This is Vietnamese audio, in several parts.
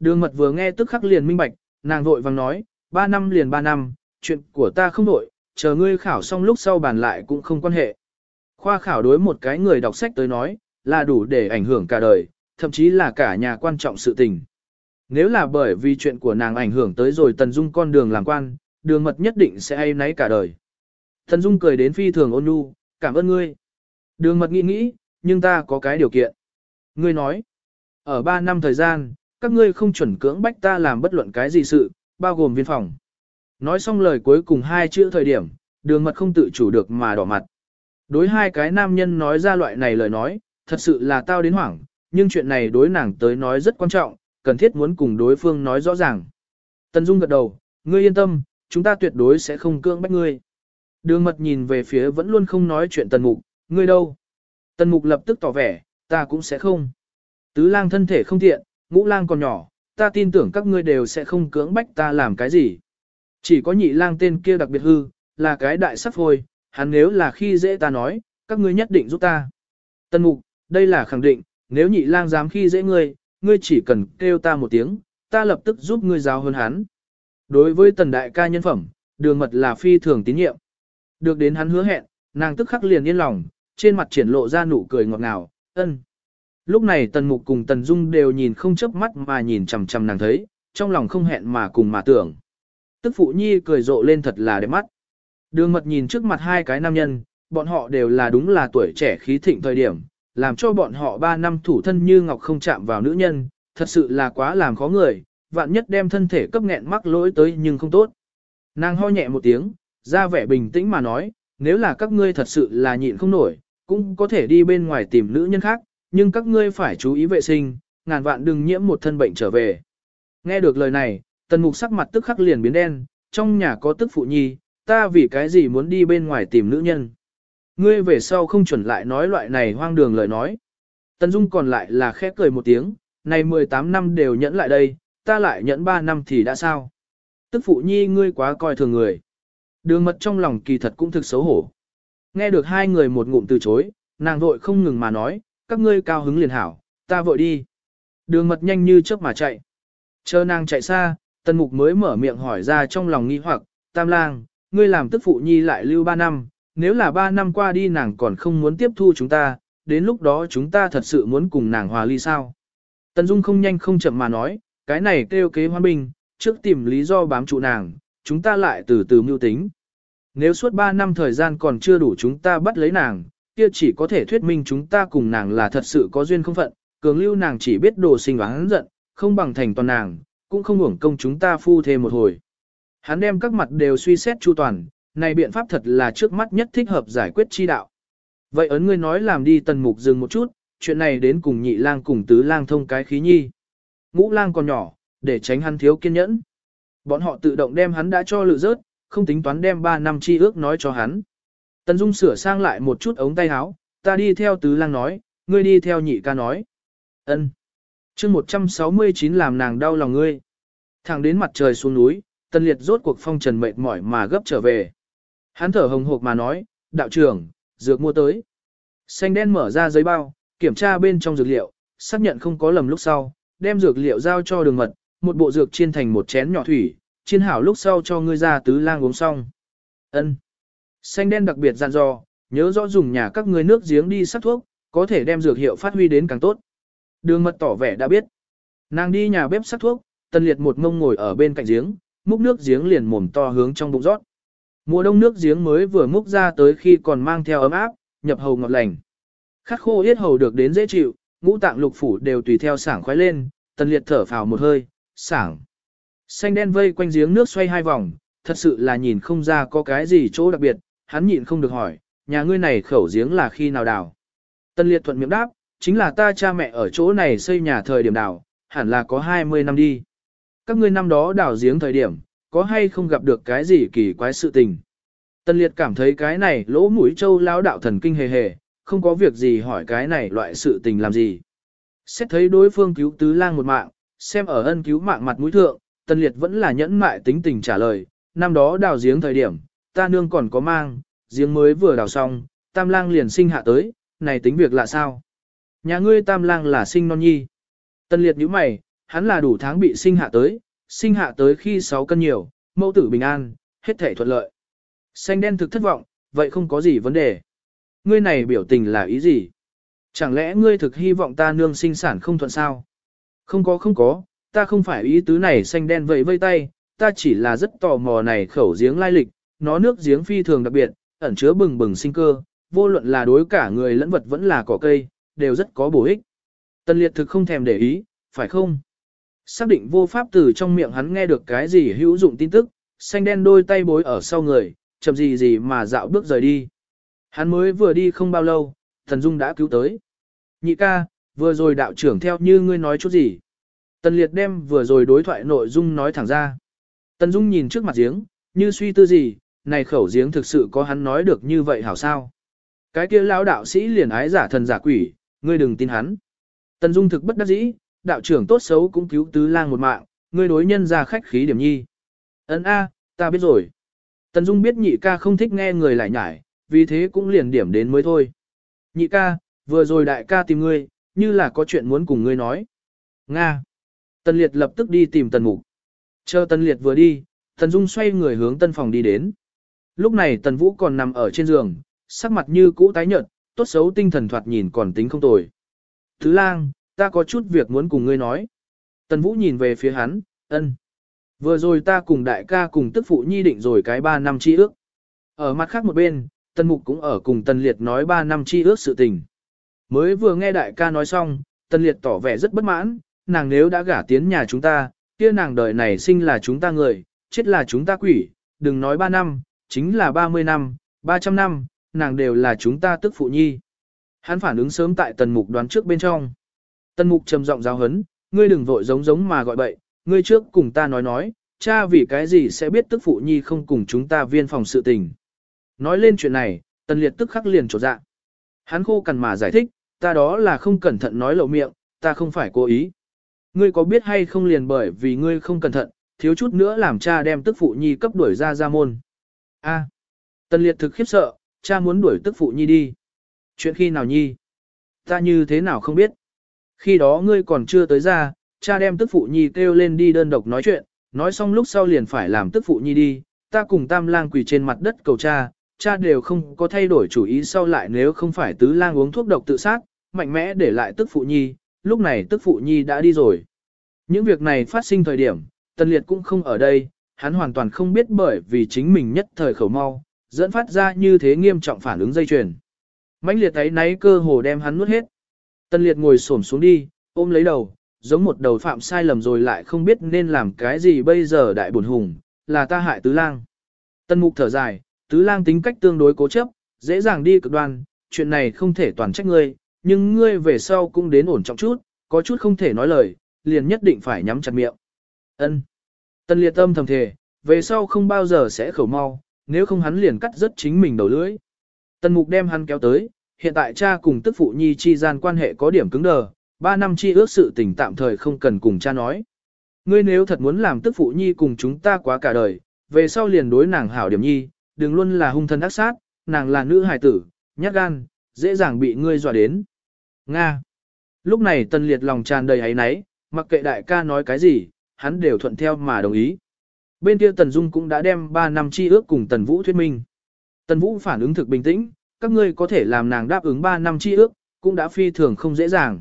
Đường mật vừa nghe tức khắc liền minh bạch, nàng vội vàng nói, ba năm liền ba năm, chuyện của ta không đổi, chờ ngươi khảo xong lúc sau bàn lại cũng không quan hệ. Khoa khảo đối một cái người đọc sách tới nói, là đủ để ảnh hưởng cả đời, thậm chí là cả nhà quan trọng sự tình. Nếu là bởi vì chuyện của nàng ảnh hưởng tới rồi Tần Dung con đường làm quan, đường mật nhất định sẽ ai nấy cả đời. Tần Dung cười đến phi thường ôn nhu, cảm ơn ngươi. Đường mật nghĩ nghĩ, nhưng ta có cái điều kiện. Ngươi nói, ở 3 năm thời gian, các ngươi không chuẩn cưỡng bách ta làm bất luận cái gì sự, bao gồm viên phòng. Nói xong lời cuối cùng hai chữ thời điểm, đường mật không tự chủ được mà đỏ mặt. Đối hai cái nam nhân nói ra loại này lời nói, thật sự là tao đến hoảng, nhưng chuyện này đối nàng tới nói rất quan trọng, cần thiết muốn cùng đối phương nói rõ ràng. Tần Dung gật đầu, ngươi yên tâm, chúng ta tuyệt đối sẽ không cưỡng bách ngươi. Đường mật nhìn về phía vẫn luôn không nói chuyện Tần Mục, ngươi đâu? Tần Mục lập tức tỏ vẻ, ta cũng sẽ không. Tứ lang thân thể không tiện, ngũ lang còn nhỏ, ta tin tưởng các ngươi đều sẽ không cưỡng bách ta làm cái gì. Chỉ có nhị lang tên kia đặc biệt hư, là cái đại sắp hồi. hắn nếu là khi dễ ta nói, các ngươi nhất định giúp ta. Tân mục, đây là khẳng định, nếu nhị lang dám khi dễ ngươi, ngươi chỉ cần kêu ta một tiếng, ta lập tức giúp ngươi giáo hơn hắn. Đối với tần đại ca nhân phẩm, đường mật là phi thường tín nhiệm. Được đến hắn hứa hẹn, nàng tức khắc liền yên lòng, trên mặt triển lộ ra nụ cười ngọt ngào, ân. Lúc này tần mục cùng tần dung đều nhìn không chớp mắt mà nhìn chằm chằm nàng thấy, trong lòng không hẹn mà cùng mà tưởng. Tức phụ nhi cười rộ lên thật là đẹp mắt. Đường mật nhìn trước mặt hai cái nam nhân, bọn họ đều là đúng là tuổi trẻ khí thịnh thời điểm, làm cho bọn họ ba năm thủ thân như ngọc không chạm vào nữ nhân, thật sự là quá làm khó người, vạn nhất đem thân thể cấp nghẹn mắc lỗi tới nhưng không tốt. Nàng ho nhẹ một tiếng, ra vẻ bình tĩnh mà nói, nếu là các ngươi thật sự là nhịn không nổi, cũng có thể đi bên ngoài tìm nữ nhân khác, nhưng các ngươi phải chú ý vệ sinh, ngàn vạn đừng nhiễm một thân bệnh trở về. Nghe được lời này, tần mục sắc mặt tức khắc liền biến đen, trong nhà có tức phụ nhi, ta vì cái gì muốn đi bên ngoài tìm nữ nhân. Ngươi về sau không chuẩn lại nói loại này hoang đường lời nói. Tần Dung còn lại là khép cười một tiếng, này 18 năm đều nhẫn lại đây, ta lại nhẫn 3 năm thì đã sao. Tức phụ nhi ngươi quá coi thường người. Đường mật trong lòng kỳ thật cũng thực xấu hổ. Nghe được hai người một ngụm từ chối, nàng vội không ngừng mà nói, các ngươi cao hứng liền hảo, ta vội đi. Đường mật nhanh như chớp mà chạy. Chờ nàng chạy xa, tần mục mới mở miệng hỏi ra trong lòng nghi hoặc, tam lang, ngươi làm tức phụ nhi lại lưu ba năm, nếu là ba năm qua đi nàng còn không muốn tiếp thu chúng ta, đến lúc đó chúng ta thật sự muốn cùng nàng hòa ly sao. Tần Dung không nhanh không chậm mà nói, cái này kêu kế hoan binh, trước tìm lý do bám trụ nàng, chúng ta lại từ từ mưu tính. Nếu suốt ba năm thời gian còn chưa đủ chúng ta bắt lấy nàng, kia chỉ có thể thuyết minh chúng ta cùng nàng là thật sự có duyên không phận, cường lưu nàng chỉ biết đồ sinh oán giận, không bằng thành toàn nàng, cũng không hưởng công chúng ta phu thêm một hồi. Hắn đem các mặt đều suy xét chu toàn, này biện pháp thật là trước mắt nhất thích hợp giải quyết chi đạo. Vậy ấn ngươi nói làm đi tần mục dừng một chút, chuyện này đến cùng nhị lang cùng tứ lang thông cái khí nhi. Ngũ lang còn nhỏ, để tránh hắn thiếu kiên nhẫn. Bọn họ tự động đem hắn đã cho lự rớt, không tính toán đem 3 năm chi ước nói cho hắn. Tần Dung sửa sang lại một chút ống tay áo, ta đi theo tứ lang nói, ngươi đi theo nhị ca nói. Ân. Chương 169 làm nàng đau lòng ngươi. Thẳng đến mặt trời xuống núi, Tần Liệt rốt cuộc phong trần mệt mỏi mà gấp trở về. Hắn thở hồng hộc mà nói, đạo trưởng, dược mua tới. Xanh đen mở ra giấy bao, kiểm tra bên trong dược liệu, xác nhận không có lầm lúc sau, đem dược liệu giao cho đường mật, một bộ dược chiên thành một chén nhỏ thủy, chiên hảo lúc sau cho ngươi ra tứ lang uống xong. Ân. Xanh đen đặc biệt dặn dò, nhớ rõ dùng nhà các ngươi nước giếng đi sắc thuốc, có thể đem dược hiệu phát huy đến càng tốt. Đường mật tỏ vẻ đã biết. Nàng đi nhà bếp sắc thuốc, tần liệt một ngông ngồi ở bên cạnh giếng, múc nước giếng liền mồm to hướng trong bụng rót. Mùa đông nước giếng mới vừa múc ra tới khi còn mang theo ấm áp, nhập hầu ngọt lành. Khát khô yết hầu được đến dễ chịu, ngũ tạng lục phủ đều tùy theo sảng khoái lên, tần liệt thở phào một hơi, sảng. Xanh đen vây quanh giếng nước xoay hai vòng, thật sự là nhìn không ra có cái gì chỗ đặc biệt, hắn nhịn không được hỏi, nhà ngươi này khẩu giếng là khi nào đào. tân liệt thuận miệng đáp, chính là ta cha mẹ ở chỗ này xây nhà thời điểm đào, hẳn là có 20 năm đi. Các ngươi năm đó đào giếng thời điểm, có hay không gặp được cái gì kỳ quái sự tình. Tân liệt cảm thấy cái này lỗ mũi châu lao đạo thần kinh hề hề, không có việc gì hỏi cái này loại sự tình làm gì. Xét thấy đối phương cứu tứ lang một mạng, xem ở ân cứu mạng mặt mũi thượng, tân liệt vẫn là nhẫn mại tính tình trả lời, năm đó đào giếng thời điểm, ta nương còn có mang, giếng mới vừa đào xong, tam lang liền sinh hạ tới, này tính việc lạ sao? Nhà ngươi tam lang là sinh non nhi. Tân liệt nhíu mày, hắn là đủ tháng bị sinh hạ tới, sinh hạ tới khi 6 cân nhiều, mẫu tử bình an, hết thể thuận lợi. Xanh đen thực thất vọng, vậy không có gì vấn đề. Ngươi này biểu tình là ý gì? Chẳng lẽ ngươi thực hy vọng ta nương sinh sản không thuận sao? Không có không có, ta không phải ý tứ này xanh đen vậy vây tay, ta chỉ là rất tò mò này khẩu giếng lai lịch, nó nước giếng phi thường đặc biệt, ẩn chứa bừng bừng sinh cơ, vô luận là đối cả người lẫn vật vẫn là cỏ cây, đều rất có bổ ích. Tân liệt thực không thèm để ý, phải không? Xác định vô pháp từ trong miệng hắn nghe được cái gì hữu dụng tin tức, xanh đen đôi tay bối ở sau người, chậm gì gì mà dạo bước rời đi. Hắn mới vừa đi không bao lâu, thần dung đã cứu tới. Nhị ca, vừa rồi đạo trưởng theo như ngươi nói chút gì. Tần liệt đem vừa rồi đối thoại nội dung nói thẳng ra. Tần dung nhìn trước mặt giếng, như suy tư gì, này khẩu giếng thực sự có hắn nói được như vậy hảo sao. Cái kia lão đạo sĩ liền ái giả thần giả quỷ, ngươi đừng tin hắn. Tần dung thực bất đắc dĩ, đạo trưởng tốt xấu cũng cứu tứ lang một mạng, ngươi đối nhân ra khách khí điểm nhi. Ấn A, ta biết rồi. Tần dung biết nhị ca không thích nghe người lại nhải, vì thế cũng liền điểm đến mới thôi. Nhị ca, vừa rồi đại ca tìm ngươi, như là có chuyện muốn cùng ngươi nói. Nga. Tần liệt lập tức đi tìm tần mục. Chờ tần liệt vừa đi, tần dung xoay người hướng tân phòng đi đến. Lúc này tần vũ còn nằm ở trên giường, sắc mặt như cũ tái nhợt, tốt xấu tinh thần thoạt nhìn còn tính không tồi. Thứ lang, ta có chút việc muốn cùng ngươi nói. Tần vũ nhìn về phía hắn, ân. Vừa rồi ta cùng đại ca cùng tức phụ nhi định rồi cái 3 năm chi ước. Ở mặt khác một bên, tần mục cũng ở cùng tần liệt nói 3 năm chi ước sự tình. Mới vừa nghe đại ca nói xong, tần liệt tỏ vẻ rất bất mãn, nàng nếu đã gả tiến nhà chúng ta, kia nàng đời này sinh là chúng ta người, chết là chúng ta quỷ, đừng nói 3 năm, chính là 30 năm, 300 năm, nàng đều là chúng ta tức phụ nhi. Hắn phản ứng sớm tại tần mục đoán trước bên trong. Tần mục trầm giọng giáo hấn, ngươi đừng vội giống giống mà gọi bậy, ngươi trước cùng ta nói nói, cha vì cái gì sẽ biết tức phụ nhi không cùng chúng ta viên phòng sự tình. Nói lên chuyện này, tần liệt tức khắc liền trột dạ. Hắn khô cằn mà giải thích, ta đó là không cẩn thận nói lộ miệng, ta không phải cố ý. Ngươi có biết hay không liền bởi vì ngươi không cẩn thận, thiếu chút nữa làm cha đem tức phụ nhi cấp đuổi ra ra môn. A. Tần liệt thực khiếp sợ, cha muốn đuổi tức phụ nhi đi. Chuyện khi nào nhi? Ta như thế nào không biết. Khi đó ngươi còn chưa tới ra, cha đem tức phụ nhi kêu lên đi đơn độc nói chuyện, nói xong lúc sau liền phải làm tức phụ nhi đi, ta cùng tam lang quỳ trên mặt đất cầu cha, cha đều không có thay đổi chủ ý sau lại nếu không phải tứ lang uống thuốc độc tự sát, mạnh mẽ để lại tức phụ nhi, lúc này tức phụ nhi đã đi rồi. Những việc này phát sinh thời điểm, tần liệt cũng không ở đây, hắn hoàn toàn không biết bởi vì chính mình nhất thời khẩu mau, dẫn phát ra như thế nghiêm trọng phản ứng dây chuyền. mãnh liệt ấy náy cơ hồ đem hắn nuốt hết. tân liệt ngồi xổm xuống đi, ôm lấy đầu, giống một đầu phạm sai lầm rồi lại không biết nên làm cái gì bây giờ đại buồn hùng, là ta hại tứ lang. tân mục thở dài, tứ lang tính cách tương đối cố chấp, dễ dàng đi cực đoan, chuyện này không thể toàn trách ngươi, nhưng ngươi về sau cũng đến ổn trọng chút, có chút không thể nói lời, liền nhất định phải nhắm chặt miệng. Ân. Tân liệt tâm thầm thề, về sau không bao giờ sẽ khẩu mau, nếu không hắn liền cắt rất chính mình đầu lưỡi. Tân mục đem hắn kéo tới, hiện tại cha cùng tức phụ nhi chi gian quan hệ có điểm cứng đờ, ba năm chi ước sự tình tạm thời không cần cùng cha nói. Ngươi nếu thật muốn làm tức phụ nhi cùng chúng ta quá cả đời, về sau liền đối nàng hảo điểm nhi, đừng luôn là hung thân ác sát, nàng là nữ hài tử, nhát gan, dễ dàng bị ngươi dọa đến. Nga. Lúc này Tân liệt lòng tràn đầy ấy náy, mặc kệ đại ca nói cái gì, hắn đều thuận theo mà đồng ý. Bên kia Tần Dung cũng đã đem 3 năm chi ước cùng Tần Vũ thuyết minh. Tần Vũ phản ứng thực bình tĩnh, các ngươi có thể làm nàng đáp ứng 3 năm chi ước, cũng đã phi thường không dễ dàng.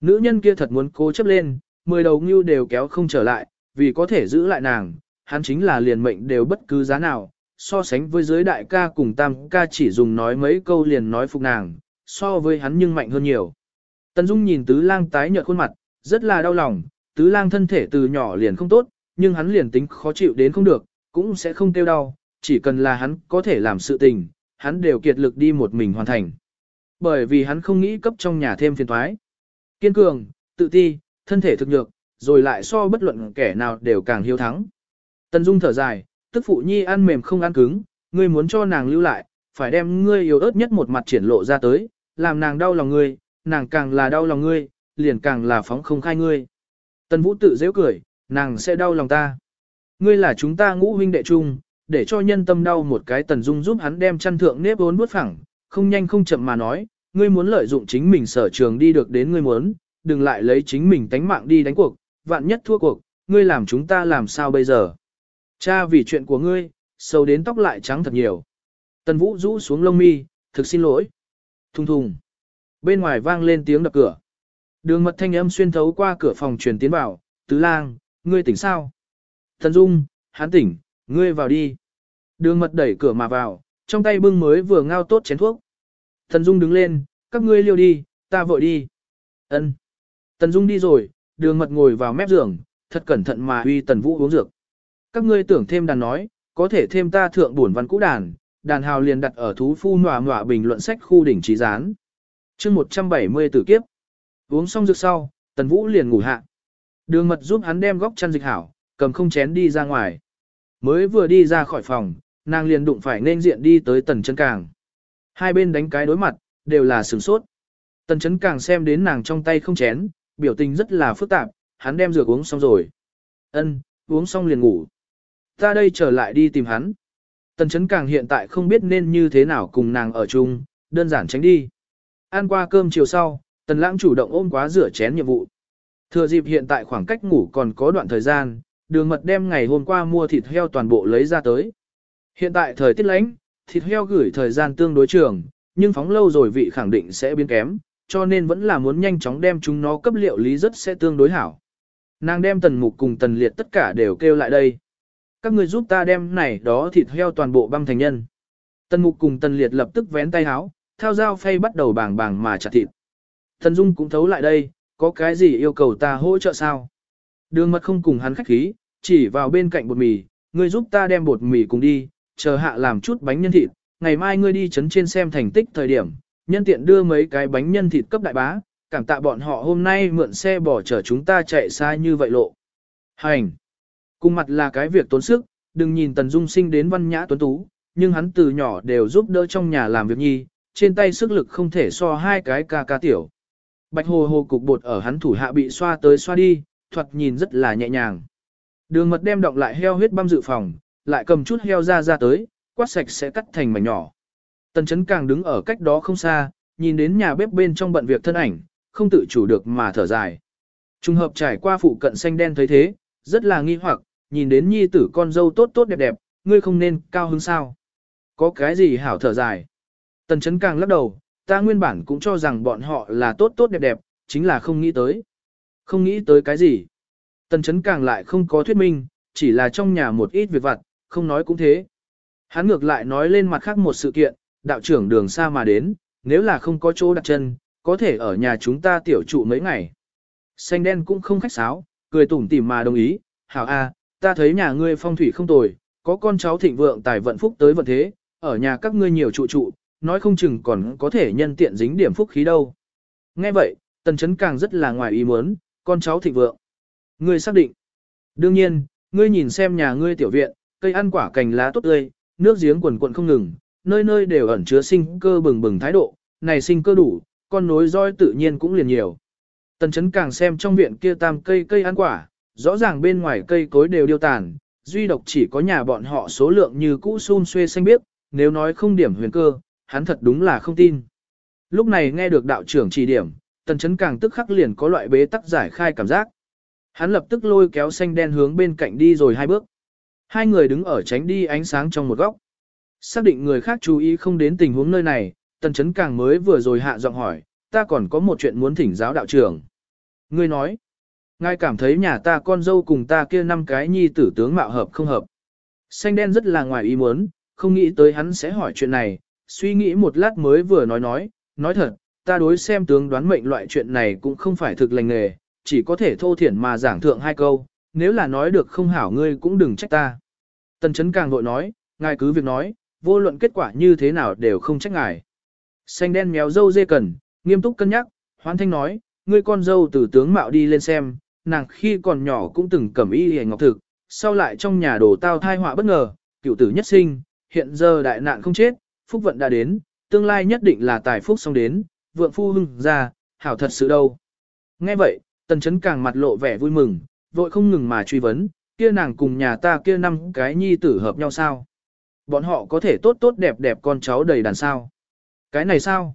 Nữ nhân kia thật muốn cố chấp lên, 10 đầu ngưu đều kéo không trở lại, vì có thể giữ lại nàng, hắn chính là liền mệnh đều bất cứ giá nào, so sánh với giới đại ca cùng tam ca chỉ dùng nói mấy câu liền nói phục nàng, so với hắn nhưng mạnh hơn nhiều. Tần Dung nhìn tứ lang tái nhợt khuôn mặt, rất là đau lòng, tứ lang thân thể từ nhỏ liền không tốt, nhưng hắn liền tính khó chịu đến không được, cũng sẽ không tiêu đau, chỉ cần là hắn có thể làm sự tình, hắn đều kiệt lực đi một mình hoàn thành. Bởi vì hắn không nghĩ cấp trong nhà thêm phiền toái. Kiên cường, tự ti, thân thể thực nhược, rồi lại so bất luận kẻ nào đều càng hiếu thắng. Tần Dung thở dài, tức phụ nhi ăn mềm không ăn cứng, ngươi muốn cho nàng lưu lại, phải đem ngươi yếu ớt nhất một mặt triển lộ ra tới, làm nàng đau lòng ngươi, nàng càng là đau lòng ngươi, liền càng là phóng không khai ngươi. Tần Vũ tự dễ cười, nàng sẽ đau lòng ta. Ngươi là chúng ta ngũ huynh đệ chung, để cho nhân tâm đau một cái Tần Dung giúp hắn đem chăn thượng nếp vốn bước phẳng, không nhanh không chậm mà nói, ngươi muốn lợi dụng chính mình sở trường đi được đến ngươi muốn, đừng lại lấy chính mình tánh mạng đi đánh cuộc, vạn nhất thua cuộc, ngươi làm chúng ta làm sao bây giờ? Cha vì chuyện của ngươi, sâu đến tóc lại trắng thật nhiều. Tần Vũ rũ xuống lông mi, thực xin lỗi. Thùng thùng. Bên ngoài vang lên tiếng đập cửa. Đường mật thanh âm xuyên thấu qua cửa phòng truyền tiến vào, tứ lang, ngươi tỉnh sao? Thần Dung, hắn tỉnh, ngươi vào đi. Đường mật đẩy cửa mà vào, trong tay bưng mới vừa ngao tốt chén thuốc. Thần Dung đứng lên, các ngươi liêu đi, ta vội đi. Ân. Tần Dung đi rồi, đường mật ngồi vào mép giường, thật cẩn thận mà uy Tần Vũ uống dược. Các ngươi tưởng thêm đàn nói, có thể thêm ta thượng bổn văn cũ đàn, đàn hào liền đặt ở thú phu nòa nòa bình luận sách khu đỉnh trí gián. chương 170 tử kiếp. Uống xong dược sau, Tần Vũ liền ngủ hạ. Đường mật giúp hắn đem góc chăn dịch hảo, cầm không chén đi ra ngoài. Mới vừa đi ra khỏi phòng, nàng liền đụng phải nên diện đi tới tần chân càng. Hai bên đánh cái đối mặt, đều là sửng sốt. Tần chấn càng xem đến nàng trong tay không chén, biểu tình rất là phức tạp, hắn đem dược uống xong rồi. Ân, uống xong liền ngủ. Ta đây trở lại đi tìm hắn. Tần chấn càng hiện tại không biết nên như thế nào cùng nàng ở chung, đơn giản tránh đi. Ăn qua cơm chiều sau, tần lãng chủ động ôm quá rửa chén nhiệm vụ. Thừa dịp hiện tại khoảng cách ngủ còn có đoạn thời gian, đường mật đem ngày hôm qua mua thịt heo toàn bộ lấy ra tới. Hiện tại thời tiết lạnh, thịt heo gửi thời gian tương đối trường, nhưng phóng lâu rồi vị khẳng định sẽ biến kém, cho nên vẫn là muốn nhanh chóng đem chúng nó cấp liệu lý rất sẽ tương đối hảo. Nàng đem tần mục cùng tần liệt tất cả đều kêu lại đây. Các người giúp ta đem này đó thịt heo toàn bộ băng thành nhân. Tần mục cùng tần liệt lập tức vén tay háo, theo dao phay bắt đầu bàng bàng mà chặt thịt. Thần dung cũng thấu lại đây, có cái gì yêu cầu ta hỗ trợ sao? Đường mật không cùng hắn khách khí, chỉ vào bên cạnh bột mì, ngươi giúp ta đem bột mì cùng đi, chờ hạ làm chút bánh nhân thịt, ngày mai ngươi đi chấn trên xem thành tích thời điểm, nhân tiện đưa mấy cái bánh nhân thịt cấp đại bá, cảm tạ bọn họ hôm nay mượn xe bỏ chở chúng ta chạy xa như vậy lộ. Hành! Cùng mặt là cái việc tốn sức, đừng nhìn Tần Dung sinh đến văn nhã tuấn tú, nhưng hắn từ nhỏ đều giúp đỡ trong nhà làm việc nhi, trên tay sức lực không thể so hai cái ca ca tiểu. Bạch hồ hồ cục bột ở hắn thủ hạ bị xoa tới xoa đi, thuật nhìn rất là nhẹ nhàng. Đường mật đem động lại heo huyết băm dự phòng, lại cầm chút heo ra ra tới, quát sạch sẽ cắt thành mảnh nhỏ. Tần chấn càng đứng ở cách đó không xa, nhìn đến nhà bếp bên trong bận việc thân ảnh, không tự chủ được mà thở dài. Trùng hợp trải qua phụ cận xanh đen thấy thế, rất là nghi hoặc, nhìn đến nhi tử con dâu tốt tốt đẹp đẹp, ngươi không nên cao hứng sao. Có cái gì hảo thở dài. Tần chấn càng lắc đầu, ta nguyên bản cũng cho rằng bọn họ là tốt tốt đẹp đẹp, chính là không nghĩ tới. Không nghĩ tới cái gì. Tần chấn càng lại không có thuyết minh, chỉ là trong nhà một ít việc vặt, không nói cũng thế. Hắn ngược lại nói lên mặt khác một sự kiện, đạo trưởng đường xa mà đến, nếu là không có chỗ đặt chân, có thể ở nhà chúng ta tiểu trụ mấy ngày. Xanh đen cũng không khách sáo, cười tủm tỉm mà đồng ý, hảo a, ta thấy nhà ngươi phong thủy không tồi, có con cháu thịnh vượng tài vận phúc tới vận thế, ở nhà các ngươi nhiều trụ trụ, nói không chừng còn có thể nhân tiện dính điểm phúc khí đâu. Nghe vậy, tần chấn càng rất là ngoài ý muốn, con cháu thịnh vượng. Ngươi xác định. Đương nhiên, ngươi nhìn xem nhà ngươi tiểu viện, cây ăn quả cành lá tốt tươi, nước giếng quần quận không ngừng, nơi nơi đều ẩn chứa sinh cơ bừng bừng thái độ, này sinh cơ đủ, con nối roi tự nhiên cũng liền nhiều. Tần chấn càng xem trong viện kia tam cây cây ăn quả, rõ ràng bên ngoài cây cối đều điêu tàn, duy độc chỉ có nhà bọn họ số lượng như cũ xun xuê xanh biếc, nếu nói không điểm huyền cơ, hắn thật đúng là không tin. Lúc này nghe được đạo trưởng chỉ điểm, tần chấn càng tức khắc liền có loại bế tắc giải khai cảm giác. Hắn lập tức lôi kéo xanh đen hướng bên cạnh đi rồi hai bước. Hai người đứng ở tránh đi ánh sáng trong một góc. Xác định người khác chú ý không đến tình huống nơi này, tần chấn càng mới vừa rồi hạ giọng hỏi, ta còn có một chuyện muốn thỉnh giáo đạo trưởng. Ngươi nói, ngài cảm thấy nhà ta con dâu cùng ta kia năm cái nhi tử tướng mạo hợp không hợp. Xanh đen rất là ngoài ý muốn, không nghĩ tới hắn sẽ hỏi chuyện này, suy nghĩ một lát mới vừa nói nói, nói thật, ta đối xem tướng đoán mệnh loại chuyện này cũng không phải thực lành nghề, chỉ có thể thô thiển mà giảng thượng hai câu, nếu là nói được không hảo ngươi cũng đừng trách ta. Tần chấn càng vội nói, ngài cứ việc nói, vô luận kết quả như thế nào đều không trách ngài. Xanh đen méo dâu dê cần, nghiêm túc cân nhắc, hoan thanh nói, ngươi con dâu từ tướng mạo đi lên xem, nàng khi còn nhỏ cũng từng cầm y hề ngọc thực, sau lại trong nhà đổ tao thai họa bất ngờ, cựu tử nhất sinh, hiện giờ đại nạn không chết, phúc vận đã đến, tương lai nhất định là tài phúc xong đến, vượng phu hưng ra, hảo thật sự đâu. Nghe vậy, tần chấn càng mặt lộ vẻ vui mừng, vội không ngừng mà truy vấn, kia nàng cùng nhà ta kia năm cái nhi tử hợp nhau sao? Bọn họ có thể tốt tốt đẹp đẹp con cháu đầy đàn sao? Cái này sao?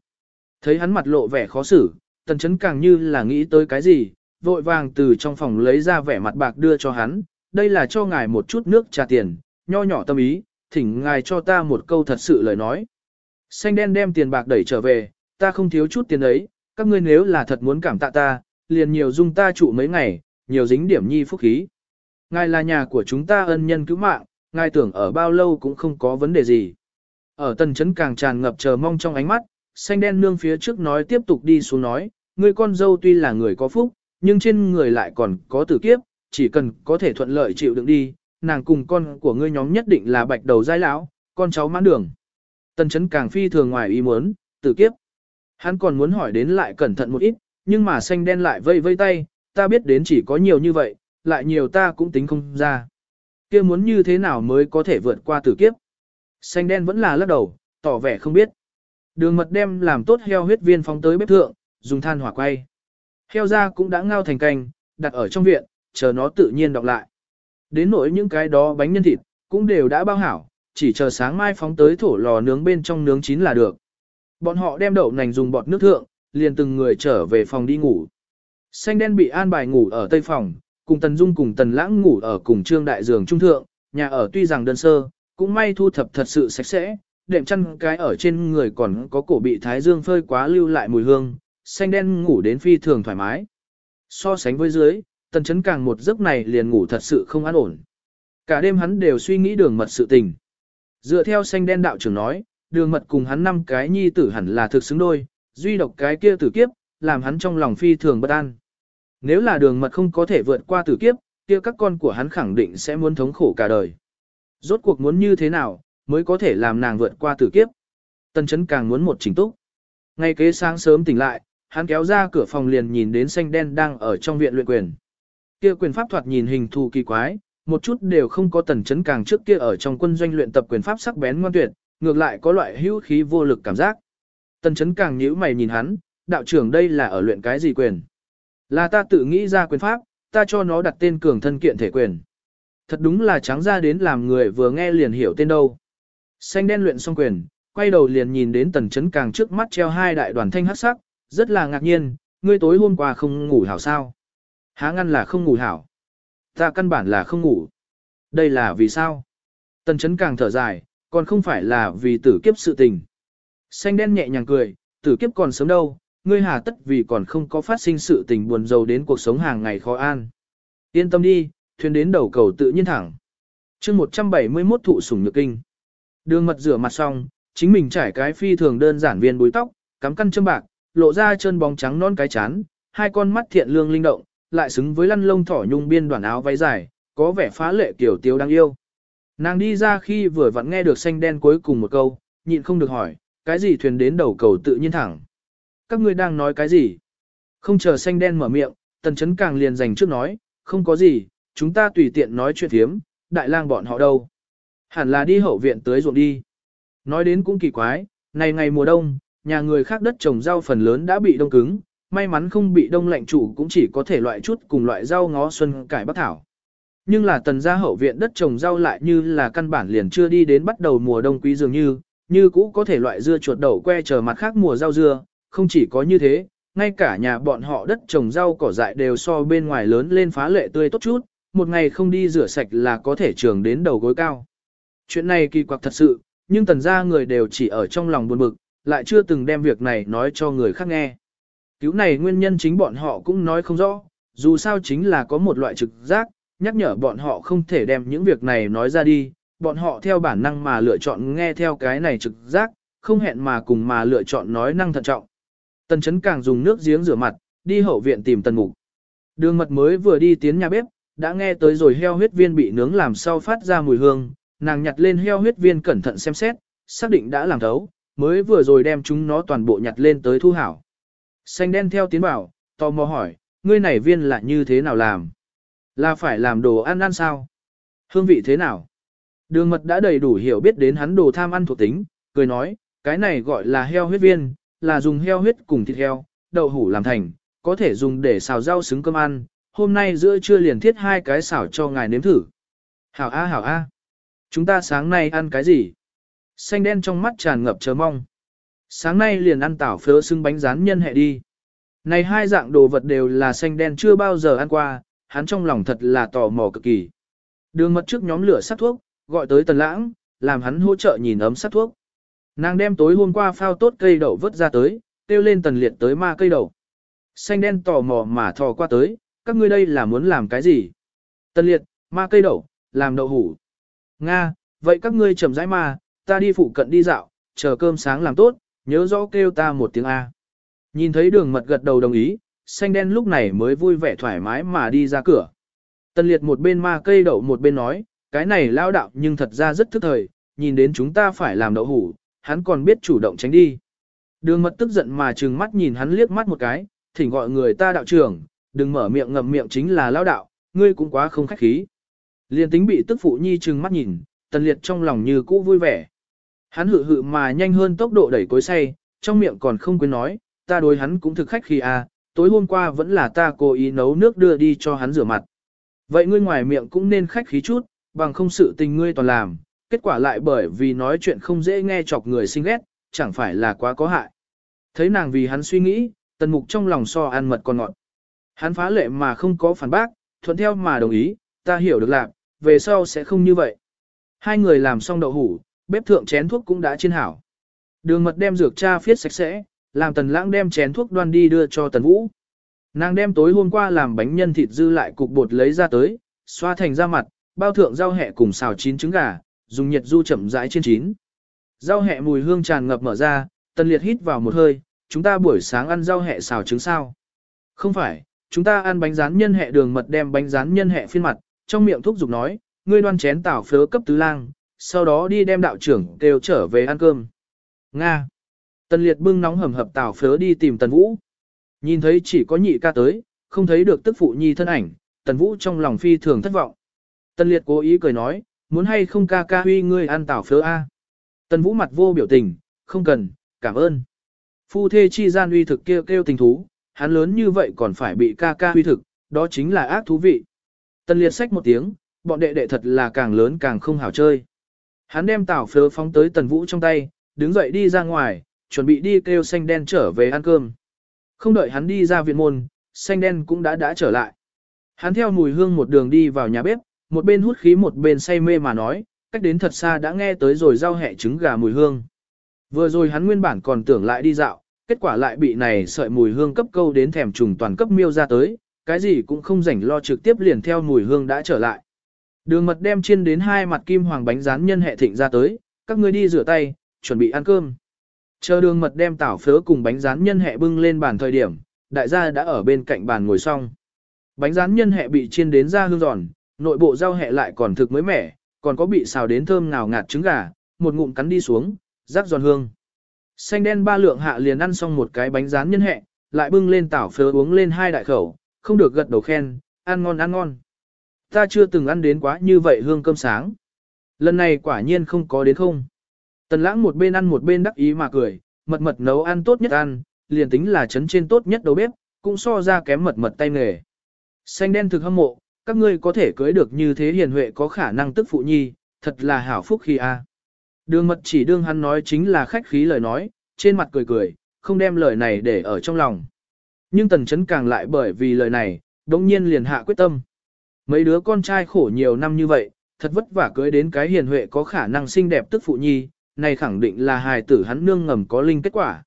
Thấy hắn mặt lộ vẻ khó xử, tần chấn càng như là nghĩ tới cái gì, vội vàng từ trong phòng lấy ra vẻ mặt bạc đưa cho hắn, đây là cho ngài một chút nước trà tiền, nho nhỏ tâm ý, thỉnh ngài cho ta một câu thật sự lời nói. Xanh đen đem tiền bạc đẩy trở về, ta không thiếu chút tiền ấy, các ngươi nếu là thật muốn cảm tạ ta, liền nhiều dung ta trụ mấy ngày, nhiều dính điểm nhi phúc khí. Ngài là nhà của chúng ta ân nhân cứu mạng, ngài tưởng ở bao lâu cũng không có vấn đề gì. Ở tần chấn càng tràn ngập chờ mong trong ánh mắt, xanh đen nương phía trước nói tiếp tục đi xuống nói, người con dâu tuy là người có phúc, nhưng trên người lại còn có tử kiếp, chỉ cần có thể thuận lợi chịu đựng đi, nàng cùng con của ngươi nhóm nhất định là bạch đầu giai lão, con cháu mãn đường. Tần chấn càng phi thường ngoài ý muốn, tử kiếp. Hắn còn muốn hỏi đến lại cẩn thận một ít, nhưng mà xanh đen lại vây vây tay, ta biết đến chỉ có nhiều như vậy, lại nhiều ta cũng tính không ra. kia muốn như thế nào mới có thể vượt qua tử kiếp. Xanh đen vẫn là lắc đầu, tỏ vẻ không biết. Đường mật đem làm tốt heo huyết viên phóng tới bếp thượng, dùng than hỏa quay. Heo ra cũng đã ngao thành canh, đặt ở trong viện, chờ nó tự nhiên đọc lại. Đến nỗi những cái đó bánh nhân thịt, cũng đều đã bao hảo, chỉ chờ sáng mai phóng tới thổ lò nướng bên trong nướng chín là được. Bọn họ đem đậu nành dùng bọt nước thượng, liền từng người trở về phòng đi ngủ. Xanh đen bị an bài ngủ ở tây phòng, cùng Tần Dung cùng Tần Lãng ngủ ở cùng trương đại giường trung thượng, nhà ở tuy rằng đơn sơ, cũng may thu thập thật sự sạch sẽ, đệm chăn cái ở trên người còn có cổ bị thái dương phơi quá lưu lại mùi hương, xanh đen ngủ đến phi thường thoải mái. So sánh với dưới, tần chấn càng một giấc này liền ngủ thật sự không an ổn. Cả đêm hắn đều suy nghĩ đường mật sự tình. Dựa theo xanh đen đạo trưởng nói, đường mật cùng hắn năm cái nhi tử hẳn là thực xứng đôi, duy độc cái kia tử kiếp, làm hắn trong lòng phi thường bất an. Nếu là đường mật không có thể vượt qua tử kiếp, kia các con của hắn khẳng định sẽ muốn thống khổ cả đời. Rốt cuộc muốn như thế nào, mới có thể làm nàng vượt qua tử kiếp. Tần chấn càng muốn một chỉnh túc. Ngay kế sáng sớm tỉnh lại, hắn kéo ra cửa phòng liền nhìn đến xanh đen đang ở trong viện luyện quyền. Kia quyền pháp thoạt nhìn hình thù kỳ quái, một chút đều không có tần chấn càng trước kia ở trong quân doanh luyện tập quyền pháp sắc bén ngoan tuyệt, ngược lại có loại hữu khí vô lực cảm giác. Tần chấn càng nhíu mày nhìn hắn, đạo trưởng đây là ở luyện cái gì quyền? Là ta tự nghĩ ra quyền pháp, ta cho nó đặt tên cường thân kiện thể quyền. Thật đúng là trắng ra đến làm người vừa nghe liền hiểu tên đâu. Xanh đen luyện xong quyền, quay đầu liền nhìn đến tần chấn càng trước mắt treo hai đại đoàn thanh hắc sắc, rất là ngạc nhiên, ngươi tối hôm qua không ngủ hảo sao? Há ngăn là không ngủ hảo. Ta căn bản là không ngủ. Đây là vì sao? Tần chấn càng thở dài, còn không phải là vì tử kiếp sự tình. Xanh đen nhẹ nhàng cười, tử kiếp còn sớm đâu, ngươi hà tất vì còn không có phát sinh sự tình buồn rầu đến cuộc sống hàng ngày khó an. Yên tâm đi, thuyền đến đầu cầu tự nhiên thẳng. chương 171 thụ sủng nhược kinh. Đường mật rửa mặt xong, chính mình trải cái phi thường đơn giản viên búi tóc, cắm căn châm bạc, lộ ra chân bóng trắng non cái chán, hai con mắt thiện lương linh động, lại xứng với lăn lông thỏ nhung biên đoàn áo váy dài, có vẻ phá lệ kiểu tiếu đáng yêu. Nàng đi ra khi vừa vặn nghe được xanh đen cuối cùng một câu, nhịn không được hỏi, cái gì thuyền đến đầu cầu tự nhiên thẳng. Các ngươi đang nói cái gì? Không chờ xanh đen mở miệng, tần chấn càng liền dành trước nói, không có gì, chúng ta tùy tiện nói chuyện thiếm, đại lang bọn họ đâu. Hẳn là đi hậu viện tới ruộng đi. Nói đến cũng kỳ quái, này ngày mùa đông, nhà người khác đất trồng rau phần lớn đã bị đông cứng, may mắn không bị đông lạnh chủ cũng chỉ có thể loại chút cùng loại rau ngó xuân cải bắc thảo. Nhưng là tần gia hậu viện đất trồng rau lại như là căn bản liền chưa đi đến bắt đầu mùa đông quý dường như, như cũ có thể loại dưa chuột đậu que chờ mặt khác mùa rau dưa, không chỉ có như thế, ngay cả nhà bọn họ đất trồng rau cỏ dại đều so bên ngoài lớn lên phá lệ tươi tốt chút, một ngày không đi rửa sạch là có thể trường đến đầu gối cao. Chuyện này kỳ quặc thật sự, nhưng tần gia người đều chỉ ở trong lòng buồn bực, lại chưa từng đem việc này nói cho người khác nghe. Cứu này nguyên nhân chính bọn họ cũng nói không rõ, dù sao chính là có một loại trực giác, nhắc nhở bọn họ không thể đem những việc này nói ra đi, bọn họ theo bản năng mà lựa chọn nghe theo cái này trực giác, không hẹn mà cùng mà lựa chọn nói năng thận trọng. Tần chấn càng dùng nước giếng rửa mặt, đi hậu viện tìm tần mục. Đường mật mới vừa đi tiến nhà bếp, đã nghe tới rồi heo huyết viên bị nướng làm sau phát ra mùi hương, nàng nhặt lên heo huyết viên cẩn thận xem xét, xác định đã làm thấu, mới vừa rồi đem chúng nó toàn bộ nhặt lên tới thu hảo. Xanh đen theo tiến bảo, tò mò hỏi, ngươi này viên là như thế nào làm? Là phải làm đồ ăn ăn sao? Hương vị thế nào? Đường mật đã đầy đủ hiểu biết đến hắn đồ tham ăn thuộc tính, cười nói, cái này gọi là heo huyết viên, là dùng heo huyết cùng thịt heo, đậu hủ làm thành, có thể dùng để xào rau xứng cơm ăn, hôm nay giữa trưa liền thiết hai cái xào cho ngài nếm thử. Hảo A hảo A. Chúng ta sáng nay ăn cái gì? Xanh đen trong mắt tràn ngập chờ mong. Sáng nay liền ăn tảo phớ xưng bánh rán nhân hệ đi. Này hai dạng đồ vật đều là xanh đen chưa bao giờ ăn qua, hắn trong lòng thật là tò mò cực kỳ. Đường mật trước nhóm lửa sát thuốc, gọi tới tần lãng, làm hắn hỗ trợ nhìn ấm sát thuốc. Nàng đem tối hôm qua phao tốt cây đậu vớt ra tới, tiêu lên tần liệt tới ma cây đậu. Xanh đen tò mò mà thò qua tới, các ngươi đây là muốn làm cái gì? Tần liệt, ma cây đậu, làm đậu hủ. Nga, vậy các ngươi chậm rãi ma, ta đi phụ cận đi dạo, chờ cơm sáng làm tốt, nhớ rõ kêu ta một tiếng A. Nhìn thấy đường mật gật đầu đồng ý, xanh đen lúc này mới vui vẻ thoải mái mà đi ra cửa. Tần liệt một bên ma cây đậu một bên nói, cái này lao đạo nhưng thật ra rất thức thời, nhìn đến chúng ta phải làm đậu hủ, hắn còn biết chủ động tránh đi. Đường mật tức giận mà trừng mắt nhìn hắn liếc mắt một cái, thỉnh gọi người ta đạo trưởng, đừng mở miệng ngậm miệng chính là lao đạo, ngươi cũng quá không khách khí. Liên tính bị tức phụ nhi trừng mắt nhìn, tần liệt trong lòng như cũ vui vẻ. Hắn hự hự mà nhanh hơn tốc độ đẩy cối say, trong miệng còn không quên nói, ta đối hắn cũng thực khách khi à, tối hôm qua vẫn là ta cố ý nấu nước đưa đi cho hắn rửa mặt. Vậy ngươi ngoài miệng cũng nên khách khí chút, bằng không sự tình ngươi toàn làm, kết quả lại bởi vì nói chuyện không dễ nghe chọc người sinh ghét, chẳng phải là quá có hại. Thấy nàng vì hắn suy nghĩ, tần mục trong lòng so ăn mật còn ngọt. Hắn phá lệ mà không có phản bác, thuận theo mà đồng ý, ta hiểu được lạc, về sau sẽ không như vậy. Hai người làm xong đậu hủ, bếp thượng chén thuốc cũng đã chiên hảo. Đường mật đem dược cha phiết sạch sẽ, làm tần lãng đem chén thuốc đoan đi đưa cho tần vũ. Nàng đem tối hôm qua làm bánh nhân thịt dư lại cục bột lấy ra tới, xoa thành da mặt, bao thượng rau hẹ cùng xào chín trứng gà, dùng nhiệt du chậm rãi trên chín. Rau hẹ mùi hương tràn ngập mở ra, tần liệt hít vào một hơi, chúng ta buổi sáng ăn rau hẹ xào trứng sao? Không phải, chúng ta ăn bánh rán nhân hẹ đường mật đem bánh rán nhân hẹ phiên mặt, trong miệng thúc giục nói, ngươi đoan chén tảo phớ cấp tứ lang, sau đó đi đem đạo trưởng kêu trở về ăn cơm. Nga. Tần liệt bưng nóng hầm hập tảo phớ đi tìm tần vũ. Nhìn thấy chỉ có nhị ca tới, không thấy được tức phụ nhi thân ảnh, tần vũ trong lòng phi thường thất vọng. Tần liệt cố ý cười nói, muốn hay không ca ca huy ngươi ăn tảo phớ A. Tần vũ mặt vô biểu tình, không cần, cảm ơn. Phu thê chi gian uy thực kêu kêu tình thú, hắn lớn như vậy còn phải bị ca ca uy thực, đó chính là ác thú vị. Tần liệt sách một tiếng, bọn đệ đệ thật là càng lớn càng không hảo chơi. Hắn đem tảo phớ phóng tới tần vũ trong tay, đứng dậy đi ra ngoài, chuẩn bị đi kêu xanh đen trở về ăn cơm. Không đợi hắn đi ra viện môn, xanh đen cũng đã đã trở lại. Hắn theo mùi hương một đường đi vào nhà bếp, một bên hút khí một bên say mê mà nói, cách đến thật xa đã nghe tới rồi rau hẹ trứng gà mùi hương. Vừa rồi hắn nguyên bản còn tưởng lại đi dạo, kết quả lại bị này sợi mùi hương cấp câu đến thèm trùng toàn cấp miêu ra tới, cái gì cũng không rảnh lo trực tiếp liền theo mùi hương đã trở lại. Đường mật đem chiên đến hai mặt kim hoàng bánh rán nhân hệ thịnh ra tới, các ngươi đi rửa tay, chuẩn bị ăn cơm. Chờ đường mật đem tảo phớ cùng bánh rán nhân hệ bưng lên bàn thời điểm, đại gia đã ở bên cạnh bàn ngồi xong. Bánh rán nhân hệ bị chiên đến ra hương giòn, nội bộ rau hệ lại còn thực mới mẻ, còn có bị xào đến thơm ngào ngạt trứng gà, một ngụm cắn đi xuống, rắc giòn hương. Xanh đen ba lượng hạ liền ăn xong một cái bánh rán nhân hệ, lại bưng lên tảo phớ uống lên hai đại khẩu, không được gật đầu khen, ăn ngon ăn ngon. Ta chưa từng ăn đến quá như vậy hương cơm sáng. Lần này quả nhiên không có đến không. Tần lãng một bên ăn một bên đắc ý mà cười, mật mật nấu ăn tốt nhất ăn, liền tính là chấn trên tốt nhất đầu bếp, cũng so ra kém mật mật tay nghề. Xanh đen thực hâm mộ, các ngươi có thể cưới được như thế hiền huệ có khả năng tức phụ nhi, thật là hảo phúc khi a. Đường mật chỉ đương hắn nói chính là khách khí lời nói, trên mặt cười cười, không đem lời này để ở trong lòng. Nhưng tần chấn càng lại bởi vì lời này, đống nhiên liền hạ quyết tâm. Mấy đứa con trai khổ nhiều năm như vậy, thật vất vả cưới đến cái hiền huệ có khả năng xinh đẹp tức phụ nhi, này khẳng định là hài tử hắn nương ngầm có linh kết quả.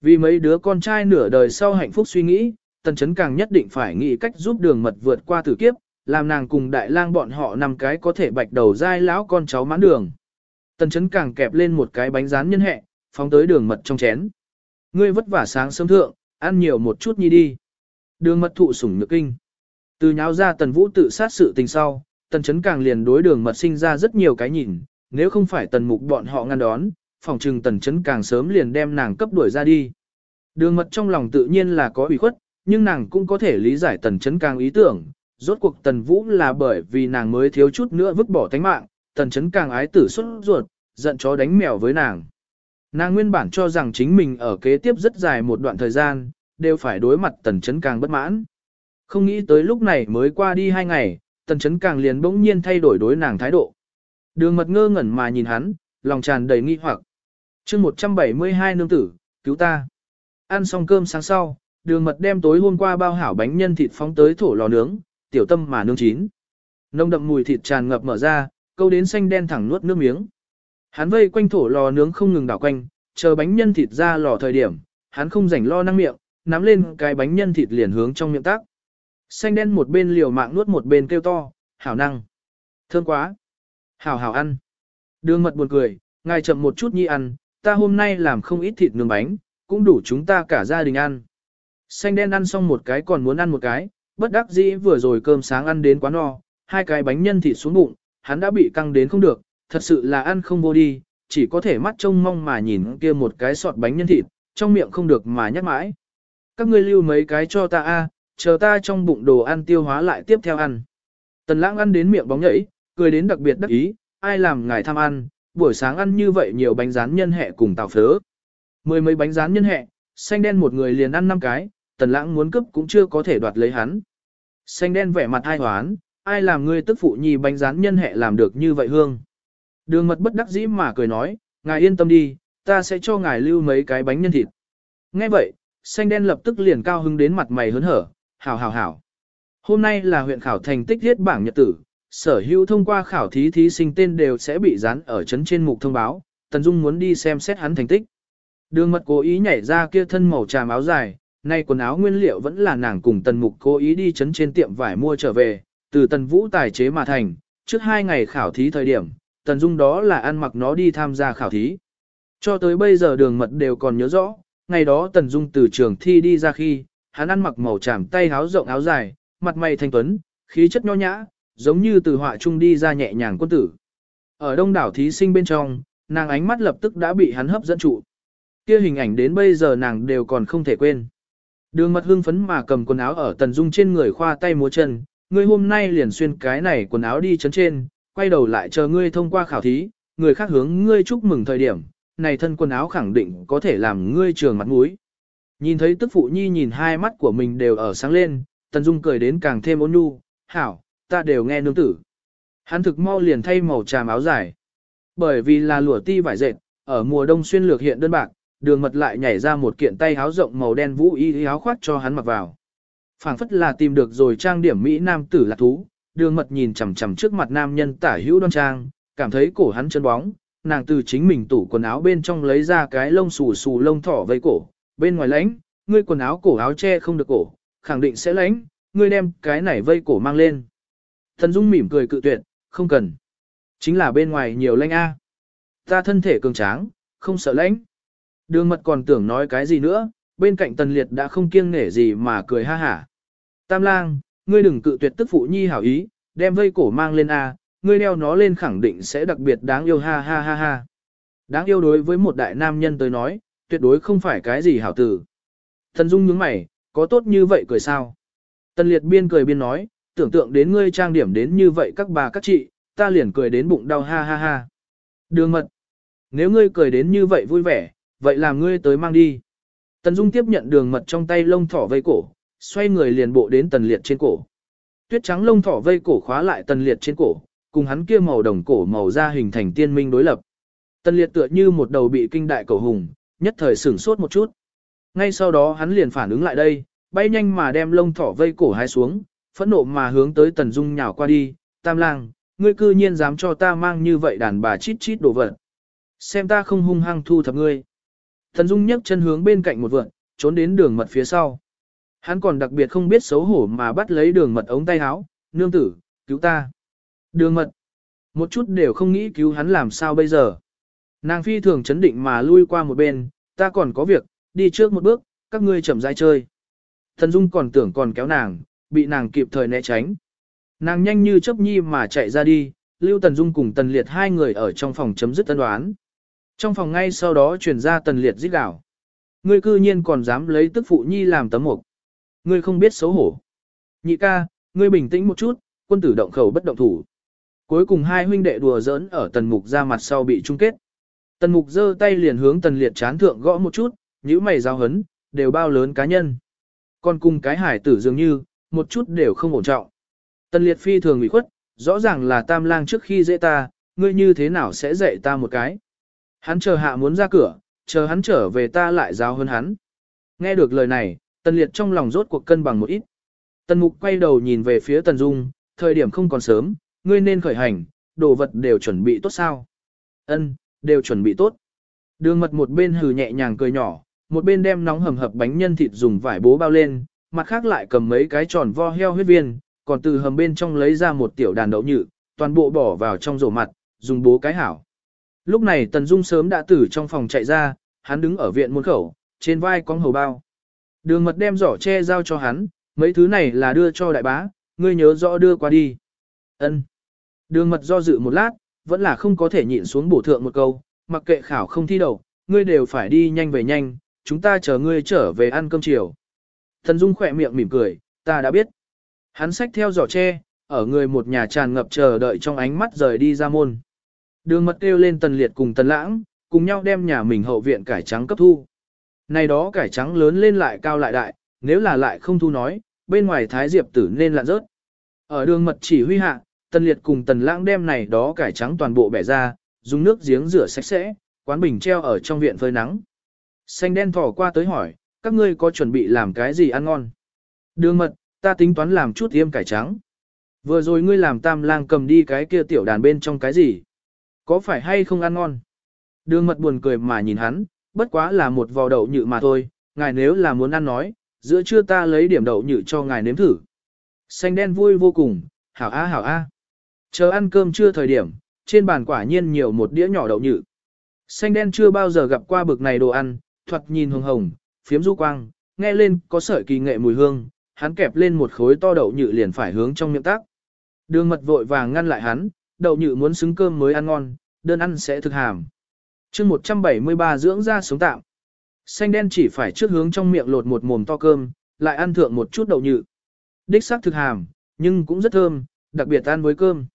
Vì mấy đứa con trai nửa đời sau hạnh phúc suy nghĩ, tần chấn càng nhất định phải nghĩ cách giúp đường mật vượt qua tử kiếp, làm nàng cùng đại lang bọn họ năm cái có thể bạch đầu dai lão con cháu mãn đường. Tần chấn càng kẹp lên một cái bánh rán nhân hẹ, phóng tới đường mật trong chén. Ngươi vất vả sáng sớm thượng, ăn nhiều một chút nhi đi. Đường mật thụ sủng nhược kinh. Từ nháo ra tần vũ tự sát sự tình sau, tần chấn càng liền đối đường mật sinh ra rất nhiều cái nhìn, nếu không phải tần mục bọn họ ngăn đón, phòng trừng tần chấn càng sớm liền đem nàng cấp đuổi ra đi. Đường mật trong lòng tự nhiên là có ủy khuất, nhưng nàng cũng có thể lý giải tần chấn càng ý tưởng, rốt cuộc tần vũ là bởi vì nàng mới thiếu chút nữa vứt bỏ tánh mạng, tần chấn càng ái tử xuất ruột, giận chó đánh mèo với nàng. Nàng nguyên bản cho rằng chính mình ở kế tiếp rất dài một đoạn thời gian, đều phải đối mặt tần chấn càng bất mãn. Không nghĩ tới lúc này mới qua đi hai ngày, tần chấn càng liền bỗng nhiên thay đổi đối nàng thái độ. Đường mật ngơ ngẩn mà nhìn hắn, lòng tràn đầy nghi hoặc. chương 172 nương tử, cứu ta. Ăn xong cơm sáng sau, đường mật đem tối hôm qua bao hảo bánh nhân thịt phóng tới thổ lò nướng, tiểu tâm mà nướng chín. Nông đậm mùi thịt tràn ngập mở ra, câu đến xanh đen thẳng nuốt nước miếng. Hắn vây quanh thổ lò nướng không ngừng đảo quanh, chờ bánh nhân thịt ra lò thời điểm, hắn không rảnh lo năng miệng, nắm lên cái bánh nhân thịt liền hướng trong miệng tác. Xanh đen một bên liều mạng nuốt một bên kêu to, hảo năng. Thơm quá. Hảo hảo ăn. Đường mật buồn cười, ngài chậm một chút nhi ăn, ta hôm nay làm không ít thịt nướng bánh, cũng đủ chúng ta cả gia đình ăn. Xanh đen ăn xong một cái còn muốn ăn một cái, bất đắc dĩ vừa rồi cơm sáng ăn đến quá no, hai cái bánh nhân thịt xuống bụng, hắn đã bị căng đến không được, thật sự là ăn không vô đi, chỉ có thể mắt trông mong mà nhìn kia một cái sọt bánh nhân thịt, trong miệng không được mà nhắc mãi. Các ngươi lưu mấy cái cho ta a, chờ ta trong bụng đồ ăn tiêu hóa lại tiếp theo ăn. Tần lãng ăn đến miệng bóng nhảy, cười đến đặc biệt đắc ý, ai làm ngài tham ăn, buổi sáng ăn như vậy nhiều bánh rán nhân hẹ cùng tàu phớ. Mười mấy bánh rán nhân hẹ, xanh đen một người liền ăn năm cái, tần lãng muốn cướp cũng chưa có thể đoạt lấy hắn. Xanh đen vẻ mặt ai hoán, ai làm ngươi tức phụ nhì bánh rán nhân hẹ làm được như vậy hương. Đường mật bất đắc dĩ mà cười nói, ngài yên tâm đi, ta sẽ cho ngài lưu mấy cái bánh nhân thịt. Nghe vậy, xanh đen lập tức liền cao hứng đến mặt mày hớn hở, hảo hảo hảo. Hôm nay là huyện khảo thành tích thiết bảng nhật tử, sở hữu thông qua khảo thí thí sinh tên đều sẽ bị dán ở chấn trên mục thông báo, Tần Dung muốn đi xem xét hắn thành tích. Đường mật cố ý nhảy ra kia thân màu trà áo dài, nay quần áo nguyên liệu vẫn là nàng cùng Tần Mục cố ý đi chấn trên tiệm vải mua trở về, từ Tần Vũ tài chế mà thành, trước hai ngày khảo thí thời điểm, Tần Dung đó là ăn mặc nó đi tham gia khảo thí. Cho tới bây giờ đường mật đều còn nhớ rõ, ngày đó Tần Dung từ trường thi đi ra khi, hắn ăn mặc màu tràm tay áo rộng áo dài, mặt mày thanh tuấn, khí chất nho nhã, giống như từ họa trung đi ra nhẹ nhàng quân tử. Ở đông đảo thí sinh bên trong, nàng ánh mắt lập tức đã bị hắn hấp dẫn trụ. Kia hình ảnh đến bây giờ nàng đều còn không thể quên. Đường mật hưng phấn mà cầm quần áo ở Tần Dung trên người khoa tay múa chân, ngươi hôm nay liền xuyên cái này quần áo đi chấn trên, quay đầu lại chờ ngươi thông qua khảo thí, người khác hướng ngươi chúc mừng thời điểm, này thân quần áo khẳng định có thể làm ngươi trường mặt mũi. Nhìn thấy tức phụ nhi nhìn hai mắt của mình đều ở sáng lên, Tần Dung cười đến càng thêm ôn nhu, hảo, ta đều nghe nương tử. Hắn thực mau liền thay màu tràm áo dài. Bởi vì là lụa ti vải dệt, ở mùa đông xuyên lược hiện đơn bạc, đường mật lại nhảy ra một kiện tay áo rộng màu đen vũ y áo khoác cho hắn mặc vào. phảng phất là tìm được rồi trang điểm Mỹ nam tử lạc thú, đường mật nhìn chằm chằm trước mặt nam nhân tả hữu đoan trang, cảm thấy cổ hắn chân bóng, nàng từ chính mình tủ quần áo bên trong lấy ra cái lông xù xù lông thỏ vây cổ, bên ngoài lãnh, ngươi quần áo cổ áo che không được cổ, khẳng định sẽ lãnh, ngươi đem cái này vây cổ mang lên. Thần Dung mỉm cười cự tuyệt, không cần. Chính là bên ngoài nhiều lãnh A. Ta thân thể cường tráng, không sợ lãnh. Đường mật còn tưởng nói cái gì nữa, bên cạnh tần liệt đã không kiêng nể gì mà cười ha hả. Tam lang, ngươi đừng cự tuyệt tức phụ nhi hảo ý, đem vây cổ mang lên A, ngươi đeo nó lên khẳng định sẽ đặc biệt đáng yêu ha ha ha ha. Đáng yêu đối với một đại nam nhân tới nói, tuyệt đối không phải cái gì hảo tử. Thần Dung nhướng mày, có tốt như vậy cười sao? Tần liệt biên cười biên nói, tưởng tượng đến ngươi trang điểm đến như vậy các bà các chị, ta liền cười đến bụng đau ha ha ha. Đường mật, nếu ngươi cười đến như vậy vui vẻ, vậy làm ngươi tới mang đi. Tần Dung tiếp nhận đường mật trong tay lông thỏ vây cổ, xoay người liền bộ đến tần liệt trên cổ. Tuyết trắng lông thỏ vây cổ khóa lại tần liệt trên cổ, cùng hắn kia màu đồng cổ màu da hình thành tiên minh đối lập. Tần liệt tựa như một đầu bị kinh đại cầu hùng, nhất thời sửng sốt một chút. Ngay sau đó hắn liền phản ứng lại đây, bay nhanh mà đem lông thỏ vây cổ hai xuống, phẫn nộ mà hướng tới Tần Dung nhào qua đi, tam lang, ngươi cư nhiên dám cho ta mang như vậy đàn bà chít chít đồ vật. Xem ta không hung hăng thu thập ngươi. Tần Dung nhấc chân hướng bên cạnh một vượn, trốn đến đường mật phía sau. Hắn còn đặc biệt không biết xấu hổ mà bắt lấy đường mật ống tay áo, nương tử, cứu ta. Đường mật, một chút đều không nghĩ cứu hắn làm sao bây giờ. Nàng phi thường chấn định mà lui qua một bên, ta còn có việc, đi trước một bước, các ngươi chậm rãi chơi. Thần Dung còn tưởng còn kéo nàng, bị nàng kịp thời né tránh. Nàng nhanh như chớp nhi mà chạy ra đi, Lưu Tần Dung cùng Tần Liệt hai người ở trong phòng chấm dứt tân đoán. Trong phòng ngay sau đó truyền ra Tần Liệt giết đảo. Ngươi cư nhiên còn dám lấy tức phụ nhi làm tấm mục. Ngươi không biết xấu hổ. Nhị ca, ngươi bình tĩnh một chút, quân tử động khẩu bất động thủ. Cuối cùng hai huynh đệ đùa giỡn ở Tần Mục ra mặt sau bị chung kết. Tần Mục giơ tay liền hướng Tần Liệt chán thượng gõ một chút, Những mày giao hấn, đều bao lớn cá nhân. Còn cùng cái hải tử dường như, một chút đều không ổn trọng. Tần liệt phi thường ủy khuất, rõ ràng là tam lang trước khi dễ ta, ngươi như thế nào sẽ dạy ta một cái. Hắn chờ hạ muốn ra cửa, chờ hắn trở về ta lại giáo hơn hắn. Nghe được lời này, Tần liệt trong lòng rốt cuộc cân bằng một ít. Tần mục quay đầu nhìn về phía tần dung, thời điểm không còn sớm, ngươi nên khởi hành, đồ vật đều chuẩn bị tốt sao. Ân, đều chuẩn bị tốt. Đường mật một bên hừ nhẹ nhàng cười nhỏ, một bên đem nóng hầm hập bánh nhân thịt dùng vải bố bao lên, mặt khác lại cầm mấy cái tròn vo heo huyết viên, còn từ hầm bên trong lấy ra một tiểu đàn đậu nhự, toàn bộ bỏ vào trong rổ mặt, dùng bố cái hảo. Lúc này Tần Dung sớm đã từ trong phòng chạy ra, hắn đứng ở viện môn khẩu, trên vai con hầu bao. Đường mật đem giỏ che giao cho hắn, mấy thứ này là đưa cho đại bá, ngươi nhớ rõ đưa qua đi. Ân. Đường mật do dự một lát, vẫn là không có thể nhịn xuống bổ thượng một câu, mặc kệ khảo không thi đầu, ngươi đều phải đi nhanh về nhanh, chúng ta chờ ngươi trở về ăn cơm chiều. Thần Dung khỏe miệng mỉm cười, ta đã biết. Hắn xách theo giỏ tre, ở người một nhà tràn ngập chờ đợi trong ánh mắt rời đi ra môn. Đường mật kêu lên tần liệt cùng tần lãng, cùng nhau đem nhà mình hậu viện cải trắng cấp thu. Này đó cải trắng lớn lên lại cao lại đại, nếu là lại không thu nói, bên ngoài thái diệp tử nên lạn rớt. Ở đường mật chỉ huy hạ, tần liệt cùng tần lãng đem này đó cải trắng toàn bộ bẻ ra, dùng nước giếng rửa sạch sẽ, quán bình treo ở trong viện phơi nắng. Xanh đen thỏ qua tới hỏi, các ngươi có chuẩn bị làm cái gì ăn ngon? Đường mật, ta tính toán làm chút yêm cải trắng. Vừa rồi ngươi làm tam lang cầm đi cái kia tiểu đàn bên trong cái gì? Có phải hay không ăn ngon? Đường mật buồn cười mà nhìn hắn, bất quá là một vò đậu nhự mà thôi, ngài nếu là muốn ăn nói, giữa trưa ta lấy điểm đậu nhự cho ngài nếm thử. Xanh đen vui vô cùng, hảo a hảo a. Chờ ăn cơm trưa thời điểm, trên bàn quả nhiên nhiều một đĩa nhỏ đậu nhự. Xanh đen chưa bao giờ gặp qua bực này đồ ăn, thoạt nhìn hồng hồng, phiếm du quang, nghe lên có sợi kỳ nghệ mùi hương, hắn kẹp lên một khối to đậu nhự liền phải hướng trong miệng tác. Đường mật vội vàng ngăn lại hắn, đậu nhự muốn xứng cơm mới ăn ngon, đơn ăn sẽ thực hàm. chương 173 dưỡng ra sống tạm. Xanh đen chỉ phải trước hướng trong miệng lột một mồm to cơm, lại ăn thượng một chút đậu nhự. Đích xác thực hàm, nhưng cũng rất thơm, đặc biệt ăn với cơm.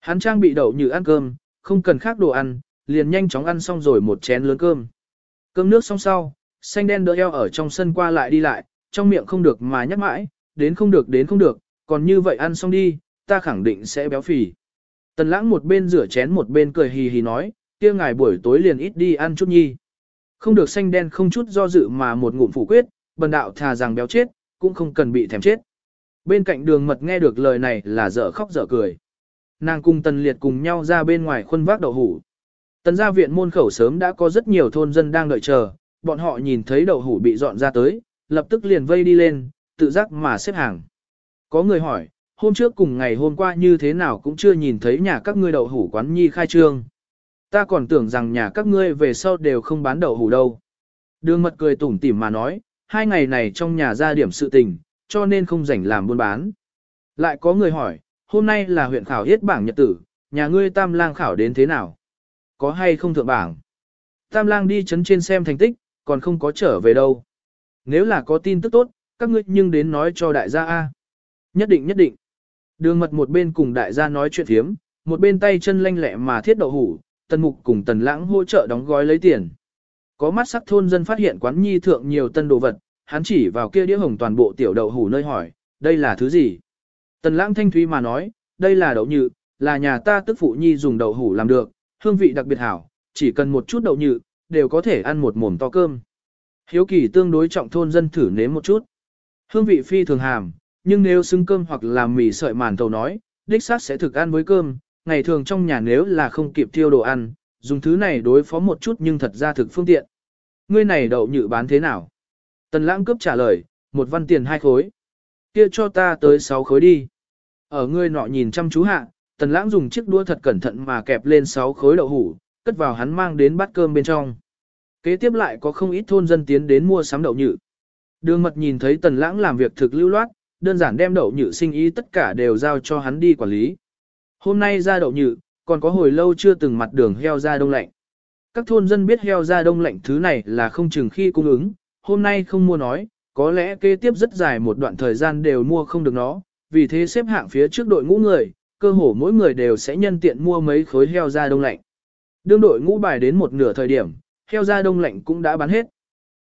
Hắn trang bị đậu như ăn cơm, không cần khác đồ ăn, liền nhanh chóng ăn xong rồi một chén lớn cơm. Cơm nước xong sau, xanh đen đỡ eo ở trong sân qua lại đi lại, trong miệng không được mà nhắc mãi, đến không được đến không được, còn như vậy ăn xong đi, ta khẳng định sẽ béo phì. Tần lãng một bên rửa chén một bên cười hì hì nói, kia ngài buổi tối liền ít đi ăn chút nhi. Không được xanh đen không chút do dự mà một ngụm phủ quyết, bần đạo thà rằng béo chết, cũng không cần bị thèm chết. Bên cạnh đường mật nghe được lời này là dở khóc dở cười. Nàng cùng tần liệt cùng nhau ra bên ngoài khuôn vác đậu hủ. Tần gia viện môn khẩu sớm đã có rất nhiều thôn dân đang đợi chờ, bọn họ nhìn thấy đậu hủ bị dọn ra tới, lập tức liền vây đi lên, tự giác mà xếp hàng. Có người hỏi, hôm trước cùng ngày hôm qua như thế nào cũng chưa nhìn thấy nhà các ngươi đậu hủ quán nhi khai trương. Ta còn tưởng rằng nhà các ngươi về sau đều không bán đậu hủ đâu. Đường mật cười tủm tỉm mà nói, hai ngày này trong nhà ra điểm sự tình, cho nên không rảnh làm buôn bán. Lại có người hỏi, hôm nay là huyện khảo hết bảng nhật tử, nhà ngươi tam lang khảo đến thế nào? Có hay không thượng bảng? Tam lang đi chấn trên xem thành tích, còn không có trở về đâu. Nếu là có tin tức tốt, các ngươi nhưng đến nói cho đại gia A. Nhất định nhất định. Đường mật một bên cùng đại gia nói chuyện thiếm, một bên tay chân lanh lẹ mà thiết đậu hủ, tần mục cùng tần lãng hỗ trợ đóng gói lấy tiền. Có mắt sắc thôn dân phát hiện quán nhi thượng nhiều tân đồ vật, hắn chỉ vào kia đĩa hồng toàn bộ tiểu đậu hủ nơi hỏi, đây là thứ gì? Tần lãng thanh thúy mà nói, đây là đậu nhự, là nhà ta tức phụ nhi dùng đậu hủ làm được, hương vị đặc biệt hảo, chỉ cần một chút đậu nhự, đều có thể ăn một mồm to cơm. Hiếu kỳ tương đối trọng thôn dân thử nếm một chút. Hương vị phi thường hàm, nhưng nếu xứng cơm hoặc làm mì sợi màn tàu nói, đích xác sẽ thực ăn với cơm, ngày thường trong nhà nếu là không kịp tiêu đồ ăn, dùng thứ này đối phó một chút nhưng thật ra thực phương tiện. Ngươi này đậu nhự bán thế nào? Tần lãng cướp trả lời, một văn tiền hai khối. Kia cho ta tới sáu khối đi. Ở ngươi nọ nhìn chăm chú hạ, tần lãng dùng chiếc đũa thật cẩn thận mà kẹp lên sáu khối đậu hủ, cất vào hắn mang đến bát cơm bên trong. Kế tiếp lại có không ít thôn dân tiến đến mua sắm đậu nhự. Đường mật nhìn thấy tần lãng làm việc thực lưu loát, đơn giản đem đậu nhự sinh ý tất cả đều giao cho hắn đi quản lý. Hôm nay ra đậu nhự, còn có hồi lâu chưa từng mặt đường heo ra đông lạnh. Các thôn dân biết heo ra đông lạnh thứ này là không chừng khi cung ứng, hôm nay không mua nói, có lẽ kế tiếp rất dài một đoạn thời gian đều mua không được nó, vì thế xếp hạng phía trước đội ngũ người, cơ hồ mỗi người đều sẽ nhân tiện mua mấy khối heo ra đông lạnh. Đương đội ngũ bài đến một nửa thời điểm, heo da đông lạnh cũng đã bán hết.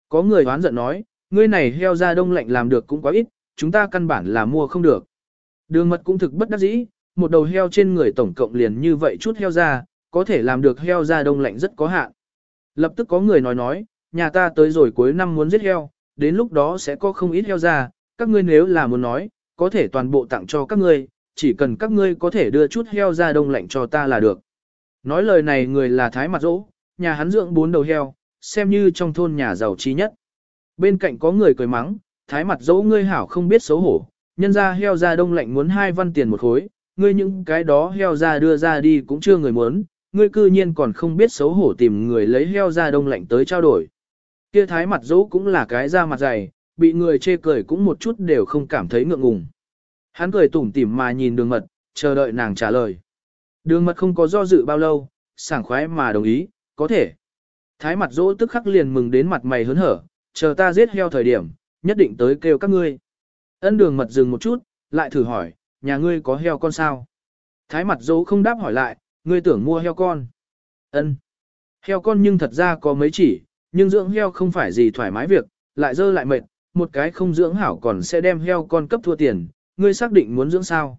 Có người hoán giận nói, ngươi này heo da đông lạnh làm được cũng quá ít, chúng ta căn bản là mua không được. Đường mật cũng thực bất đắc dĩ, một đầu heo trên người tổng cộng liền như vậy chút heo da, có thể làm được heo da đông lạnh rất có hạn. Lập tức có người nói nói, nhà ta tới rồi cuối năm muốn giết heo, đến lúc đó sẽ có không ít heo da, các ngươi nếu là muốn nói, có thể toàn bộ tặng cho các ngươi, chỉ cần các ngươi có thể đưa chút heo ra đông lạnh cho ta là được. Nói lời này người là Thái Mặt Dỗ, nhà hắn dưỡng bốn đầu heo, xem như trong thôn nhà giàu trí nhất. Bên cạnh có người cười mắng, Thái Mặt Dỗ ngươi hảo không biết xấu hổ, nhân ra heo ra đông lạnh muốn hai văn tiền một khối, ngươi những cái đó heo ra đưa ra đi cũng chưa người muốn, ngươi cư nhiên còn không biết xấu hổ tìm người lấy heo ra đông lạnh tới trao đổi. Kia Thái Mặt Dỗ cũng là cái da mặt dày, bị người chê cười cũng một chút đều không cảm thấy ngượng ngùng. Hắn cười tủm tỉm mà nhìn đường mật, chờ đợi nàng trả lời. Đường mật không có do dự bao lâu, sảng khoái mà đồng ý, có thể. Thái mặt dỗ tức khắc liền mừng đến mặt mày hớn hở, chờ ta giết heo thời điểm, nhất định tới kêu các ngươi. Ân đường mật dừng một chút, lại thử hỏi, nhà ngươi có heo con sao? Thái mặt dỗ không đáp hỏi lại, ngươi tưởng mua heo con. Ân. Heo con nhưng thật ra có mấy chỉ, nhưng dưỡng heo không phải gì thoải mái việc, lại dơ lại mệt, một cái không dưỡng hảo còn sẽ đem heo con cấp thua tiền, ngươi xác định muốn dưỡng sao.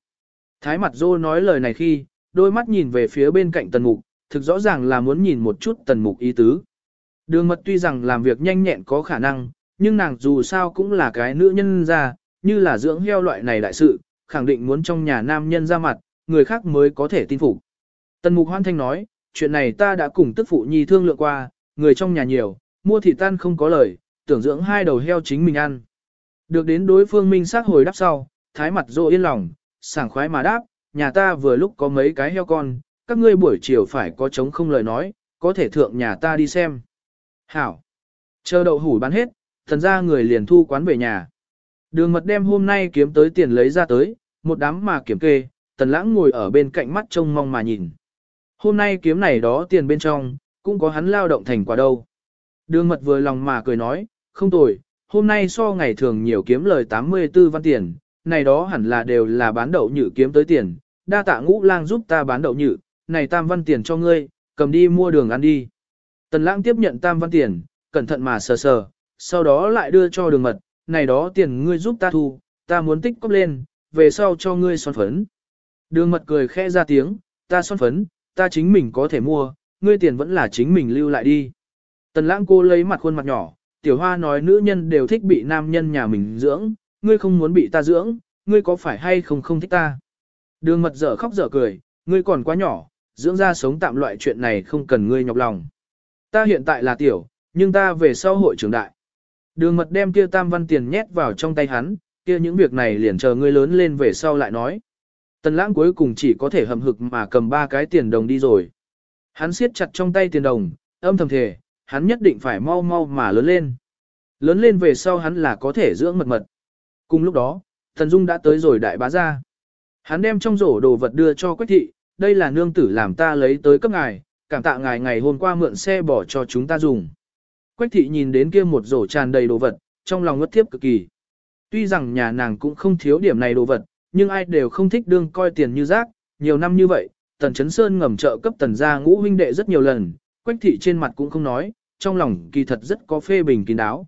Thái mặt dô nói lời này khi, đôi mắt nhìn về phía bên cạnh tần mục, thực rõ ràng là muốn nhìn một chút tần mục ý tứ. Đường mật tuy rằng làm việc nhanh nhẹn có khả năng, nhưng nàng dù sao cũng là cái nữ nhân ra, như là dưỡng heo loại này đại sự, khẳng định muốn trong nhà nam nhân ra mặt, người khác mới có thể tin phục. Tần mục hoan thanh nói, chuyện này ta đã cùng tức phụ nhi thương lượng qua, người trong nhà nhiều, mua thịt tan không có lời, tưởng dưỡng hai đầu heo chính mình ăn. Được đến đối phương minh xác hồi đáp sau, thái mặt rộ yên lòng, sảng khoái mà đáp, nhà ta vừa lúc có mấy cái heo con, các ngươi buổi chiều phải có chống không lời nói, có thể thượng nhà ta đi xem. Hảo. Chờ đậu hủ bán hết, thần ra người liền thu quán về nhà. Đường mật đem hôm nay kiếm tới tiền lấy ra tới, một đám mà kiểm kê, tần lãng ngồi ở bên cạnh mắt trông mong mà nhìn. Hôm nay kiếm này đó tiền bên trong, cũng có hắn lao động thành quả đâu. Đường mật vừa lòng mà cười nói, không tồi, hôm nay so ngày thường nhiều kiếm lời 84 văn tiền, này đó hẳn là đều là bán đậu nhự kiếm tới tiền, đa tạ ngũ lang giúp ta bán đậu nhự, này tam văn tiền cho ngươi, cầm đi mua đường ăn đi. Tần lãng tiếp nhận tam văn tiền, cẩn thận mà sờ sờ, sau đó lại đưa cho đường mật, này đó tiền ngươi giúp ta thu, ta muốn tích cóp lên, về sau cho ngươi son phấn. Đường mật cười khẽ ra tiếng, ta son phấn, ta chính mình có thể mua, ngươi tiền vẫn là chính mình lưu lại đi. Tần lãng cô lấy mặt khuôn mặt nhỏ, tiểu hoa nói nữ nhân đều thích bị nam nhân nhà mình dưỡng, ngươi không muốn bị ta dưỡng, ngươi có phải hay không không thích ta. Đường mật dở khóc dở cười, ngươi còn quá nhỏ, dưỡng ra sống tạm loại chuyện này không cần ngươi nhọc lòng. Ta hiện tại là tiểu, nhưng ta về sau hội trưởng đại. Đường mật đem kia tam văn tiền nhét vào trong tay hắn, kia những việc này liền chờ ngươi lớn lên về sau lại nói. Tần lãng cuối cùng chỉ có thể hầm hực mà cầm ba cái tiền đồng đi rồi. Hắn siết chặt trong tay tiền đồng, âm thầm thề, hắn nhất định phải mau mau mà lớn lên. Lớn lên về sau hắn là có thể dưỡng mật mật. Cùng lúc đó, Thần Dung đã tới rồi đại bá ra. Hắn đem trong rổ đồ vật đưa cho Quách thị, đây là nương tử làm ta lấy tới cấp ngài, cảm tạ ngài ngày hôm qua mượn xe bỏ cho chúng ta dùng. Quách thị nhìn đến kia một rổ tràn đầy đồ vật, trong lòng ngất thiếp cực kỳ. Tuy rằng nhà nàng cũng không thiếu điểm này đồ vật, nhưng ai đều không thích đương coi tiền như rác, nhiều năm như vậy, Tần Chấn Sơn ngầm trợ cấp tần gia ngũ huynh đệ rất nhiều lần, Quách thị trên mặt cũng không nói, trong lòng kỳ thật rất có phê bình kín đáo.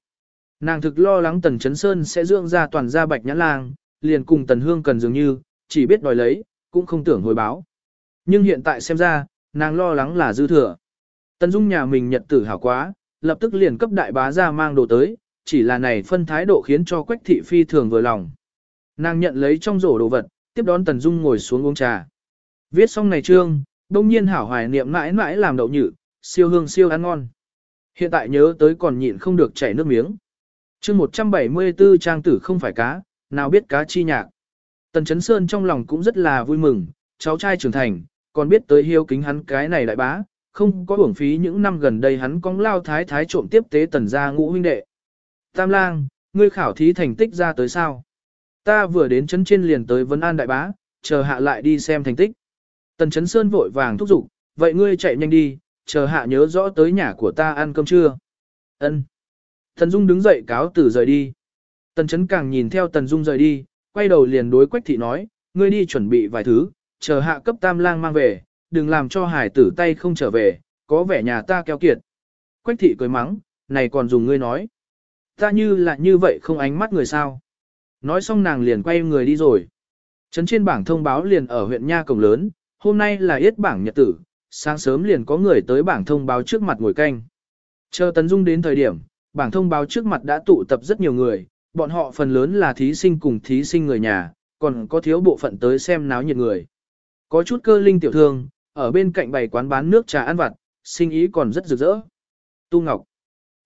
Nàng thực lo lắng Tần Chấn Sơn sẽ dưỡng ra toàn gia bạch nhãn lang, liền cùng Tần Hương cần dường như, chỉ biết đòi lấy, cũng không tưởng hồi báo. Nhưng hiện tại xem ra, nàng lo lắng là dư thừa. Tần Dung nhà mình nhật tử hảo quá, lập tức liền cấp đại bá ra mang đồ tới, chỉ là này phân thái độ khiến cho Quách thị phi thường vừa lòng. Nàng nhận lấy trong rổ đồ vật, tiếp đón Tần Dung ngồi xuống uống trà. Viết xong này trương, đông nhiên hảo hoài niệm mãi mãi làm đậu nhự, siêu hương siêu ăn ngon. Hiện tại nhớ tới còn nhịn không được chảy nước miếng. chương 174 trang tử không phải cá, nào biết cá chi nhạc. Tần Chấn Sơn trong lòng cũng rất là vui mừng, cháu trai trưởng thành, còn biết tới hiếu kính hắn cái này đại bá, không có uổng phí những năm gần đây hắn cong lao thái thái trộm tiếp tế tần gia ngũ huynh đệ. Tam lang, ngươi khảo thí thành tích ra tới sao? Ta vừa đến chấn trên liền tới vấn an đại bá, chờ hạ lại đi xem thành tích. Tần Chấn Sơn vội vàng thúc giục, vậy ngươi chạy nhanh đi, chờ hạ nhớ rõ tới nhà của ta ăn cơm trưa. Ân. Tần Dung đứng dậy cáo từ rời đi. Tần Chấn càng nhìn theo Tần Dung rời đi, quay đầu liền đối Quách Thị nói, ngươi đi chuẩn bị vài thứ, chờ hạ cấp tam lang mang về, đừng làm cho hải tử tay không trở về, có vẻ nhà ta keo kiệt. Quách Thị cười mắng, này còn dùng ngươi nói. Ta như là như vậy không ánh mắt người sao. Nói xong nàng liền quay người đi rồi. Trấn trên bảng thông báo liền ở huyện Nha Cổng Lớn, hôm nay là yết bảng nhật tử, sáng sớm liền có người tới bảng thông báo trước mặt ngồi canh. Chờ Tấn Dung đến thời điểm, bảng thông báo trước mặt đã tụ tập rất nhiều người, bọn họ phần lớn là thí sinh cùng thí sinh người nhà, còn có thiếu bộ phận tới xem náo nhiệt người. Có chút cơ linh tiểu thương, ở bên cạnh bày quán bán nước trà ăn vặt, sinh ý còn rất rực rỡ. Tu Ngọc.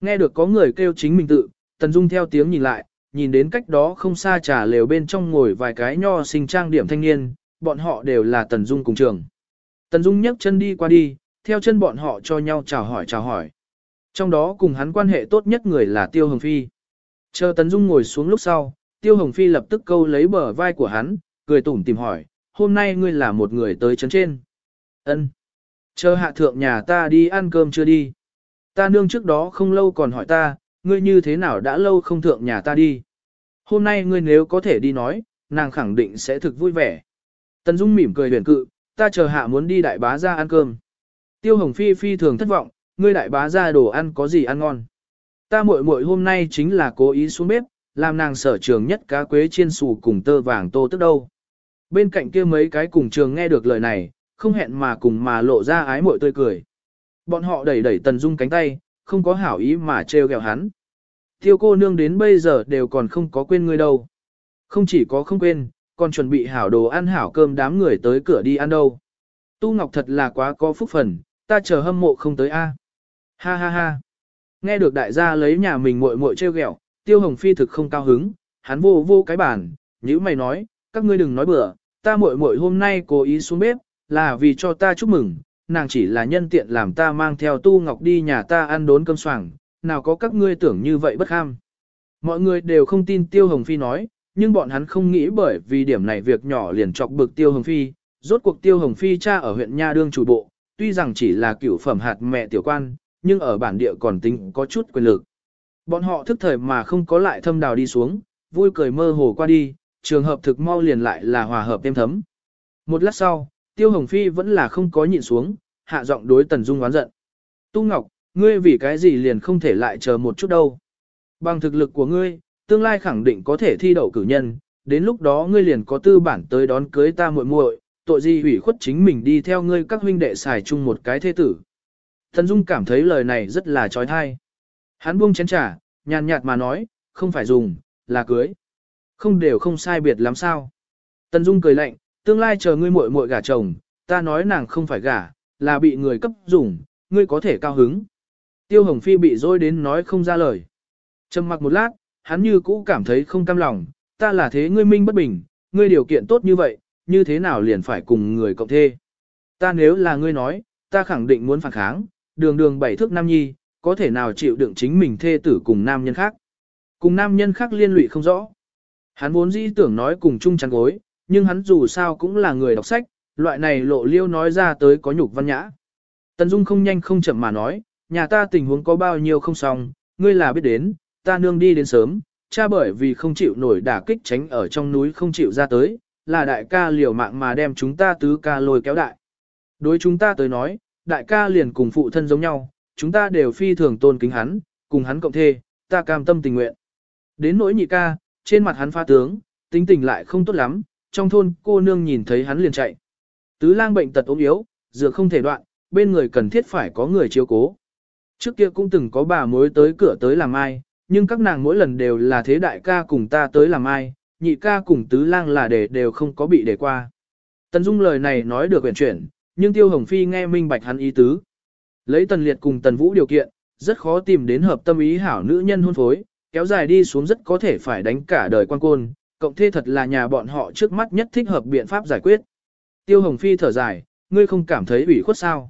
Nghe được có người kêu chính mình tự, Tần Dung theo tiếng nhìn lại, nhìn đến cách đó không xa trà lều bên trong ngồi vài cái nho sinh trang điểm thanh niên, bọn họ đều là Tần Dung cùng trường. Tần Dung nhấc chân đi qua đi, theo chân bọn họ cho nhau chào hỏi chào hỏi. Trong đó cùng hắn quan hệ tốt nhất người là Tiêu Hồng Phi. Chờ Tần Dung ngồi xuống lúc sau, Tiêu Hồng Phi lập tức câu lấy bờ vai của hắn, cười tủm tìm hỏi, hôm nay ngươi là một người tới chấn trên. Ân. Chờ hạ thượng nhà ta đi ăn cơm chưa đi. Ta nương trước đó không lâu còn hỏi ta, ngươi như thế nào đã lâu không thượng nhà ta đi. Hôm nay ngươi nếu có thể đi nói, nàng khẳng định sẽ thực vui vẻ. Tần Dung mỉm cười huyền cự, ta chờ hạ muốn đi đại bá ra ăn cơm. Tiêu Hồng Phi phi thường thất vọng, ngươi đại bá ra đồ ăn có gì ăn ngon. Ta muội muội hôm nay chính là cố ý xuống bếp, làm nàng sở trường nhất cá quế chiên xù cùng tơ vàng tô tức đâu. Bên cạnh kia mấy cái cùng trường nghe được lời này, không hẹn mà cùng mà lộ ra ái muội tươi cười. Bọn họ đẩy đẩy Tần Dung cánh tay, không có hảo ý mà trêu ghẹo hắn. Tiêu cô nương đến bây giờ đều còn không có quên ngươi đâu. Không chỉ có không quên, còn chuẩn bị hảo đồ ăn hảo cơm đám người tới cửa đi ăn đâu. Tu Ngọc thật là quá có phúc phần, ta chờ hâm mộ không tới a. Ha ha ha. Nghe được đại gia lấy nhà mình muội muội trêu ghẹo, Tiêu Hồng Phi thực không cao hứng, hắn vô vô cái bàn, nhíu mày nói, các ngươi đừng nói bừa, ta muội muội hôm nay cố ý xuống bếp, là vì cho ta chúc mừng, nàng chỉ là nhân tiện làm ta mang theo Tu Ngọc đi nhà ta ăn đốn cơm soảng, nào có các ngươi tưởng như vậy bất ham. Mọi người đều không tin Tiêu Hồng Phi nói, nhưng bọn hắn không nghĩ bởi vì điểm này việc nhỏ liền chọc bực Tiêu Hồng Phi, rốt cuộc Tiêu Hồng Phi cha ở huyện Nha Đương chủ bộ, tuy rằng chỉ là cửu phẩm hạt mẹ tiểu quan, nhưng ở bản địa còn tính có chút quyền lực. Bọn họ thức thời mà không có lại thâm đào đi xuống, vui cười mơ hồ qua đi, trường hợp thực mau liền lại là hòa hợp êm thấm. Một lát sau, Tiêu Hồng Phi vẫn là không có nhịn xuống, hạ giọng đối Tần Dung oán giận. Tu Ngọc, ngươi vì cái gì liền không thể lại chờ một chút đâu. Bằng thực lực của ngươi, tương lai khẳng định có thể thi đậu cử nhân, đến lúc đó ngươi liền có tư bản tới đón cưới ta muội muội, tội gì hủy khuất chính mình đi theo ngươi các huynh đệ xài chung một cái thế tử. Thần Dung cảm thấy lời này rất là trói thai. Hắn buông chén trà, nhàn nhạt mà nói, không phải dùng, là cưới. Không đều không sai biệt lắm sao. Tần Dung cười lạnh, tương lai chờ ngươi muội muội gả chồng, ta nói nàng không phải gả, là bị người cấp dùng, ngươi có thể cao hứng. Tiêu Hồng Phi bị dối đến nói không ra lời. Trầm mặc một lát, hắn như cũ cảm thấy không cam lòng, ta là thế ngươi minh bất bình, ngươi điều kiện tốt như vậy, như thế nào liền phải cùng người cộng thê. Ta nếu là ngươi nói, ta khẳng định muốn phản kháng, đường đường bảy thước nam nhi, có thể nào chịu đựng chính mình thê tử cùng nam nhân khác. Cùng nam nhân khác liên lụy không rõ. Hắn vốn dĩ tưởng nói cùng chung chăn gối, nhưng hắn dù sao cũng là người đọc sách, loại này lộ liêu nói ra tới có nhục văn nhã. Tần Dung không nhanh không chậm mà nói, nhà ta tình huống có bao nhiêu không xong, ngươi là biết đến, ta nương đi đến sớm, cha bởi vì không chịu nổi đả kích tránh ở trong núi không chịu ra tới, là đại ca liều mạng mà đem chúng ta tứ ca lôi kéo đại. Đối chúng ta tới nói, đại ca liền cùng phụ thân giống nhau, chúng ta đều phi thường tôn kính hắn, cùng hắn cộng thê, ta cam tâm tình nguyện. Đến nỗi nhị ca, trên mặt hắn pha tướng, tính tình lại không tốt lắm, trong thôn cô nương nhìn thấy hắn liền chạy. Tứ lang bệnh tật ốm yếu, dựa không thể đoạn, bên người cần thiết phải có người chiếu cố. Trước kia cũng từng có bà mối tới cửa tới làm ai, nhưng các nàng mỗi lần đều là thế đại ca cùng ta tới làm ai, nhị ca cùng tứ lang là để đều không có bị để qua. Tần Dung lời này nói được quyển chuyển, nhưng Tiêu Hồng Phi nghe minh bạch hắn ý tứ. Lấy Tần Liệt cùng Tần Vũ điều kiện, rất khó tìm đến hợp tâm ý hảo nữ nhân hôn phối, kéo dài đi xuống rất có thể phải đánh cả đời quan côn, cộng thê thật là nhà bọn họ trước mắt nhất thích hợp biện pháp giải quyết. Tiêu Hồng Phi thở dài, ngươi không cảm thấy ủy khuất sao?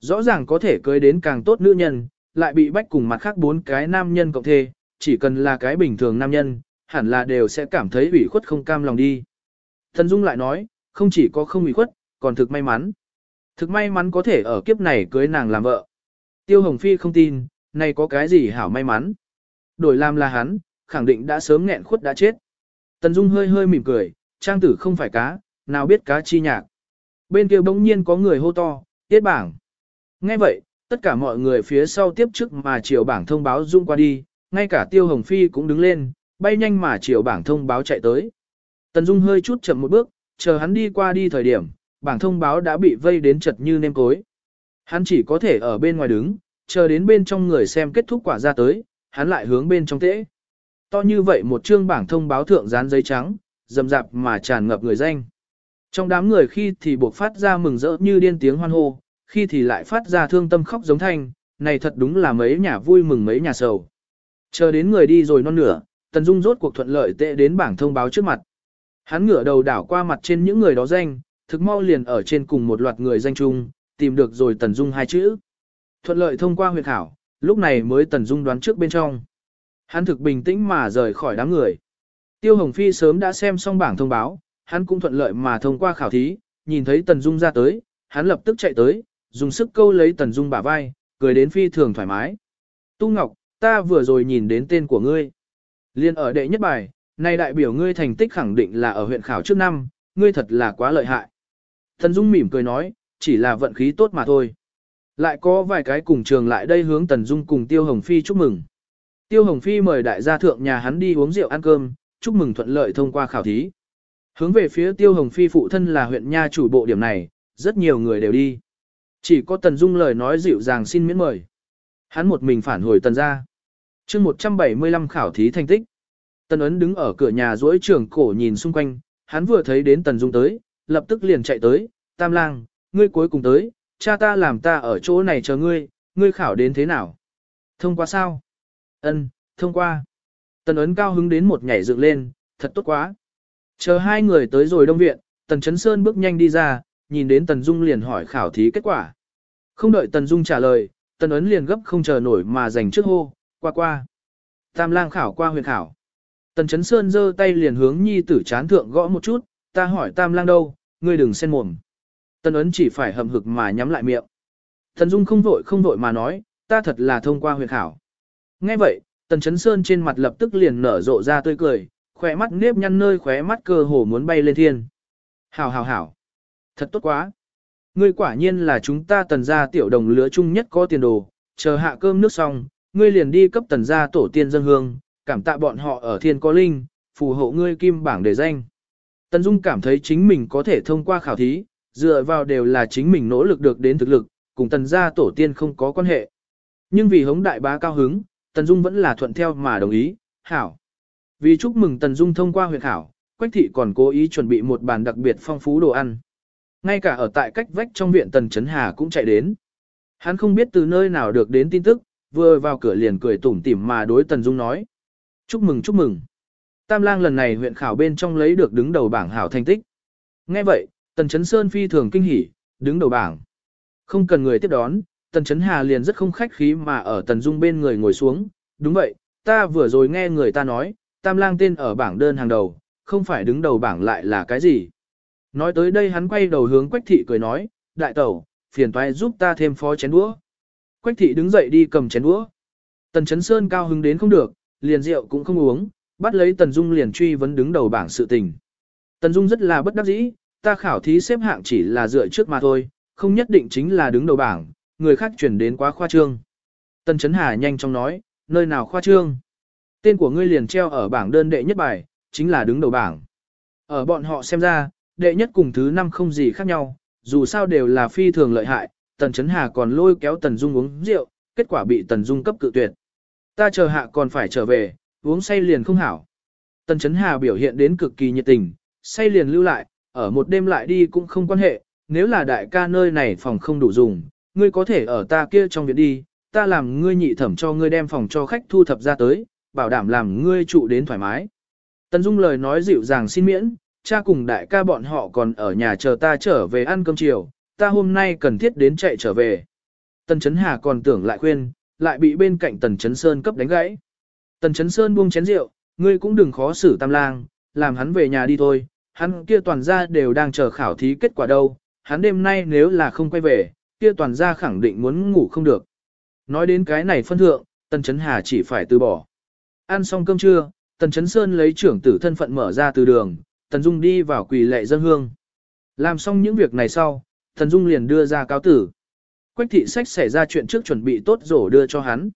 Rõ ràng có thể cưới đến càng tốt nữ nhân, lại bị bách cùng mặt khác bốn cái nam nhân cộng thê, chỉ cần là cái bình thường nam nhân, hẳn là đều sẽ cảm thấy ủy khuất không cam lòng đi. Thần Dung lại nói, không chỉ có không ủy khuất, còn thực may mắn. Thực may mắn có thể ở kiếp này cưới nàng làm vợ. Tiêu Hồng Phi không tin, này có cái gì hảo may mắn. Đổi làm là hắn, khẳng định đã sớm nghẹn khuất đã chết. Tần Dung hơi hơi mỉm cười, trang tử không phải cá, nào biết cá chi nhạc. Bên kia bỗng nhiên có người hô to, tiết bảng. Nghe vậy, tất cả mọi người phía sau tiếp trước mà chiều bảng thông báo rung qua đi, ngay cả Tiêu Hồng Phi cũng đứng lên, bay nhanh mà chiều bảng thông báo chạy tới. Tần Dung hơi chút chậm một bước, chờ hắn đi qua đi thời điểm, bảng thông báo đã bị vây đến chật như nêm cối. Hắn chỉ có thể ở bên ngoài đứng, chờ đến bên trong người xem kết thúc quả ra tới, hắn lại hướng bên trong tễ. To như vậy một chương bảng thông báo thượng dán giấy trắng, dầm dạp mà tràn ngập người danh. Trong đám người khi thì buộc phát ra mừng rỡ như điên tiếng hoan hô, khi thì lại phát ra thương tâm khóc giống thanh, này thật đúng là mấy nhà vui mừng mấy nhà sầu. Chờ đến người đi rồi non nửa, Tần Dung rốt cuộc thuận lợi tệ đến bảng thông báo trước mặt. Hắn ngửa đầu đảo qua mặt trên những người đó danh, thực mau liền ở trên cùng một loạt người danh chung, tìm được rồi Tần Dung hai chữ. Thuận lợi thông qua huyệt khảo, lúc này mới Tần Dung đoán trước bên trong. Hắn thực bình tĩnh mà rời khỏi đám người. Tiêu Hồng Phi sớm đã xem xong bảng thông báo, hắn cũng thuận lợi mà thông qua khảo thí, nhìn thấy Tần Dung ra tới, hắn lập tức chạy tới, dùng sức câu lấy Tần Dung bả vai, cười đến phi thường thoải mái. Tu Ngọc, ta vừa rồi nhìn đến tên của ngươi. Liên ở đệ nhất bài, này đại biểu ngươi thành tích khẳng định là ở huyện khảo trước năm, ngươi thật là quá lợi hại. Tần Dung mỉm cười nói, chỉ là vận khí tốt mà thôi. Lại có vài cái cùng trường lại đây hướng Tần Dung cùng Tiêu Hồng Phi chúc mừng. Tiêu Hồng Phi mời đại gia thượng nhà hắn đi uống rượu ăn cơm, chúc mừng thuận lợi thông qua khảo thí. Hướng về phía Tiêu Hồng Phi phụ thân là huyện nha chủ bộ điểm này, rất nhiều người đều đi. Chỉ có Tần Dung lời nói dịu dàng xin miễn mời. Hắn một mình phản hồi Tần ra. chương 175 khảo thí thành tích. Tần Ấn đứng ở cửa nhà duỗi trưởng cổ nhìn xung quanh, hắn vừa thấy đến Tần Dung tới, lập tức liền chạy tới, Tam Lang, ngươi cuối cùng tới, cha ta làm ta ở chỗ này chờ ngươi, ngươi khảo đến thế nào? Thông qua sao? Ân, thông qua. Tần ấn cao hứng đến một nhảy dựng lên, thật tốt quá. Chờ hai người tới rồi đông viện, Tần Chấn Sơn bước nhanh đi ra, nhìn đến Tần Dung liền hỏi khảo thí kết quả. Không đợi Tần Dung trả lời, Tần ấn liền gấp không chờ nổi mà giành trước hô, qua qua. Tam lang khảo qua Huyền khảo. Tần Chấn Sơn giơ tay liền hướng nhi tử chán thượng gõ một chút, ta hỏi Tam lang đâu, ngươi đừng xen mồm. Tần ấn chỉ phải hầm hực mà nhắm lại miệng. Tần Dung không vội không vội mà nói, ta thật là thông qua Huyền khảo. Nghe vậy, Tần Chấn Sơn trên mặt lập tức liền nở rộ ra tươi cười, khỏe mắt nếp nhăn nơi khóe mắt cơ hồ muốn bay lên thiên. Hảo hảo hảo. Thật tốt quá. Ngươi quả nhiên là chúng ta tần gia tiểu đồng lứa chung nhất có tiền đồ, chờ hạ cơm nước xong, ngươi liền đi cấp tần gia tổ tiên dân hương, cảm tạ bọn họ ở thiên có linh, phù hộ ngươi kim bảng để danh. Tần Dung cảm thấy chính mình có thể thông qua khảo thí, dựa vào đều là chính mình nỗ lực được đến thực lực, cùng tần gia tổ tiên không có quan hệ. Nhưng vì hống đại bá cao hứng, Tần Dung vẫn là thuận theo mà đồng ý, hảo. Vì chúc mừng Tần Dung thông qua huyện khảo, Quách thị còn cố ý chuẩn bị một bàn đặc biệt phong phú đồ ăn. Ngay cả ở tại cách vách trong viện Tần Trấn Hà cũng chạy đến. Hắn không biết từ nơi nào được đến tin tức, vừa vào cửa liền cười tủm tỉm mà đối Tần Dung nói. Chúc mừng chúc mừng. Tam lang lần này huyện khảo bên trong lấy được đứng đầu bảng hảo thành tích. Nghe vậy, Tần Trấn Sơn phi thường kinh hỉ, đứng đầu bảng. Không cần người tiếp đón, Tần Chấn Hà liền rất không khách khí mà ở Tần Dung bên người ngồi xuống, đúng vậy, ta vừa rồi nghe người ta nói, Tam Lang tên ở bảng đơn hàng đầu, không phải đứng đầu bảng lại là cái gì. Nói tới đây hắn quay đầu hướng Quách Thị cười nói, đại tẩu, phiền toái giúp ta thêm phó chén đũa. Quách Thị đứng dậy đi cầm chén đũa. Tần Chấn Sơn cao hứng đến không được, liền rượu cũng không uống, bắt lấy Tần Dung liền truy vấn đứng đầu bảng sự tình. Tần Dung rất là bất đắc dĩ, ta khảo thí xếp hạng chỉ là dựa trước mà thôi, không nhất định chính là đứng đầu bảng, người khác chuyển đến quá khoa trương. Tần Chấn Hà nhanh chóng nói, nơi nào khoa trương. Tên của ngươi liền treo ở bảng đơn đệ nhất bài, chính là đứng đầu bảng. Ở bọn họ xem ra, đệ nhất cùng thứ năm không gì khác nhau, dù sao đều là phi thường lợi hại, Tần Chấn Hà còn lôi kéo Tần Dung uống rượu, kết quả bị Tần Dung cấp cự tuyệt. Ta chờ hạ còn phải trở về, uống say liền không hảo. Tần Chấn Hà biểu hiện đến cực kỳ nhiệt tình, say liền lưu lại, ở một đêm lại đi cũng không quan hệ, nếu là đại ca nơi này phòng không đủ dùng, ngươi có thể ở ta kia trong viện đi, ta làm ngươi nhị thẩm cho ngươi đem phòng cho khách thu thập ra tới, bảo đảm làm ngươi trụ đến thoải mái. Tần Dung lời nói dịu dàng xin miễn, cha cùng đại ca bọn họ còn ở nhà chờ ta trở về ăn cơm chiều, ta hôm nay cần thiết đến chạy trở về. Tần Chấn Hà còn tưởng lại khuyên, lại bị bên cạnh Tần Chấn Sơn cấp đánh gãy. Tần Chấn Sơn buông chén rượu, ngươi cũng đừng khó xử tam lang, làm hắn về nhà đi thôi, hắn kia toàn ra đều đang chờ khảo thí kết quả đâu, hắn đêm nay nếu là không quay về, kia toàn gia khẳng định muốn ngủ không được. Nói đến cái này phân thượng, Tần Chấn Hà chỉ phải từ bỏ. Ăn xong cơm trưa, Tần Chấn Sơn lấy trưởng tử thân phận mở ra từ đường, Tần Dung đi vào quỳ lệ dân hương. Làm xong những việc này sau, Tần Dung liền đưa ra cáo tử. Quách thị sách xảy ra chuyện trước chuẩn bị tốt rổ đưa cho hắn.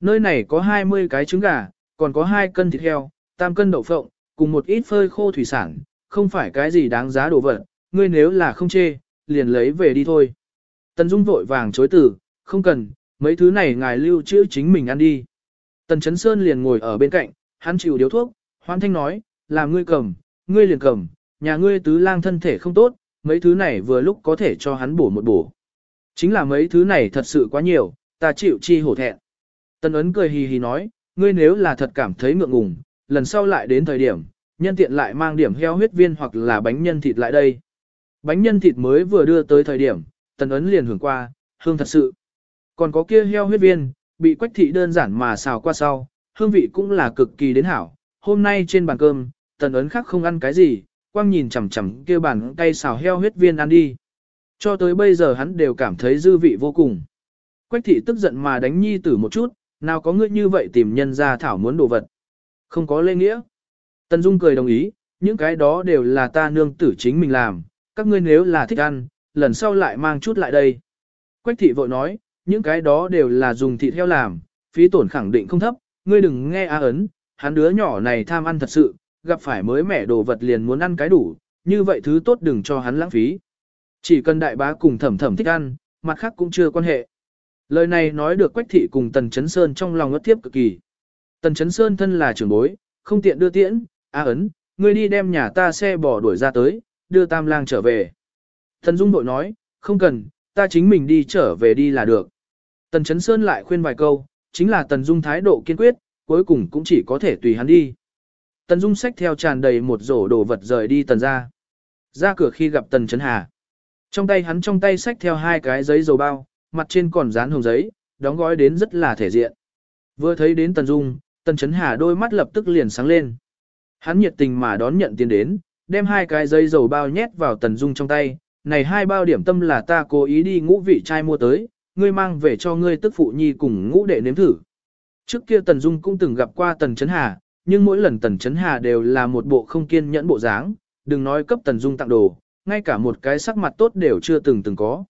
Nơi này có 20 cái trứng gà, còn có 2 cân thịt heo, tam cân đậu phộng, cùng một ít phơi khô thủy sản, không phải cái gì đáng giá đồ vật, ngươi nếu là không chê, liền lấy về đi thôi. Tần Dung vội vàng chối từ, không cần, mấy thứ này ngài lưu trữ chính mình ăn đi. Tần Chấn Sơn liền ngồi ở bên cạnh, hắn chịu điếu thuốc, hoan thanh nói, làm ngươi cầm, ngươi liền cầm, nhà ngươi tứ lang thân thể không tốt, mấy thứ này vừa lúc có thể cho hắn bổ một bổ. Chính là mấy thứ này thật sự quá nhiều, ta chịu chi hổ thẹn. Tần ấn cười hì hì nói, ngươi nếu là thật cảm thấy ngượng ngùng, lần sau lại đến thời điểm, nhân tiện lại mang điểm heo huyết viên hoặc là bánh nhân thịt lại đây. Bánh nhân thịt mới vừa đưa tới thời điểm, tần ấn liền hưởng qua, hương thật sự. Còn có kia heo huyết viên, bị quách thị đơn giản mà xào qua sau, hương vị cũng là cực kỳ đến hảo. Hôm nay trên bàn cơm, tần ấn khác không ăn cái gì, quang nhìn chằm chằm kia bàn tay xào heo huyết viên ăn đi. Cho tới bây giờ hắn đều cảm thấy dư vị vô cùng. Quách thị tức giận mà đánh nhi tử một chút, nào có ngươi như vậy tìm nhân ra thảo muốn đồ vật. Không có lê nghĩa. Tần Dung cười đồng ý, những cái đó đều là ta nương tử chính mình làm, các ngươi nếu là thích ăn, lần sau lại mang chút lại đây. Quách thị vội nói, những cái đó đều là dùng thịt heo làm, phí tổn khẳng định không thấp, ngươi đừng nghe á ấn, hắn đứa nhỏ này tham ăn thật sự, gặp phải mới mẻ đồ vật liền muốn ăn cái đủ, như vậy thứ tốt đừng cho hắn lãng phí. Chỉ cần đại bá cùng thẩm thẩm thích ăn, mặt khác cũng chưa quan hệ. Lời này nói được Quách thị cùng Tần Chấn Sơn trong lòng ngất tiếp cực kỳ. Tần Chấn Sơn thân là trưởng bối, không tiện đưa tiễn, a ấn, ngươi đi đem nhà ta xe bỏ đuổi ra tới, đưa tam lang trở về. Thần Dung bội nói, không cần, ta chính mình đi trở về đi là được. Tần Chấn Sơn lại khuyên vài câu, chính là Tần Dung thái độ kiên quyết, cuối cùng cũng chỉ có thể tùy hắn đi. Tần Dung sách theo tràn đầy một rổ đồ vật rời đi tần ra. Ra cửa khi gặp Tần Chấn Hà. Trong tay hắn trong tay sách theo hai cái giấy dầu bao, mặt trên còn dán hồng giấy, đóng gói đến rất là thể diện. Vừa thấy đến Tần Dung, Tần Chấn Hà đôi mắt lập tức liền sáng lên. Hắn nhiệt tình mà đón nhận tiền đến, đem hai cái giấy dầu bao nhét vào Tần Dung trong tay. Này hai bao điểm tâm là ta cố ý đi ngũ vị trai mua tới, ngươi mang về cho ngươi tức phụ nhi cùng ngũ đệ nếm thử. Trước kia Tần Dung cũng từng gặp qua Tần Chấn Hà, nhưng mỗi lần Tần Chấn Hà đều là một bộ không kiên nhẫn bộ dáng, đừng nói cấp Tần Dung tặng đồ, ngay cả một cái sắc mặt tốt đều chưa từng từng có.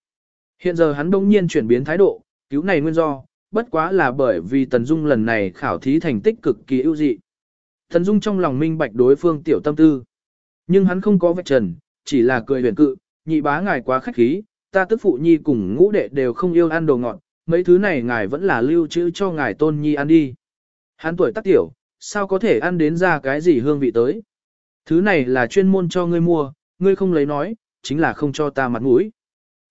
Hiện giờ hắn đông nhiên chuyển biến thái độ, cứu này nguyên do, bất quá là bởi vì Tần Dung lần này khảo thí thành tích cực kỳ ưu dị. Tần Dung trong lòng minh bạch đối phương tiểu tâm tư. Nhưng hắn không có vạch trần, chỉ là cười huyền cự, nhị bá ngài quá khách khí, ta tức phụ nhi cùng ngũ đệ đều không yêu ăn đồ ngọt, mấy thứ này ngài vẫn là lưu trữ cho ngài tôn nhi ăn đi. Hắn tuổi tác tiểu, sao có thể ăn đến ra cái gì hương vị tới. Thứ này là chuyên môn cho ngươi mua, ngươi không lấy nói, chính là không cho ta mặt mũi.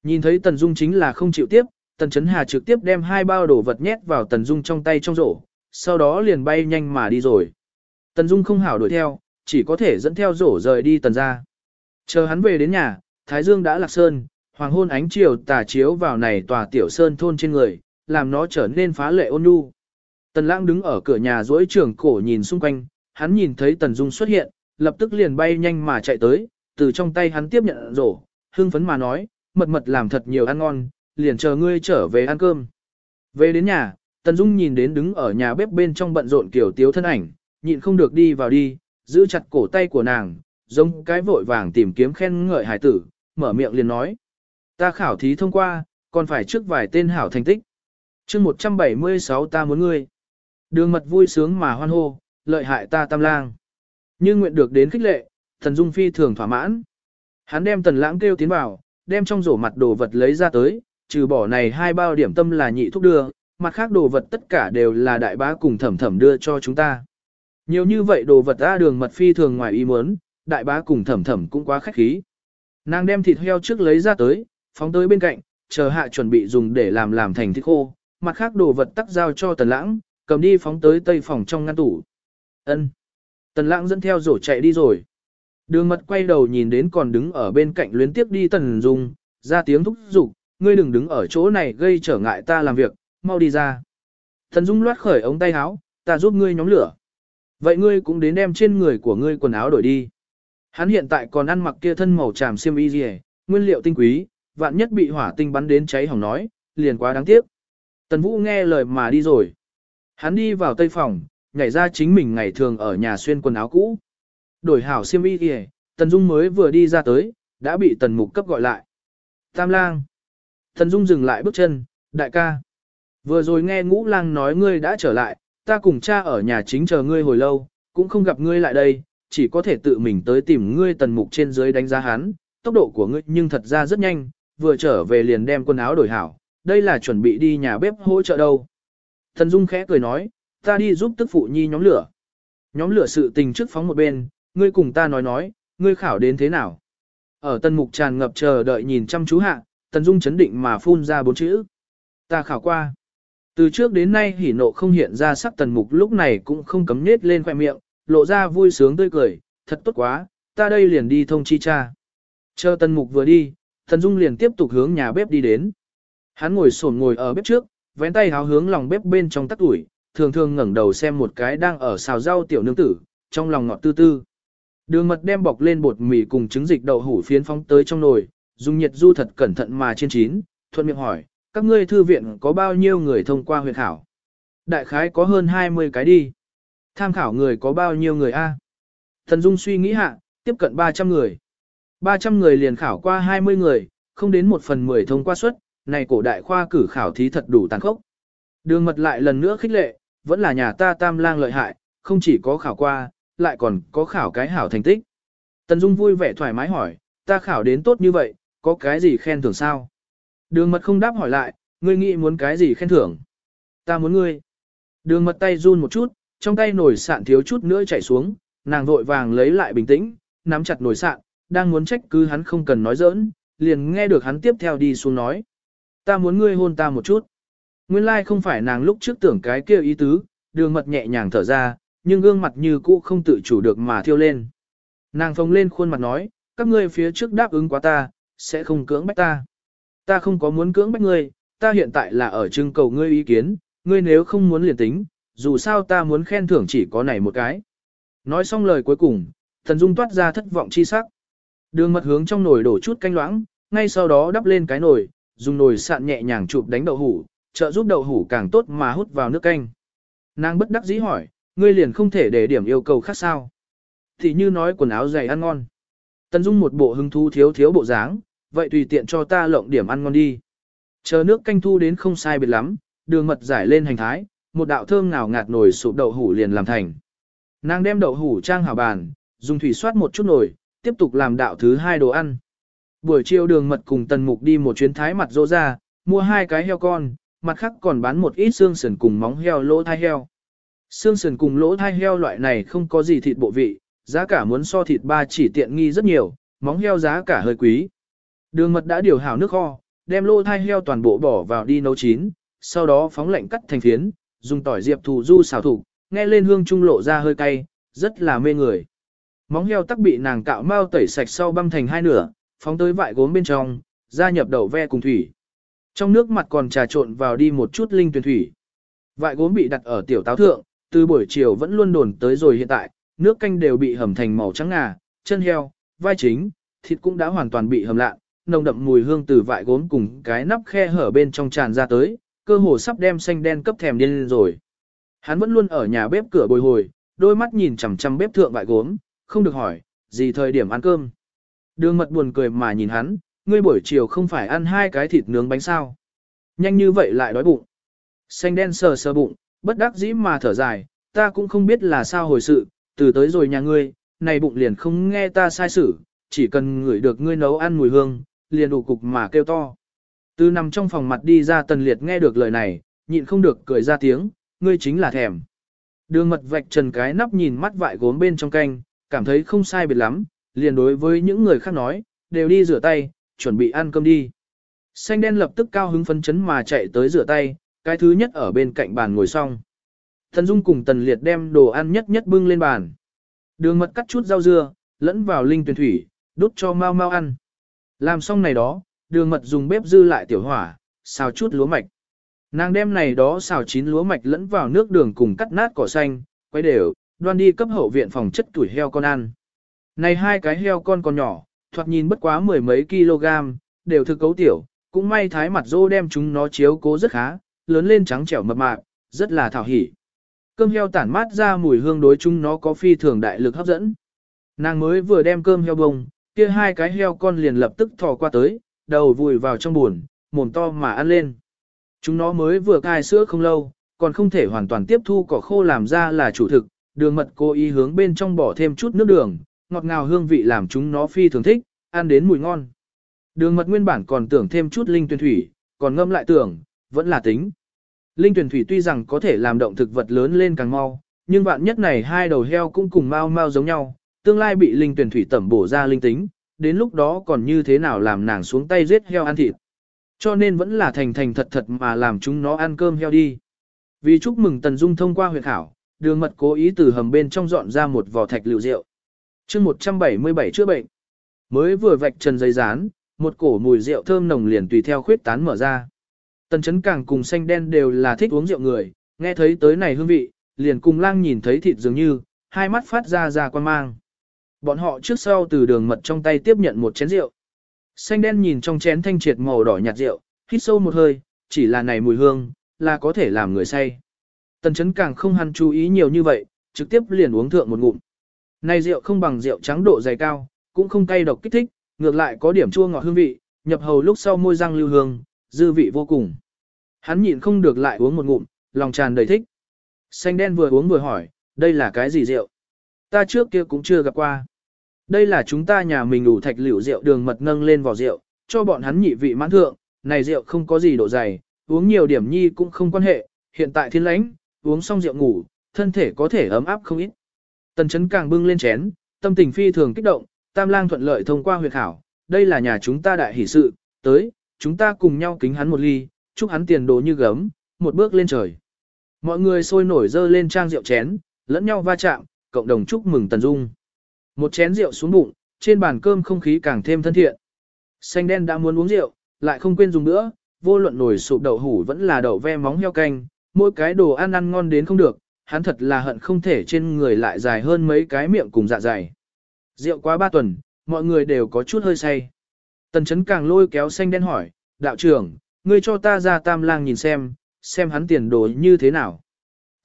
Nhìn thấy Tần Dung chính là không chịu tiếp, Tần Chấn Hà trực tiếp đem hai bao đồ vật nhét vào Tần Dung trong tay trong rổ, sau đó liền bay nhanh mà đi rồi. Tần Dung không hảo đuổi theo, chỉ có thể dẫn theo rổ rời đi Tần ra. Chờ hắn về đến nhà, Thái Dương đã lạc sơn, hoàng hôn ánh chiều tà chiếu vào này tòa tiểu sơn thôn trên người, làm nó trở nên phá lệ ôn nhu. Tần Lãng đứng ở cửa nhà duỗi trường cổ nhìn xung quanh, hắn nhìn thấy Tần Dung xuất hiện, lập tức liền bay nhanh mà chạy tới, từ trong tay hắn tiếp nhận rổ, hưng phấn mà nói, mật mật làm thật nhiều ăn ngon, liền chờ ngươi trở về ăn cơm. Về đến nhà, Tần Dung nhìn đến đứng ở nhà bếp bên trong bận rộn kiểu tiếu thân ảnh, nhịn không được đi vào đi, giữ chặt cổ tay của nàng, giống cái vội vàng tìm kiếm khen ngợi hải tử, mở miệng liền nói. Ta khảo thí thông qua, còn phải trước vài tên hảo thành tích. chương 176 ta muốn ngươi. Đường mật vui sướng mà hoan hô, lợi hại ta tam lang. Nhưng nguyện được đến khích lệ, thần dung phi thường thỏa mãn. Hắn đem tần lãng kêu tiến vào, đem trong rổ mặt đồ vật lấy ra tới, trừ bỏ này hai bao điểm tâm là nhị thúc đưa, mặt khác đồ vật tất cả đều là đại bá cùng thẩm thẩm đưa cho chúng ta. Nhiều như vậy đồ vật ra đường mật phi thường ngoài ý muốn, đại bá cùng thẩm thẩm cũng quá khách khí. Nàng đem thịt heo trước lấy ra tới, phóng tới bên cạnh, chờ hạ chuẩn bị dùng để làm làm thành thịt khô, mặt khác đồ vật tắc giao cho tần lãng, cầm đi phóng tới tây phòng trong ngăn tủ. Ân. Tần lãng dẫn theo rổ chạy đi rồi. Đường mật quay đầu nhìn đến còn đứng ở bên cạnh luyến tiếp đi tần dung, ra tiếng thúc giục, ngươi đừng đứng ở chỗ này gây trở ngại ta làm việc, mau đi ra. Tần dung loát khởi ống tay áo, ta giúp ngươi nhóm lửa. Vậy ngươi cũng đến đem trên người của ngươi quần áo đổi đi. Hắn hiện tại còn ăn mặc kia thân màu tràm xiêm y gì, nguyên liệu tinh quý, vạn nhất bị hỏa tinh bắn đến cháy hỏng nói, liền quá đáng tiếc. Tần Vũ nghe lời mà đi rồi. Hắn đi vào tây phòng, nhảy ra chính mình ngày thường ở nhà xuyên quần áo cũ. Đổi hảo xiêm y kìa, Tần Dung mới vừa đi ra tới, đã bị Tần Mục cấp gọi lại. Tam lang. Tần Dung dừng lại bước chân, đại ca. Vừa rồi nghe ngũ lang nói ngươi đã trở lại, ta cùng cha ở nhà chính chờ ngươi hồi lâu, cũng không gặp ngươi lại đây, chỉ có thể tự mình tới tìm ngươi Tần Mục trên dưới đánh giá hắn, tốc độ của ngươi nhưng thật ra rất nhanh, vừa trở về liền đem quần áo đổi hảo, đây là chuẩn bị đi nhà bếp hỗ trợ đâu. Thần Dung khẽ cười nói, ta đi giúp tức phụ nhi nhóm lửa. Nhóm lửa sự tình trước phóng một bên, ngươi cùng ta nói nói, ngươi khảo đến thế nào. Ở tân mục tràn ngập chờ đợi nhìn chăm chú hạ, tần dung chấn định mà phun ra bốn chữ. Ta khảo qua. Từ trước đến nay hỉ nộ không hiện ra sắc tần mục lúc này cũng không cấm nết lên khoẻ miệng, lộ ra vui sướng tươi cười, thật tốt quá, ta đây liền đi thông chi cha. Chờ tần mục vừa đi, tần dung liền tiếp tục hướng nhà bếp đi đến. Hắn ngồi sổn ngồi ở bếp trước, vén tay háo hướng lòng bếp bên trong tắt ủi, thường thường ngẩng đầu xem một cái đang ở xào rau tiểu nương tử, trong lòng ngọt tư tư. Đường mật đem bọc lên bột mì cùng trứng dịch đậu hủ phiến phóng tới trong nồi, dùng nhiệt du thật cẩn thận mà chiên chín, thuận miệng hỏi, các ngươi thư viện có bao nhiêu người thông qua huyện khảo? Đại khái có hơn 20 cái đi. Tham khảo người có bao nhiêu người a? Thần Dung suy nghĩ hạ, tiếp cận 300 người. 300 người liền khảo qua 20 người, không đến một phần 10 thông qua suất, này cổ đại khoa cử khảo thí thật đủ tàn khốc. Đường mật lại lần nữa khích lệ, vẫn là nhà ta tam lang lợi hại, không chỉ có khảo qua, lại còn có khảo cái hảo thành tích. Tần Dung vui vẻ thoải mái hỏi, ta khảo đến tốt như vậy, có cái gì khen thưởng sao? Đường mật không đáp hỏi lại, ngươi nghĩ muốn cái gì khen thưởng? Ta muốn ngươi. Đường mật tay run một chút, trong tay nổi sạn thiếu chút nữa chảy xuống, nàng vội vàng lấy lại bình tĩnh, nắm chặt nổi sạn, đang muốn trách cứ hắn không cần nói giỡn, liền nghe được hắn tiếp theo đi xuống nói. Ta muốn ngươi hôn ta một chút. Nguyên lai like không phải nàng lúc trước tưởng cái kia ý tứ, đường mật nhẹ nhàng thở ra, nhưng gương mặt như cũ không tự chủ được mà thiêu lên. Nàng phồng lên khuôn mặt nói, các ngươi phía trước đáp ứng quá ta, sẽ không cưỡng bách ta. Ta không có muốn cưỡng bách ngươi, ta hiện tại là ở trưng cầu ngươi ý kiến, ngươi nếu không muốn liền tính, dù sao ta muốn khen thưởng chỉ có này một cái. Nói xong lời cuối cùng, thần dung toát ra thất vọng chi sắc. Đường mật hướng trong nồi đổ chút canh loãng, ngay sau đó đắp lên cái nồi, dùng nồi sạn nhẹ nhàng chụp đánh đậu hủ, trợ giúp đậu hủ càng tốt mà hút vào nước canh. Nàng bất đắc dĩ hỏi, ngươi liền không thể để điểm yêu cầu khác sao? Thì như nói quần áo dày ăn ngon. Tần Dung một bộ hứng thú thiếu thiếu bộ dáng, vậy tùy tiện cho ta lộng điểm ăn ngon đi. Chờ nước canh thu đến không sai biệt lắm, đường mật giải lên hành thái, một đạo thơm nào ngạt nồi sụp đậu hủ liền làm thành. Nàng đem đậu hủ trang hảo bàn, dùng thủy soát một chút nồi, tiếp tục làm đạo thứ hai đồ ăn. Buổi chiều đường mật cùng tần mục đi một chuyến thái mặt rô ra, mua hai cái heo con, mặt khác còn bán một ít xương sườn cùng móng heo lỗ thai heo. Xương sườn cùng lỗ thai heo loại này không có gì thịt bộ vị, giá cả muốn so thịt ba chỉ tiện nghi rất nhiều, móng heo giá cả hơi quý. Đường mật đã điều hảo nước kho, đem lỗ thai heo toàn bộ bỏ vào đi nấu chín, sau đó phóng lạnh cắt thành phiến, dùng tỏi diệp thủ du xào thủ, nghe lên hương trung lộ ra hơi cay, rất là mê người. Móng heo tắc bị nàng cạo mau tẩy sạch sau băm thành hai nửa, phóng tới vại gốm bên trong, gia nhập đậu ve cùng thủy. Trong nước mặt còn trà trộn vào đi một chút linh tuyển thủy. Vại gốm bị đặt ở tiểu táo thượng, từ buổi chiều vẫn luôn đồn tới rồi hiện tại, nước canh đều bị hầm thành màu trắng ngà, chân heo, vai chính, thịt cũng đã hoàn toàn bị hầm lạ, nồng đậm mùi hương từ vại gốm cùng cái nắp khe hở bên trong tràn ra tới, cơ hồ sắp đem xanh đen cấp thèm điên lên rồi. Hắn vẫn luôn ở nhà bếp cửa bồi hồi, đôi mắt nhìn chằm chằm bếp thượng vại gốm, không được hỏi, gì thời điểm ăn cơm. Đường mật buồn cười mà nhìn hắn, ngươi buổi chiều không phải ăn hai cái thịt nướng bánh sao. Nhanh như vậy lại đói bụng. Xanh đen sờ sờ bụng, bất đắc dĩ mà thở dài, ta cũng không biết là sao hồi sự, từ tới rồi nhà ngươi, này bụng liền không nghe ta sai xử, chỉ cần ngửi được ngươi nấu ăn mùi hương, liền đủ cục mà kêu to. Từ nằm trong phòng mặt đi ra tần liệt nghe được lời này, nhịn không được cười ra tiếng, ngươi chính là thèm. Đường mật vạch trần cái nắp nhìn mắt vại gốm bên trong canh, cảm thấy không sai biệt lắm, liền đối với những người khác nói, đều đi rửa tay, chuẩn bị ăn cơm đi. Xanh đen lập tức cao hứng phấn chấn mà chạy tới rửa tay, cái thứ nhất ở bên cạnh bàn ngồi xong. Thần Dung cùng Tần Liệt đem đồ ăn nhất nhất bưng lên bàn. Đường mật cắt chút rau dưa, lẫn vào linh tuyển thủy, đút cho mau mau ăn. Làm xong này đó, đường mật dùng bếp dư lại tiểu hỏa, xào chút lúa mạch. Nàng đem này đó xào chín lúa mạch lẫn vào nước đường cùng cắt nát cỏ xanh, quay đều, đoan đi cấp hậu viện phòng chất tuổi heo con ăn. Này hai cái heo con còn nhỏ, thoạt nhìn bất quá mười mấy kg, đều thực cấu tiểu, cũng may thái mặt dô đem chúng nó chiếu cố rất khá, lớn lên trắng trẻo mập mạp, rất là thảo hỉ. Cơm heo tản mát ra mùi hương đối chúng nó có phi thường đại lực hấp dẫn. Nàng mới vừa đem cơm heo bông, kia hai cái heo con liền lập tức thò qua tới, đầu vùi vào trong buồn, mồm to mà ăn lên. Chúng nó mới vừa cai sữa không lâu, còn không thể hoàn toàn tiếp thu cỏ khô làm ra là chủ thực, đường mật cố ý hướng bên trong bỏ thêm chút nước đường, ngọt ngào hương vị làm chúng nó phi thường thích, ăn đến mùi ngon. Đường mật nguyên bản còn tưởng thêm chút linh tuyển thủy, còn ngâm lại tưởng, vẫn là tính. Linh tuyển thủy tuy rằng có thể làm động thực vật lớn lên càng mau, nhưng vạn nhất này hai đầu heo cũng cùng mau mau giống nhau, tương lai bị linh tuyển thủy tẩm bổ ra linh tính, đến lúc đó còn như thế nào làm nàng xuống tay giết heo ăn thịt. Cho nên vẫn là thành thành thật thật mà làm chúng nó ăn cơm heo đi. Vì chúc mừng Tần Dung thông qua huyệt khảo, đường mật cố ý từ hầm bên trong dọn ra một vò thạch liệu rượu chương 177 chữa bệnh. Mới vừa vạch trần giấy rán, một cổ mùi rượu thơm nồng liền tùy theo khuyết tán mở ra. Tần chấn càng cùng xanh đen đều là thích uống rượu người, nghe thấy tới này hương vị, liền cùng lang nhìn thấy thịt dường như, hai mắt phát ra ra quan mang. Bọn họ trước sau từ đường mật trong tay tiếp nhận một chén rượu. Xanh đen nhìn trong chén thanh triệt màu đỏ nhạt rượu, hít sâu một hơi, chỉ là này mùi hương, là có thể làm người say. Tần chấn càng không hăn chú ý nhiều như vậy, trực tiếp liền uống thượng một ngụm. Này rượu không bằng rượu trắng độ dày cao, cũng không cay độc kích thích, ngược lại có điểm chua ngọt hương vị, nhập hầu lúc sau môi răng lưu hương, dư vị vô cùng. Hắn nhịn không được lại uống một ngụm, lòng tràn đầy thích. Xanh đen vừa uống vừa hỏi, đây là cái gì rượu? Ta trước kia cũng chưa gặp qua. Đây là chúng ta nhà mình đủ thạch liễu rượu đường mật nâng lên vỏ rượu, cho bọn hắn nhị vị mãn thượng, này rượu không có gì độ dày, uống nhiều điểm nhi cũng không quan hệ, hiện tại thiên lãnh, uống xong rượu ngủ, thân thể có thể ấm áp không ít. Tần chấn càng bưng lên chén, tâm tình phi thường kích động, tam lang thuận lợi thông qua huyệt khảo, đây là nhà chúng ta đại hỷ sự, tới, chúng ta cùng nhau kính hắn một ly, chúc hắn tiền đồ như gấm, một bước lên trời. Mọi người sôi nổi dơ lên trang rượu chén, lẫn nhau va chạm, cộng đồng chúc mừng Tần Dung. Một chén rượu xuống bụng, trên bàn cơm không khí càng thêm thân thiện. Xanh đen đã muốn uống rượu, lại không quên dùng nữa, vô luận nổi sụp đậu hủ vẫn là đậu ve móng heo canh, mỗi cái đồ ăn ăn ngon đến không được, hắn thật là hận không thể trên người lại dài hơn mấy cái miệng cùng dạ dày. Rượu quá ba tuần, mọi người đều có chút hơi say. Tần chấn càng lôi kéo xanh đen hỏi, đạo trưởng, ngươi cho ta ra tam lang nhìn xem, xem hắn tiền đồ như thế nào.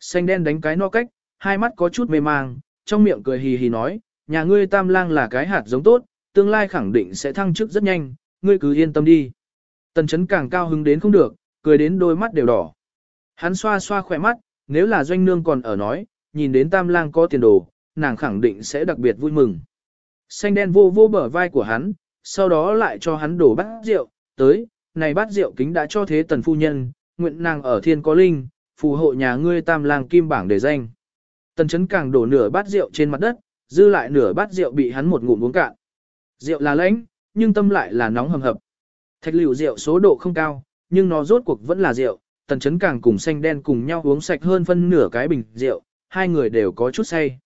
Xanh đen đánh cái no cách, hai mắt có chút mê mang, trong miệng cười hì hì nói, nhà ngươi tam lang là cái hạt giống tốt, tương lai khẳng định sẽ thăng chức rất nhanh, ngươi cứ yên tâm đi. Tần chấn càng cao hứng đến không được, cười đến đôi mắt đều đỏ. Hắn xoa xoa khỏe mắt, nếu là doanh nương còn ở nói, nhìn đến tam lang có tiền đồ, nàng khẳng định sẽ đặc biệt vui mừng. Xanh đen vô vô bờ vai của hắn, sau đó lại cho hắn đổ bát rượu, tới, này bát rượu kính đã cho thế tần phu nhân, nguyện nàng ở thiên có linh, phù hộ nhà ngươi tam lang kim bảng để danh. Tần chấn càng đổ nửa bát rượu trên mặt đất, dư lại nửa bát rượu bị hắn một ngụm uống cạn. Rượu là lãnh, nhưng tâm lại là nóng hầm hập. Thạch liều rượu số độ không cao, nhưng nó rốt cuộc vẫn là rượu, tần chấn càng cùng xanh đen cùng nhau uống sạch hơn phân nửa cái bình rượu, hai người đều có chút say.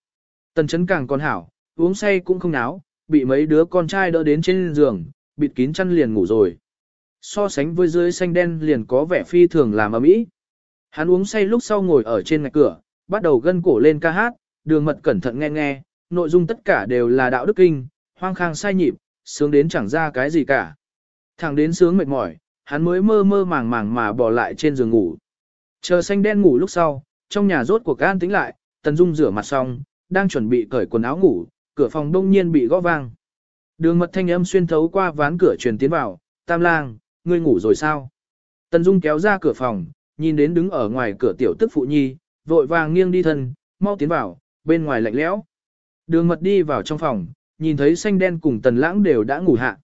Tần chấn càng còn hảo, uống say cũng không náo, bị mấy đứa con trai đỡ đến trên giường, bịt kín chăn liền ngủ rồi. So sánh với dưới xanh đen liền có vẻ phi thường làm ấm ý. Hắn uống say lúc sau ngồi ở trên ngạch cửa, bắt đầu gân cổ lên ca hát, đường mật cẩn thận nghe nghe, nội dung tất cả đều là đạo đức kinh, hoang khang sai nhịp, sướng đến chẳng ra cái gì cả. Thẳng đến sướng mệt mỏi, hắn mới mơ mơ màng màng mà bỏ lại trên giường ngủ. Chờ xanh đen ngủ lúc sau, trong nhà rốt cuộc an tĩnh lại, Tần Dung rửa mặt xong, đang chuẩn bị cởi quần áo ngủ, cửa phòng đông nhiên bị gõ vang. Đường mật thanh âm xuyên thấu qua ván cửa truyền tiến vào, tam lang, ngươi ngủ rồi sao? Tần Dung kéo ra cửa phòng, nhìn đến đứng ở ngoài cửa tiểu tức phụ nhi, vội vàng nghiêng đi thân, mau tiến vào, bên ngoài lạnh lẽo. Đường mật đi vào trong phòng, nhìn thấy xanh đen cùng tần lãng đều đã ngủ hạ.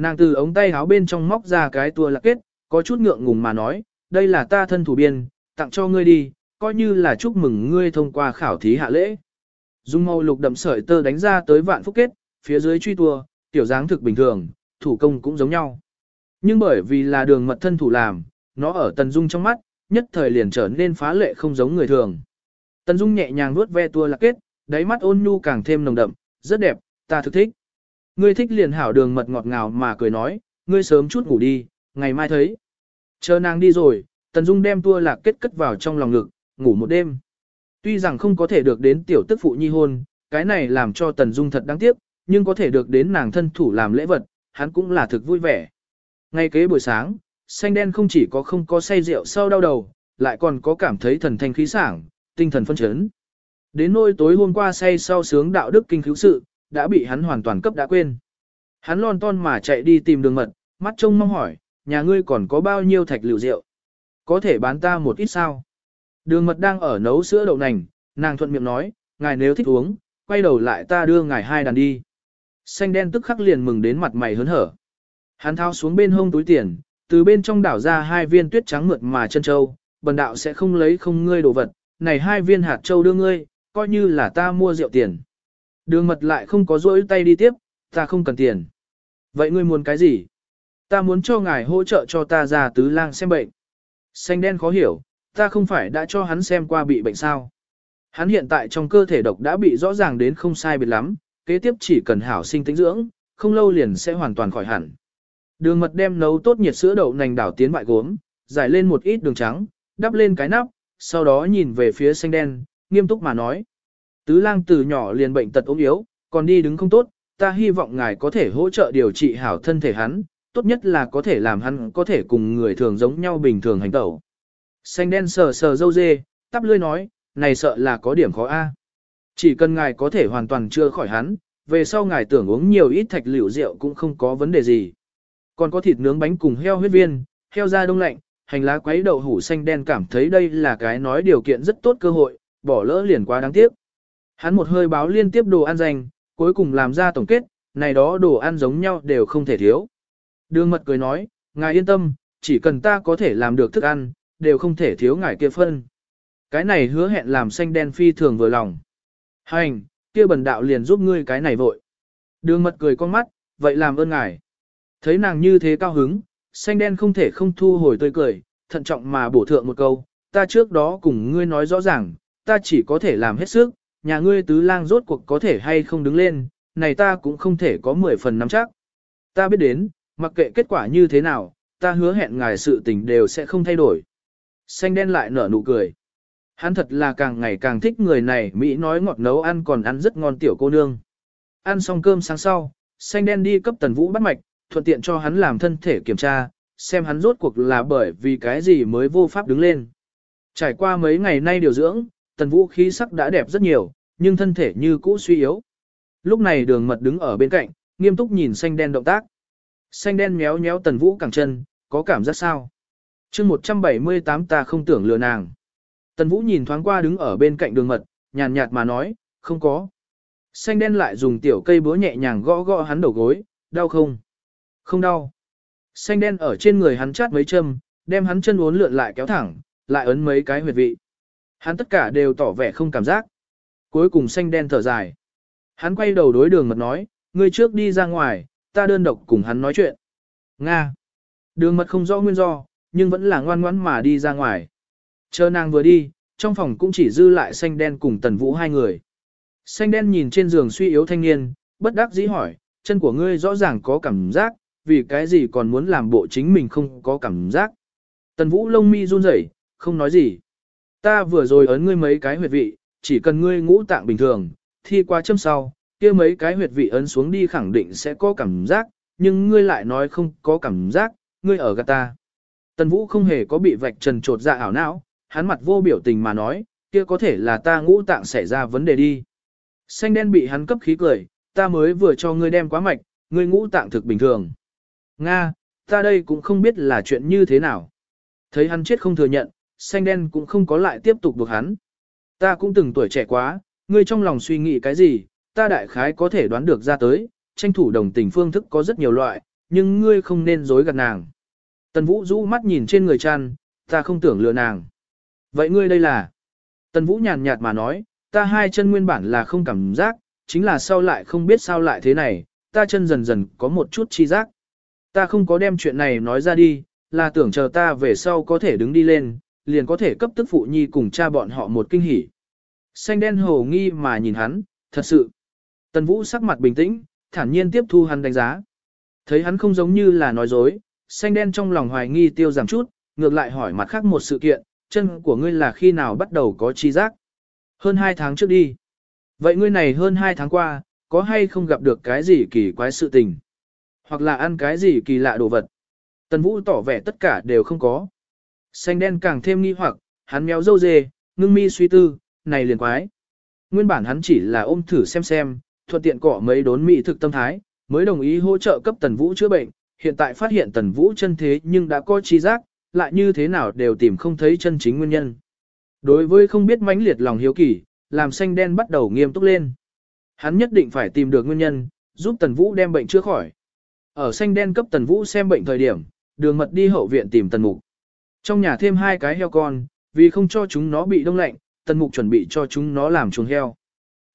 Nàng từ ống tay áo bên trong móc ra cái tua lạc kết, có chút ngượng ngùng mà nói, đây là ta thân thủ biên, tặng cho ngươi đi, coi như là chúc mừng ngươi thông qua khảo thí hạ lễ. Dung màu lục đậm sợi tơ đánh ra tới vạn phúc kết, phía dưới truy tua, tiểu dáng thực bình thường, thủ công cũng giống nhau. Nhưng bởi vì là đường mật thân thủ làm, nó ở Tần Dung trong mắt, nhất thời liền trở nên phá lệ không giống người thường. Tần Dung nhẹ nhàng vuốt ve tua lạc kết, đáy mắt ôn nhu càng thêm nồng đậm, rất đẹp, ta thực thích. Ngươi thích liền hảo đường mật ngọt ngào mà cười nói, ngươi sớm chút ngủ đi, ngày mai thấy. Chờ nàng đi rồi, Tần Dung đem tua lạc kết cất vào trong lòng ngực, ngủ một đêm. Tuy rằng không có thể được đến tiểu tức phụ nhi hôn, cái này làm cho Tần Dung thật đáng tiếc, nhưng có thể được đến nàng thân thủ làm lễ vật, hắn cũng là thực vui vẻ. Ngay kế buổi sáng, xanh đen không chỉ có không có say rượu sau đau đầu, lại còn có cảm thấy thần thanh khí sảng, tinh thần phân chấn. Đến nỗi tối hôm qua say sau sướng đạo đức kinh cứu sự, đã bị hắn hoàn toàn cấp đã quên. Hắn lon ton mà chạy đi tìm đường mật, mắt trông mong hỏi, nhà ngươi còn có bao nhiêu thạch liệu rượu? Có thể bán ta một ít sao? Đường mật đang ở nấu sữa đậu nành, nàng thuận miệng nói, ngài nếu thích uống, quay đầu lại ta đưa ngài hai đàn đi. Xanh đen tức khắc liền mừng đến mặt mày hớn hở. Hắn thao xuống bên hông túi tiền, từ bên trong đảo ra hai viên tuyết trắng mượt mà chân châu, bần đạo sẽ không lấy không ngươi đồ vật, này hai viên hạt châu đưa ngươi, coi như là ta mua rượu tiền. Đường mật lại không có rỗi tay đi tiếp, ta không cần tiền. Vậy ngươi muốn cái gì? Ta muốn cho ngài hỗ trợ cho ta ra tứ lang xem bệnh. Xanh đen khó hiểu, ta không phải đã cho hắn xem qua bị bệnh sao. Hắn hiện tại trong cơ thể độc đã bị rõ ràng đến không sai biệt lắm, kế tiếp chỉ cần hảo sinh tĩnh dưỡng, không lâu liền sẽ hoàn toàn khỏi hẳn. Đường mật đem nấu tốt nhiệt sữa đậu nành đảo tiến bại gốm, giải lên một ít đường trắng, đắp lên cái nắp, sau đó nhìn về phía xanh đen, nghiêm túc mà nói. Tứ lang từ nhỏ liền bệnh tật ốm yếu, còn đi đứng không tốt, ta hy vọng ngài có thể hỗ trợ điều trị hảo thân thể hắn, tốt nhất là có thể làm hắn có thể cùng người thường giống nhau bình thường hành tẩu. Xanh đen sờ sờ dâu dê, tắp lươi nói, này sợ là có điểm khó a. Chỉ cần ngài có thể hoàn toàn chưa khỏi hắn, về sau ngài tưởng uống nhiều ít thạch liệu rượu cũng không có vấn đề gì. Còn có thịt nướng bánh cùng heo huyết viên, heo da đông lạnh, hành lá quấy đậu hủ xanh đen cảm thấy đây là cái nói điều kiện rất tốt cơ hội, bỏ lỡ liền quá đáng tiếc. Hắn một hơi báo liên tiếp đồ ăn dành, cuối cùng làm ra tổng kết, này đó đồ ăn giống nhau đều không thể thiếu. Đường mật cười nói, ngài yên tâm, chỉ cần ta có thể làm được thức ăn, đều không thể thiếu ngài kia phân. Cái này hứa hẹn làm xanh đen phi thường vừa lòng. Hành, kia bần đạo liền giúp ngươi cái này vội. Đường mật cười con mắt, vậy làm ơn ngài. Thấy nàng như thế cao hứng, xanh đen không thể không thu hồi tươi cười, thận trọng mà bổ thượng một câu, ta trước đó cùng ngươi nói rõ ràng, ta chỉ có thể làm hết sức, nhà ngươi tứ lang rốt cuộc có thể hay không đứng lên, này ta cũng không thể có 10 phần nắm chắc. Ta biết đến, mặc kệ kết quả như thế nào, ta hứa hẹn ngài sự tình đều sẽ không thay đổi. Xanh đen lại nở nụ cười. Hắn thật là càng ngày càng thích người này, Mỹ nói ngọt nấu ăn còn ăn rất ngon tiểu cô nương. Ăn xong cơm sáng sau, xanh đen đi cấp tần vũ bắt mạch, thuận tiện cho hắn làm thân thể kiểm tra, xem hắn rốt cuộc là bởi vì cái gì mới vô pháp đứng lên. Trải qua mấy ngày nay điều dưỡng, tần vũ khí sắc đã đẹp rất nhiều, nhưng thân thể như cũ suy yếu. Lúc này đường mật đứng ở bên cạnh, nghiêm túc nhìn xanh đen động tác. Xanh đen méo méo tần vũ cẳng chân, có cảm giác sao? chương 178 ta không tưởng lừa nàng. Tần vũ nhìn thoáng qua đứng ở bên cạnh đường mật, nhàn nhạt mà nói, không có. Xanh đen lại dùng tiểu cây búa nhẹ nhàng gõ gõ hắn đầu gối, đau không? Không đau. Xanh đen ở trên người hắn chát mấy châm, đem hắn chân uốn lượn lại kéo thẳng, lại ấn mấy cái huyệt vị. Hắn tất cả đều tỏ vẻ không cảm giác. Cuối cùng xanh đen thở dài. Hắn quay đầu đối đường mật nói, ngươi trước đi ra ngoài, ta đơn độc cùng hắn nói chuyện. Nga. Đường mật không rõ nguyên do, nhưng vẫn là ngoan ngoãn mà đi ra ngoài. Chờ nàng vừa đi, trong phòng cũng chỉ dư lại xanh đen cùng tần vũ hai người. Xanh đen nhìn trên giường suy yếu thanh niên, bất đắc dĩ hỏi, chân của ngươi rõ ràng có cảm giác, vì cái gì còn muốn làm bộ chính mình không có cảm giác. Tần vũ lông mi run rẩy, không nói gì. Ta vừa rồi ấn ngươi mấy cái huyệt vị, chỉ cần ngươi ngũ tạng bình thường, thi qua châm sau, kia mấy cái huyệt vị ấn xuống đi khẳng định sẽ có cảm giác, nhưng ngươi lại nói không có cảm giác, ngươi ở gạt ta. Tần Vũ không hề có bị vạch trần trột dạ ảo não, hắn mặt vô biểu tình mà nói, kia có thể là ta ngũ tạng xảy ra vấn đề đi. Xanh đen bị hắn cấp khí cười, ta mới vừa cho ngươi đem quá mạch, ngươi ngũ tạng thực bình thường. Nga, ta đây cũng không biết là chuyện như thế nào. Thấy hắn chết không thừa nhận, xanh đen cũng không có lại tiếp tục buộc hắn. Ta cũng từng tuổi trẻ quá, ngươi trong lòng suy nghĩ cái gì, ta đại khái có thể đoán được ra tới, tranh thủ đồng tình phương thức có rất nhiều loại, nhưng ngươi không nên dối gạt nàng. Tần Vũ rũ mắt nhìn trên người chăn, ta không tưởng lừa nàng. Vậy ngươi đây là? Tần Vũ nhàn nhạt mà nói, ta hai chân nguyên bản là không cảm giác, chính là sau lại không biết sao lại thế này, ta chân dần dần có một chút chi giác. Ta không có đem chuyện này nói ra đi, là tưởng chờ ta về sau có thể đứng đi lên, liền có thể cấp tức phụ nhi cùng cha bọn họ một kinh hỉ. Xanh đen hồ nghi mà nhìn hắn, thật sự. Tần Vũ sắc mặt bình tĩnh, thản nhiên tiếp thu hắn đánh giá. Thấy hắn không giống như là nói dối, xanh đen trong lòng hoài nghi tiêu giảm chút, ngược lại hỏi mặt khác một sự kiện, chân của ngươi là khi nào bắt đầu có chi giác? Hơn 2 tháng trước đi. Vậy ngươi này hơn 2 tháng qua, có hay không gặp được cái gì kỳ quái sự tình? Hoặc là ăn cái gì kỳ lạ đồ vật? Tần Vũ tỏ vẻ tất cả đều không có. Xanh đen càng thêm nghi hoặc, hắn méo dâu dê, ngưng mi suy tư, này liền quái. Nguyên bản hắn chỉ là ôm thử xem xem, thuận tiện cọ mấy đốn mỹ thực tâm thái, mới đồng ý hỗ trợ cấp Tần Vũ chữa bệnh, hiện tại phát hiện Tần Vũ chân thế nhưng đã có chi giác, lại như thế nào đều tìm không thấy chân chính nguyên nhân. Đối với không biết mãnh liệt lòng hiếu kỳ, làm xanh đen bắt đầu nghiêm túc lên. Hắn nhất định phải tìm được nguyên nhân, giúp Tần Vũ đem bệnh chữa khỏi. Ở xanh đen cấp Tần Vũ xem bệnh thời điểm, đường mật đi hậu viện tìm Tần Mục. Trong nhà thêm hai cái heo con, vì không cho chúng nó bị đông lạnh, tần mục chuẩn bị cho chúng nó làm chuồng heo.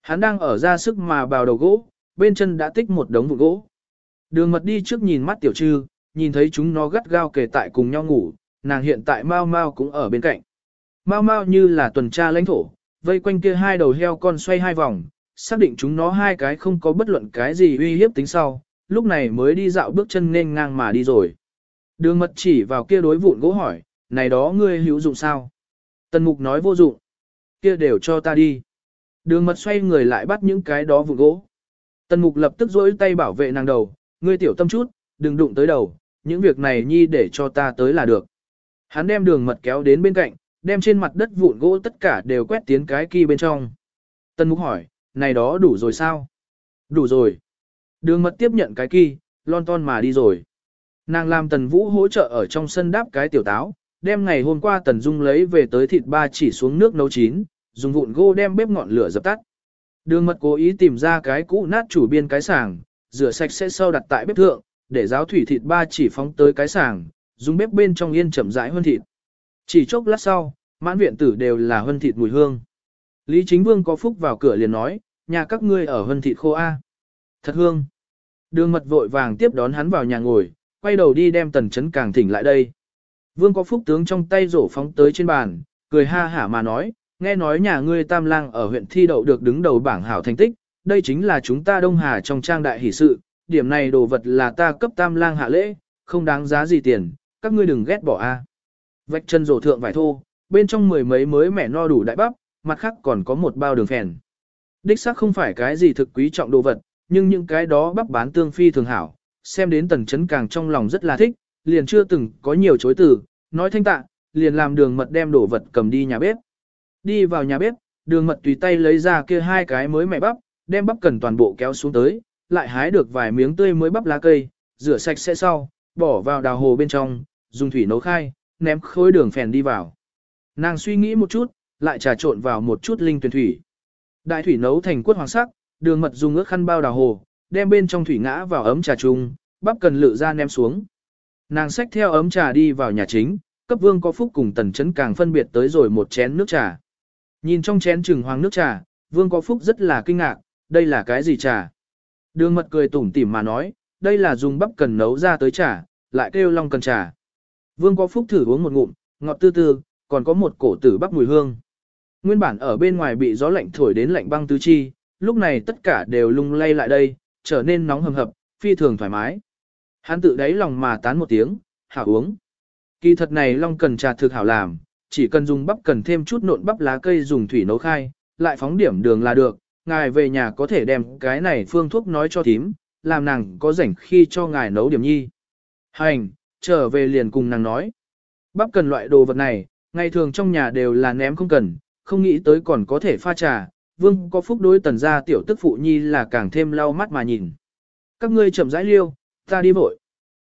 Hắn đang ở ra sức mà bào đầu gỗ, bên chân đã tích một đống vụn gỗ. Đường mật đi trước nhìn mắt tiểu trư, nhìn thấy chúng nó gắt gao kề tại cùng nhau ngủ, nàng hiện tại mau mau cũng ở bên cạnh. Mau mau như là tuần tra lãnh thổ, vây quanh kia hai đầu heo con xoay hai vòng, xác định chúng nó hai cái không có bất luận cái gì uy hiếp tính sau, lúc này mới đi dạo bước chân nên ngang mà đi rồi. Đường mật chỉ vào kia đối vụn gỗ hỏi, này đó ngươi hữu dụng sao? Tần mục nói vô dụng. Kia đều cho ta đi. Đường mật xoay người lại bắt những cái đó vụn gỗ. Tần mục lập tức rỗi tay bảo vệ nàng đầu, ngươi tiểu tâm chút, đừng đụng tới đầu, những việc này nhi để cho ta tới là được. Hắn đem đường mật kéo đến bên cạnh, đem trên mặt đất vụn gỗ tất cả đều quét tiến cái kia bên trong. Tần mục hỏi, này đó đủ rồi sao? Đủ rồi. Đường mật tiếp nhận cái kia, lon ton mà đi rồi. Nàng làm tần vũ hỗ trợ ở trong sân đáp cái tiểu táo, đem ngày hôm qua tần dung lấy về tới thịt ba chỉ xuống nước nấu chín, dùng vụn gỗ đem bếp ngọn lửa dập tắt. Đường mật cố ý tìm ra cái cũ nát chủ biên cái sàng, rửa sạch sẽ sau đặt tại bếp thượng, để giáo thủy thịt ba chỉ phóng tới cái sàng, dùng bếp bên trong yên chậm rãi hơn thịt. Chỉ chốc lát sau, mãn viện tử đều là hơn thịt mùi hương. Lý Chính Vương có phúc vào cửa liền nói, nhà các ngươi ở hơn thịt khô A. Thật hương. Đường mật vội vàng tiếp đón hắn vào nhà ngồi, quay đầu đi đem tần chấn càng thỉnh lại đây. Vương có phúc tướng trong tay rổ phóng tới trên bàn, cười ha hả mà nói, nghe nói nhà ngươi tam lang ở huyện thi đậu được đứng đầu bảng hảo thành tích, đây chính là chúng ta Đông Hà trong trang đại hỷ sự, điểm này đồ vật là ta cấp tam lang hạ lễ, không đáng giá gì tiền, các ngươi đừng ghét bỏ a. Vạch chân rổ thượng vải thô, bên trong mười mấy mới mẻ no đủ đại bắp, mặt khác còn có một bao đường phèn. Đích xác không phải cái gì thực quý trọng đồ vật, nhưng những cái đó bắp bán tương phi thường hảo, xem đến tần chấn càng trong lòng rất là thích, liền chưa từng có nhiều chối từ, nói thanh tạ, liền làm đường mật đem đồ vật cầm đi nhà bếp. Đi vào nhà bếp, đường mật tùy tay lấy ra kia hai cái mới mẹ bắp, đem bắp cần toàn bộ kéo xuống tới, lại hái được vài miếng tươi mới bắp lá cây, rửa sạch sẽ sau, bỏ vào đào hồ bên trong, dùng thủy nấu khai, ném khối đường phèn đi vào. Nàng suy nghĩ một chút, lại trà trộn vào một chút linh tuyển thủy. Đại thủy nấu thành quất hoàng sắc, đường mật dùng ước khăn bao đào hồ, đem bên trong thủy ngã vào ấm trà chung, bắp cần lự ra ném xuống. Nàng xách theo ấm trà đi vào nhà chính, cấp vương có phúc cùng tần chấn càng phân biệt tới rồi một chén nước trà. Nhìn trong chén trừng hoàng nước trà, vương có phúc rất là kinh ngạc, đây là cái gì trà? Đường mật cười tủm tỉm mà nói, đây là dùng bắp cần nấu ra tới trà, lại kêu long cần trà. Vương có phúc thử uống một ngụm, ngọt tư tư, còn có một cổ tử bắp mùi hương. Nguyên bản ở bên ngoài bị gió lạnh thổi đến lạnh băng tứ chi, lúc này tất cả đều lung lay lại đây, trở nên nóng hầm hập, phi thường thoải mái. Hắn tự đáy lòng mà tán một tiếng, hảo uống. Kỳ thật này long cần trà thực hảo làm, chỉ cần dùng bắp cần thêm chút nộn bắp lá cây dùng thủy nấu khai, lại phóng điểm đường là được, ngài về nhà có thể đem cái này phương thuốc nói cho thím, làm nàng có rảnh khi cho ngài nấu điểm nhi. Hành, trở về liền cùng nàng nói. Bắp cần loại đồ vật này, ngày thường trong nhà đều là ném không cần, không nghĩ tới còn có thể pha trà, vương có phúc đối tần gia tiểu tức phụ nhi là càng thêm lau mắt mà nhìn. Các ngươi chậm rãi liêu, ta đi vội.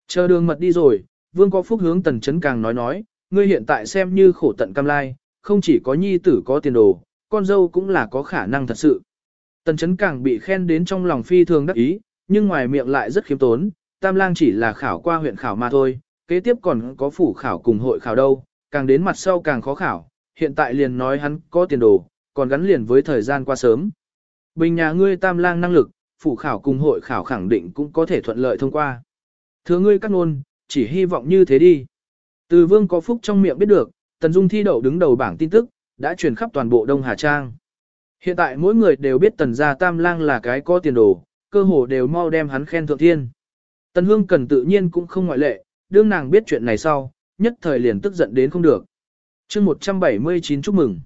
Chờ đường mật đi rồi, vương có phúc hướng tần chấn càng nói nói, ngươi hiện tại xem như khổ tận cam lai, không chỉ có nhi tử có tiền đồ, con dâu cũng là có khả năng thật sự. Tần chấn càng bị khen đến trong lòng phi thường đắc ý, nhưng ngoài miệng lại rất khiêm tốn, tam lang chỉ là khảo qua huyện khảo mà thôi, kế tiếp còn có phủ khảo cùng hội khảo đâu, càng đến mặt sau càng khó khảo, hiện tại liền nói hắn có tiền đồ, còn gắn liền với thời gian qua sớm. Bình nhà ngươi tam lang năng lực, phủ khảo cùng hội khảo khẳng định cũng có thể thuận lợi thông qua. Thưa ngươi các ngôn, chỉ hy vọng như thế đi. Từ vương có phúc trong miệng biết được, Tần Dung thi đậu đứng đầu bảng tin tức, đã truyền khắp toàn bộ Đông Hà Trang. Hiện tại mỗi người đều biết Tần gia tam lang là cái có tiền đồ, cơ hồ đều mau đem hắn khen thượng thiên. Tần Hương cần tự nhiên cũng không ngoại lệ, đương nàng biết chuyện này sau, nhất thời liền tức giận đến không được. chương 179 chúc mừng.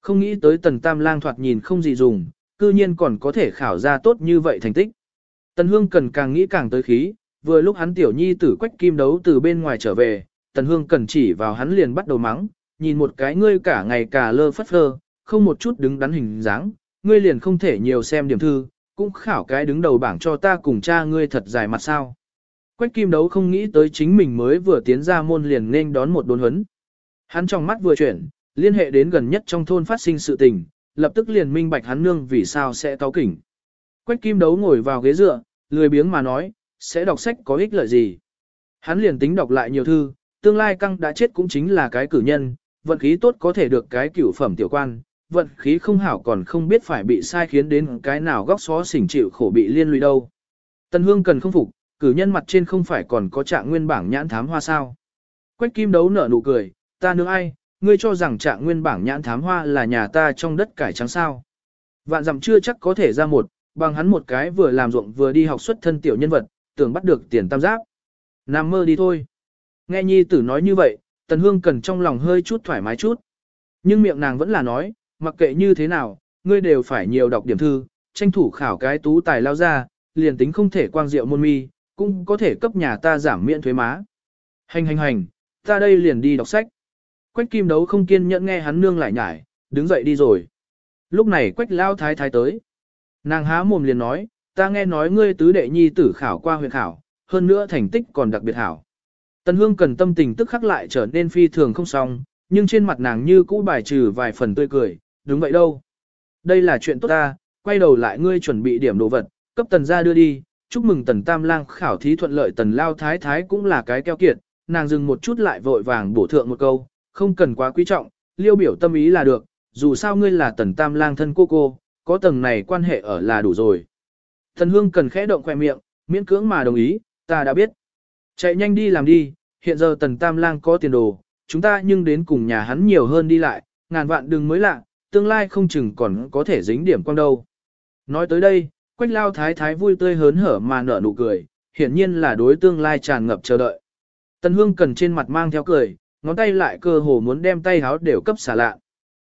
Không nghĩ tới Tần Tam lang thoạt nhìn không gì dùng, cư nhiên còn có thể khảo ra tốt như vậy thành tích. Tần Hương cần càng nghĩ càng tới khí, vừa lúc hắn tiểu nhi tử quách kim đấu từ bên ngoài trở về, Tần Hương cần chỉ vào hắn liền bắt đầu mắng, nhìn một cái ngươi cả ngày cả lơ phất phơ, không một chút đứng đắn hình dáng, ngươi liền không thể nhiều xem điểm thư, cũng khảo cái đứng đầu bảng cho ta cùng cha ngươi thật dài mặt sao. Quách kim đấu không nghĩ tới chính mình mới vừa tiến ra môn liền nên đón một đồn huấn. Hắn trong mắt vừa chuyển, liên hệ đến gần nhất trong thôn phát sinh sự tình, lập tức liền minh bạch hắn nương vì sao sẽ cáo kỉnh. Quách kim đấu ngồi vào ghế dựa, lười biếng mà nói, sẽ đọc sách có ích lợi gì. Hắn liền tính đọc lại nhiều thư, tương lai căng đã chết cũng chính là cái cử nhân, vận khí tốt có thể được cái cửu phẩm tiểu quan, vận khí không hảo còn không biết phải bị sai khiến đến cái nào góc xó xỉnh chịu khổ bị liên lụy đâu. tân Hương cần không phục, cử nhân mặt trên không phải còn có trạng nguyên bảng nhãn thám hoa sao. Quách kim đấu nở nụ cười, ta nương ai, ngươi cho rằng trạng nguyên bảng nhãn thám hoa là nhà ta trong đất cải trắng sao. Vạn dặm chưa chắc có thể ra một, bằng hắn một cái vừa làm ruộng vừa đi học xuất thân tiểu nhân vật, tưởng bắt được tiền tam giáp. Nam mơ đi thôi. Nghe nhi tử nói như vậy, tần hương cần trong lòng hơi chút thoải mái chút. Nhưng miệng nàng vẫn là nói, mặc kệ như thế nào, ngươi đều phải nhiều đọc điểm thư, tranh thủ khảo cái tú tài lao ra, liền tính không thể quang diệu môn mi, cũng có thể cấp nhà ta giảm miễn thuế má. Hành hành hành, ta đây liền đi đọc sách. Quách kim đấu không kiên nhẫn nghe hắn nương lại nhải, đứng dậy đi rồi. Lúc này quách lao thái thái tới. Nàng há mồm liền nói, ta nghe nói ngươi tứ đệ nhi tử khảo qua huyện khảo, hơn nữa thành tích còn đặc biệt hảo. Tần hương cần tâm tình tức khắc lại trở nên phi thường không xong, nhưng trên mặt nàng như cũ bài trừ vài phần tươi cười, đúng vậy đâu. Đây là chuyện tốt ta, quay đầu lại ngươi chuẩn bị điểm đồ vật, cấp tần ra đưa đi, chúc mừng tần tam lang khảo thí thuận lợi tần lao thái thái cũng là cái keo kiệt, nàng dừng một chút lại vội vàng bổ thượng một câu, không cần quá quý trọng, liêu biểu tâm ý là được, dù sao ngươi là tần tam lang thân cô cô, có tầng này quan hệ ở là đủ rồi. thần hương cần khẽ động khỏe miệng, miễn cưỡng mà đồng ý, ta đã biết. Chạy nhanh đi làm đi, hiện giờ tần tam lang có tiền đồ, chúng ta nhưng đến cùng nhà hắn nhiều hơn đi lại, ngàn vạn đừng mới lạ, tương lai không chừng còn có thể dính điểm quang đâu. Nói tới đây, quách lao thái thái vui tươi hớn hở mà nở nụ cười, hiển nhiên là đối tương lai tràn ngập chờ đợi. Tần hương cần trên mặt mang theo cười, ngón tay lại cơ hồ muốn đem tay háo đều cấp xả lạ.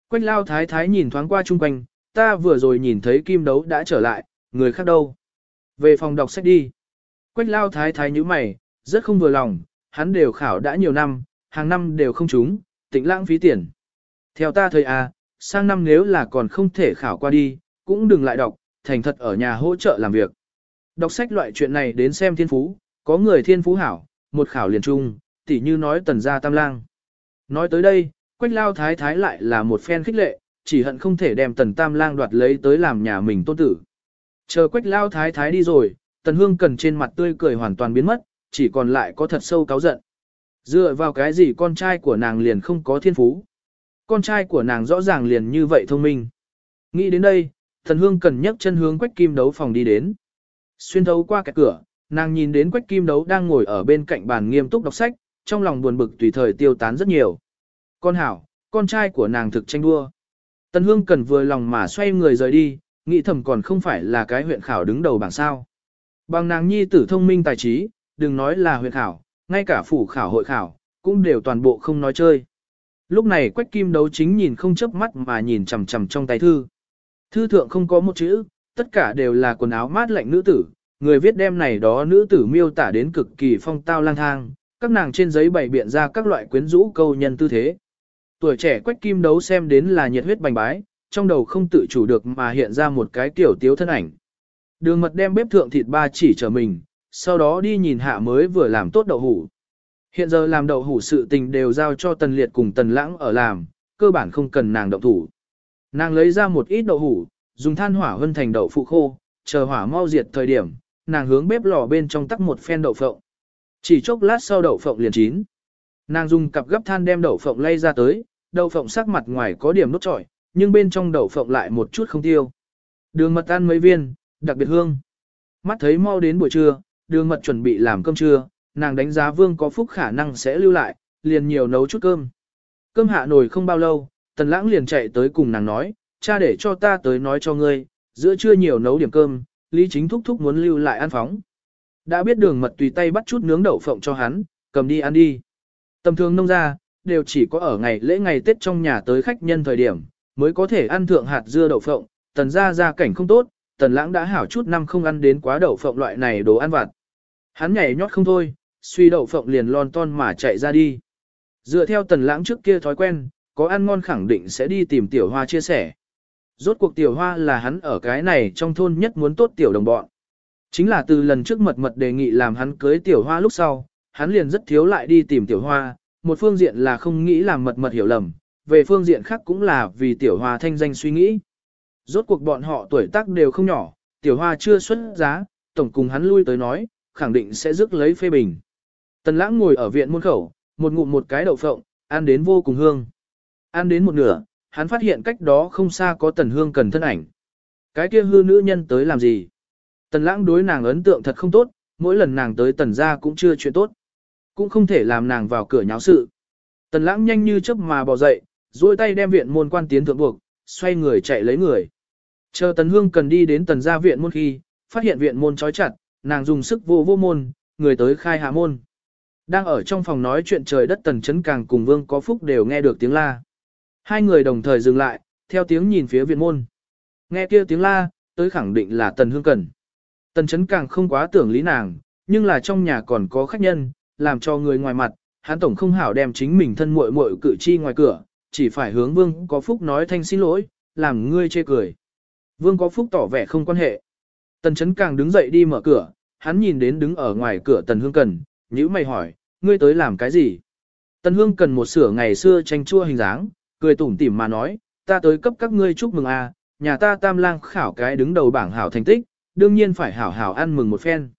Quách lao thái thái nhìn thoáng qua chung quanh, ta vừa rồi nhìn thấy kim đấu đã trở lại, người khác đâu. Về phòng đọc sách đi. Quách lao thái thái như mày, rất không vừa lòng, hắn đều khảo đã nhiều năm, hàng năm đều không trúng, tỉnh lãng phí tiền. Theo ta thời à, sang năm nếu là còn không thể khảo qua đi, cũng đừng lại đọc, thành thật ở nhà hỗ trợ làm việc. Đọc sách loại chuyện này đến xem thiên phú, có người thiên phú hảo, một khảo liền trung, tỉ như nói tần gia tam lang. Nói tới đây, quách lao thái thái lại là một phen khích lệ, chỉ hận không thể đem tần tam lang đoạt lấy tới làm nhà mình tôn tử. Chờ quách lao thái thái đi rồi, tần hương cần trên mặt tươi cười hoàn toàn biến mất, chỉ còn lại có thật sâu cáu giận. Dựa vào cái gì con trai của nàng liền không có thiên phú. Con trai của nàng rõ ràng liền như vậy thông minh. Nghĩ đến đây, thần hương cần nhấc chân hướng quách kim đấu phòng đi đến. Xuyên thấu qua cái cửa, nàng nhìn đến quách kim đấu đang ngồi ở bên cạnh bàn nghiêm túc đọc sách, trong lòng buồn bực tùy thời tiêu tán rất nhiều. Con hảo, con trai của nàng thực tranh đua. Tần hương cần vừa lòng mà xoay người rời đi, nghĩ thầm còn không phải là cái huyện khảo đứng đầu bảng sao. Bằng nàng nhi tử thông minh tài trí, đừng nói là huyện khảo, ngay cả phủ khảo hội khảo, cũng đều toàn bộ không nói chơi. Lúc này quách kim đấu chính nhìn không chớp mắt mà nhìn chằm chằm trong tay thư. Thư thượng không có một chữ, tất cả đều là quần áo mát lạnh nữ tử, người viết đem này đó nữ tử miêu tả đến cực kỳ phong tao lang thang, các nàng trên giấy bày biện ra các loại quyến rũ câu nhân tư thế. Tuổi trẻ quách kim đấu xem đến là nhiệt huyết bành bái, trong đầu không tự chủ được mà hiện ra một cái tiểu tiếu thân ảnh. Đường mật đem bếp thượng thịt ba chỉ trở mình, sau đó đi nhìn hạ mới vừa làm tốt đậu hủ. Hiện giờ làm đậu hủ sự tình đều giao cho tần liệt cùng tần lãng ở làm, cơ bản không cần nàng động thủ. Nàng lấy ra một ít đậu hủ, dùng than hỏa hân thành đậu phụ khô, chờ hỏa mau diệt thời điểm, nàng hướng bếp lò bên trong tắc một phen đậu phộng. Chỉ chốc lát sau đậu phộng liền chín. Nàng dùng cặp gấp than đem đậu phộng lay ra tới, đậu phộng sắc mặt ngoài có điểm nốt trọi, nhưng bên trong đậu phộng lại một chút không tiêu. Đường mật ăn mấy viên, đặc biệt hương. Mắt thấy mau đến buổi trưa, đường mật chuẩn bị làm cơm trưa, nàng đánh giá vương có phúc khả năng sẽ lưu lại, liền nhiều nấu chút cơm. Cơm hạ nồi không bao lâu, tần lãng liền chạy tới cùng nàng nói, cha để cho ta tới nói cho ngươi, giữa trưa nhiều nấu điểm cơm, lý chính thúc thúc muốn lưu lại ăn phóng. Đã biết đường mật tùy tay bắt chút nướng đậu phộng cho hắn, cầm đi ăn đi. Tầm thường nông ra, đều chỉ có ở ngày lễ ngày Tết trong nhà tới khách nhân thời điểm, mới có thể ăn thượng hạt dưa đậu phộng, tần ra ra cảnh không tốt, tần lãng đã hảo chút năm không ăn đến quá đậu phộng loại này đồ ăn vặt. Hắn nhảy nhót không thôi, suy đậu phộng liền lon ton mà chạy ra đi. Dựa theo tần lãng trước kia thói quen, có ăn ngon khẳng định sẽ đi tìm tiểu hoa chia sẻ. Rốt cuộc tiểu hoa là hắn ở cái này trong thôn nhất muốn tốt tiểu đồng bọn. Chính là từ lần trước mật mật đề nghị làm hắn cưới tiểu hoa lúc sau, hắn liền rất thiếu lại đi tìm tiểu hoa, một phương diện là không nghĩ làm mật mật hiểu lầm, về phương diện khác cũng là vì tiểu hoa thanh danh suy nghĩ. Rốt cuộc bọn họ tuổi tác đều không nhỏ, tiểu hoa chưa xuất giá, tổng cùng hắn lui tới nói, khẳng định sẽ rước lấy phê bình. Tần lãng ngồi ở viện môn khẩu, một ngụm một cái đậu phộng, ăn đến vô cùng hương. Ăn đến một nửa, hắn phát hiện cách đó không xa có tần hương cần thân ảnh. Cái kia hư nữ nhân tới làm gì? Tần lãng đối nàng ấn tượng thật không tốt, mỗi lần nàng tới tần gia cũng chưa chuyện tốt. Cũng không thể làm nàng vào cửa nháo sự. Tần lãng nhanh như chớp mà bỏ dậy, duỗi tay đem viện môn quan tiến thượng buộc, xoay người chạy lấy người. Chờ tần hương cần đi đến tần gia viện môn khi, phát hiện viện môn trói chặt, nàng dùng sức vô vô môn, người tới khai hạ môn. Đang ở trong phòng nói chuyện trời đất tần chấn càng cùng vương có phúc đều nghe được tiếng la. Hai người đồng thời dừng lại, theo tiếng nhìn phía viện môn. Nghe kia tiếng la, tới khẳng định là tần hương cần. Tần chấn càng không quá tưởng lý nàng, nhưng là trong nhà còn có khách nhân, làm cho người ngoài mặt, hắn tổng không hảo đem chính mình thân muội muội cử chi ngoài cửa, chỉ phải hướng vương có phúc nói thanh xin lỗi, làm ngươi chê cười. Vương có phúc tỏ vẻ không quan hệ. Tần chấn càng đứng dậy đi mở cửa, hắn nhìn đến đứng ở ngoài cửa tần hương cần, nhữ mày hỏi, ngươi tới làm cái gì? Tần hương cần một sửa ngày xưa tranh chua hình dáng, cười tủm tỉm mà nói, ta tới cấp các ngươi chúc mừng a, à, nhà ta tam lang khảo cái đứng đầu bảng hảo thành tích, đương nhiên phải hảo hảo ăn mừng một phen.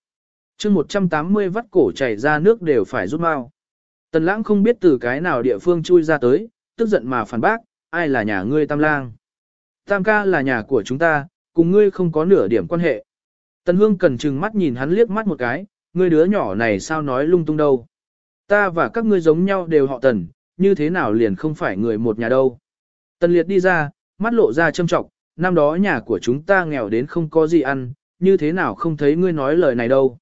chương 180 vắt cổ chảy ra nước đều phải rút mau. Tần lãng không biết từ cái nào địa phương chui ra tới, tức giận mà phản bác, ai là nhà ngươi tam lang. Tam ca là nhà của chúng ta, cùng ngươi không có nửa điểm quan hệ. Tần hương cần chừng mắt nhìn hắn liếc mắt một cái, ngươi đứa nhỏ này sao nói lung tung đâu. Ta và các ngươi giống nhau đều họ tần, như thế nào liền không phải người một nhà đâu. Tần liệt đi ra, mắt lộ ra châm trọng, năm đó nhà của chúng ta nghèo đến không có gì ăn, như thế nào không thấy ngươi nói lời này đâu.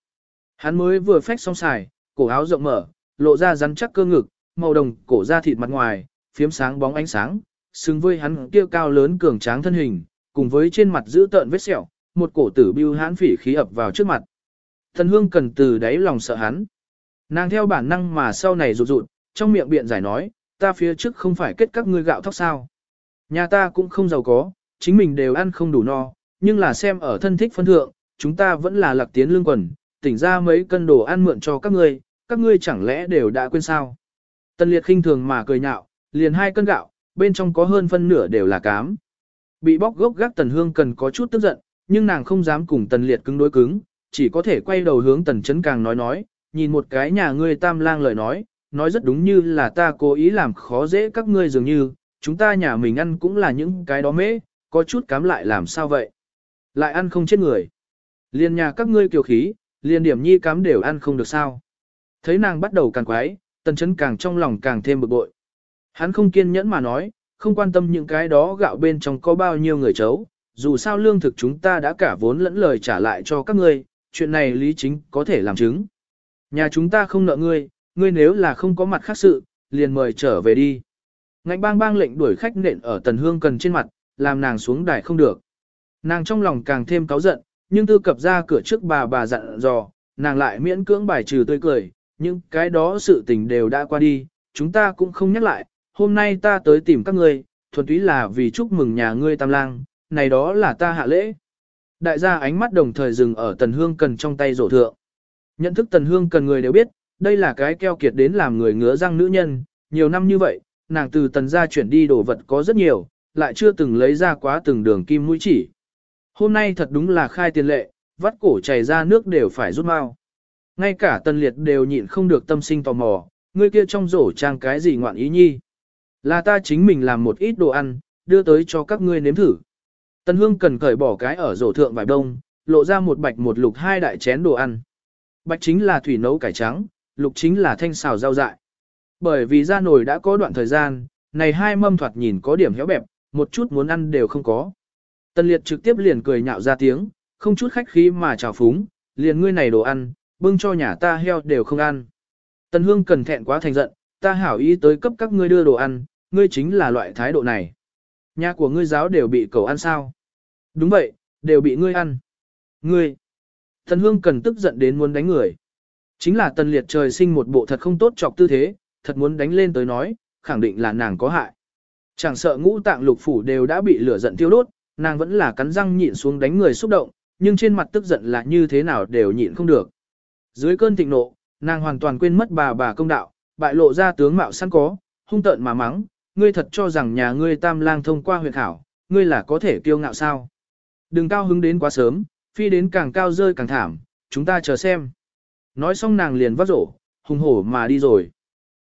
Hắn mới vừa phách xong xài, cổ áo rộng mở, lộ ra rắn chắc cơ ngực, màu đồng cổ da thịt mặt ngoài, phiếm sáng bóng ánh sáng, xứng với hắn kia cao lớn cường tráng thân hình, cùng với trên mặt giữ tợn vết sẹo, một cổ tử bưu hãn phỉ khí ập vào trước mặt. Thần hương cần từ đáy lòng sợ hắn. Nàng theo bản năng mà sau này rụt rụt, trong miệng biện giải nói, ta phía trước không phải kết các ngươi gạo thóc sao. Nhà ta cũng không giàu có, chính mình đều ăn không đủ no, nhưng là xem ở thân thích phân thượng, chúng ta vẫn là lạc tiến lương quần, tỉnh ra mấy cân đồ ăn mượn cho các ngươi, các ngươi chẳng lẽ đều đã quên sao. Tân liệt khinh thường mà cười nhạo, liền hai cân gạo, bên trong có hơn phân nửa đều là cám. Bị bóc gốc gác tần hương cần có chút tức giận, nhưng nàng không dám cùng tần liệt cứng đối cứng, chỉ có thể quay đầu hướng tần chấn càng nói nói, nhìn một cái nhà ngươi tam lang lời nói, nói rất đúng như là ta cố ý làm khó dễ các ngươi dường như, chúng ta nhà mình ăn cũng là những cái đó mễ, có chút cám lại làm sao vậy. Lại ăn không chết người. Liên nhà các ngươi kiều khí, liên điểm nhi cám đều ăn không được sao. Thấy nàng bắt đầu càng quái, tần chấn càng trong lòng càng thêm bực bội. Hắn không kiên nhẫn mà nói, không quan tâm những cái đó gạo bên trong có bao nhiêu người chấu, dù sao lương thực chúng ta đã cả vốn lẫn lời trả lại cho các ngươi, chuyện này lý chính có thể làm chứng. Nhà chúng ta không nợ ngươi, ngươi nếu là không có mặt khác sự, liền mời trở về đi. Ngạnh bang bang lệnh đuổi khách nện ở tần hương cần trên mặt, làm nàng xuống đài không được. Nàng trong lòng càng thêm cáu giận, nhưng tư cập ra cửa trước bà bà dặn dò, nàng lại miễn cưỡng bài trừ tươi cười, nhưng cái đó sự tình đều đã qua đi, chúng ta cũng không nhắc lại, hôm nay ta tới tìm các ngươi, thuần túy là vì chúc mừng nhà ngươi tam lang, này đó là ta hạ lễ. Đại gia ánh mắt đồng thời dừng ở tần hương cần trong tay rổ thượng. Nhận thức tần hương cần người đều biết, đây là cái keo kiệt đến làm người ngứa răng nữ nhân, nhiều năm như vậy, nàng từ tần gia chuyển đi đồ vật có rất nhiều, lại chưa từng lấy ra quá từng đường kim mũi chỉ. Hôm nay thật đúng là khai tiền lệ, vắt cổ chảy ra nước đều phải rút mau. Ngay cả tần liệt đều nhịn không được tâm sinh tò mò, người kia trong rổ trang cái gì ngoạn ý nhi. Là ta chính mình làm một ít đồ ăn, đưa tới cho các ngươi nếm thử. Tần hương cần cởi bỏ cái ở rổ thượng vài đông, lộ ra một bạch một lục hai đại chén đồ ăn. Bạch chính là thủy nấu cải trắng, lục chính là thanh xào rau dại. Bởi vì ra nồi đã có đoạn thời gian, này hai mâm thoạt nhìn có điểm héo bẹp, một chút muốn ăn đều không có. Tần liệt trực tiếp liền cười nhạo ra tiếng, không chút khách khí mà chào phúng, liền ngươi này đồ ăn, bưng cho nhà ta heo đều không ăn. Tần hương cần thẹn quá thành giận, ta hảo ý tới cấp các ngươi đưa đồ ăn, ngươi chính là loại thái độ này. Nhà của ngươi giáo đều bị cầu ăn sao? Đúng vậy, đều bị ngươi ăn. Ngươi! Tần hương cần tức giận đến muốn đánh người. Chính là tần liệt trời sinh một bộ thật không tốt chọc tư thế, thật muốn đánh lên tới nói, khẳng định là nàng có hại. Chẳng sợ ngũ tạng lục phủ đều đã bị lửa giận tiêu đốt, nàng vẫn là cắn răng nhịn xuống đánh người xúc động, nhưng trên mặt tức giận là như thế nào đều nhịn không được. Dưới cơn thịnh nộ, nàng hoàn toàn quên mất bà bà công đạo, bại lộ ra tướng mạo sẵn có, hung tợn mà mắng, ngươi thật cho rằng nhà ngươi tam lang thông qua huyện khảo, ngươi là có thể kiêu ngạo sao. Đừng cao hứng đến quá sớm, phi đến càng cao rơi càng thảm, chúng ta chờ xem. Nói xong nàng liền vắt rổ, hùng hổ mà đi rồi.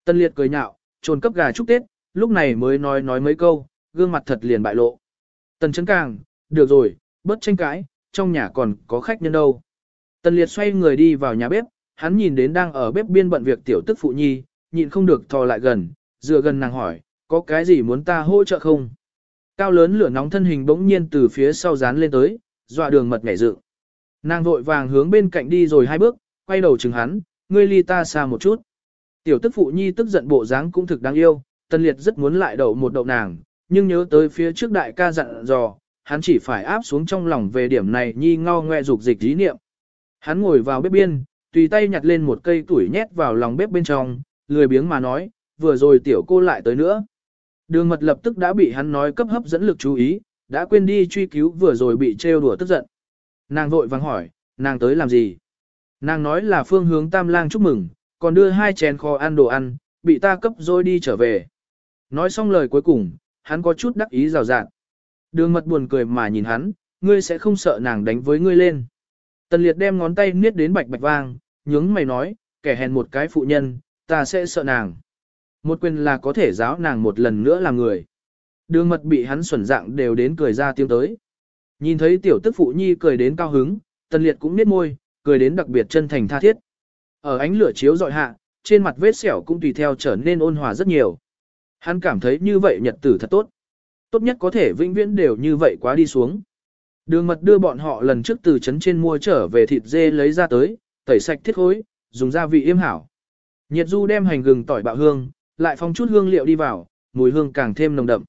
Tân liệt cười nhạo, trồn cấp gà chúc Tết, lúc này mới nói nói mấy câu, gương mặt thật liền bại lộ. Tần chấn càng, được rồi, bớt tranh cãi, trong nhà còn có khách nhân đâu. Tần liệt xoay người đi vào nhà bếp, hắn nhìn đến đang ở bếp biên bận việc tiểu tức phụ nhi, nhịn không được thò lại gần, dựa gần nàng hỏi, có cái gì muốn ta hỗ trợ không? Cao lớn lửa nóng thân hình bỗng nhiên từ phía sau dán lên tới, dọa đường mật nhảy dựng. Nàng vội vàng hướng bên cạnh đi rồi hai bước, quay đầu chừng hắn, ngươi ly ta xa một chút. Tiểu tức phụ nhi tức giận bộ dáng cũng thực đáng yêu, tân liệt rất muốn lại đậu một đậu nàng, nhưng nhớ tới phía trước đại ca dặn dò, hắn chỉ phải áp xuống trong lòng về điểm này nhi ngao ngoe dục dịch dí niệm. Hắn ngồi vào bếp biên, tùy tay nhặt lên một cây tuổi nhét vào lòng bếp bên trong, lười biếng mà nói, vừa rồi tiểu cô lại tới nữa. Đường mật lập tức đã bị hắn nói cấp hấp dẫn lực chú ý, đã quên đi truy cứu vừa rồi bị trêu đùa tức giận. Nàng vội vàng hỏi, nàng tới làm gì? Nàng nói là phương hướng tam lang chúc mừng, còn đưa hai chén kho ăn đồ ăn, bị ta cấp rồi đi trở về. Nói xong lời cuối cùng, hắn có chút đắc ý rào rạt. Đường mật buồn cười mà nhìn hắn, ngươi sẽ không sợ nàng đánh với ngươi lên. Tần liệt đem ngón tay niết đến bạch bạch vang, nhướng mày nói, kẻ hèn một cái phụ nhân, ta sẽ sợ nàng. Một quyền là có thể giáo nàng một lần nữa là người. Đường mật bị hắn xuẩn dạng đều đến cười ra tiếng tới. Nhìn thấy tiểu tức phụ nhi cười đến cao hứng, tần liệt cũng niết môi, cười đến đặc biệt chân thành tha thiết. Ở ánh lửa chiếu dọi hạ, trên mặt vết sẹo cũng tùy theo trở nên ôn hòa rất nhiều. Hắn cảm thấy như vậy nhật tử thật tốt. Tốt nhất có thể vĩnh viễn đều như vậy quá đi xuống. Đường mật đưa bọn họ lần trước từ trấn trên mua trở về thịt dê lấy ra tới, tẩy sạch thiết khối, dùng gia vị yêm hảo. Nhiệt du đem hành gừng tỏi bạo hương, lại phong chút hương liệu đi vào, mùi hương càng thêm nồng đậm.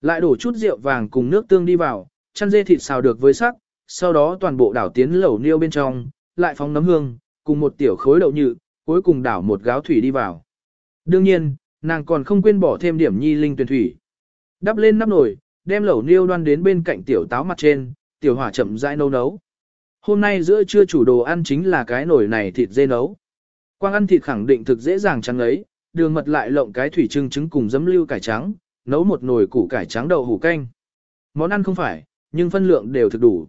Lại đổ chút rượu vàng cùng nước tương đi vào, chăn dê thịt xào được với sắc, sau đó toàn bộ đảo tiến lẩu niêu bên trong, lại phóng nấm hương, cùng một tiểu khối đậu nhự, cuối cùng đảo một gáo thủy đi vào. Đương nhiên, nàng còn không quên bỏ thêm điểm nhi linh tuyển thủy. Đắp lên nắp nồi, đem lẩu niêu đoan đến bên cạnh tiểu táo mặt trên, tiểu hỏa chậm rãi nấu nấu. Hôm nay giữa trưa chủ đồ ăn chính là cái nồi này thịt dê nấu. Quang ăn thịt khẳng định thực dễ dàng trắng ấy, đường mật lại lộng cái thủy trưng trứng cùng giấm lưu cải trắng, nấu một nồi củ cải trắng đậu hủ canh. Món ăn không phải, nhưng phân lượng đều thực đủ.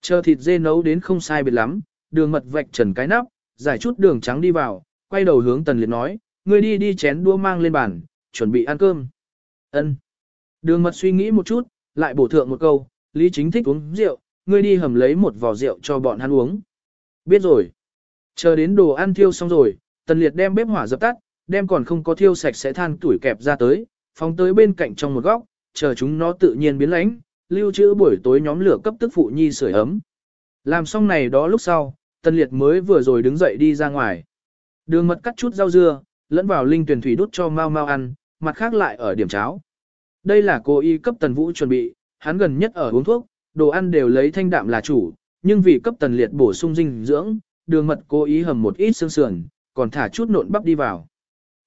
Chờ thịt dê nấu đến không sai biệt lắm, đường mật vạch trần cái nắp, giải chút đường trắng đi vào, quay đầu hướng tần liệt nói, ngươi đi đi chén đua mang lên bàn, chuẩn bị ăn cơm. Ân. Đường mật suy nghĩ một chút, lại bổ thượng một câu, Lý Chính thích uống rượu, ngươi đi hầm lấy một vò rượu cho bọn hắn uống. Biết rồi. Chờ đến đồ ăn thiêu xong rồi, tần liệt đem bếp hỏa dập tắt, đem còn không có thiêu sạch sẽ than tuổi kẹp ra tới, phóng tới bên cạnh trong một góc, chờ chúng nó tự nhiên biến lãnh, lưu trữ buổi tối nhóm lửa cấp tức phụ nhi sưởi ấm. Làm xong này đó lúc sau, tần liệt mới vừa rồi đứng dậy đi ra ngoài. Đường mật cắt chút rau dưa, lẫn vào linh tuyển thủy đút cho mau mau ăn, mặt khác lại ở điểm cháo. Đây là cô y cấp tần vũ chuẩn bị, hắn gần nhất ở uống thuốc, đồ ăn đều lấy thanh đạm là chủ, nhưng vì cấp tần liệt bổ sung dinh dưỡng, đường mật cố ý hầm một ít xương sườn, còn thả chút nộn bắp đi vào.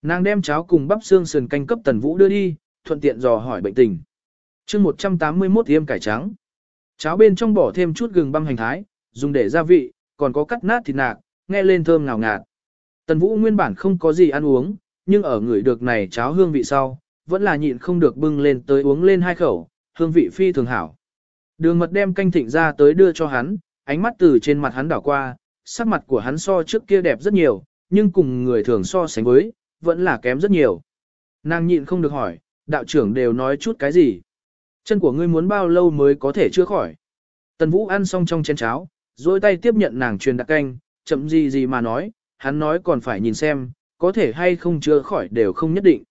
Nàng đem cháo cùng bắp xương sườn canh cấp tần vũ đưa đi, thuận tiện dò hỏi bệnh tình. chương 181 tiêm cải trắng. Cháo bên trong bỏ thêm chút gừng băm hành thái, dùng để gia vị, còn có cắt nát thịt nạc, nghe lên thơm ngào ngạt. Tần vũ nguyên bản không có gì ăn uống, nhưng ở người được này cháo hương vị sau, vẫn là nhịn không được bưng lên tới uống lên hai khẩu, hương vị phi thường hảo. Đường mật đem canh thịnh ra tới đưa cho hắn, ánh mắt từ trên mặt hắn đảo qua, sắc mặt của hắn so trước kia đẹp rất nhiều, nhưng cùng người thường so sánh với, vẫn là kém rất nhiều. Nàng nhịn không được hỏi, đạo trưởng đều nói chút cái gì? Chân của ngươi muốn bao lâu mới có thể chữa khỏi? Tần Vũ ăn xong trong chén cháo, rồi tay tiếp nhận nàng truyền đặc canh, chậm gì gì mà nói, hắn nói còn phải nhìn xem, có thể hay không chữa khỏi đều không nhất định.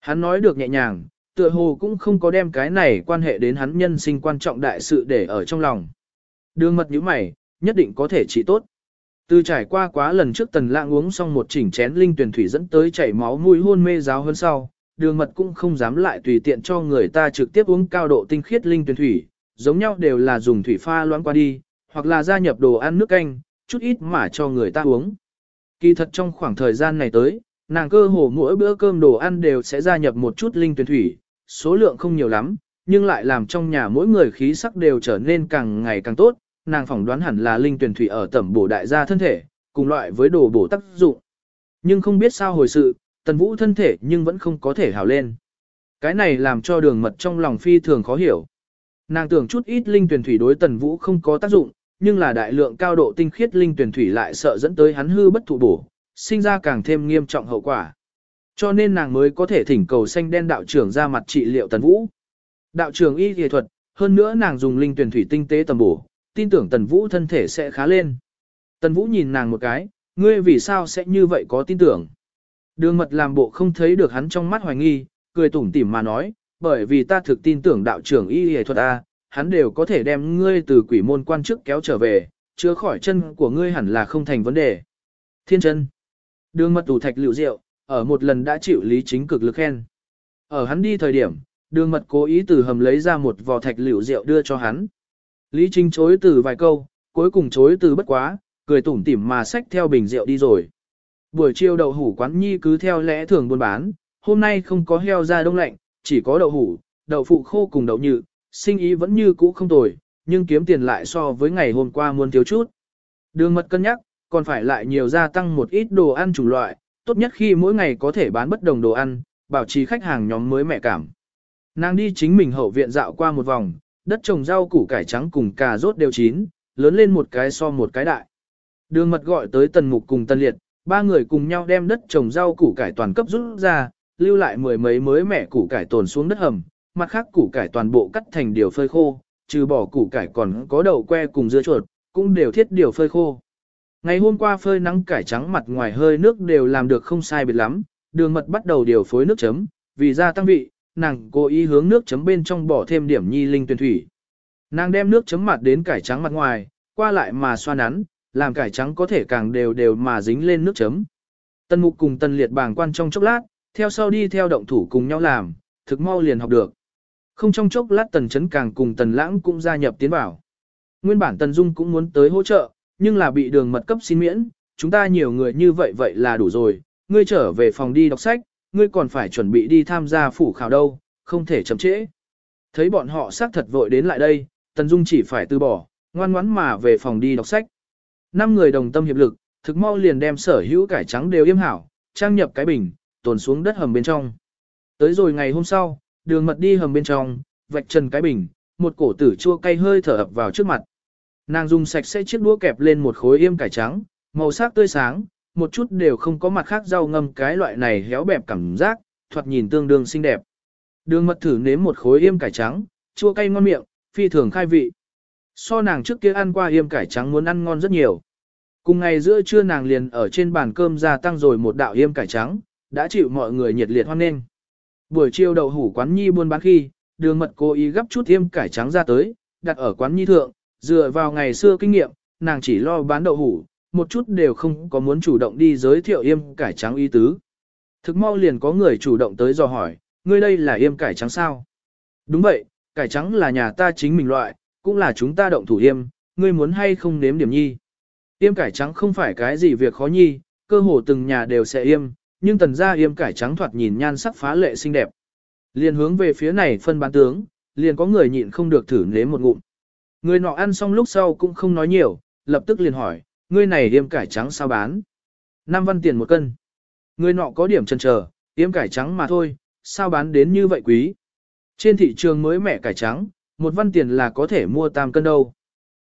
Hắn nói được nhẹ nhàng, tựa hồ cũng không có đem cái này quan hệ đến hắn nhân sinh quan trọng đại sự để ở trong lòng. Đường mật như mày, nhất định có thể trị tốt. Từ trải qua quá lần trước tần lãng uống xong một chỉnh chén linh tuyển thủy dẫn tới chảy máu mũi hôn mê giáo hơn sau, đường mật cũng không dám lại tùy tiện cho người ta trực tiếp uống cao độ tinh khiết linh tuyển thủy, giống nhau đều là dùng thủy pha loãng qua đi, hoặc là gia nhập đồ ăn nước canh, chút ít mà cho người ta uống. Kỳ thật trong khoảng thời gian này tới, nàng cơ hồ mỗi bữa cơm đồ ăn đều sẽ gia nhập một chút linh tuyển thủy, số lượng không nhiều lắm, nhưng lại làm trong nhà mỗi người khí sắc đều trở nên càng ngày càng tốt, nàng phỏng đoán hẳn là linh tuyển thủy ở tẩm bổ đại gia thân thể, cùng loại với đồ bổ tác dụng. Nhưng không biết sao hồi sự, tần vũ thân thể nhưng vẫn không có thể hào lên. Cái này làm cho đường mật trong lòng phi thường khó hiểu. Nàng tưởng chút ít linh tuyển thủy đối tần vũ không có tác dụng, nhưng là đại lượng cao độ tinh khiết linh tuyển thủy lại sợ dẫn tới hắn hư bất thụ bổ, sinh ra càng thêm nghiêm trọng hậu quả. Cho nên nàng mới có thể thỉnh cầu xanh đen đạo trưởng ra mặt trị liệu Tần Vũ. Đạo trưởng y y thuật, hơn nữa nàng dùng linh tuyển thủy tinh tế tầm bổ, tin tưởng Tần Vũ thân thể sẽ khá lên. Tần Vũ nhìn nàng một cái, ngươi vì sao sẽ như vậy có tin tưởng. Đường mật làm bộ không thấy được hắn trong mắt hoài nghi, cười tủm tỉm mà nói, bởi vì ta thực tin tưởng đạo trưởng y y thuật A, hắn đều có thể đem ngươi từ quỷ môn quan chức kéo trở về, chữa khỏi chân của ngươi hẳn là không thành vấn đề. Thiên chân. Đường mật tủ thạch liệu rượu, ở một lần đã chịu lý chính cực lực khen. Ở hắn đi thời điểm, đường mật cố ý từ hầm lấy ra một vò thạch liệu rượu đưa cho hắn. Lý chính chối từ vài câu, cuối cùng chối từ bất quá, cười tủm tỉm mà xách theo bình rượu đi rồi. Buổi chiều đậu hủ quán nhi cứ theo lẽ thường buôn bán, hôm nay không có heo ra đông lạnh, chỉ có đậu hủ, đậu phụ khô cùng đậu nhự, sinh ý vẫn như cũ không tồi, nhưng kiếm tiền lại so với ngày hôm qua muốn thiếu chút. Đường mật cân nhắc, còn phải lại nhiều gia tăng một ít đồ ăn chủng loại, tốt nhất khi mỗi ngày có thể bán bất đồng đồ ăn, bảo trì khách hàng nhóm mới mẹ cảm. Nàng đi chính mình hậu viện dạo qua một vòng, đất trồng rau củ cải trắng cùng cà rốt đều chín, lớn lên một cái so một cái đại. Đường mật gọi tới tần mục cùng tân liệt, ba người cùng nhau đem đất trồng rau củ cải toàn cấp rút ra, lưu lại mười mấy mới mẻ củ cải tồn xuống đất hầm, mặt khác củ cải toàn bộ cắt thành điều phơi khô, trừ bỏ củ cải còn có đậu que cùng dưa chuột, cũng đều thiết điều phơi khô. Ngày hôm qua phơi nắng cải trắng mặt ngoài hơi nước đều làm được không sai biệt lắm, đường mật bắt đầu điều phối nước chấm, vì gia tăng vị, nàng cố ý hướng nước chấm bên trong bỏ thêm điểm nhi linh tuyển thủy. Nàng đem nước chấm mặt đến cải trắng mặt ngoài, qua lại mà xoa nắn, làm cải trắng có thể càng đều đều mà dính lên nước chấm. Tân mục cùng tân liệt bàng quan trong chốc lát, theo sau đi theo động thủ cùng nhau làm, thực mau liền học được. Không trong chốc lát tần chấn càng cùng tần lãng cũng gia nhập tiến vào. Nguyên bản tần dung cũng muốn tới hỗ trợ, nhưng là bị đường mật cấp xin miễn, chúng ta nhiều người như vậy vậy là đủ rồi, ngươi trở về phòng đi đọc sách, ngươi còn phải chuẩn bị đi tham gia phủ khảo đâu, không thể chậm trễ. Thấy bọn họ xác thật vội đến lại đây, tần dung chỉ phải từ bỏ, ngoan ngoãn mà về phòng đi đọc sách. Năm người đồng tâm hiệp lực, thực mau liền đem sở hữu cải trắng đều yêm hảo, trang nhập cái bình, tồn xuống đất hầm bên trong. Tới rồi ngày hôm sau, đường mật đi hầm bên trong, vạch trần cái bình, một cổ tử chua cay hơi thở ập vào trước mặt. Nàng dùng sạch sẽ chiếc đũa kẹp lên một khối yêm cải trắng, màu sắc tươi sáng, một chút đều không có mặt khác rau ngâm cái loại này héo bẹp cảm giác, thoạt nhìn tương đương xinh đẹp. Đường mật thử nếm một khối yêm cải trắng, chua cay ngon miệng, phi thường khai vị. So nàng trước kia ăn qua yêm cải trắng muốn ăn ngon rất nhiều. Cùng ngày giữa trưa nàng liền ở trên bàn cơm gia tăng rồi một đạo yêm cải trắng, đã chịu mọi người nhiệt liệt hoan nghênh. Buổi chiều đậu hủ quán nhi buôn bán khi, đường mật cố ý gấp chút thêm cải trắng ra tới, đặt ở quán nhi thượng, dựa vào ngày xưa kinh nghiệm, nàng chỉ lo bán đậu hủ, một chút đều không có muốn chủ động đi giới thiệu yêm cải trắng y tứ. Thực mau liền có người chủ động tới dò hỏi, ngươi đây là yêm cải trắng sao? Đúng vậy, cải trắng là nhà ta chính mình loại, cũng là chúng ta động thủ yêm, ngươi muốn hay không nếm điểm nhi. Yêm cải trắng không phải cái gì việc khó nhi, cơ hồ từng nhà đều sẽ yêm, nhưng tần gia yêm cải trắng thoạt nhìn nhan sắc phá lệ xinh đẹp. Liền hướng về phía này phân bán tướng, liền có người nhịn không được thử nếm một ngụm. Người nọ ăn xong lúc sau cũng không nói nhiều, lập tức liền hỏi, ngươi này yêm cải trắng sao bán? Năm văn tiền một cân. Người nọ có điểm chần chờ, yêm cải trắng mà thôi, sao bán đến như vậy quý? Trên thị trường mới mẻ cải trắng, một văn tiền là có thể mua tam cân đâu.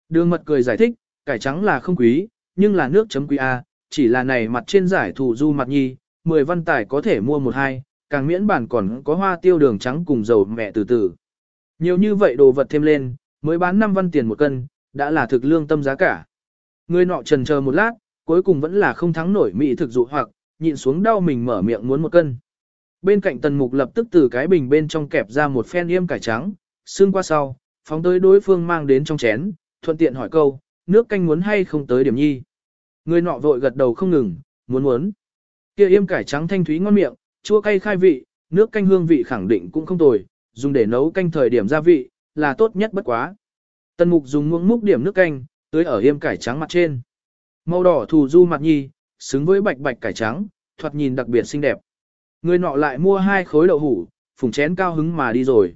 Đường mật cười giải thích, cải trắng là không quý, nhưng là nước chấm quý A, chỉ là này mặt trên giải thủ du mặt nhi, 10 văn tài có thể mua một hai, càng miễn bản còn có hoa tiêu đường trắng cùng dầu mẹ từ từ. Nhiều như vậy đồ vật thêm lên, mới bán 5 văn tiền một cân, đã là thực lương tâm giá cả. Người nọ trần chờ một lát, cuối cùng vẫn là không thắng nổi mỹ thực dụ hoặc, nhịn xuống đau mình mở miệng muốn một cân. Bên cạnh tần mục lập tức từ cái bình bên trong kẹp ra một phen yêm cải trắng, xương qua sau, phóng tới đối phương mang đến trong chén, thuận tiện hỏi câu, nước canh muốn hay không tới điểm nhi. Người nọ vội gật đầu không ngừng, muốn muốn. Kia yêm cải trắng thanh thúy ngon miệng, chua cay khai vị, nước canh hương vị khẳng định cũng không tồi, dùng để nấu canh thời điểm gia vị, là tốt nhất bất quá. Tần mục dùng muỗng múc điểm nước canh, tưới ở yêm cải trắng mặt trên. Màu đỏ thù du mặt nhi, xứng với bạch bạch cải trắng, thoạt nhìn đặc biệt xinh đẹp. Người nọ lại mua hai khối đậu hủ, phùng chén cao hứng mà đi rồi.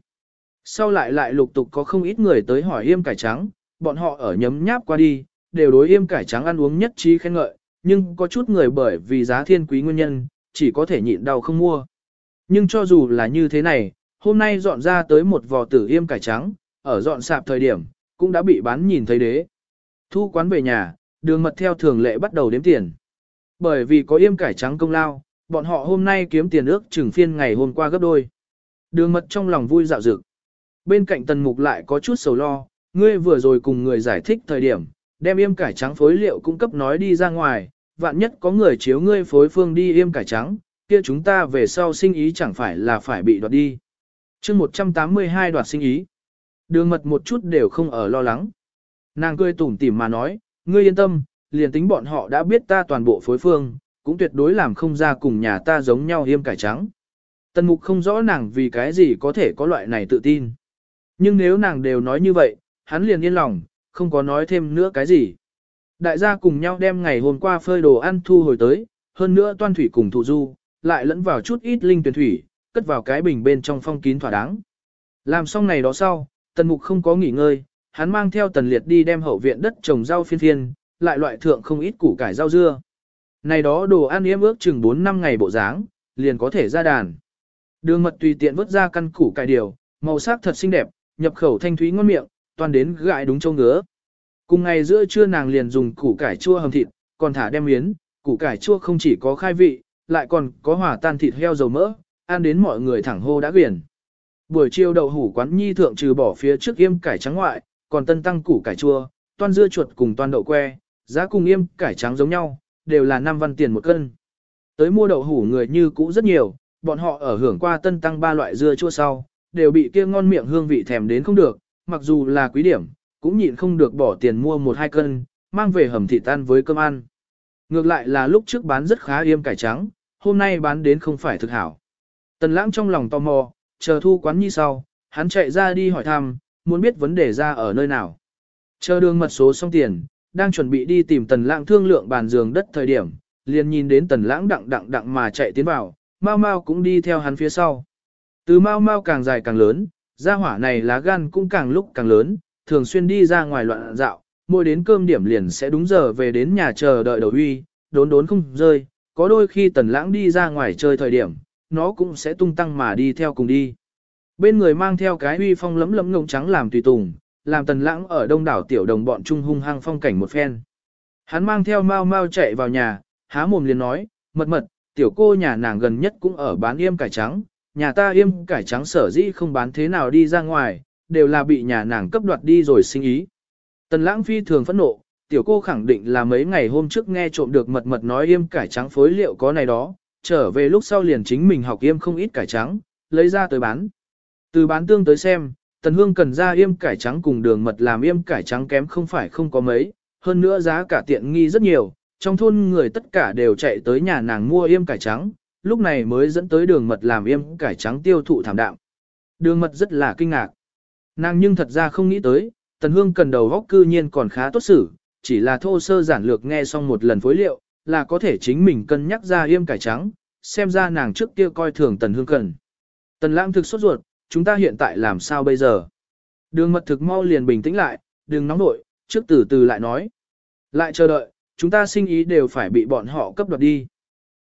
Sau lại lại lục tục có không ít người tới hỏi yêm cải trắng, bọn họ ở nhấm nháp qua đi, đều đối yêm cải trắng ăn uống nhất trí khen ngợi, nhưng có chút người bởi vì giá thiên quý nguyên nhân, chỉ có thể nhịn đau không mua. Nhưng cho dù là như thế này, hôm nay dọn ra tới một vò tử yêm cải trắng, ở dọn sạp thời điểm, cũng đã bị bán nhìn thấy đế. Thu quán về nhà, đường mật theo thường lệ bắt đầu đếm tiền. Bởi vì có yêm cải trắng công lao, bọn họ hôm nay kiếm tiền ước chừng phiên ngày hôm qua gấp đôi. Đường mật trong lòng vui dạo dực. Bên cạnh tần mục lại có chút sầu lo, ngươi vừa rồi cùng người giải thích thời điểm, đem yêm cải trắng phối liệu cung cấp nói đi ra ngoài, vạn nhất có người chiếu ngươi phối phương đi yêm cải trắng, kia chúng ta về sau sinh ý chẳng phải là phải bị đoạt đi. chương 182 đoạt sinh ý. Đường mật một chút đều không ở lo lắng. Nàng cười tủm tỉm mà nói, ngươi yên tâm, liền tính bọn họ đã biết ta toàn bộ phối phương, cũng tuyệt đối làm không ra cùng nhà ta giống nhau yêm cải trắng. Tần mục không rõ nàng vì cái gì có thể có loại này tự tin. Nhưng nếu nàng đều nói như vậy, hắn liền yên lòng, không có nói thêm nữa cái gì. Đại gia cùng nhau đem ngày hôm qua phơi đồ ăn thu hồi tới, hơn nữa toan thủy cùng thụ du, lại lẫn vào chút ít linh tuyển thủy, cất vào cái bình bên trong phong kín thỏa đáng. Làm xong này đó sau, tần mục không có nghỉ ngơi, hắn mang theo tần liệt đi đem hậu viện đất trồng rau phiên phiên, lại loại thượng không ít củ cải rau dưa. Này đó đồ ăn yếm ước chừng 4 năm ngày bộ dáng, liền có thể ra đàn. Đường mật tùy tiện vớt ra căn củ cải điều, màu sắc thật xinh đẹp, nhập khẩu thanh thúy ngon miệng, toàn đến gãi đúng châu ngứa. Cùng ngày giữa trưa nàng liền dùng củ cải chua hầm thịt, còn thả đem miến, củ cải chua không chỉ có khai vị, lại còn có hòa tan thịt heo dầu mỡ, ăn đến mọi người thẳng hô đã quyển. Buổi chiều đậu hủ quán nhi thượng trừ bỏ phía trước yêm cải trắng ngoại, còn tân tăng củ cải chua, toan dưa chuột cùng toan đậu que, giá cùng yêm cải trắng giống nhau, đều là 5 văn tiền một cân. Tới mua đậu hủ người như cũ rất nhiều, bọn họ ở hưởng qua tân tăng ba loại dưa chua sau, đều bị kia ngon miệng hương vị thèm đến không được, mặc dù là quý điểm, cũng nhịn không được bỏ tiền mua một hai cân, mang về hầm thịt tan với cơm ăn. Ngược lại là lúc trước bán rất khá yêm cải trắng, hôm nay bán đến không phải thực hảo. Tần lãng trong lòng tò mò, chờ thu quán nhi sau, hắn chạy ra đi hỏi thăm, muốn biết vấn đề ra ở nơi nào. Chờ đường mật số xong tiền, đang chuẩn bị đi tìm tần lãng thương lượng bàn giường đất thời điểm, liền nhìn đến tần lãng đặng đặng đặng mà chạy tiến vào, mau mau cũng đi theo hắn phía sau. Từ mau mau càng dài càng lớn, gia hỏa này lá gan cũng càng lúc càng lớn, thường xuyên đi ra ngoài loạn dạo, mỗi đến cơm điểm liền sẽ đúng giờ về đến nhà chờ đợi đầu uy, đốn đốn không rơi, có đôi khi tần lãng đi ra ngoài chơi thời điểm, nó cũng sẽ tung tăng mà đi theo cùng đi. Bên người mang theo cái uy phong lấm lấm ngông trắng làm tùy tùng, làm tần lãng ở đông đảo tiểu đồng bọn trung hung hăng phong cảnh một phen. Hắn mang theo mau mau chạy vào nhà, há mồm liền nói, mật mật, tiểu cô nhà nàng gần nhất cũng ở bán yêm cải trắng, nhà ta yêm cải trắng sở dĩ không bán thế nào đi ra ngoài, đều là bị nhà nàng cấp đoạt đi rồi sinh ý. Tần lãng phi thường phẫn nộ, tiểu cô khẳng định là mấy ngày hôm trước nghe trộm được mật mật nói yêm cải trắng phối liệu có này đó, trở về lúc sau liền chính mình học yêm không ít cải trắng, lấy ra tới bán. Từ bán tương tới xem, tần hương cần ra yêm cải trắng cùng đường mật làm yêm cải trắng kém không phải không có mấy, hơn nữa giá cả tiện nghi rất nhiều, trong thôn người tất cả đều chạy tới nhà nàng mua yêm cải trắng, lúc này mới dẫn tới đường mật làm yêm cải trắng tiêu thụ thảm đạm. Đường mật rất là kinh ngạc. Nàng nhưng thật ra không nghĩ tới, tần hương cần đầu góc cư nhiên còn khá tốt xử, chỉ là thô sơ giản lược nghe xong một lần phối liệu, là có thể chính mình cân nhắc ra yêm cải trắng, xem ra nàng trước kia coi thường tần hương cần. Tần lãng thực sốt ruột, chúng ta hiện tại làm sao bây giờ? Đường mật thực mau liền bình tĩnh lại, đừng nóng nội, trước từ từ lại nói. Lại chờ đợi, chúng ta sinh ý đều phải bị bọn họ cấp đoạt đi.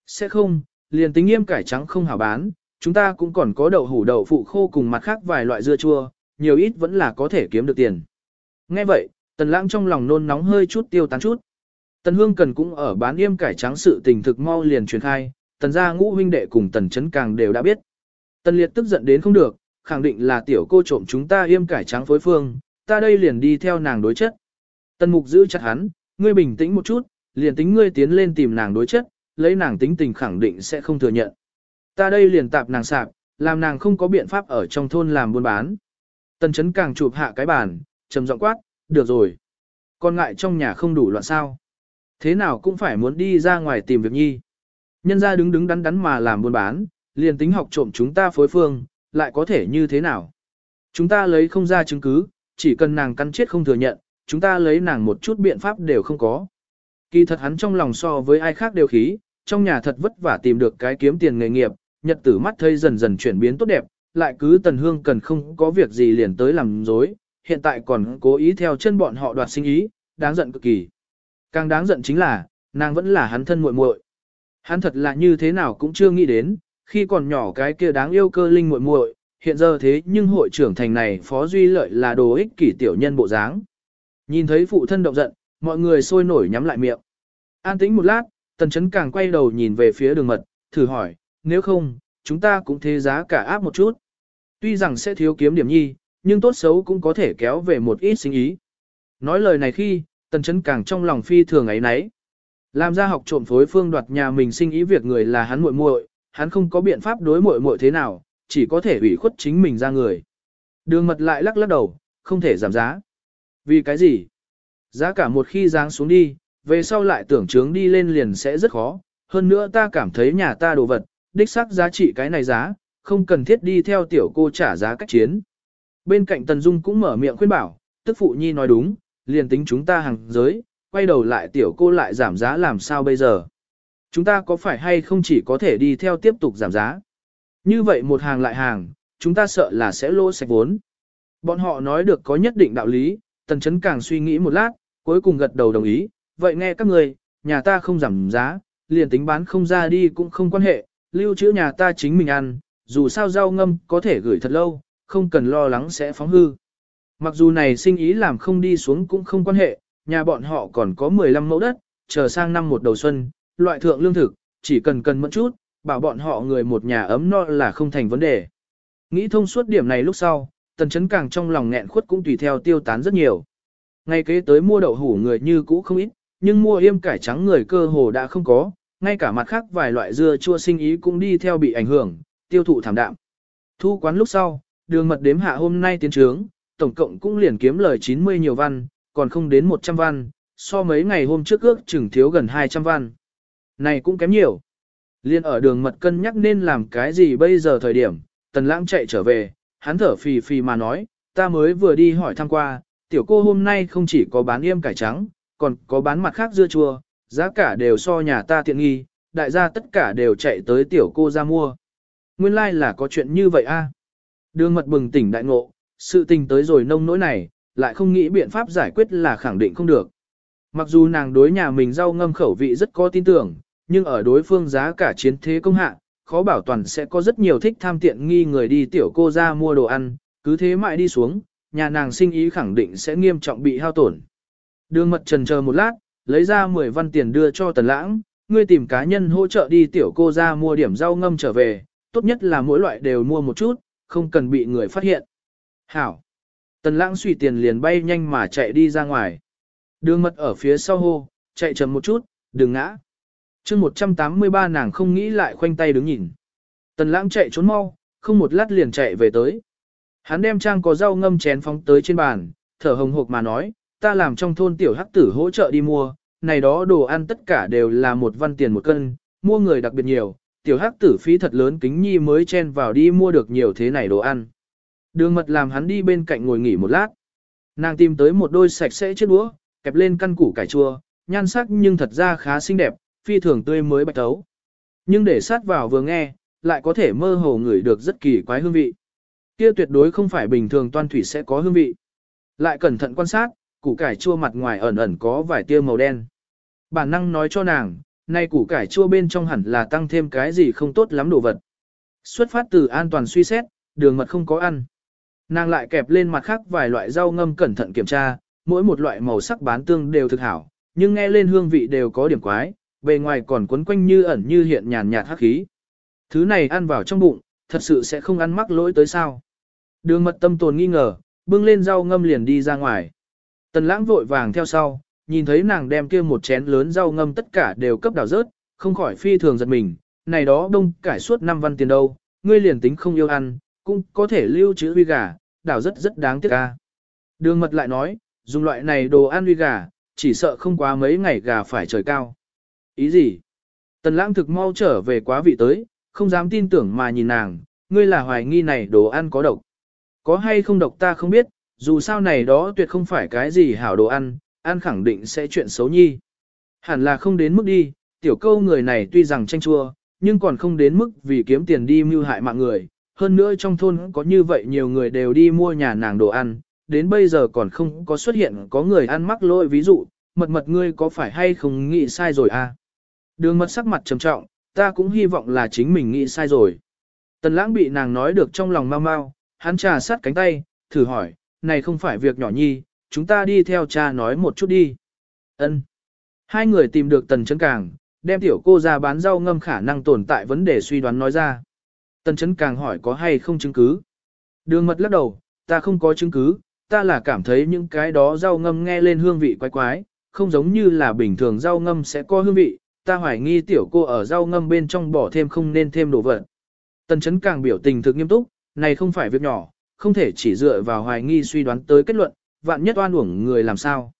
Sẽ không, liền tính nghiêm cải trắng không hảo bán, chúng ta cũng còn có đậu hủ đậu phụ khô cùng mặt khác vài loại dưa chua, nhiều ít vẫn là có thể kiếm được tiền. Nghe vậy, tần lãng trong lòng nôn nóng hơi chút tiêu tán chút. Tần hương cần cũng ở bán yêm cải trắng sự tình thực mau liền truyền khai, tần gia ngũ huynh đệ cùng tần chấn càng đều đã biết. Tần liệt tức giận đến không được, khẳng định là tiểu cô trộm chúng ta yêm cải trắng phối phương, ta đây liền đi theo nàng đối chất. Tần mục giữ chặt hắn, ngươi bình tĩnh một chút, liền tính ngươi tiến lên tìm nàng đối chất, lấy nàng tính tình khẳng định sẽ không thừa nhận. Ta đây liền tạp nàng sạp, làm nàng không có biện pháp ở trong thôn làm buôn bán. Tần chấn càng chụp hạ cái bàn, trầm giọng quát, được rồi. Còn ngại trong nhà không đủ loạn sao. Thế nào cũng phải muốn đi ra ngoài tìm việc nhi. Nhân ra đứng đứng đắn đắn mà làm buôn bán, liền tính học trộm chúng ta phối phương, lại có thể như thế nào. Chúng ta lấy không ra chứng cứ, chỉ cần nàng cắn chết không thừa nhận, chúng ta lấy nàng một chút biện pháp đều không có. Kỳ thật hắn trong lòng so với ai khác đều khí, trong nhà thật vất vả tìm được cái kiếm tiền nghề nghiệp, nhật tử mắt thấy dần dần chuyển biến tốt đẹp, lại cứ tần hương cần không có việc gì liền tới làm dối, hiện tại còn cố ý theo chân bọn họ đoạt sinh ý, đáng giận cực kỳ. Càng đáng giận chính là, nàng vẫn là hắn thân muội muội. Hắn thật là như thế nào cũng chưa nghĩ đến, khi còn nhỏ cái kia đáng yêu cơ linh muội muội, hiện giờ thế nhưng hội trưởng thành này phó duy lợi là đồ ích kỷ tiểu nhân bộ dáng. Nhìn thấy phụ thân động giận, mọi người sôi nổi nhắm lại miệng. An tĩnh một lát, tần chấn càng quay đầu nhìn về phía đường mật, thử hỏi, nếu không, chúng ta cũng thế giá cả áp một chút. Tuy rằng sẽ thiếu kiếm điểm nhi, nhưng tốt xấu cũng có thể kéo về một ít sinh ý. Nói lời này khi, tần chấn càng trong lòng phi thường ấy nấy. Làm ra học trộm phối phương đoạt nhà mình sinh ý việc người là hắn muội muội, hắn không có biện pháp đối muội muội thế nào, chỉ có thể ủy khuất chính mình ra người. Đường mật lại lắc lắc đầu, không thể giảm giá. Vì cái gì? Giá cả một khi giáng xuống đi, về sau lại tưởng trướng đi lên liền sẽ rất khó. Hơn nữa ta cảm thấy nhà ta đồ vật, đích xác giá trị cái này giá, không cần thiết đi theo tiểu cô trả giá cách chiến. Bên cạnh Tần Dung cũng mở miệng khuyên bảo, tức phụ nhi nói đúng, liền tính chúng ta hàng giới, quay đầu lại tiểu cô lại giảm giá làm sao bây giờ. Chúng ta có phải hay không chỉ có thể đi theo tiếp tục giảm giá. Như vậy một hàng lại hàng, chúng ta sợ là sẽ lỗ sạch vốn. Bọn họ nói được có nhất định đạo lý, tần chấn càng suy nghĩ một lát, cuối cùng gật đầu đồng ý, vậy nghe các người, nhà ta không giảm giá, liền tính bán không ra đi cũng không quan hệ, lưu trữ nhà ta chính mình ăn, dù sao rau ngâm có thể gửi thật lâu, không cần lo lắng sẽ phóng hư. Mặc dù này sinh ý làm không đi xuống cũng không quan hệ, nhà bọn họ còn có 15 mẫu đất, chờ sang năm một đầu xuân, loại thượng lương thực, chỉ cần cần mẫn chút, bảo bọn họ người một nhà ấm no là không thành vấn đề. Nghĩ thông suốt điểm này lúc sau, tần chấn càng trong lòng nghẹn khuất cũng tùy theo tiêu tán rất nhiều. Ngay kế tới mua đậu hủ người như cũ không ít, nhưng mua yêm cải trắng người cơ hồ đã không có, ngay cả mặt khác vài loại dưa chua sinh ý cũng đi theo bị ảnh hưởng, tiêu thụ thảm đạm. Thu quán lúc sau, đường mật đếm hạ hôm nay tiến trướng, tổng cộng cũng liền kiếm lời 90 nhiều văn, còn không đến 100 văn, so mấy ngày hôm trước ước chừng thiếu gần 200 văn. Này cũng kém nhiều. Liên ở đường mật cân nhắc nên làm cái gì bây giờ thời điểm, tần lãng chạy trở về, hắn thở phì phì mà nói, ta mới vừa đi hỏi thăm qua, tiểu cô hôm nay không chỉ có bán yêm cải trắng, còn có bán mặt khác dưa chua, giá cả đều so nhà ta tiện nghi, đại gia tất cả đều chạy tới tiểu cô ra mua. Nguyên lai like là có chuyện như vậy a. Đường mật bừng tỉnh đại ngộ, sự tình tới rồi nông nỗi này, lại không nghĩ biện pháp giải quyết là khẳng định không được. Mặc dù nàng đối nhà mình rau ngâm khẩu vị rất có tin tưởng, nhưng ở đối phương giá cả chiến thế công hạ, khó bảo toàn sẽ có rất nhiều thích tham tiện nghi người đi tiểu cô ra mua đồ ăn, cứ thế mãi đi xuống, nhà nàng sinh ý khẳng định sẽ nghiêm trọng bị hao tổn. Đường mật trần chờ một lát, lấy ra 10 văn tiền đưa cho tần lãng, ngươi tìm cá nhân hỗ trợ đi tiểu cô ra mua điểm rau ngâm trở về, tốt nhất là mỗi loại đều mua một chút, không cần bị người phát hiện. Hảo! Tần lãng suy tiền liền bay nhanh mà chạy đi ra ngoài. Đường mật ở phía sau hô, chạy chậm một chút, đừng ngã chương 183 nàng không nghĩ lại khoanh tay đứng nhìn. Tần lãng chạy trốn mau, không một lát liền chạy về tới. Hắn đem trang có rau ngâm chén phóng tới trên bàn, thở hồng hộc mà nói, ta làm trong thôn tiểu hắc tử hỗ trợ đi mua, này đó đồ ăn tất cả đều là một văn tiền một cân, mua người đặc biệt nhiều, tiểu hắc tử phí thật lớn kính nhi mới chen vào đi mua được nhiều thế này đồ ăn. Đường mật làm hắn đi bên cạnh ngồi nghỉ một lát. Nàng tìm tới một đôi sạch sẽ chiếc đũa, kẹp lên căn củ cải chua, nhan sắc nhưng thật ra khá xinh đẹp, phi thường tươi mới bạch tấu. Nhưng để sát vào vừa nghe, lại có thể mơ hồ ngửi được rất kỳ quái hương vị. Kia tuyệt đối không phải bình thường toan thủy sẽ có hương vị. Lại cẩn thận quan sát, củ cải chua mặt ngoài ẩn ẩn có vài tia màu đen. Bản năng nói cho nàng, nay củ cải chua bên trong hẳn là tăng thêm cái gì không tốt lắm đồ vật. Xuất phát từ an toàn suy xét, đường mật không có ăn. Nàng lại kẹp lên mặt khác vài loại rau ngâm cẩn thận kiểm tra, mỗi một loại màu sắc bán tương đều thực hảo, nhưng nghe lên hương vị đều có điểm quái, bề ngoài còn quấn quanh như ẩn như hiện nhàn nhạt hắc khí. Thứ này ăn vào trong bụng, thật sự sẽ không ăn mắc lỗi tới sao. Đường mật tâm tồn nghi ngờ, bưng lên rau ngâm liền đi ra ngoài. Tần lãng vội vàng theo sau, nhìn thấy nàng đem kia một chén lớn rau ngâm tất cả đều cấp đảo rớt, không khỏi phi thường giật mình, này đó đông cải suốt 5 văn tiền đâu, ngươi liền tính không yêu ăn, cũng có thể lưu trữ huy gà, đảo rất rất đáng tiếc ca. Đường mật lại nói, dùng loại này đồ ăn huy gà, chỉ sợ không quá mấy ngày gà phải trời cao. Ý gì? Tần lãng thực mau trở về quá vị tới, không dám tin tưởng mà nhìn nàng, ngươi là hoài nghi này đồ ăn có độc. Có hay không độc ta không biết, dù sao này đó tuyệt không phải cái gì hảo đồ ăn, ăn khẳng định sẽ chuyện xấu nhi. Hẳn là không đến mức đi, tiểu câu người này tuy rằng tranh chua, nhưng còn không đến mức vì kiếm tiền đi mưu hại mạng người. Hơn nữa trong thôn có như vậy nhiều người đều đi mua nhà nàng đồ ăn, đến bây giờ còn không có xuất hiện có người ăn mắc lỗi ví dụ, mật mật ngươi có phải hay không nghĩ sai rồi à? Đường mật sắc mặt trầm trọng, ta cũng hy vọng là chính mình nghĩ sai rồi. Tần lãng bị nàng nói được trong lòng mau mau, hắn trà sát cánh tay, thử hỏi, này không phải việc nhỏ nhi, chúng ta đi theo cha nói một chút đi. Ân. Hai người tìm được tần chân càng, đem tiểu cô ra bán rau ngâm khả năng tồn tại vấn đề suy đoán nói ra. Tần Trấn càng hỏi có hay không chứng cứ. Đường mật lắc đầu, ta không có chứng cứ, ta là cảm thấy những cái đó rau ngâm nghe lên hương vị quái quái, không giống như là bình thường rau ngâm sẽ có hương vị, ta hoài nghi tiểu cô ở rau ngâm bên trong bỏ thêm không nên thêm đồ vật. Tần chấn càng biểu tình thực nghiêm túc, này không phải việc nhỏ, không thể chỉ dựa vào hoài nghi suy đoán tới kết luận, vạn nhất oan uổng người làm sao.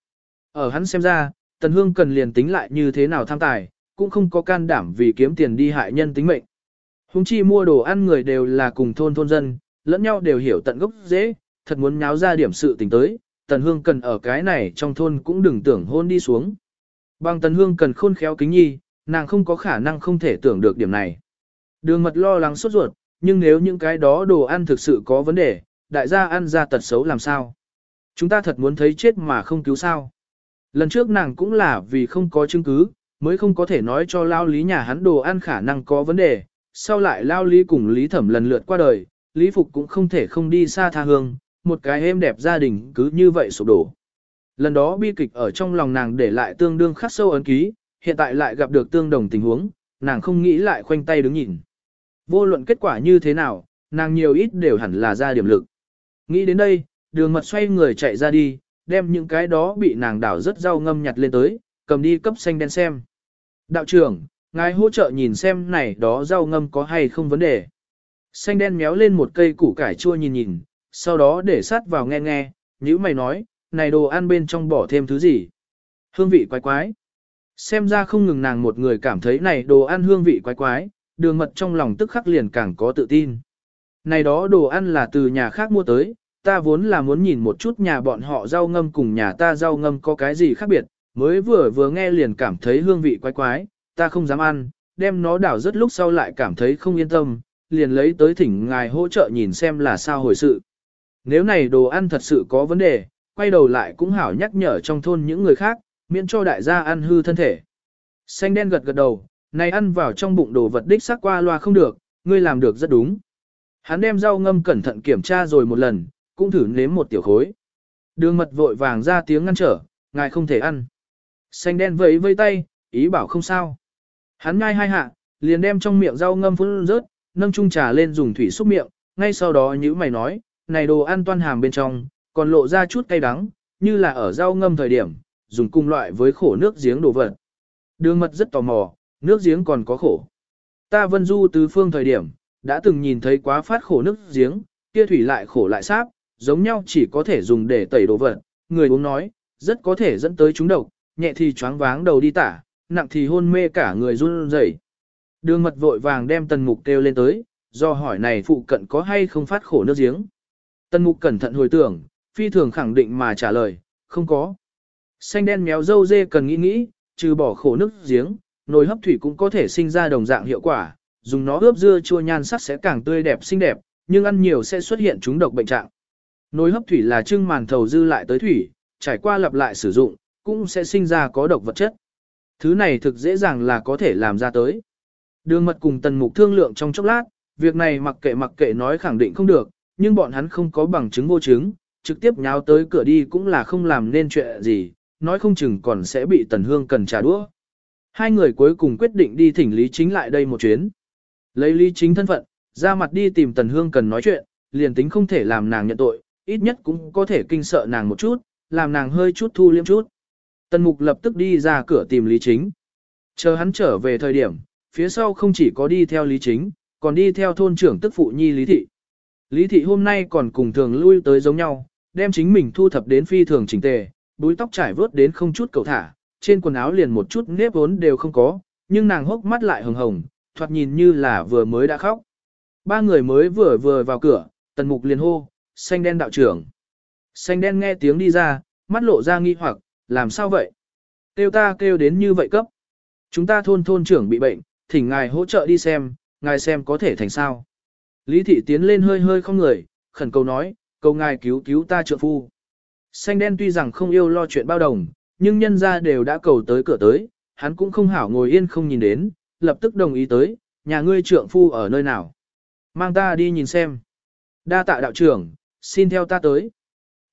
Ở hắn xem ra, Tần Hương cần liền tính lại như thế nào tham tài, cũng không có can đảm vì kiếm tiền đi hại nhân tính mệnh. Hùng chi mua đồ ăn người đều là cùng thôn thôn dân, lẫn nhau đều hiểu tận gốc dễ, thật muốn nháo ra điểm sự tình tới, Tần Hương cần ở cái này trong thôn cũng đừng tưởng hôn đi xuống. Bằng Tần Hương cần khôn khéo kính nhi, nàng không có khả năng không thể tưởng được điểm này. Đường mật lo lắng sốt ruột, nhưng nếu những cái đó đồ ăn thực sự có vấn đề, đại gia ăn ra tật xấu làm sao? Chúng ta thật muốn thấy chết mà không cứu sao? Lần trước nàng cũng là vì không có chứng cứ, mới không có thể nói cho lao lý nhà hắn đồ ăn khả năng có vấn đề, sau lại lao lý cùng lý thẩm lần lượt qua đời, lý phục cũng không thể không đi xa tha hương, một cái êm đẹp gia đình cứ như vậy sụp đổ. Lần đó bi kịch ở trong lòng nàng để lại tương đương khắc sâu ấn ký, hiện tại lại gặp được tương đồng tình huống, nàng không nghĩ lại khoanh tay đứng nhìn. Vô luận kết quả như thế nào, nàng nhiều ít đều hẳn là ra điểm lực. Nghĩ đến đây, đường mật xoay người chạy ra đi, đem những cái đó bị nàng đảo rất rau ngâm nhặt lên tới, cầm đi cấp xanh đen xem. Đạo trưởng, ngài hỗ trợ nhìn xem này đó rau ngâm có hay không vấn đề. Xanh đen méo lên một cây củ cải chua nhìn nhìn, sau đó để sát vào nghe nghe, nữ mày nói, này đồ ăn bên trong bỏ thêm thứ gì. Hương vị quái quái. Xem ra không ngừng nàng một người cảm thấy này đồ ăn hương vị quái quái, đường mật trong lòng tức khắc liền càng có tự tin. Này đó đồ ăn là từ nhà khác mua tới, ta vốn là muốn nhìn một chút nhà bọn họ rau ngâm cùng nhà ta rau ngâm có cái gì khác biệt, mới vừa vừa nghe liền cảm thấy hương vị quái quái, ta không dám ăn, đem nó đảo rất lúc sau lại cảm thấy không yên tâm, liền lấy tới thỉnh ngài hỗ trợ nhìn xem là sao hồi sự. Nếu này đồ ăn thật sự có vấn đề, quay đầu lại cũng hảo nhắc nhở trong thôn những người khác, miễn cho đại gia ăn hư thân thể. Xanh đen gật gật đầu, này ăn vào trong bụng đồ vật đích xác qua loa không được, ngươi làm được rất đúng. Hắn đem rau ngâm cẩn thận kiểm tra rồi một lần, cũng thử nếm một tiểu khối. Đường mật vội vàng ra tiếng ngăn trở, ngài không thể ăn. Xanh đen vẫy vây tay, ý bảo không sao. Hắn ngai hai hạ, liền đem trong miệng rau ngâm phun rớt, nâng chung trà lên dùng thủy xúc miệng, ngay sau đó nhữ mày nói, này đồ ăn toan hàm bên trong, còn lộ ra chút cay đắng, như là ở rau ngâm thời điểm, dùng cùng loại với khổ nước giếng đồ vật. Đường mật rất tò mò, nước giếng còn có khổ. Ta vân du tứ phương thời điểm, đã từng nhìn thấy quá phát khổ nước giếng, kia thủy lại khổ lại sáp, giống nhau chỉ có thể dùng để tẩy đồ vật. Người uống nói, rất có thể dẫn tới chúng độc, nhẹ thì choáng váng đầu đi tả, nặng thì hôn mê cả người run rẩy. Đường mật vội vàng đem tần mục kêu lên tới, do hỏi này phụ cận có hay không phát khổ nước giếng. Tần mục cẩn thận hồi tưởng, phi thường khẳng định mà trả lời, không có. Xanh đen méo dâu dê cần nghĩ nghĩ, trừ bỏ khổ nước giếng, nồi hấp thủy cũng có thể sinh ra đồng dạng hiệu quả, dùng nó ướp dưa chua nhan sắc sẽ càng tươi đẹp xinh đẹp, nhưng ăn nhiều sẽ xuất hiện chúng độc bệnh trạng. Nồi hấp thủy là trưng màn thầu dư lại tới thủy, trải qua lặp lại sử dụng, cũng sẽ sinh ra có độc vật chất. Thứ này thực dễ dàng là có thể làm ra tới. Đường mật cùng tần mục thương lượng trong chốc lát, việc này mặc kệ mặc kệ nói khẳng định không được, nhưng bọn hắn không có bằng chứng vô chứng, trực tiếp nháo tới cửa đi cũng là không làm nên chuyện gì, nói không chừng còn sẽ bị tần hương cần trả đũa. Hai người cuối cùng quyết định đi thỉnh Lý Chính lại đây một chuyến. Lấy Lý Chính thân phận, ra mặt đi tìm tần hương cần nói chuyện, liền tính không thể làm nàng nhận tội, ít nhất cũng có thể kinh sợ nàng một chút, làm nàng hơi chút thu liêm chút. Tần mục lập tức đi ra cửa tìm Lý Chính. Chờ hắn trở về thời điểm, phía sau không chỉ có đi theo Lý Chính, còn đi theo thôn trưởng tức phụ nhi Lý Thị. Lý Thị hôm nay còn cùng thường lui tới giống nhau, đem chính mình thu thập đến phi thường chỉnh tề, búi tóc trải vớt đến không chút cầu thả, trên quần áo liền một chút nếp vốn đều không có, nhưng nàng hốc mắt lại hồng hồng, thoạt nhìn như là vừa mới đã khóc. Ba người mới vừa vừa vào cửa, tần mục liền hô, xanh đen đạo trưởng. Xanh đen nghe tiếng đi ra, mắt lộ ra nghi hoặc, làm sao vậy? Kêu ta kêu đến như vậy cấp. Chúng ta thôn thôn trưởng bị bệnh, thỉnh ngài hỗ trợ đi xem, ngài xem có thể thành sao. Lý thị tiến lên hơi hơi không người, khẩn cầu nói, cầu ngài cứu cứu ta trượng phu. Xanh đen tuy rằng không yêu lo chuyện bao đồng, nhưng nhân ra đều đã cầu tới cửa tới, hắn cũng không hảo ngồi yên không nhìn đến, lập tức đồng ý tới, nhà ngươi trượng phu ở nơi nào. Mang ta đi nhìn xem. Đa tạ đạo trưởng, xin theo ta tới.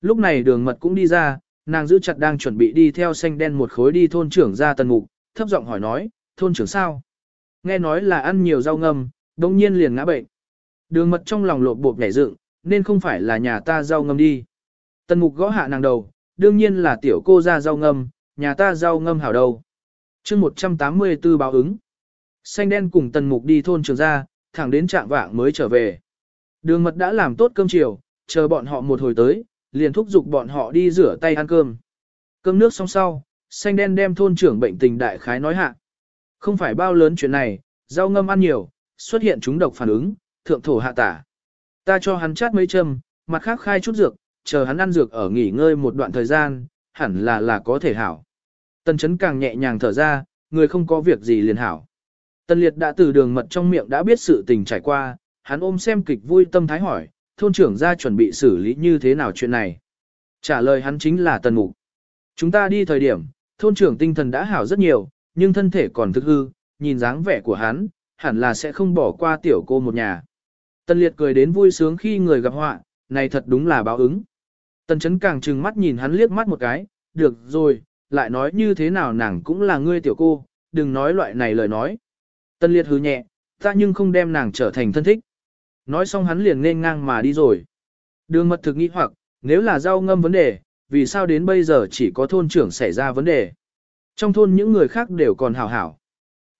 Lúc này đường mật cũng đi ra, nàng giữ chặt đang chuẩn bị đi theo xanh đen một khối đi thôn trưởng ra tần mục, thấp giọng hỏi nói, thôn trưởng sao? Nghe nói là ăn nhiều rau ngâm, đồng nhiên liền ngã bệnh. Đường mật trong lòng lột bột nhảy dựng, nên không phải là nhà ta rau ngâm đi. Tần mục gõ hạ nàng đầu, đương nhiên là tiểu cô ra rau ngâm, nhà ta rau ngâm hảo đầu chương 184 báo ứng. Xanh đen cùng tần mục đi thôn trường ra, thẳng đến trạng vạng mới trở về. Đường mật đã làm tốt cơm chiều, chờ bọn họ một hồi tới, liền thúc giục bọn họ đi rửa tay ăn cơm. Cơm nước xong sau, xanh đen đem thôn trưởng bệnh tình đại khái nói hạ. Không phải bao lớn chuyện này, rau ngâm ăn nhiều, xuất hiện chúng độc phản ứng, thượng thổ hạ tả. Ta cho hắn chát mấy châm, mặt khác khai chút dược, chờ hắn ăn dược ở nghỉ ngơi một đoạn thời gian, hẳn là là có thể hảo. Tần chấn càng nhẹ nhàng thở ra, người không có việc gì liền hảo. Tần liệt đã từ đường mật trong miệng đã biết sự tình trải qua, hắn ôm xem kịch vui tâm thái hỏi, thôn trưởng ra chuẩn bị xử lý như thế nào chuyện này. Trả lời hắn chính là tần mục. Chúng ta đi thời điểm, thôn trưởng tinh thần đã hảo rất nhiều, nhưng thân thể còn thức hư, nhìn dáng vẻ của hắn, hẳn là sẽ không bỏ qua tiểu cô một nhà. Tần liệt cười đến vui sướng khi người gặp họa, này thật đúng là báo ứng. Tần chấn càng trừng mắt nhìn hắn liếc mắt một cái, được rồi, lại nói như thế nào nàng cũng là ngươi tiểu cô, đừng nói loại này lời nói. Tân liệt hứ nhẹ, ta nhưng không đem nàng trở thành thân thích. Nói xong hắn liền nên ngang mà đi rồi. Đường mật thực nghĩ hoặc, nếu là rau ngâm vấn đề, vì sao đến bây giờ chỉ có thôn trưởng xảy ra vấn đề. Trong thôn những người khác đều còn hảo hảo.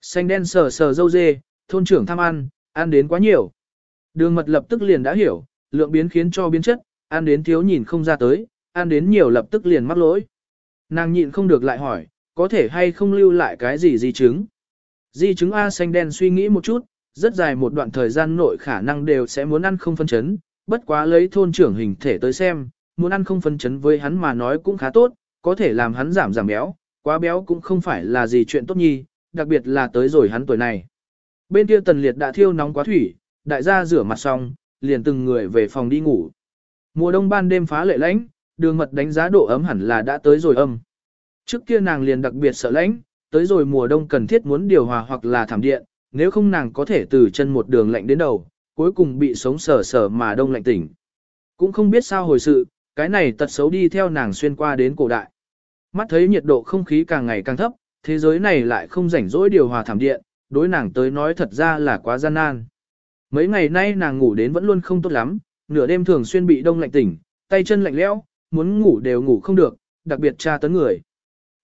Xanh đen sờ sờ dâu dê, thôn trưởng tham ăn, ăn đến quá nhiều. Đường mật lập tức liền đã hiểu, lượng biến khiến cho biến chất, ăn đến thiếu nhìn không ra tới, ăn đến nhiều lập tức liền mắc lỗi. Nàng nhịn không được lại hỏi, có thể hay không lưu lại cái gì di chứng. Di chứng A xanh đen suy nghĩ một chút, rất dài một đoạn thời gian nội khả năng đều sẽ muốn ăn không phân chấn, bất quá lấy thôn trưởng hình thể tới xem, muốn ăn không phân chấn với hắn mà nói cũng khá tốt, có thể làm hắn giảm giảm béo, quá béo cũng không phải là gì chuyện tốt nhi, đặc biệt là tới rồi hắn tuổi này. Bên kia tần liệt đã thiêu nóng quá thủy, đại gia rửa mặt xong, liền từng người về phòng đi ngủ. Mùa đông ban đêm phá lệ lãnh, đường mật đánh giá độ ấm hẳn là đã tới rồi âm. Trước kia nàng liền đặc biệt sợ lãnh, tới rồi mùa đông cần thiết muốn điều hòa hoặc là thảm điện, nếu không nàng có thể từ chân một đường lạnh đến đầu, cuối cùng bị sống sờ sờ mà đông lạnh tỉnh. Cũng không biết sao hồi sự, cái này tật xấu đi theo nàng xuyên qua đến cổ đại. Mắt thấy nhiệt độ không khí càng ngày càng thấp, thế giới này lại không rảnh rỗi điều hòa thảm điện, đối nàng tới nói thật ra là quá gian nan. Mấy ngày nay nàng ngủ đến vẫn luôn không tốt lắm, nửa đêm thường xuyên bị đông lạnh tỉnh, tay chân lạnh lẽo, muốn ngủ đều ngủ không được, đặc biệt tra tấn người.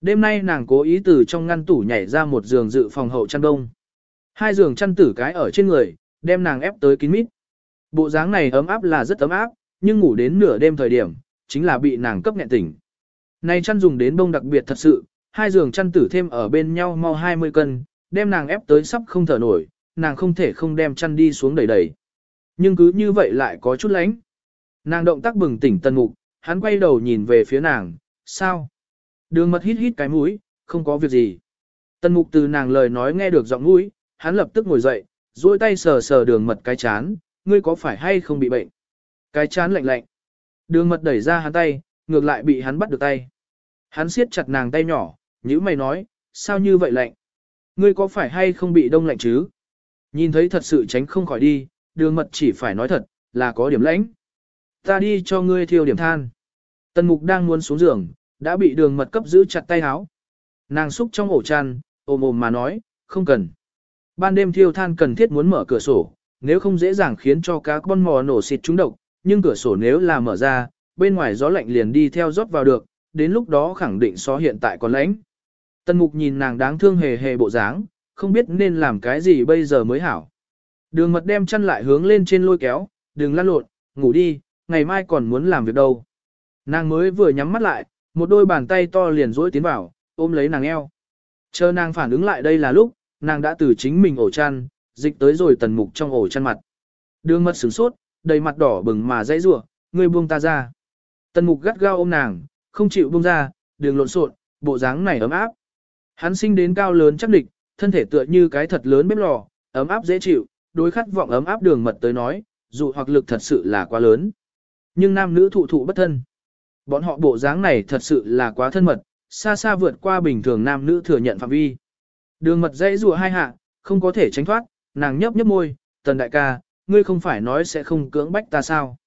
Đêm nay nàng cố ý từ trong ngăn tủ nhảy ra một giường dự phòng hậu chăn đông. Hai giường chăn tử cái ở trên người, đem nàng ép tới kín mít. Bộ dáng này ấm áp là rất ấm áp, nhưng ngủ đến nửa đêm thời điểm, chính là bị nàng cấp nghẹn tỉnh. Này chăn dùng đến bông đặc biệt thật sự, hai giường chăn tử thêm ở bên nhau mau 20 cân, đem nàng ép tới sắp không thở nổi, nàng không thể không đem chăn đi xuống đẩy đẩy. Nhưng cứ như vậy lại có chút lánh. Nàng động tác bừng tỉnh tân mục, hắn quay đầu nhìn về phía nàng, sao? Đường mật hít hít cái mũi, không có việc gì. Tân mục từ nàng lời nói nghe được giọng mũi, hắn lập tức ngồi dậy, duỗi tay sờ sờ đường mật cái chán, ngươi có phải hay không bị bệnh? Cái chán lạnh lạnh. Đường mật đẩy ra hắn tay, ngược lại bị hắn bắt được tay. Hắn siết chặt nàng tay nhỏ, nhữ mày nói, sao như vậy lạnh? Ngươi có phải hay không bị đông lạnh chứ? Nhìn thấy thật sự tránh không khỏi đi, đường mật chỉ phải nói thật, là có điểm lãnh. Ta đi cho ngươi thiêu điểm than. Tần mục đang muốn xuống giường, đã bị đường mật cấp giữ chặt tay áo. Nàng xúc trong ổ chăn, ôm ôm mà nói, không cần. Ban đêm thiêu than cần thiết muốn mở cửa sổ, nếu không dễ dàng khiến cho cá con mò nổ xịt trúng độc, nhưng cửa sổ nếu là mở ra, bên ngoài gió lạnh liền đi theo rót vào được, đến lúc đó khẳng định so hiện tại còn lãnh. Tần mục nhìn nàng đáng thương hề hề bộ dáng, không biết nên làm cái gì bây giờ mới hảo. Đường mật đem chăn lại hướng lên trên lôi kéo, đừng lăn lộn, ngủ đi, ngày mai còn muốn làm việc đâu. Nàng mới vừa nhắm mắt lại, một đôi bàn tay to liền rỗi tiến vào, ôm lấy nàng eo. Chờ nàng phản ứng lại đây là lúc, nàng đã từ chính mình ổ chăn, dịch tới rồi tần mục trong ổ chăn mặt. Đường mật sửng sốt, đầy mặt đỏ bừng mà dãy rủa, ngươi buông ta ra. Tần mục gắt gao ôm nàng, không chịu buông ra, đường lộn xộn, bộ dáng này ấm áp. Hắn sinh đến cao lớn chắc địch, thân thể tựa như cái thật lớn bếp lò, ấm áp dễ chịu, đối khát vọng ấm áp đường mật tới nói, dù hoặc lực thật sự là quá lớn. Nhưng nam nữ thụ thụ bất thân. Bọn họ bộ dáng này thật sự là quá thân mật, xa xa vượt qua bình thường nam nữ thừa nhận phạm vi. Đường mật dãy rùa hai hạ, không có thể tránh thoát, nàng nhấp nhấp môi, tần đại ca, ngươi không phải nói sẽ không cưỡng bách ta sao.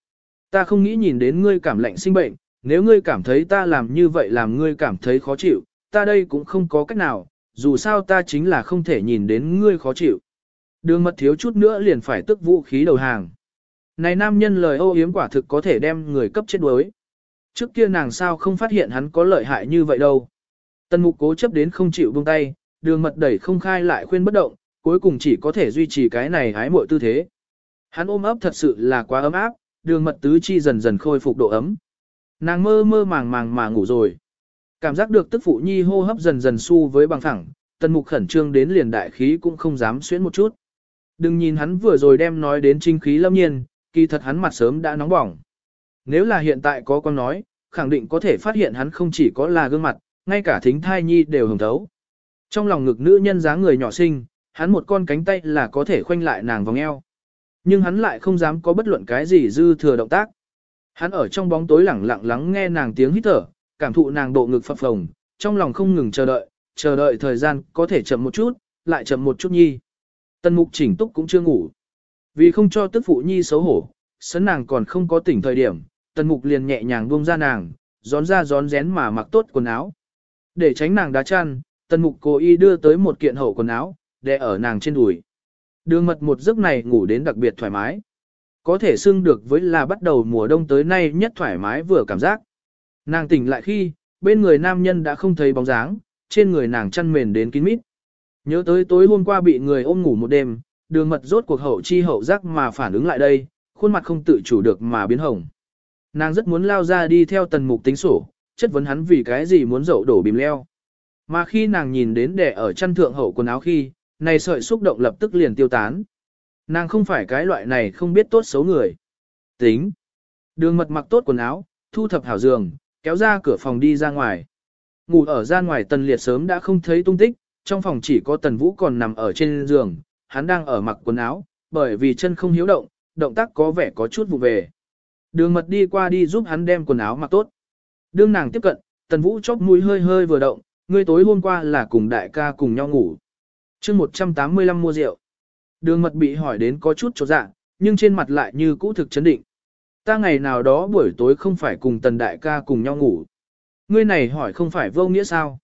Ta không nghĩ nhìn đến ngươi cảm lạnh sinh bệnh, nếu ngươi cảm thấy ta làm như vậy làm ngươi cảm thấy khó chịu, ta đây cũng không có cách nào, dù sao ta chính là không thể nhìn đến ngươi khó chịu. Đường mật thiếu chút nữa liền phải tức vũ khí đầu hàng. Này nam nhân lời ô yếm quả thực có thể đem người cấp chết đuối. Trước kia nàng sao không phát hiện hắn có lợi hại như vậy đâu. Tần mục cố chấp đến không chịu buông tay, đường mật đẩy không khai lại khuyên bất động, cuối cùng chỉ có thể duy trì cái này hái muội tư thế. Hắn ôm ấp thật sự là quá ấm áp, đường mật tứ chi dần dần khôi phục độ ấm. Nàng mơ mơ màng màng mà ngủ rồi. Cảm giác được tức phụ nhi hô hấp dần dần su với bằng thẳng, tần mục khẩn trương đến liền đại khí cũng không dám xuyến một chút. Đừng nhìn hắn vừa rồi đem nói đến trinh khí lâm nhiên, kỳ thật hắn mặt sớm đã nóng bỏng. Nếu là hiện tại có con nói, khẳng định có thể phát hiện hắn không chỉ có là gương mặt, ngay cả thính thai nhi đều hồng thấu. Trong lòng ngực nữ nhân dáng người nhỏ xinh, hắn một con cánh tay là có thể khoanh lại nàng vòng eo. Nhưng hắn lại không dám có bất luận cái gì dư thừa động tác. Hắn ở trong bóng tối lẳng lặng lắng nghe nàng tiếng hít thở, cảm thụ nàng độ ngực phập phồng, trong lòng không ngừng chờ đợi, chờ đợi thời gian có thể chậm một chút, lại chậm một chút nhi. Tân mục chỉnh túc cũng chưa ngủ. Vì không cho tức phụ nhi xấu hổ, sấn nàng còn không có tỉnh thời điểm, tần mục liền nhẹ nhàng buông ra nàng, gión ra gión rén mà mặc tốt quần áo. Để tránh nàng đá chăn, tần mục cố ý đưa tới một kiện hậu quần áo, để ở nàng trên đùi. Đường mật một giấc này ngủ đến đặc biệt thoải mái. Có thể xưng được với là bắt đầu mùa đông tới nay nhất thoải mái vừa cảm giác. Nàng tỉnh lại khi, bên người nam nhân đã không thấy bóng dáng, trên người nàng chăn mền đến kín mít. Nhớ tới tối hôm qua bị người ôm ngủ một đêm, đường mật rốt cuộc hậu chi hậu giác mà phản ứng lại đây, khuôn mặt không tự chủ được mà biến hồng. Nàng rất muốn lao ra đi theo tần mục tính sổ, chất vấn hắn vì cái gì muốn dậu đổ bìm leo. Mà khi nàng nhìn đến đẻ ở chăn thượng hậu quần áo khi, này sợi xúc động lập tức liền tiêu tán. Nàng không phải cái loại này không biết tốt xấu người. Tính. Đường mật mặc tốt quần áo, thu thập hảo giường, kéo ra cửa phòng đi ra ngoài. Ngủ ở ra ngoài tần liệt sớm đã không thấy tung tích, trong phòng chỉ có tần vũ còn nằm ở trên giường, hắn đang ở mặc quần áo, bởi vì chân không hiếu động, động tác có vẻ có chút vụ về. Đường mật đi qua đi giúp hắn đem quần áo mặc tốt. Đương nàng tiếp cận, tần vũ chóp mũi hơi hơi vừa động, ngươi tối hôm qua là cùng đại ca cùng nhau ngủ. chương 185 mua rượu. Đường mật bị hỏi đến có chút chột dạ, nhưng trên mặt lại như cũ thực chấn định. Ta ngày nào đó buổi tối không phải cùng tần đại ca cùng nhau ngủ. Ngươi này hỏi không phải vô nghĩa sao?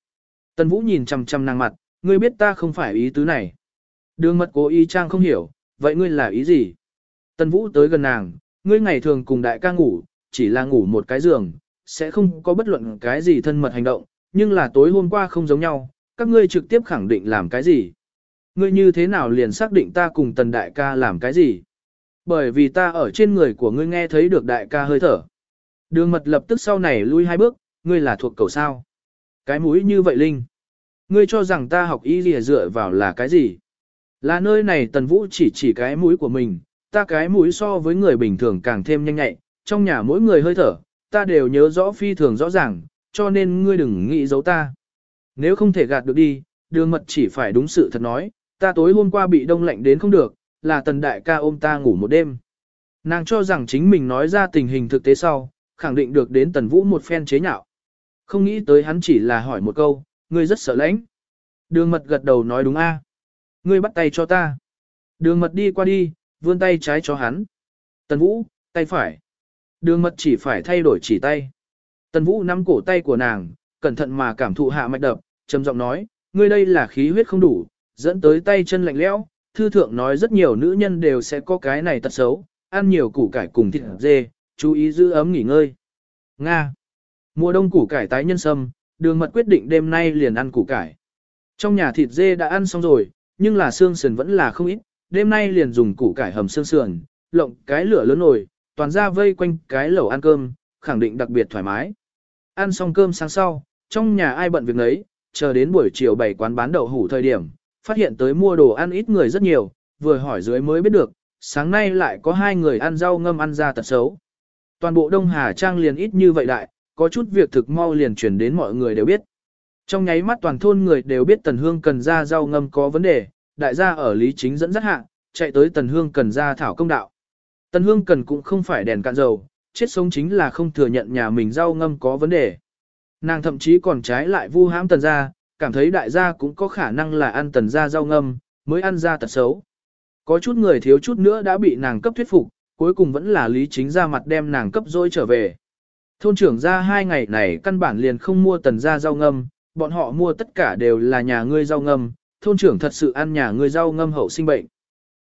Tần vũ nhìn chằm chằm nàng mặt, ngươi biết ta không phải ý tứ này. Đường mật cố ý trang không hiểu, vậy ngươi là ý gì? Tần vũ tới gần nàng, ngươi ngày thường cùng đại ca ngủ, chỉ là ngủ một cái giường, sẽ không có bất luận cái gì thân mật hành động, nhưng là tối hôm qua không giống nhau, các ngươi trực tiếp khẳng định làm cái gì. Ngươi như thế nào liền xác định ta cùng tần đại ca làm cái gì? Bởi vì ta ở trên người của ngươi nghe thấy được đại ca hơi thở. Đường mật lập tức sau này lui hai bước, ngươi là thuộc cầu sao. Cái mũi như vậy Linh. Ngươi cho rằng ta học y lìa dựa vào là cái gì? Là nơi này tần vũ chỉ chỉ cái mũi của mình, ta cái mũi so với người bình thường càng thêm nhanh nhạy, trong nhà mỗi người hơi thở, ta đều nhớ rõ phi thường rõ ràng, cho nên ngươi đừng nghĩ giấu ta. Nếu không thể gạt được đi, đường mật chỉ phải đúng sự thật nói, ta tối hôm qua bị đông lạnh đến không được, là tần đại ca ôm ta ngủ một đêm. Nàng cho rằng chính mình nói ra tình hình thực tế sau, khẳng định được đến tần vũ một phen chế nhạo. Không nghĩ tới hắn chỉ là hỏi một câu, ngươi rất sợ lãnh. Đường mật gật đầu nói đúng a. Ngươi bắt tay cho ta. Đường mật đi qua đi, vươn tay trái cho hắn. Tần vũ, tay phải. Đường mật chỉ phải thay đổi chỉ tay. Tần vũ nắm cổ tay của nàng, cẩn thận mà cảm thụ hạ mạch đập, trầm giọng nói, ngươi đây là khí huyết không đủ, dẫn tới tay chân lạnh lẽo. Thư thượng nói rất nhiều nữ nhân đều sẽ có cái này tật xấu, ăn nhiều củ cải cùng thịt dê, chú ý giữ ấm nghỉ ngơi. Nga. Mùa đông củ cải tái nhân sâm, đường mật quyết định đêm nay liền ăn củ cải. Trong nhà thịt dê đã ăn xong rồi, nhưng là xương sườn vẫn là không ít, đêm nay liền dùng củ cải hầm xương sườn, lộng cái lửa lớn nồi, toàn ra vây quanh cái lẩu ăn cơm, khẳng định đặc biệt thoải mái. Ăn xong cơm sáng sau, trong nhà ai bận việc nấy, chờ đến buổi chiều bảy quán bán đậu hủ thời điểm, phát hiện tới mua đồ ăn ít người rất nhiều, vừa hỏi dưới mới biết được, sáng nay lại có hai người ăn rau ngâm ăn ra tật xấu. Toàn bộ Đông Hà Trang liền ít như vậy đại, có chút việc thực mau liền truyền đến mọi người đều biết. Trong nháy mắt toàn thôn người đều biết Tần Hương cần ra rau ngâm có vấn đề, đại gia ở Lý Chính dẫn dắt hạ, chạy tới Tần Hương cần ra thảo công đạo. Tần Hương cần cũng không phải đèn cạn dầu, chết sống chính là không thừa nhận nhà mình rau ngâm có vấn đề. Nàng thậm chí còn trái lại vu hãm Tần gia, cảm thấy đại gia cũng có khả năng là ăn Tần gia rau ngâm, mới ăn ra tật xấu. Có chút người thiếu chút nữa đã bị nàng cấp thuyết phục, cuối cùng vẫn là Lý Chính ra mặt đem nàng cấp dối trở về. Thôn trưởng ra hai ngày này căn bản liền không mua Tần gia rau ngâm, bọn họ mua tất cả đều là nhà ngươi rau ngâm, thôn trưởng thật sự ăn nhà người rau ngâm hậu sinh bệnh.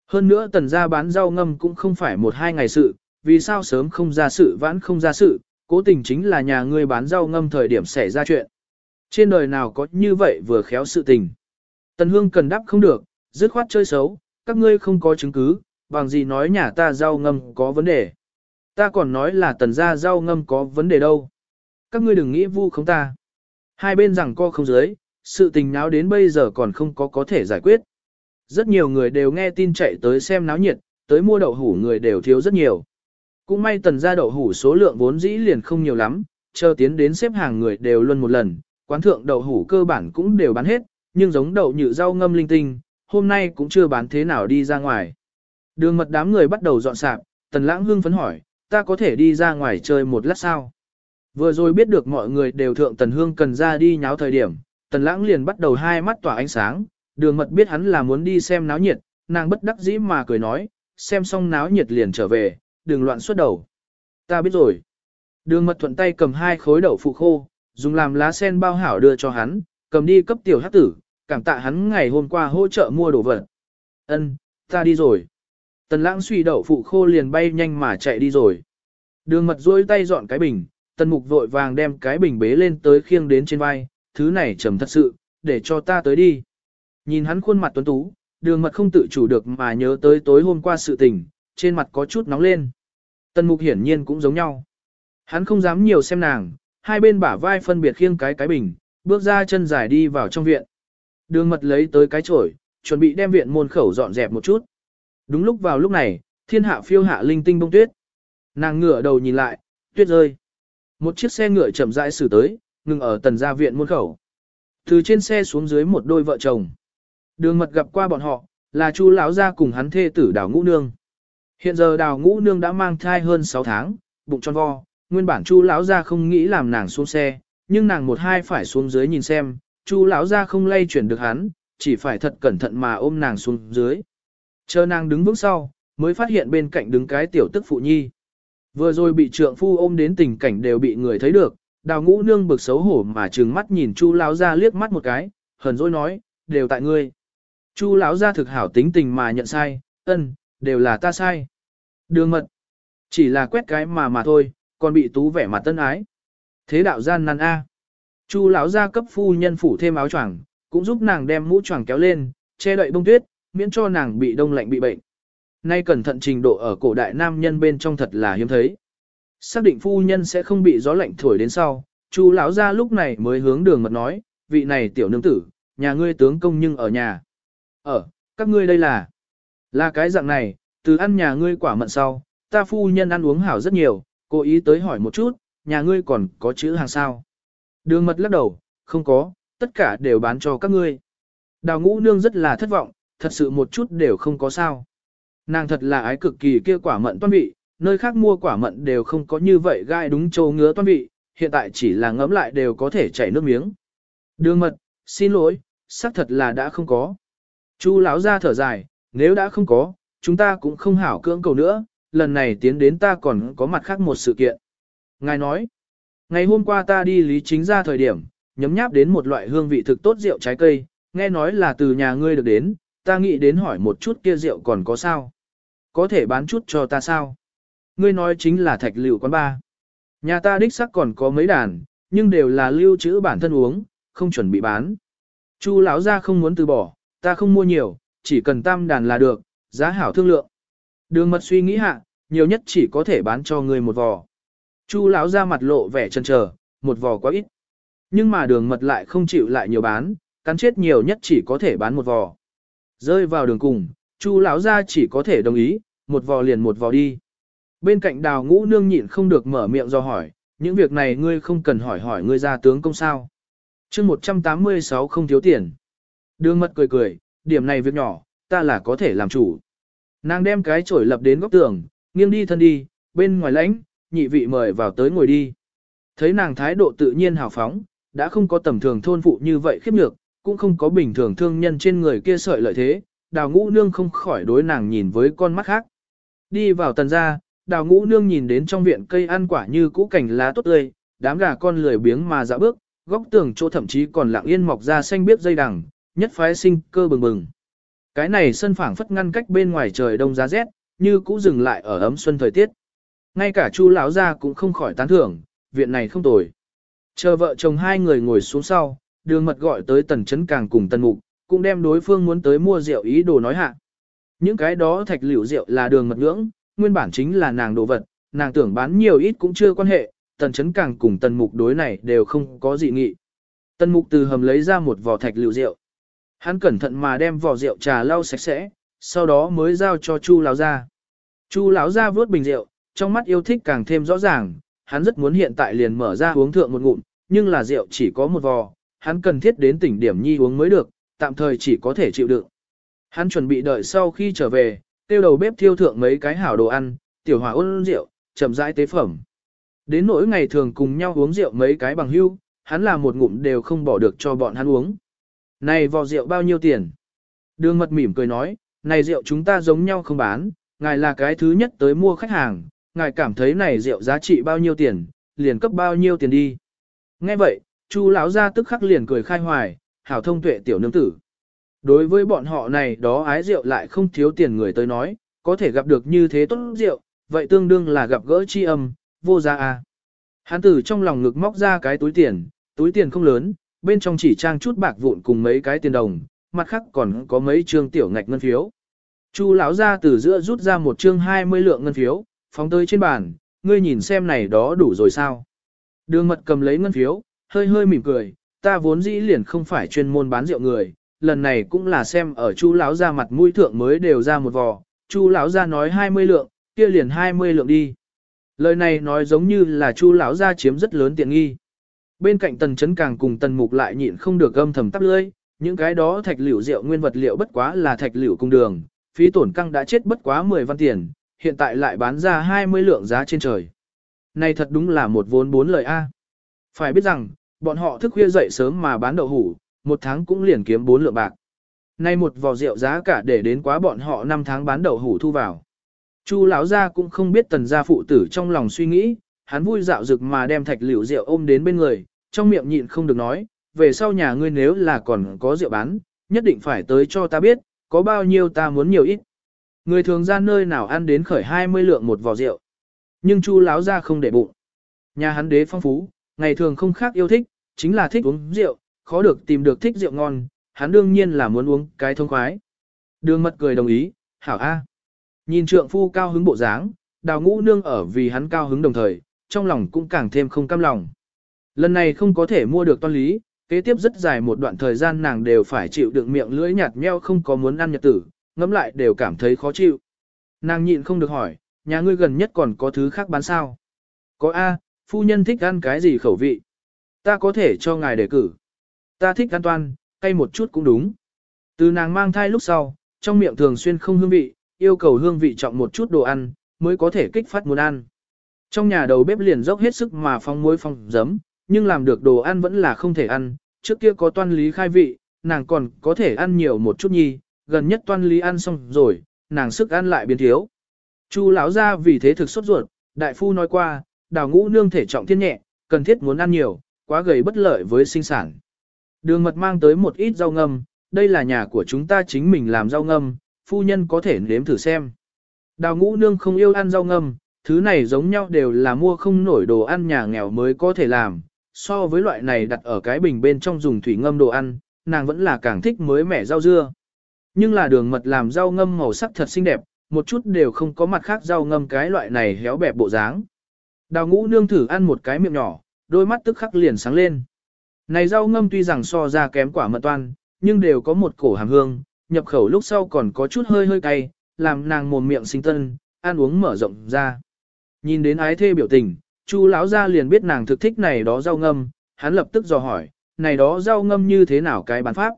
Hơn nữa tần gia bán rau ngâm cũng không phải một hai ngày sự, vì sao sớm không ra sự vãn không ra sự, cố tình chính là nhà ngươi bán rau ngâm thời điểm xảy ra chuyện. Trên đời nào có như vậy vừa khéo sự tình. Tần hương cần đáp không được, dứt khoát chơi xấu, các ngươi không có chứng cứ, bằng gì nói nhà ta rau ngâm có vấn đề. Ta còn nói là tần gia rau ngâm có vấn đề đâu. Các ngươi đừng nghĩ vu không ta. Hai bên rằng co không dưới, sự tình náo đến bây giờ còn không có có thể giải quyết. Rất nhiều người đều nghe tin chạy tới xem náo nhiệt, tới mua đậu hủ người đều thiếu rất nhiều. Cũng may tần gia đậu hủ số lượng vốn dĩ liền không nhiều lắm, chờ tiến đến xếp hàng người đều luôn một lần, quán thượng đậu hủ cơ bản cũng đều bán hết, nhưng giống đậu như rau ngâm linh tinh, hôm nay cũng chưa bán thế nào đi ra ngoài. Đường mật đám người bắt đầu dọn sạp, tần lãng hương phấn hỏi, ta có thể đi ra ngoài chơi một lát sao? Vừa rồi biết được mọi người đều thượng tần hương cần ra đi nháo thời điểm, tần lãng liền bắt đầu hai mắt tỏa ánh sáng, đường mật biết hắn là muốn đi xem náo nhiệt, nàng bất đắc dĩ mà cười nói, xem xong náo nhiệt liền trở về, đừng loạn suốt đầu. Ta biết rồi. Đường mật thuận tay cầm hai khối đậu phụ khô, dùng làm lá sen bao hảo đưa cho hắn, cầm đi cấp tiểu hát tử, cảm tạ hắn ngày hôm qua hỗ trợ mua đồ vật. Ân, ta đi rồi. Tần lãng suy đậu phụ khô liền bay nhanh mà chạy đi rồi. Đường mật duỗi tay dọn cái bình, tần mục vội vàng đem cái bình bế lên tới khiêng đến trên vai, thứ này trầm thật sự, để cho ta tới đi. Nhìn hắn khuôn mặt tuấn tú, đường mật không tự chủ được mà nhớ tới tối hôm qua sự tình, trên mặt có chút nóng lên. Tần mục hiển nhiên cũng giống nhau. Hắn không dám nhiều xem nàng, hai bên bả vai phân biệt khiêng cái cái bình, bước ra chân dài đi vào trong viện. Đường mật lấy tới cái chổi, chuẩn bị đem viện môn khẩu dọn dẹp một chút. Đúng lúc vào lúc này, thiên hạ phiêu hạ linh tinh bông tuyết. Nàng ngửa đầu nhìn lại, tuyết rơi. Một chiếc xe ngựa chậm rãi xử tới, ngừng ở tần gia viện môn khẩu. Từ trên xe xuống dưới một đôi vợ chồng. Đường mật gặp qua bọn họ, là chu lão gia cùng hắn thê tử đào ngũ nương. Hiện giờ đào ngũ nương đã mang thai hơn 6 tháng, bụng tròn vo, nguyên bản chu lão gia không nghĩ làm nàng xuống xe, nhưng nàng một hai phải xuống dưới nhìn xem, chu lão gia không lay chuyển được hắn, chỉ phải thật cẩn thận mà ôm nàng xuống dưới. Chờ nàng đứng vững sau, mới phát hiện bên cạnh đứng cái tiểu tức phụ nhi. Vừa rồi bị trượng phu ôm đến tình cảnh đều bị người thấy được, đào ngũ nương bực xấu hổ mà trừng mắt nhìn chu lão gia liếc mắt một cái, hờn dỗi nói, đều tại ngươi. Chu lão gia thực hảo tính tình mà nhận sai, ân, đều là ta sai. Đường mật, chỉ là quét cái mà mà thôi, còn bị tú vẻ mặt tân ái. Thế đạo gian nan a. Chu lão gia cấp phu nhân phủ thêm áo choàng, cũng giúp nàng đem mũ choàng kéo lên, che đậy bông tuyết, miễn cho nàng bị đông lạnh bị bệnh. Nay cẩn thận trình độ ở cổ đại nam nhân bên trong thật là hiếm thấy. Xác định phu nhân sẽ không bị gió lạnh thổi đến sau, Chu lão gia lúc này mới hướng đường mật nói, vị này tiểu nương tử, nhà ngươi tướng công nhưng ở nhà. Ở, các ngươi đây là, là cái dạng này, từ ăn nhà ngươi quả mận sau, ta phu nhân ăn uống hảo rất nhiều, cố ý tới hỏi một chút, nhà ngươi còn có chữ hàng sao. Đường mật lắc đầu, không có, tất cả đều bán cho các ngươi. Đào ngũ nương rất là thất vọng, thật sự một chút đều không có sao. Nàng thật là ái cực kỳ kia quả mận toan vị, nơi khác mua quả mận đều không có như vậy gai đúng châu ngứa toan vị, hiện tại chỉ là ngấm lại đều có thể chảy nước miếng. Đường mật, xin lỗi, xác thật là đã không có. Chu lão ra thở dài, nếu đã không có, chúng ta cũng không hảo cưỡng cầu nữa, lần này tiến đến ta còn có mặt khác một sự kiện. Ngài nói, ngày hôm qua ta đi lý chính ra thời điểm, nhấm nháp đến một loại hương vị thực tốt rượu trái cây, nghe nói là từ nhà ngươi được đến, ta nghĩ đến hỏi một chút kia rượu còn có sao. Có thể bán chút cho ta sao? Ngươi nói chính là thạch liệu quán ba. Nhà ta đích sắc còn có mấy đàn, nhưng đều là lưu trữ bản thân uống, không chuẩn bị bán. Chu lão gia không muốn từ bỏ, ta không mua nhiều, chỉ cần tam đàn là được, giá hảo thương lượng. Đường mật suy nghĩ hạ, nhiều nhất chỉ có thể bán cho ngươi một vò. Chu lão ra mặt lộ vẻ chần chờ, một vò quá ít. Nhưng mà đường mật lại không chịu lại nhiều bán, cắn chết nhiều nhất chỉ có thể bán một vò. Rơi vào đường cùng, Chu lão ra chỉ có thể đồng ý, một vò liền một vò đi. Bên cạnh đào ngũ nương nhịn không được mở miệng do hỏi, những việc này ngươi không cần hỏi hỏi ngươi ra tướng công sao. chương 186 không thiếu tiền. Đường mật cười cười, điểm này việc nhỏ, ta là có thể làm chủ. Nàng đem cái chổi lập đến góc tường, nghiêng đi thân đi, bên ngoài lãnh, nhị vị mời vào tới ngồi đi. Thấy nàng thái độ tự nhiên hào phóng, đã không có tầm thường thôn phụ như vậy khiếp nhược, cũng không có bình thường thương nhân trên người kia sợi lợi thế, đào ngũ nương không khỏi đối nàng nhìn với con mắt khác. Đi vào tần ra, đào ngũ nương nhìn đến trong viện cây ăn quả như cũ cảnh lá tốt tươi, đám gà con lười biếng mà dạo bước, góc tường chỗ thậm chí còn lặng yên mọc ra xanh biếc dây đằng, nhất phái sinh cơ bừng bừng. Cái này sân phảng phất ngăn cách bên ngoài trời đông giá rét, như cũ dừng lại ở ấm xuân thời tiết. Ngay cả Chu lão gia cũng không khỏi tán thưởng, viện này không tồi. Chờ vợ chồng hai người ngồi xuống sau, đường mật gọi tới tần chấn càng cùng tần mục, cũng đem đối phương muốn tới mua rượu ý đồ nói hạ. Những cái đó thạch liễu rượu là đường mật ngưỡng, nguyên bản chính là nàng đồ vật, nàng tưởng bán nhiều ít cũng chưa quan hệ, tần chấn càng cùng tần mục đối này đều không có gì nghị. Tần mục từ hầm lấy ra một vò thạch liễu rượu. Hắn cẩn thận mà đem vò rượu trà lau sạch sẽ, sau đó mới giao cho Chu lão gia. Chu lão gia vớt bình rượu, trong mắt yêu thích càng thêm rõ ràng, hắn rất muốn hiện tại liền mở ra uống thượng một ngụm, nhưng là rượu chỉ có một vò, hắn cần thiết đến tỉnh điểm nhi uống mới được, tạm thời chỉ có thể chịu đựng. Hắn chuẩn bị đợi sau khi trở về, tiêu đầu bếp thiêu thượng mấy cái hảo đồ ăn, tiểu hòa ôn rượu, chậm rãi tế phẩm. Đến nỗi ngày thường cùng nhau uống rượu mấy cái bằng hưu, hắn là một ngụm đều không bỏ được cho bọn hắn uống. Này vò rượu bao nhiêu tiền? Đường mật mỉm cười nói, này rượu chúng ta giống nhau không bán, ngài là cái thứ nhất tới mua khách hàng, ngài cảm thấy này rượu giá trị bao nhiêu tiền, liền cấp bao nhiêu tiền đi. Nghe vậy, Chu lão gia tức khắc liền cười khai hoài, hảo thông tuệ tiểu nương tử. Đối với bọn họ này đó ái rượu lại không thiếu tiền người tới nói, có thể gặp được như thế tốt rượu, vậy tương đương là gặp gỡ chi âm, vô gia a. Hán tử trong lòng ngực móc ra cái túi tiền, túi tiền không lớn, bên trong chỉ trang chút bạc vụn cùng mấy cái tiền đồng, mặt khác còn có mấy trương tiểu ngạch ngân phiếu. Chu lão ra từ giữa rút ra một trương 20 lượng ngân phiếu, phóng tới trên bàn, ngươi nhìn xem này đó đủ rồi sao. Đường mật cầm lấy ngân phiếu, hơi hơi mỉm cười, ta vốn dĩ liền không phải chuyên môn bán rượu người, lần này cũng là xem ở chu lão ra mặt mũi thượng mới đều ra một vò, chu lão ra nói 20 lượng, kia liền 20 lượng đi. Lời này nói giống như là chu lão ra chiếm rất lớn tiện nghi. Bên cạnh tần chấn càng cùng tần mục lại nhịn không được âm thầm tắp lưỡi, những cái đó thạch liễu rượu nguyên vật liệu bất quá là thạch liễu cung đường, phí tổn căng đã chết bất quá 10 văn tiền, hiện tại lại bán ra 20 lượng giá trên trời. Này thật đúng là một vốn bốn lời A. Phải biết rằng, bọn họ thức khuya dậy sớm mà bán đậu hủ, một tháng cũng liền kiếm 4 lượng bạc. Nay một vò rượu giá cả để đến quá bọn họ 5 tháng bán đậu hủ thu vào. Chu lão gia cũng không biết tần gia phụ tử trong lòng suy nghĩ, hắn vui dạo dực mà đem thạch liễu rượu ôm đến bên người, trong miệng nhịn không được nói, về sau nhà ngươi nếu là còn có rượu bán, nhất định phải tới cho ta biết, có bao nhiêu ta muốn nhiều ít. Người thường ra nơi nào ăn đến khởi 20 lượng một vò rượu. Nhưng chu lão gia không để bụng. Nhà hắn đế phong phú, ngày thường không khác yêu thích, chính là thích uống rượu, khó được tìm được thích rượu ngon, hắn đương nhiên là muốn uống cái thông khoái. Đường mật cười đồng ý, hảo a. Nhìn trượng phu cao hứng bộ dáng, đào ngũ nương ở vì hắn cao hứng đồng thời, trong lòng cũng càng thêm không cam lòng. Lần này không có thể mua được toan lý, kế tiếp rất dài một đoạn thời gian nàng đều phải chịu đựng miệng lưỡi nhạt nheo không có muốn ăn nhật tử, ngẫm lại đều cảm thấy khó chịu. Nàng nhịn không được hỏi, nhà ngươi gần nhất còn có thứ khác bán sao? Có A, phu nhân thích ăn cái gì khẩu vị? Ta có thể cho ngài đề cử. Ta thích ăn toàn, cay một chút cũng đúng. Từ nàng mang thai lúc sau, trong miệng thường xuyên không hương vị, yêu cầu hương vị trọng một chút đồ ăn, mới có thể kích phát muốn ăn. Trong nhà đầu bếp liền dốc hết sức mà phong muối phong giấm, nhưng làm được đồ ăn vẫn là không thể ăn, trước kia có toan lý khai vị, nàng còn có thể ăn nhiều một chút nhi, gần nhất toan lý ăn xong rồi, nàng sức ăn lại biến thiếu. Chu lão ra vì thế thực sốt ruột, đại phu nói qua, đào ngũ nương thể trọng thiên nhẹ, cần thiết muốn ăn nhiều, quá gầy bất lợi với sinh sản. Đường mật mang tới một ít rau ngâm, đây là nhà của chúng ta chính mình làm rau ngâm, phu nhân có thể nếm thử xem. Đào ngũ nương không yêu ăn rau ngâm, thứ này giống nhau đều là mua không nổi đồ ăn nhà nghèo mới có thể làm, so với loại này đặt ở cái bình bên trong dùng thủy ngâm đồ ăn, nàng vẫn là càng thích mới mẻ rau dưa. Nhưng là đường mật làm rau ngâm màu sắc thật xinh đẹp, một chút đều không có mặt khác rau ngâm cái loại này héo bẹp bộ dáng. Đào ngũ nương thử ăn một cái miệng nhỏ, đôi mắt tức khắc liền sáng lên. Này rau ngâm tuy rằng so ra kém quả mật toan, nhưng đều có một cổ hàm hương, nhập khẩu lúc sau còn có chút hơi hơi cay, làm nàng mồm miệng sinh tân, ăn uống mở rộng ra. Nhìn đến ái thê biểu tình, Chu lão gia liền biết nàng thực thích này đó rau ngâm, hắn lập tức dò hỏi, này đó rau ngâm như thế nào cái bán pháp?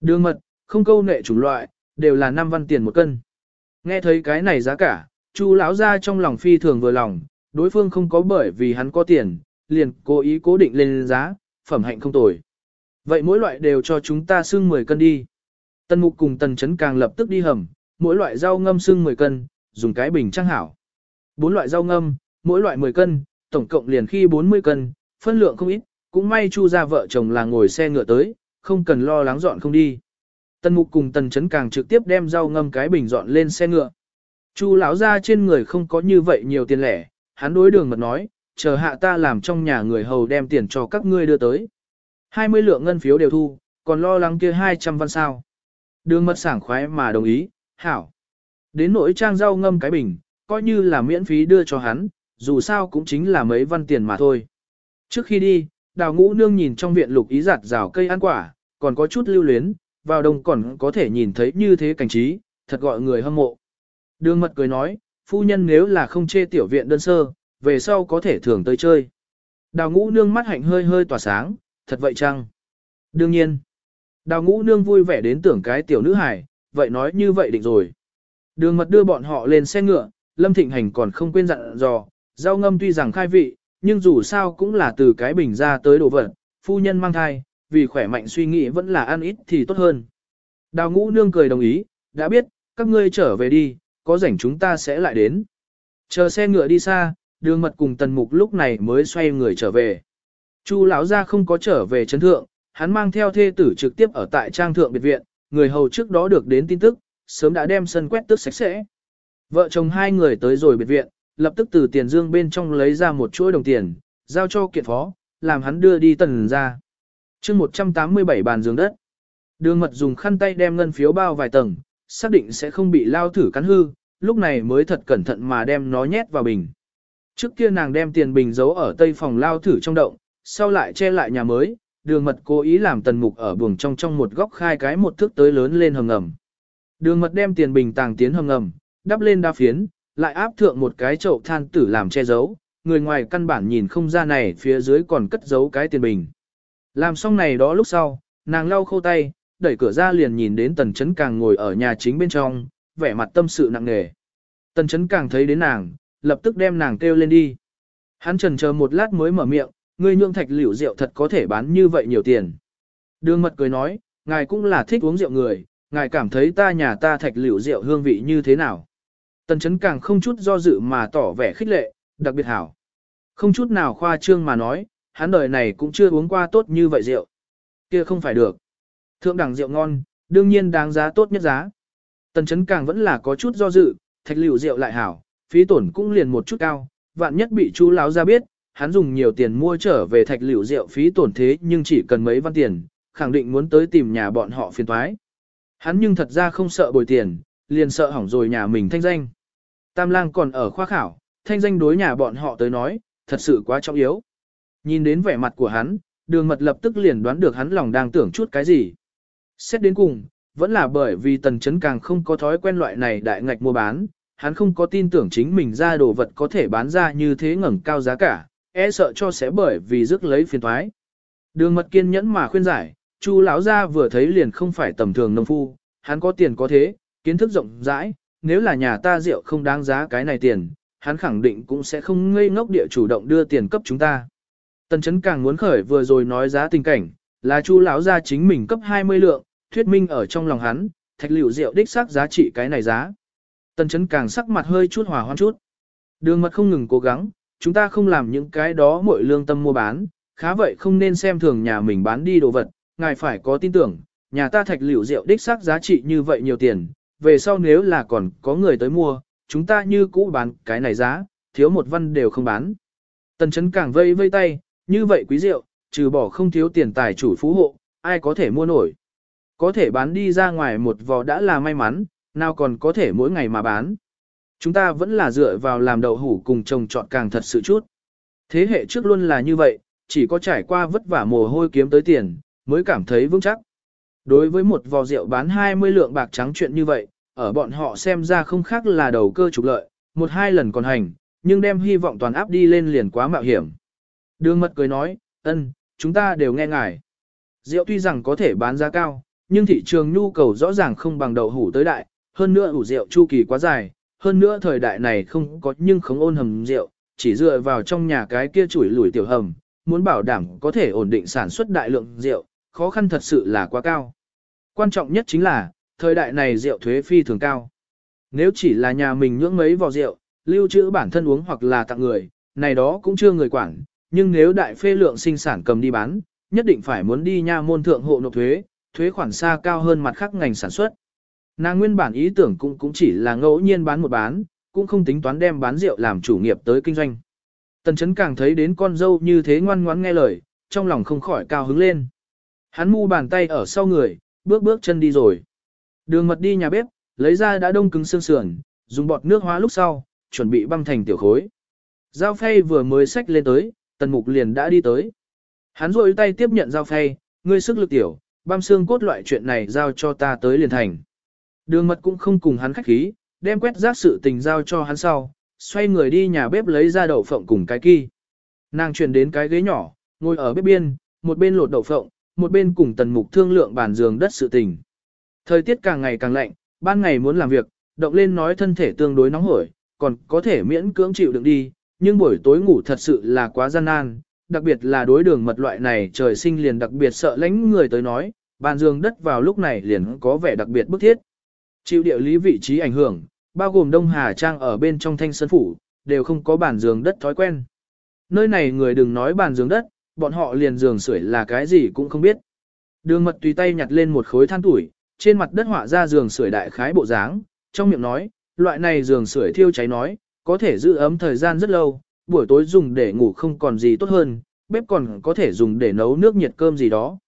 Đường mật, không câu nệ chủng loại, đều là 5 văn tiền một cân. Nghe thấy cái này giá cả, Chu lão gia trong lòng phi thường vừa lòng, đối phương không có bởi vì hắn có tiền, liền cố ý cố định lên giá, phẩm hạnh không tồi. Vậy mỗi loại đều cho chúng ta xương 10 cân đi. Tân mục cùng tần chấn càng lập tức đi hầm, mỗi loại rau ngâm xương 10 cân, dùng cái bình trang hảo. Bốn loại rau ngâm, mỗi loại 10 cân, tổng cộng liền khi 40 cân, phân lượng không ít, cũng may chu ra vợ chồng là ngồi xe ngựa tới, không cần lo lắng dọn không đi. Tần mục cùng tần chấn càng trực tiếp đem rau ngâm cái bình dọn lên xe ngựa. Chu lão ra trên người không có như vậy nhiều tiền lẻ, hắn đối đường mật nói, chờ hạ ta làm trong nhà người hầu đem tiền cho các ngươi đưa tới. 20 lượng ngân phiếu đều thu, còn lo lắng kia 200 văn sao. Đường mật sảng khoái mà đồng ý, hảo. Đến nỗi trang rau ngâm cái bình, coi như là miễn phí đưa cho hắn, dù sao cũng chính là mấy văn tiền mà thôi. Trước khi đi, đào ngũ nương nhìn trong viện lục ý giặt rào cây ăn quả, còn có chút lưu luyến, vào đông còn có thể nhìn thấy như thế cảnh trí, thật gọi người hâm mộ. Đường mật cười nói, phu nhân nếu là không chê tiểu viện đơn sơ, về sau có thể thường tới chơi. Đào ngũ nương mắt hạnh hơi hơi tỏa sáng, thật vậy chăng? Đương nhiên. Đào ngũ nương vui vẻ đến tưởng cái tiểu nữ hài, vậy nói như vậy định rồi. Đường mật đưa bọn họ lên xe ngựa, Lâm Thịnh Hành còn không quên dặn dò, rau ngâm tuy rằng khai vị, nhưng dù sao cũng là từ cái bình ra tới đồ vật, phu nhân mang thai, vì khỏe mạnh suy nghĩ vẫn là ăn ít thì tốt hơn. Đào ngũ nương cười đồng ý, đã biết, các ngươi trở về đi, có rảnh chúng ta sẽ lại đến. Chờ xe ngựa đi xa, đường mật cùng tần mục lúc này mới xoay người trở về. Chu lão gia không có trở về chấn thượng, hắn mang theo thê tử trực tiếp ở tại trang thượng biệt viện, người hầu trước đó được đến tin tức, sớm đã đem sân quét tước sạch sẽ. Vợ chồng hai người tới rồi biệt viện, lập tức từ tiền dương bên trong lấy ra một chuỗi đồng tiền, giao cho kiện phó, làm hắn đưa đi tần ra. chương 187 bàn giường đất. Đường mật dùng khăn tay đem ngân phiếu bao vài tầng, xác định sẽ không bị lao thử cắn hư, lúc này mới thật cẩn thận mà đem nó nhét vào bình. Trước kia nàng đem tiền bình giấu ở tây phòng lao thử trong động, sau lại che lại nhà mới, đường mật cố ý làm tần mục ở buồng trong trong một góc khai cái một thước tới lớn lên hầm ngầm. Đường mật đem tiền bình tàng tiến hầm ngầm, đắp lên đa phiến, lại áp thượng một cái chậu than tử làm che giấu, người ngoài căn bản nhìn không ra này phía dưới còn cất giấu cái tiền bình. Làm xong này đó lúc sau, nàng lau khô tay, đẩy cửa ra liền nhìn đến tần chấn càng ngồi ở nhà chính bên trong, vẻ mặt tâm sự nặng nề. Tần chấn càng thấy đến nàng, lập tức đem nàng kêu lên đi. Hắn trần chờ một lát mới mở miệng, ngươi nhượng thạch liễu rượu thật có thể bán như vậy nhiều tiền. Đường mật cười nói, ngài cũng là thích uống rượu người, ngài cảm thấy ta nhà ta thạch liễu rượu hương vị như thế nào. Tần chấn càng không chút do dự mà tỏ vẻ khích lệ, đặc biệt hảo. Không chút nào khoa trương mà nói, hắn đời này cũng chưa uống qua tốt như vậy rượu. Kia không phải được. Thượng đẳng rượu ngon, đương nhiên đáng giá tốt nhất giá. Tần chấn càng vẫn là có chút do dự, thạch liễu rượu lại hảo, phí tổn cũng liền một chút cao, vạn nhất bị chú láo ra biết, hắn dùng nhiều tiền mua trở về thạch liễu rượu phí tổn thế nhưng chỉ cần mấy văn tiền, khẳng định muốn tới tìm nhà bọn họ phiền toái. Hắn nhưng thật ra không sợ bồi tiền, liền sợ hỏng rồi nhà mình thanh danh. Tam lang còn ở khoa khảo, thanh danh đối nhà bọn họ tới nói, thật sự quá trọng yếu. Nhìn đến vẻ mặt của hắn, đường mật lập tức liền đoán được hắn lòng đang tưởng chút cái gì. Xét đến cùng, vẫn là bởi vì tần chấn càng không có thói quen loại này đại ngạch mua bán, hắn không có tin tưởng chính mình ra đồ vật có thể bán ra như thế ngẩng cao giá cả, e sợ cho sẽ bởi vì rước lấy phiền thoái. Đường mật kiên nhẫn mà khuyên giải, chu lão gia vừa thấy liền không phải tầm thường nông phu, hắn có tiền có thế, kiến thức rộng rãi, nếu là nhà ta rượu không đáng giá cái này tiền, hắn khẳng định cũng sẽ không ngây ngốc địa chủ động đưa tiền cấp chúng ta. Tần chấn càng muốn khởi vừa rồi nói giá tình cảnh, là chu lão gia chính mình cấp 20 lượng, thuyết minh ở trong lòng hắn, thạch liệu rượu đích xác giá trị cái này giá. Tần chấn càng sắc mặt hơi chút hòa hoan chút. Đường mật không ngừng cố gắng, chúng ta không làm những cái đó mỗi lương tâm mua bán, khá vậy không nên xem thường nhà mình bán đi đồ vật, ngài phải có tin tưởng, nhà ta thạch liệu rượu đích xác giá trị như vậy nhiều tiền, về sau nếu là còn có người tới mua, chúng ta như cũ bán cái này giá, thiếu một văn đều không bán. Tần chấn càng vây vây tay, như vậy quý rượu, trừ bỏ không thiếu tiền tài chủ phú hộ, ai có thể mua nổi. Có thể bán đi ra ngoài một vò đã là may mắn, nào còn có thể mỗi ngày mà bán. Chúng ta vẫn là dựa vào làm đậu hủ cùng trồng trọt càng thật sự chút. Thế hệ trước luôn là như vậy, chỉ có trải qua vất vả mồ hôi kiếm tới tiền, mới cảm thấy vững chắc. Đối với một vò rượu bán 20 lượng bạc trắng chuyện như vậy, ở bọn họ xem ra không khác là đầu cơ trục lợi, một hai lần còn hành, nhưng đem hy vọng toàn áp đi lên liền quá mạo hiểm. Đường mật cười nói, ân, chúng ta đều nghe ngài. Rượu tuy rằng có thể bán giá cao, nhưng thị trường nhu cầu rõ ràng không bằng đậu hủ tới đại, hơn nữa ủ rượu chu kỳ quá dài, hơn nữa thời đại này không có nhưng không ôn hầm rượu, chỉ dựa vào trong nhà cái kia chủi lủi tiểu hầm, muốn bảo đảm có thể ổn định sản xuất đại lượng rượu, khó khăn thật sự là quá cao. Quan trọng nhất chính là, thời đại này rượu thuế phi thường cao. Nếu chỉ là nhà mình nhưỡng mấy vò rượu, lưu trữ bản thân uống hoặc là tặng người, này đó cũng chưa người quản, nhưng nếu đại phê lượng sinh sản cầm đi bán, nhất định phải muốn đi nha môn thượng hộ nộp thuế, thuế khoản xa cao hơn mặt khác ngành sản xuất. Nàng nguyên bản ý tưởng cũng cũng chỉ là ngẫu nhiên bán một bán, cũng không tính toán đem bán rượu làm chủ nghiệp tới kinh doanh. Tần chấn càng thấy đến con dâu như thế ngoan ngoãn nghe lời, trong lòng không khỏi cao hứng lên. Hắn mu bàn tay ở sau người, bước bước chân đi rồi. Đường mật đi nhà bếp, lấy ra đã đông cứng xương sườn, dùng bọt nước hóa lúc sau, chuẩn bị băm thành tiểu khối. Giao phay vừa mới xách lên tới, tần mục liền đã đi tới. Hắn rôi tay tiếp nhận giao phay, ngươi sức lực tiểu, băm xương cốt loại chuyện này giao cho ta tới liền thành. Đường mật cũng không cùng hắn khách khí, đem quét rác sự tình giao cho hắn sau, xoay người đi nhà bếp lấy ra đậu phộng cùng cái kỳ. Nàng chuyển đến cái ghế nhỏ, ngồi ở bếp biên, một bên lột đậu phộng, một bên cùng tần mục thương lượng bàn giường đất sự tình. Thời tiết càng ngày càng lạnh, ban ngày muốn làm việc, động lên nói thân thể tương đối nóng hổi, còn có thể miễn cưỡng chịu đựng đi, nhưng buổi tối ngủ thật sự là quá gian nan, đặc biệt là đối đường mật loại này trời sinh liền đặc biệt sợ lánh người tới nói, bàn giường đất vào lúc này liền có vẻ đặc biệt bức thiết. Chịu địa lý vị trí ảnh hưởng, bao gồm Đông Hà Trang ở bên trong thanh sơn phủ, đều không có bàn giường đất thói quen. Nơi này người đừng nói bàn giường đất, bọn họ liền giường sưởi là cái gì cũng không biết. Đường mật tùy tay nhặt lên một khối than tuổi, trên mặt đất họa ra giường sưởi đại khái bộ dáng, trong miệng nói, loại này giường sưởi thiêu cháy nói, có thể giữ ấm thời gian rất lâu, buổi tối dùng để ngủ không còn gì tốt hơn, bếp còn có thể dùng để nấu nước nhiệt cơm gì đó.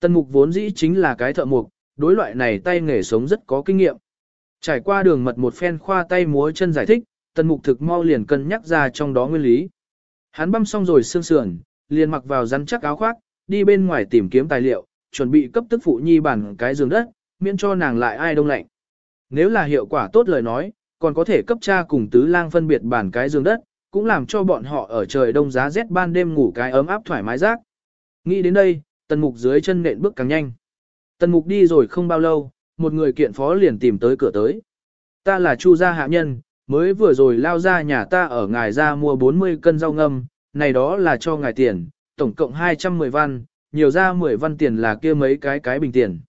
Tân mục vốn dĩ chính là cái thợ mục, đối loại này tay nghề sống rất có kinh nghiệm. Trải qua đường mật một phen khoa tay múa chân giải thích, tần mục thực mau liền cân nhắc ra trong đó nguyên lý. Hắn băm xong rồi xương sườn, liền mặc vào rắn chắc áo khoác, đi bên ngoài tìm kiếm tài liệu, chuẩn bị cấp tức phụ nhi bản cái giường đất, miễn cho nàng lại ai đông lạnh. Nếu là hiệu quả tốt lời nói, còn có thể cấp cha cùng tứ lang phân biệt bản cái giường đất, cũng làm cho bọn họ ở trời đông giá rét ban đêm ngủ cái ấm áp thoải mái rác. Nghĩ đến đây, tần mục dưới chân nện bước càng nhanh. Tần mục đi rồi không bao lâu, một người kiện phó liền tìm tới cửa tới. Ta là chu gia hạ nhân, mới vừa rồi lao ra nhà ta ở ngài ra mua 40 cân rau ngâm, này đó là cho ngài tiền, tổng cộng 210 văn, nhiều ra 10 văn tiền là kia mấy cái cái bình tiền.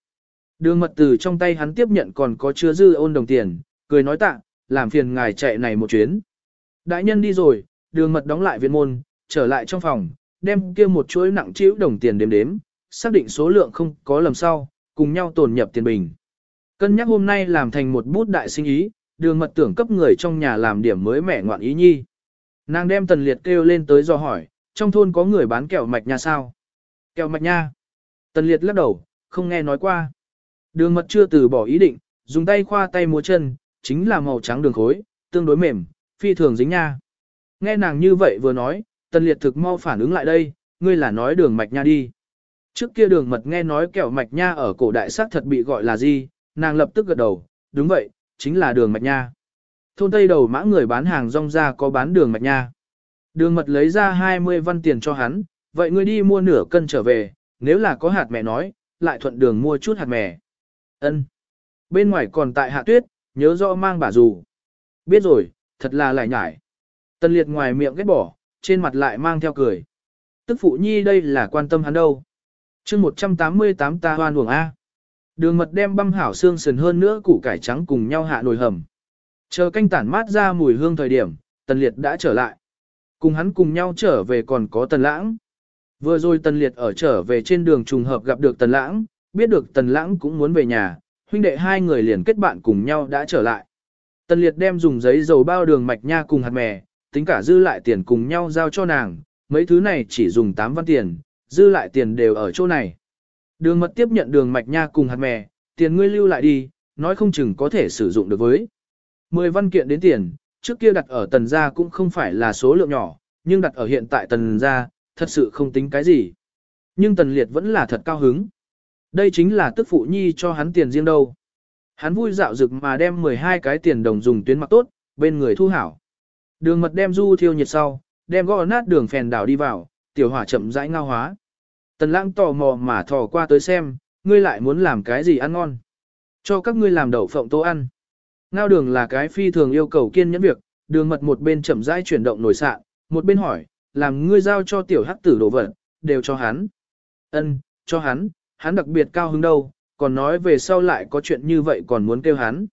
Đường mật từ trong tay hắn tiếp nhận còn có chưa dư ôn đồng tiền, cười nói tạ, làm phiền ngài chạy này một chuyến. Đại nhân đi rồi, đường mật đóng lại viện môn, trở lại trong phòng, đem kia một chuỗi nặng chiếu đồng tiền đếm đếm, xác định số lượng không có lầm sau, cùng nhau tồn nhập tiền bình. Cân nhắc hôm nay làm thành một bút đại sinh ý, đường mật tưởng cấp người trong nhà làm điểm mới mẻ ngoạn ý nhi. Nàng đem tần liệt kêu lên tới do hỏi, trong thôn có người bán kẹo mạch nha sao? Kẹo mạch nha. Tần liệt lắc đầu, không nghe nói qua. Đường mật chưa từ bỏ ý định, dùng tay khoa tay múa chân, chính là màu trắng đường khối, tương đối mềm, phi thường dính nha. Nghe nàng như vậy vừa nói, tần liệt thực mau phản ứng lại đây, ngươi là nói đường mạch nha đi. Trước kia đường mật nghe nói kẹo mạch nha ở cổ đại sắc thật bị gọi là gì, nàng lập tức gật đầu, đúng vậy, chính là đường mạch nha. Thôn Tây đầu mã người bán hàng rong ra có bán đường mạch nha. Đường mật lấy ra 20 văn tiền cho hắn, vậy ngươi đi mua nửa cân trở về, nếu là có hạt mẹ nói, lại thuận đường mua chút hạt mè. Ân. Bên ngoài còn tại hạ tuyết, nhớ rõ mang bà dù. Biết rồi, thật là lại nhải. Tân liệt ngoài miệng ghét bỏ, trên mặt lại mang theo cười. Tức phụ nhi đây là quan tâm hắn đâu chương 188 ta hoan buồng A. Đường mật đem băm hảo xương sườn hơn nữa củ cải trắng cùng nhau hạ nồi hầm. Chờ canh tản mát ra mùi hương thời điểm, tần liệt đã trở lại. Cùng hắn cùng nhau trở về còn có tần lãng. Vừa rồi tần liệt ở trở về trên đường trùng hợp gặp được tần lãng, biết được tần lãng cũng muốn về nhà, huynh đệ hai người liền kết bạn cùng nhau đã trở lại. Tần liệt đem dùng giấy dầu bao đường mạch nha cùng hạt mè, tính cả dư lại tiền cùng nhau giao cho nàng, mấy thứ này chỉ dùng 8 văn tiền, dư lại tiền đều ở chỗ này. Đường mật tiếp nhận đường mạch nha cùng hạt mè, tiền ngươi lưu lại đi, nói không chừng có thể sử dụng được với. Mười văn kiện đến tiền, trước kia đặt ở tần gia cũng không phải là số lượng nhỏ, nhưng đặt ở hiện tại tần gia, thật sự không tính cái gì. Nhưng tần liệt vẫn là thật cao hứng. Đây chính là tức phụ nhi cho hắn tiền riêng đâu. Hắn vui dạo dực mà đem 12 cái tiền đồng dùng tuyến mặc tốt, bên người thu hảo. Đường mật đem du thiêu nhiệt sau, đem gõ nát đường phèn đảo đi vào, tiểu hỏa chậm rãi ngao hóa. Tần lãng tò mò mà thò qua tới xem, ngươi lại muốn làm cái gì ăn ngon. Cho các ngươi làm đậu phộng tô ăn. Ngao đường là cái phi thường yêu cầu kiên nhẫn việc, đường mật một bên chậm rãi chuyển động nổi sạn, một bên hỏi, làm ngươi giao cho tiểu hắc tử đồ vật, đều cho hắn. Ân, cho hắn, hắn đặc biệt cao hứng đâu, còn nói về sau lại có chuyện như vậy còn muốn kêu hắn.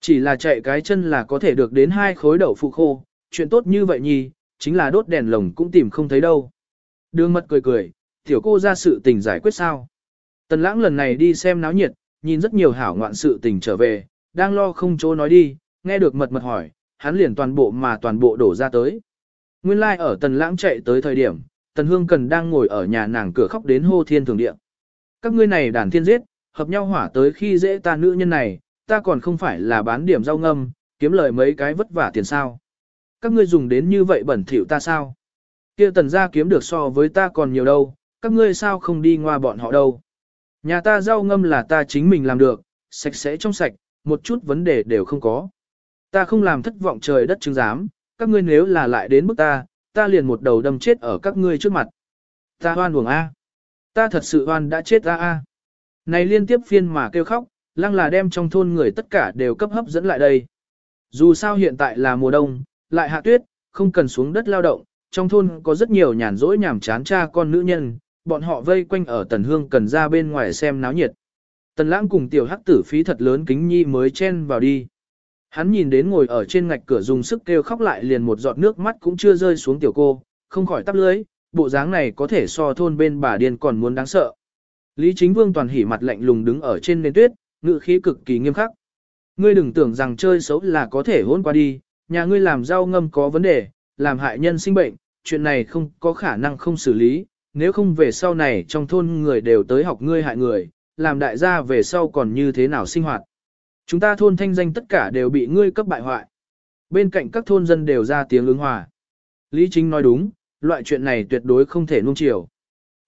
Chỉ là chạy cái chân là có thể được đến hai khối đậu phụ khô, chuyện tốt như vậy nhì, chính là đốt đèn lồng cũng tìm không thấy đâu. Đường mật cười cười, tiểu cô ra sự tình giải quyết sao. Tần lãng lần này đi xem náo nhiệt, nhìn rất nhiều hảo ngoạn sự tình trở về, đang lo không chỗ nói đi, nghe được mật mật hỏi, hắn liền toàn bộ mà toàn bộ đổ ra tới. Nguyên lai like ở tần lãng chạy tới thời điểm, tần hương cần đang ngồi ở nhà nàng cửa khóc đến hô thiên thường địa. Các ngươi này đàn thiên giết, hợp nhau hỏa tới khi dễ ta nữ nhân này, ta còn không phải là bán điểm rau ngâm, kiếm lời mấy cái vất vả tiền sao. Các ngươi dùng đến như vậy bẩn thỉu ta sao? kia tần gia kiếm được so với ta còn nhiều đâu, các ngươi sao không đi ngoa bọn họ đâu. Nhà ta rau ngâm là ta chính mình làm được, sạch sẽ trong sạch, một chút vấn đề đều không có. Ta không làm thất vọng trời đất chứng giám, các ngươi nếu là lại đến mức ta, ta liền một đầu đâm chết ở các ngươi trước mặt. Ta hoan buồng A. Ta thật sự hoan đã chết A A. Này liên tiếp phiên mà kêu khóc, lăng là đem trong thôn người tất cả đều cấp hấp dẫn lại đây. Dù sao hiện tại là mùa đông, lại hạ tuyết, không cần xuống đất lao động, trong thôn có rất nhiều nhàn rỗi nhảm chán cha con nữ nhân, bọn họ vây quanh ở tần hương cần ra bên ngoài xem náo nhiệt. Tần lãng cùng tiểu hắc tử phí thật lớn kính nhi mới chen vào đi. Hắn nhìn đến ngồi ở trên ngạch cửa dùng sức kêu khóc lại liền một giọt nước mắt cũng chưa rơi xuống tiểu cô, không khỏi tắp lưới, bộ dáng này có thể so thôn bên bà điên còn muốn đáng sợ. Lý chính vương toàn hỉ mặt lạnh lùng đứng ở trên nền tuyết, ngự khí cực kỳ nghiêm khắc. Ngươi đừng tưởng rằng chơi xấu là có thể hôn qua đi, nhà ngươi làm rau ngâm có vấn đề, làm hại nhân sinh bệnh, chuyện này không có khả năng không xử lý, nếu không về sau này trong thôn người đều tới học ngươi hại người, làm đại gia về sau còn như thế nào sinh hoạt. Chúng ta thôn thanh danh tất cả đều bị ngươi cấp bại hoại. Bên cạnh các thôn dân đều ra tiếng ứng hòa. Lý Chính nói đúng, loại chuyện này tuyệt đối không thể nuông chiều.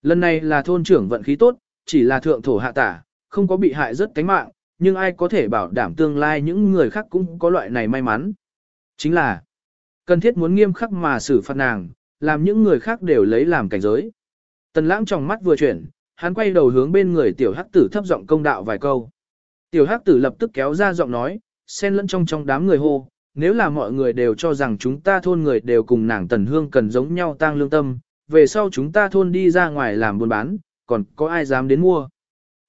Lần này là thôn trưởng vận khí tốt, chỉ là thượng thổ hạ tả, không có bị hại rất tánh mạng, nhưng ai có thể bảo đảm tương lai những người khác cũng có loại này may mắn. Chính là, cần thiết muốn nghiêm khắc mà xử phạt nàng, làm những người khác đều lấy làm cảnh giới. Tần lãng trong mắt vừa chuyển, hắn quay đầu hướng bên người tiểu hắc tử thấp giọng công đạo vài câu. Tiểu hắc tử lập tức kéo ra giọng nói, xen lẫn trong trong đám người hô, nếu là mọi người đều cho rằng chúng ta thôn người đều cùng nàng tần hương cần giống nhau tang lương tâm, về sau chúng ta thôn đi ra ngoài làm buôn bán, còn có ai dám đến mua.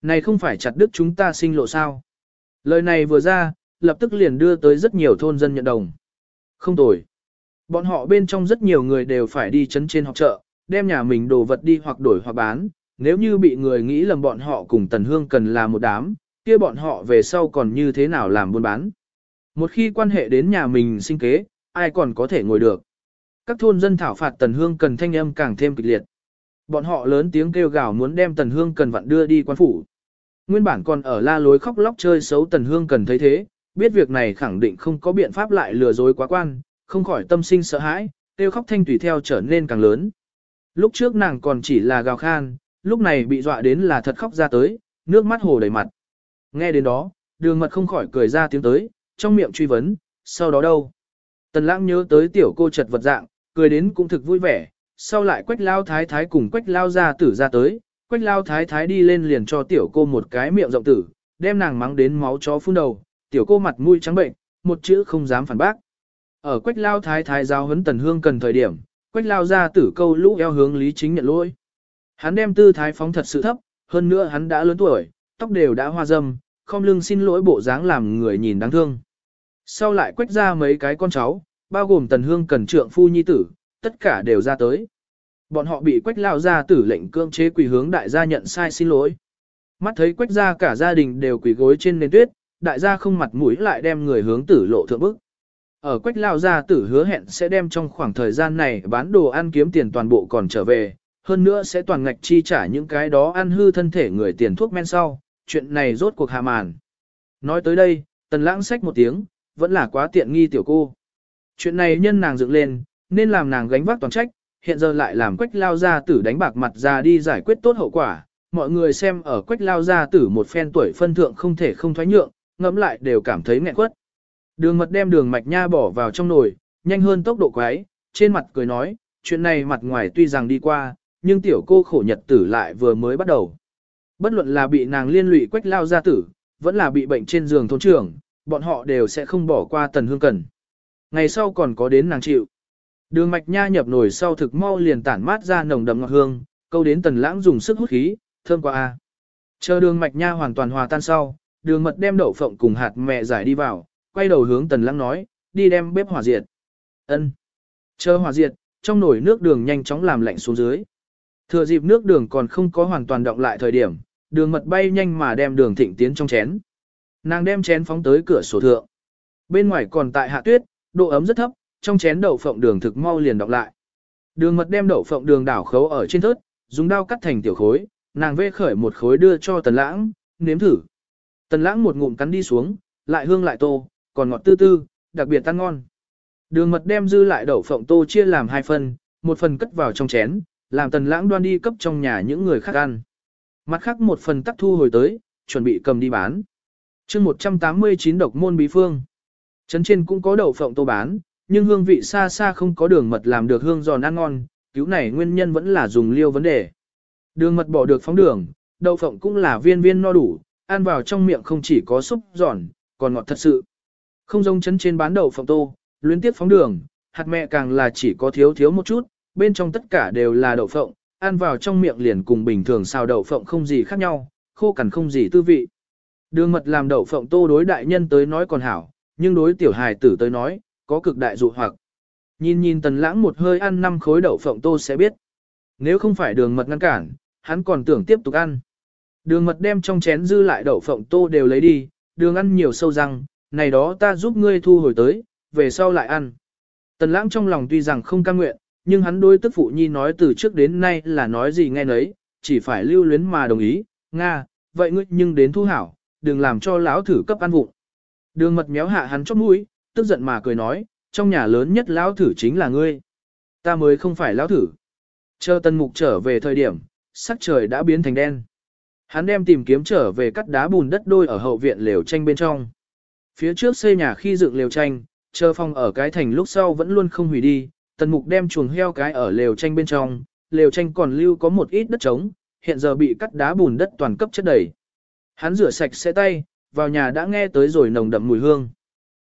Này không phải chặt đứt chúng ta sinh lộ sao. Lời này vừa ra, lập tức liền đưa tới rất nhiều thôn dân nhận đồng. Không tồi. Bọn họ bên trong rất nhiều người đều phải đi chấn trên học chợ, đem nhà mình đồ vật đi hoặc đổi hoặc bán, nếu như bị người nghĩ lầm bọn họ cùng Tần Hương cần là một đám, kia bọn họ về sau còn như thế nào làm buôn bán. Một khi quan hệ đến nhà mình sinh kế, ai còn có thể ngồi được. Các thôn dân thảo phạt Tần Hương cần thanh âm càng thêm kịch liệt. Bọn họ lớn tiếng kêu gào muốn đem Tần Hương cần vặn đưa đi quan phủ. Nguyên bản còn ở la lối khóc lóc chơi xấu Tần Hương cần thấy thế, biết việc này khẳng định không có biện pháp lại lừa dối quá quan, không khỏi tâm sinh sợ hãi, kêu khóc thanh tùy theo trở nên càng lớn. Lúc trước nàng còn chỉ là gào khan, lúc này bị dọa đến là thật khóc ra tới, nước mắt hồ đầy mặt. Nghe đến đó, đường mật không khỏi cười ra tiếng tới, trong miệng truy vấn, sau đó đâu? Tần lãng nhớ tới tiểu cô chật vật dạng, cười đến cũng thực vui vẻ, sau lại quách lao thái thái cùng quách lao ra tử ra tới, quách lao thái thái đi lên liền cho tiểu cô một cái miệng rộng tử, đem nàng mắng đến máu chó phun đầu, tiểu cô mặt mũi trắng bệnh, một chữ không dám phản bác. Ở quách lao thái thái giao huấn tần hương cần thời điểm, quách lao ra tử câu lũ eo hướng lý chính nhận lỗi. Hắn đem tư thái phóng thật sự thấp, hơn nữa hắn đã lớn tuổi, tóc đều đã hoa dâm, không lưng xin lỗi bộ dáng làm người nhìn đáng thương. Sau lại quách ra mấy cái con cháu, bao gồm tần hương cần trượng phu nhi tử, tất cả đều ra tới. Bọn họ bị quách lao ra tử lệnh cương chế quỳ hướng đại gia nhận sai xin lỗi. Mắt thấy quách ra cả gia đình đều quỳ gối trên nền tuyết, đại gia không mặt mũi lại đem người hướng tử lộ thượng bức. Ở quách lao gia tử hứa hẹn sẽ đem trong khoảng thời gian này bán đồ ăn kiếm tiền toàn bộ còn trở về, hơn nữa sẽ toàn ngạch chi trả những cái đó ăn hư thân thể người tiền thuốc men sau, chuyện này rốt cuộc hạ màn. Nói tới đây, tần lãng sách một tiếng, vẫn là quá tiện nghi tiểu cô. Chuyện này nhân nàng dựng lên, nên làm nàng gánh vác toàn trách, hiện giờ lại làm quách lao gia tử đánh bạc mặt ra đi giải quyết tốt hậu quả. Mọi người xem ở quách lao gia tử một phen tuổi phân thượng không thể không thoái nhượng, ngẫm lại đều cảm thấy nghẹn quất. Đường mật đem đường mạch nha bỏ vào trong nồi, nhanh hơn tốc độ quái, trên mặt cười nói, chuyện này mặt ngoài tuy rằng đi qua, nhưng tiểu cô khổ nhật tử lại vừa mới bắt đầu. Bất luận là bị nàng liên lụy quách lao gia tử, vẫn là bị bệnh trên giường thôn trưởng, bọn họ đều sẽ không bỏ qua tần hương cần. Ngày sau còn có đến nàng chịu. Đường mạch nha nhập nồi sau thực mau liền tản mát ra nồng đậm ngọt hương, câu đến tần lãng dùng sức hút khí, thơm quá a. Chờ đường mạch nha hoàn toàn hòa tan sau, đường mật đem đậu phộng cùng hạt mẹ giải đi vào, quay đầu hướng tần lãng nói, đi đem bếp hỏa diệt. Ân. Chờ hỏa diệt, trong nồi nước đường nhanh chóng làm lạnh xuống dưới. Thừa dịp nước đường còn không có hoàn toàn động lại thời điểm, đường mật bay nhanh mà đem đường thịnh tiến trong chén. Nàng đem chén phóng tới cửa sổ thượng. Bên ngoài còn tại hạ tuyết, độ ấm rất thấp, trong chén đậu phộng đường thực mau liền động lại. Đường mật đem đậu phộng đường đảo khấu ở trên thớt, dùng dao cắt thành tiểu khối, nàng vê khởi một khối đưa cho tần lãng, nếm thử. Tần lãng một ngụm cắn đi xuống, lại hương lại tô, còn ngọt tư tư, đặc biệt tan ngon. Đường mật đem dư lại đậu phộng tô chia làm hai phần, một phần cất vào trong chén, làm tần lãng đoan đi cấp trong nhà những người khác ăn. Mặt khác một phần tắc thu hồi tới, chuẩn bị cầm đi bán. chương 189 độc môn bí phương. Trấn trên cũng có đậu phộng tô bán, nhưng hương vị xa xa không có đường mật làm được hương giòn ăn ngon, cứu này nguyên nhân vẫn là dùng liêu vấn đề. Đường mật bỏ được phóng đường, đậu phộng cũng là viên viên no đủ, ăn vào trong miệng không chỉ có súp giòn, còn ngọt thật sự. Không giống chấn trên bán đậu phộng tô, luyến tiếp phóng đường, hạt mẹ càng là chỉ có thiếu thiếu một chút, bên trong tất cả đều là đậu phộng, ăn vào trong miệng liền cùng bình thường xào đậu phộng không gì khác nhau, khô cằn không gì tư vị. Đường mật làm đậu phộng tô đối đại nhân tới nói còn hảo, nhưng đối tiểu hài tử tới nói, có cực đại dụ hoặc. Nhìn nhìn tần lãng một hơi ăn năm khối đậu phộng tô sẽ biết. Nếu không phải đường mật ngăn cản, hắn còn tưởng tiếp tục ăn. Đường mật đem trong chén dư lại đậu phộng tô đều lấy đi, đường ăn nhiều sâu răng, này đó ta giúp ngươi thu hồi tới, về sau lại ăn. Tần lãng trong lòng tuy rằng không cam nguyện, nhưng hắn đối tức phụ nhi nói từ trước đến nay là nói gì nghe nấy, chỉ phải lưu luyến mà đồng ý, Nga, vậy ngươi nhưng đến thu hảo, đừng làm cho lão thử cấp ăn vụng. Đường mật méo hạ hắn chóp mũi, tức giận mà cười nói, trong nhà lớn nhất lão thử chính là ngươi. Ta mới không phải lão thử. Chờ tân mục trở về thời điểm, sắc trời đã biến thành đen. Hắn đem tìm kiếm trở về cắt đá bùn đất đôi ở hậu viện lều tranh bên trong. Phía trước xây nhà khi dựng lều tranh, chờ phòng ở cái thành lúc sau vẫn luôn không hủy đi, tần mục đem chuồng heo cái ở lều tranh bên trong, lều tranh còn lưu có một ít đất trống, hiện giờ bị cắt đá bùn đất toàn cấp chất đầy. Hắn rửa sạch sẽ tay, vào nhà đã nghe tới rồi nồng đậm mùi hương.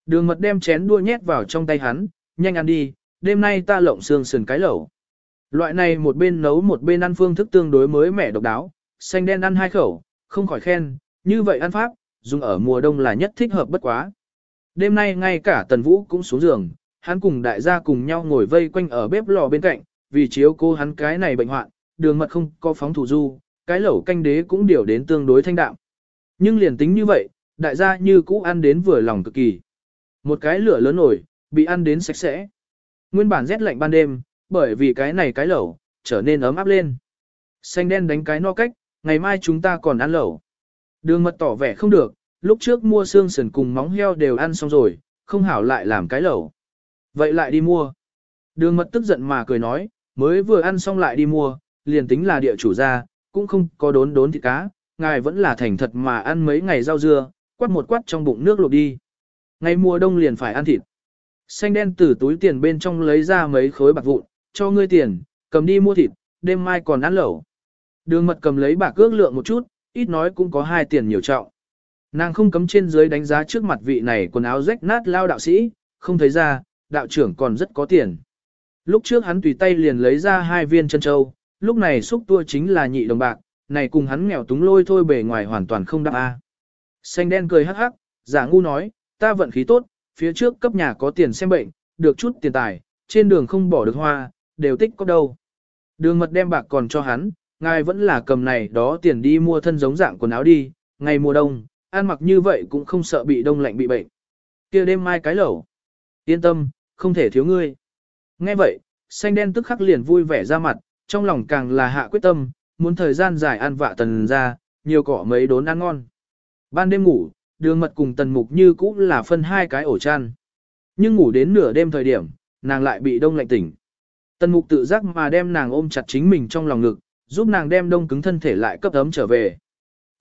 Đường mật đem chén đua nhét vào trong tay hắn, nhanh ăn đi, đêm nay ta lộng xương sườn cái lẩu. Loại này một bên nấu một bên ăn phương thức tương đối mới mẻ độc đáo, xanh đen ăn hai khẩu, không khỏi khen, như vậy ăn pháp, dùng ở mùa đông là nhất thích hợp bất quá. Đêm nay ngay cả tần vũ cũng xuống giường, hắn cùng đại gia cùng nhau ngồi vây quanh ở bếp lò bên cạnh, vì chiếu cô hắn cái này bệnh hoạn, đường mật không có phóng thủ du, cái lẩu canh đế cũng điều đến tương đối thanh đạm. Nhưng liền tính như vậy, đại gia như cũ ăn đến vừa lòng cực kỳ. Một cái lửa lớn nổi, bị ăn đến sạch sẽ. Nguyên bản rét lạnh ban đêm, bởi vì cái này cái lẩu, trở nên ấm áp lên. Xanh đen đánh cái no cách, ngày mai chúng ta còn ăn lẩu. Đường mật tỏ vẻ không được, lúc trước mua xương sườn cùng móng heo đều ăn xong rồi, không hảo lại làm cái lẩu. Vậy lại đi mua. Đường mật tức giận mà cười nói, mới vừa ăn xong lại đi mua, liền tính là địa chủ ra, cũng không có đốn đốn thịt cá, ngài vẫn là thành thật mà ăn mấy ngày rau dưa, quát một quát trong bụng nước luộc đi. Ngày mùa đông liền phải ăn thịt. Xanh đen từ túi tiền bên trong lấy ra mấy khối bạc vụn, cho ngươi tiền, cầm đi mua thịt, đêm mai còn ăn lẩu. Đường mật cầm lấy bạc ước lượng một chút, ít nói cũng có hai tiền nhiều trọng. Nàng không cấm trên dưới đánh giá trước mặt vị này quần áo rách nát lao đạo sĩ, không thấy ra, đạo trưởng còn rất có tiền. Lúc trước hắn tùy tay liền lấy ra hai viên chân châu, lúc này xúc tua chính là nhị đồng bạc, này cùng hắn nghèo túng lôi thôi bề ngoài hoàn toàn không đáp a. Xanh đen cười hắc hắc, giả ngu nói, ta vận khí tốt, phía trước cấp nhà có tiền xem bệnh, được chút tiền tài, trên đường không bỏ được hoa, đều tích có đâu. Đường mật đem bạc còn cho hắn, ngài vẫn là cầm này đó tiền đi mua thân giống dạng quần áo đi, ngày mùa đông, ăn mặc như vậy cũng không sợ bị đông lạnh bị bệnh. kia đêm mai cái lẩu. Yên tâm, không thể thiếu ngươi. Nghe vậy, xanh đen tức khắc liền vui vẻ ra mặt, trong lòng càng là hạ quyết tâm, muốn thời gian dài ăn vạ tần ra, nhiều cỏ mấy đốn ăn ngon. Ban đêm ngủ, đường mật cùng tần mục như cũ là phân hai cái ổ chăn. Nhưng ngủ đến nửa đêm thời điểm, nàng lại bị đông lạnh tỉnh. Tần mục tự giác mà đem nàng ôm chặt chính mình trong lòng ngực, giúp nàng đem đông cứng thân thể lại cấp ấm trở về.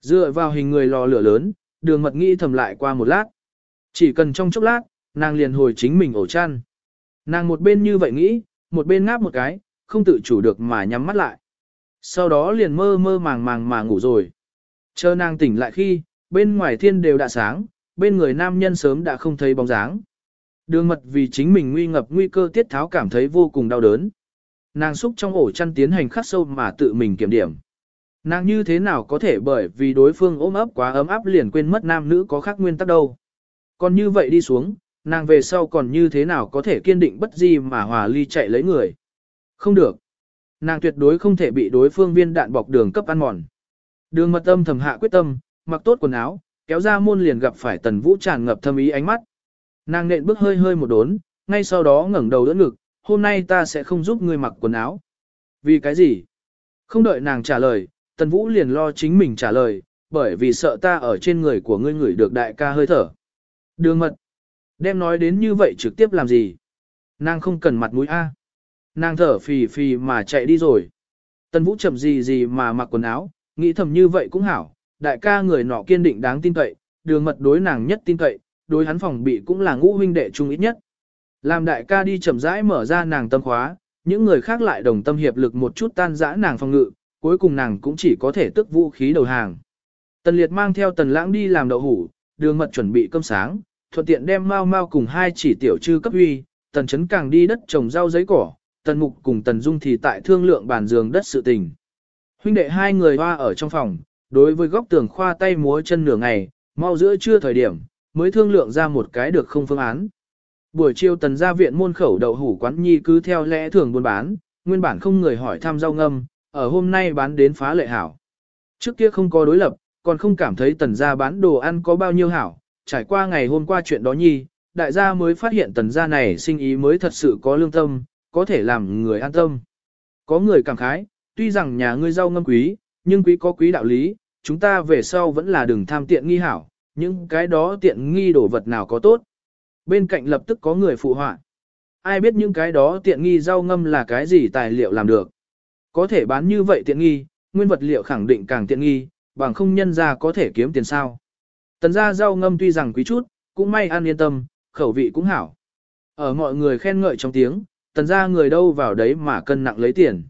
Dựa vào hình người lò lửa lớn, đường mật nghĩ thầm lại qua một lát. Chỉ cần trong chốc lát, nàng liền hồi chính mình ổ chăn. Nàng một bên như vậy nghĩ, một bên ngáp một cái, không tự chủ được mà nhắm mắt lại. Sau đó liền mơ mơ màng màng mà ngủ rồi. Chờ nàng tỉnh lại khi, bên ngoài thiên đều đã sáng, bên người nam nhân sớm đã không thấy bóng dáng. Đường mật vì chính mình nguy ngập nguy cơ tiết tháo cảm thấy vô cùng đau đớn. Nàng xúc trong ổ chăn tiến hành khắc sâu mà tự mình kiểm điểm. Nàng như thế nào có thể bởi vì đối phương ôm ấp quá ấm áp liền quên mất nam nữ có khác nguyên tắc đâu. Còn như vậy đi xuống, nàng về sau còn như thế nào có thể kiên định bất di mà hòa ly chạy lấy người. Không được. Nàng tuyệt đối không thể bị đối phương viên đạn bọc đường cấp ăn mòn. Đường mật âm thầm hạ quyết tâm, mặc tốt quần áo, kéo ra môn liền gặp phải tần vũ tràn ngập thâm ý ánh mắt. Nàng nện bước hơi hơi một đốn, ngay sau đó ngẩng đầu đỡ ngực, hôm nay ta sẽ không giúp ngươi mặc quần áo. Vì cái gì? Không đợi nàng trả lời, tần vũ liền lo chính mình trả lời, bởi vì sợ ta ở trên người của ngươi ngửi được đại ca hơi thở. Đường mật. Đem nói đến như vậy trực tiếp làm gì? Nàng không cần mặt mũi A. Nàng thở phì phì mà chạy đi rồi. Tần vũ chậm gì gì mà mặc quần áo, nghĩ thầm như vậy cũng hảo. Đại ca người nọ kiên định đáng tin cậy, đường mật đối nàng nhất tin cậy, đối hắn phòng bị cũng là ngũ huynh đệ chung ít nhất. Làm đại ca đi chậm rãi mở ra nàng tâm khóa, những người khác lại đồng tâm hiệp lực một chút tan rã nàng phòng ngự, cuối cùng nàng cũng chỉ có thể tức vũ khí đầu hàng. Tần liệt mang theo tần lãng đi làm đậu hủ, đường mật chuẩn bị cơm sáng, thuận tiện đem mau mau cùng hai chỉ tiểu trư cấp huy, tần chấn càng đi đất trồng rau giấy cỏ, tần mục cùng tần dung thì tại thương lượng bàn giường đất sự tình. Huynh đệ hai người hoa ở trong phòng, đối với góc tường khoa tay múa chân nửa ngày, mau giữa trưa thời điểm, mới thương lượng ra một cái được không phương án. Buổi chiều tần gia viện môn khẩu đậu hủ quán nhi cứ theo lẽ thường buôn bán, nguyên bản không người hỏi thăm rau ngâm, ở hôm nay bán đến phá lệ hảo. Trước kia không có đối lập, còn không cảm thấy tần gia bán đồ ăn có bao nhiêu hảo, trải qua ngày hôm qua chuyện đó nhi, đại gia mới phát hiện tần gia này sinh ý mới thật sự có lương tâm, có thể làm người an tâm. Có người cảm khái, tuy rằng nhà ngươi rau ngâm quý, nhưng quý có quý đạo lý, chúng ta về sau vẫn là đừng tham tiện nghi hảo, những cái đó tiện nghi đồ vật nào có tốt. Bên cạnh lập tức có người phụ họa. Ai biết những cái đó tiện nghi rau ngâm là cái gì tài liệu làm được. Có thể bán như vậy tiện nghi, nguyên vật liệu khẳng định càng tiện nghi, bằng không nhân ra có thể kiếm tiền sao. Tần gia rau ngâm tuy rằng quý chút, cũng may ăn yên tâm, khẩu vị cũng hảo. Ở mọi người khen ngợi trong tiếng, tần gia người đâu vào đấy mà cân nặng lấy tiền.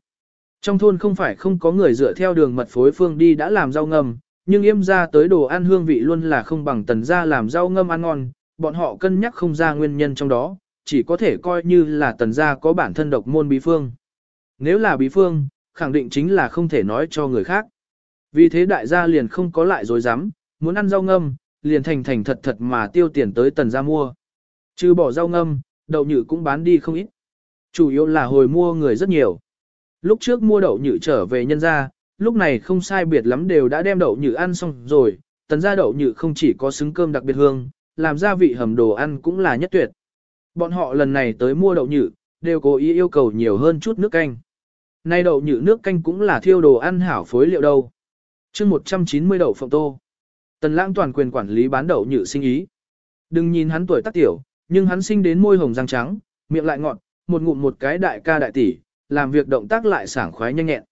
Trong thôn không phải không có người dựa theo đường mật phối phương đi đã làm rau ngâm, nhưng yêm ra tới đồ ăn hương vị luôn là không bằng tần gia làm rau ngâm ăn ngon, bọn họ cân nhắc không ra nguyên nhân trong đó, chỉ có thể coi như là tần gia có bản thân độc môn bí phương. Nếu là bí phương, khẳng định chính là không thể nói cho người khác. Vì thế đại gia liền không có lại dối dám, muốn ăn rau ngâm, liền thành thành thật thật mà tiêu tiền tới tần gia mua. Trừ bỏ rau ngâm, đậu nhự cũng bán đi không ít. Chủ yếu là hồi mua người rất nhiều. Lúc trước mua đậu nhự trở về nhân gia, lúc này không sai biệt lắm đều đã đem đậu nhự ăn xong rồi, tần gia đậu nhự không chỉ có xứng cơm đặc biệt hương, làm gia vị hầm đồ ăn cũng là nhất tuyệt. Bọn họ lần này tới mua đậu nhự, đều cố ý yêu cầu nhiều hơn chút nước canh. Nay đậu nhự nước canh cũng là thiêu đồ ăn hảo phối liệu đâu. chương 190 đậu phộng tô. Tần lãng toàn quyền quản lý bán đậu nhự sinh ý. Đừng nhìn hắn tuổi tác tiểu, nhưng hắn sinh đến môi hồng răng trắng, miệng lại ngọt, một ngụm một cái đại ca đại tỷ, làm việc động tác lại sảng khoái nhanh nhẹn.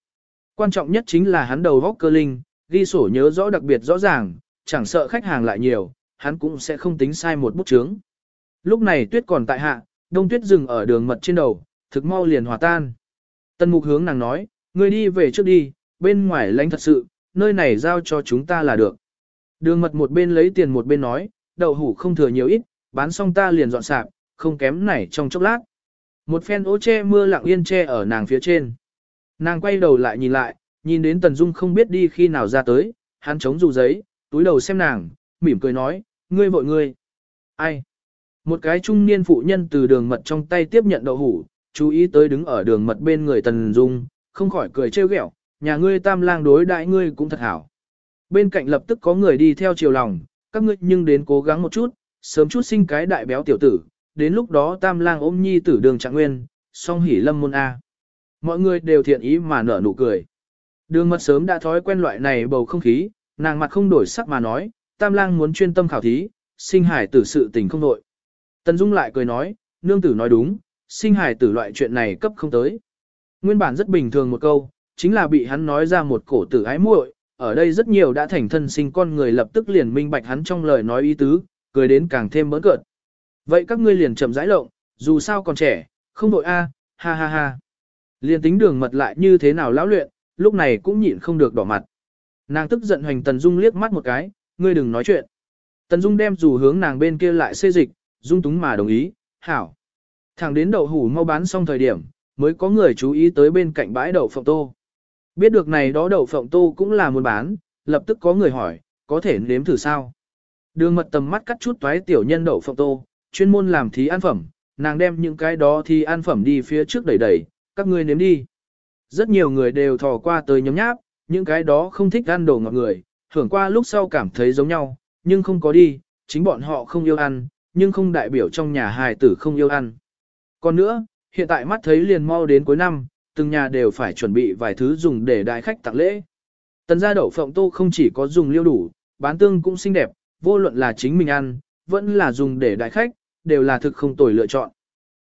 Quan trọng nhất chính là hắn đầu góc cơ linh, ghi sổ nhớ rõ đặc biệt rõ ràng, chẳng sợ khách hàng lại nhiều, hắn cũng sẽ không tính sai một bút chướng. Lúc này tuyết còn tại hạ, đông tuyết dừng ở đường mật trên đầu, thực mau liền hòa tan. Tân mục hướng nàng nói, người đi về trước đi, bên ngoài lánh thật sự, nơi này giao cho chúng ta là được. Đường mật một bên lấy tiền một bên nói, đậu hủ không thừa nhiều ít, bán xong ta liền dọn sạp, không kém này trong chốc lát. Một phen ố che mưa lặng yên che ở nàng phía trên. Nàng quay đầu lại nhìn lại, nhìn đến Tần Dung không biết đi khi nào ra tới, hắn chống dù giấy, túi đầu xem nàng, mỉm cười nói, ngươi vội ngươi. Ai? Một cái trung niên phụ nhân từ đường mật trong tay tiếp nhận đậu hủ, chú ý tới đứng ở đường mật bên người Tần Dung, không khỏi cười trêu ghẹo, nhà ngươi tam lang đối đại ngươi cũng thật hảo. Bên cạnh lập tức có người đi theo chiều lòng, các ngươi nhưng đến cố gắng một chút, sớm chút sinh cái đại béo tiểu tử, đến lúc đó tam lang ôm nhi tử đường trạng nguyên, song hỉ lâm môn A. Mọi người đều thiện ý mà nở nụ cười. Đường mật sớm đã thói quen loại này bầu không khí, nàng mặt không đổi sắc mà nói, tam lang muốn chuyên tâm khảo thí, sinh hải tử sự tình không nội. Tần Dung lại cười nói, nương tử nói đúng, sinh hải tử loại chuyện này cấp không tới. Nguyên bản rất bình thường một câu, chính là bị hắn nói ra một cổ tử ái muội, ở đây rất nhiều đã thành thân sinh con người lập tức liền minh bạch hắn trong lời nói ý tứ, cười đến càng thêm bỡn cợt. Vậy các ngươi liền chậm rãi lộng, dù sao còn trẻ, không đội a, ha ha ha. Liền tính đường mật lại như thế nào lão luyện, lúc này cũng nhịn không được đỏ mặt. Nàng tức giận hoành Tần Dung liếc mắt một cái, ngươi đừng nói chuyện. Tần Dung đem dù hướng nàng bên kia lại xê dịch, Dung túng mà đồng ý, hảo. Thẳng đến đậu hủ mau bán xong thời điểm, mới có người chú ý tới bên cạnh bãi đậu phộng tô. Biết được này đó đậu phộng tô cũng là muốn bán, lập tức có người hỏi, có thể nếm thử sao. Đường mật tầm mắt cắt chút toái tiểu nhân đậu phộng tô, chuyên môn làm thí ăn phẩm, nàng đem những cái đó thì ăn phẩm đi phía trước đẩy đẩy, các ngươi nếm đi. Rất nhiều người đều thò qua tới nhóm nháp, những cái đó không thích ăn đồ ngọt người, hưởng qua lúc sau cảm thấy giống nhau, nhưng không có đi, chính bọn họ không yêu ăn, nhưng không đại biểu trong nhà hài tử không yêu ăn. Còn nữa, hiện tại mắt thấy liền mau đến cuối năm, từng nhà đều phải chuẩn bị vài thứ dùng để đại khách tặng lễ. Tần gia đậu phộng tô không chỉ có dùng liêu đủ, bán tương cũng xinh đẹp, vô luận là chính mình ăn, vẫn là dùng để đại khách, đều là thực không tồi lựa chọn.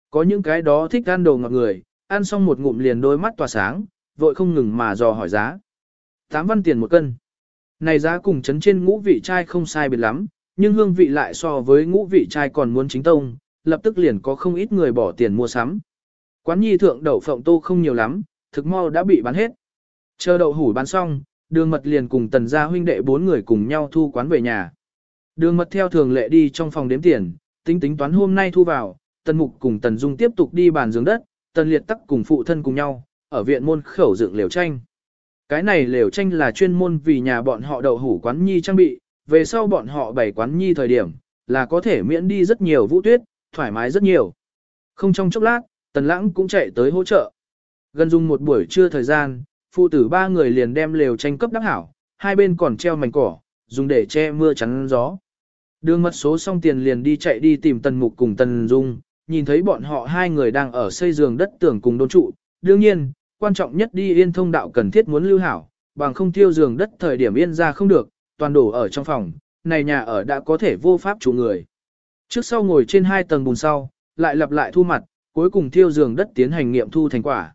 Có những cái đó thích ăn đồ ngọt người, ăn xong một ngụm liền đôi mắt tỏa sáng, vội không ngừng mà dò hỏi giá. 8 văn tiền một cân. Này giá cùng chấn trên ngũ vị chai không sai biệt lắm, nhưng hương vị lại so với ngũ vị chai còn muốn chính tông, lập tức liền có không ít người bỏ tiền mua sắm. Quán nhi thượng đậu phộng tô không nhiều lắm, thực mau đã bị bán hết. Chờ đậu hủ bán xong, đường mật liền cùng tần gia huynh đệ bốn người cùng nhau thu quán về nhà. Đường mật theo thường lệ đi trong phòng đếm tiền, tính tính toán hôm nay thu vào, tần mục cùng tần dung tiếp tục đi bàn giường đất, tần liệt tắc cùng phụ thân cùng nhau, ở viện môn khẩu dựng liều tranh. Cái này lều tranh là chuyên môn vì nhà bọn họ đậu hủ quán nhi trang bị, về sau bọn họ bày quán nhi thời điểm, là có thể miễn đi rất nhiều vũ tuyết, thoải mái rất nhiều. Không trong chốc lát, tần lãng cũng chạy tới hỗ trợ. Gần dùng một buổi trưa thời gian, phụ tử ba người liền đem lều tranh cấp đắc hảo, hai bên còn treo mảnh cỏ, dùng để che mưa chắn gió. Đường mật số xong tiền liền đi chạy đi tìm tần mục cùng tần dung, nhìn thấy bọn họ hai người đang ở xây giường đất tưởng cùng đôn trụ. Đương nhiên, quan trọng nhất đi yên thông đạo cần thiết muốn lưu hảo, bằng không tiêu giường đất thời điểm yên ra không được, toàn đổ ở trong phòng, này nhà ở đã có thể vô pháp chủ người. Trước sau ngồi trên hai tầng bùn sau, lại lặp lại thu mặt, cuối cùng thiêu giường đất tiến hành nghiệm thu thành quả.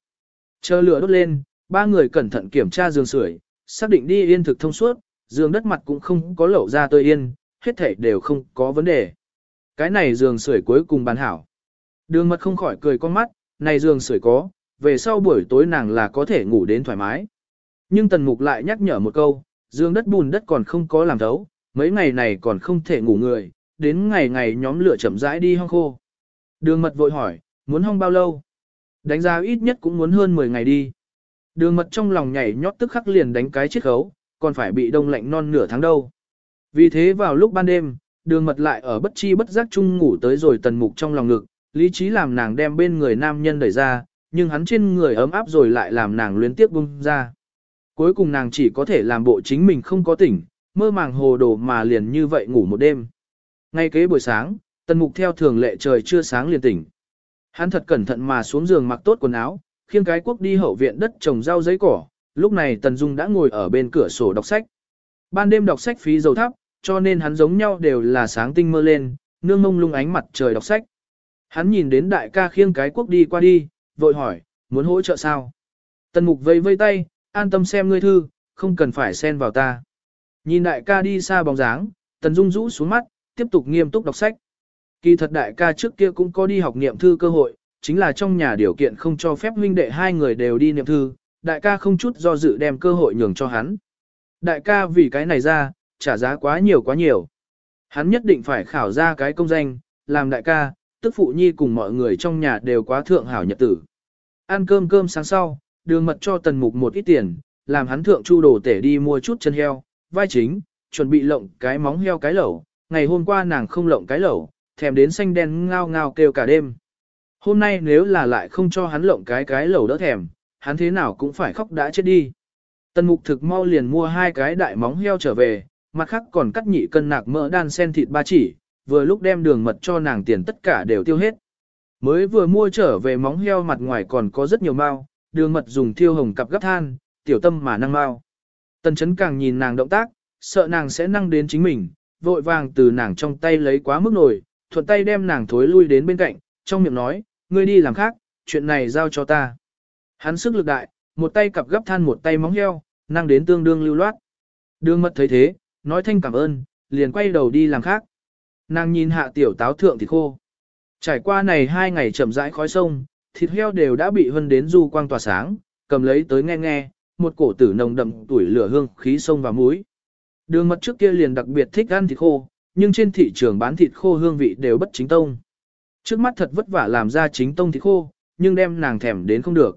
Chờ lửa đốt lên, ba người cẩn thận kiểm tra giường sưởi, xác định đi yên thực thông suốt, giường đất mặt cũng không có lẩu ra tơi yên, hết thảy đều không có vấn đề. Cái này giường sưởi cuối cùng bàn hảo. Đường mật không khỏi cười con mắt, này giường sưởi có, về sau buổi tối nàng là có thể ngủ đến thoải mái. Nhưng tần mục lại nhắc nhở một câu, dương đất bùn đất còn không có làm thấu, mấy ngày này còn không thể ngủ người, đến ngày ngày nhóm lửa chậm rãi đi hong khô. Đường mật vội hỏi, muốn hong bao lâu? Đánh giá ít nhất cũng muốn hơn 10 ngày đi. Đường mật trong lòng nhảy nhót tức khắc liền đánh cái chiếc khấu, còn phải bị đông lạnh non nửa tháng đâu. Vì thế vào lúc ban đêm, đường mật lại ở bất chi bất giác chung ngủ tới rồi tần mục trong lòng ngực, lý trí làm nàng đem bên người nam nhân đẩy ra, nhưng hắn trên người ấm áp rồi lại làm nàng luyến tiếp bung ra. Cuối cùng nàng chỉ có thể làm bộ chính mình không có tỉnh, mơ màng hồ đồ mà liền như vậy ngủ một đêm. Ngay kế buổi sáng, tần mục theo thường lệ trời chưa sáng liền tỉnh. Hắn thật cẩn thận mà xuống giường mặc tốt quần áo, khiêng cái quốc đi hậu viện đất trồng rau giấy cỏ, lúc này Tần Dung đã ngồi ở bên cửa sổ đọc sách. Ban đêm đọc sách phí dầu thấp, cho nên hắn giống nhau đều là sáng tinh mơ lên, nương mông lung ánh mặt trời đọc sách. Hắn nhìn đến đại ca khiêng cái quốc đi qua đi, vội hỏi, muốn hỗ trợ sao? Tần mục vây vây tay, an tâm xem ngươi thư, không cần phải xen vào ta. Nhìn đại ca đi xa bóng dáng, tần dung rũ xuống mắt, tiếp tục nghiêm túc đọc sách. Kỳ thật đại ca trước kia cũng có đi học niệm thư cơ hội, chính là trong nhà điều kiện không cho phép huynh đệ hai người đều đi niệm thư, đại ca không chút do dự đem cơ hội nhường cho hắn. Đại ca vì cái này ra, trả giá quá nhiều quá nhiều. Hắn nhất định phải khảo ra cái công danh, làm đại ca, tức phụ nhi cùng mọi người trong nhà đều quá thượng hảo nhật tử. Ăn cơm cơm sáng sau, đường mật cho tần mục một ít tiền, làm hắn thượng chu đồ tể đi mua chút chân heo, vai chính, chuẩn bị lộng cái móng heo cái lẩu. Ngày hôm qua nàng không lộng cái lẩu, thèm đến xanh đen ngao ngao kêu cả đêm. Hôm nay nếu là lại không cho hắn lộng cái cái lẩu đỡ thèm, hắn thế nào cũng phải khóc đã chết đi. Tần mục thực mau liền mua hai cái đại móng heo trở về, mặt khác còn cắt nhị cân nạc mỡ đan sen thịt ba chỉ, vừa lúc đem đường mật cho nàng tiền tất cả đều tiêu hết. Mới vừa mua trở về móng heo mặt ngoài còn có rất nhiều mao, đường mật dùng thiêu hồng cặp gấp than, tiểu tâm mà năng mao. Tần chấn càng nhìn nàng động tác, sợ nàng sẽ năng đến chính mình, vội vàng từ nàng trong tay lấy quá mức nổi thuận tay đem nàng thối lui đến bên cạnh, trong miệng nói, ngươi đi làm khác, chuyện này giao cho ta. Hắn sức lực đại, một tay cặp gấp than một tay móng heo, năng đến tương đương lưu loát. Đường mật thấy thế, nói thanh cảm ơn, liền quay đầu đi làm khác. Nàng nhìn hạ tiểu táo thượng thịt khô. Trải qua này hai ngày chậm rãi khói sông, thịt heo đều đã bị hân đến du quang tỏa sáng, cầm lấy tới nghe nghe, một cổ tử nồng đậm tuổi lửa hương khí sông và muối. Đường mật trước kia liền đặc biệt thích ăn thịt khô, nhưng trên thị trường bán thịt khô hương vị đều bất chính tông. Trước mắt thật vất vả làm ra chính tông thịt khô, nhưng đem nàng thèm đến không được.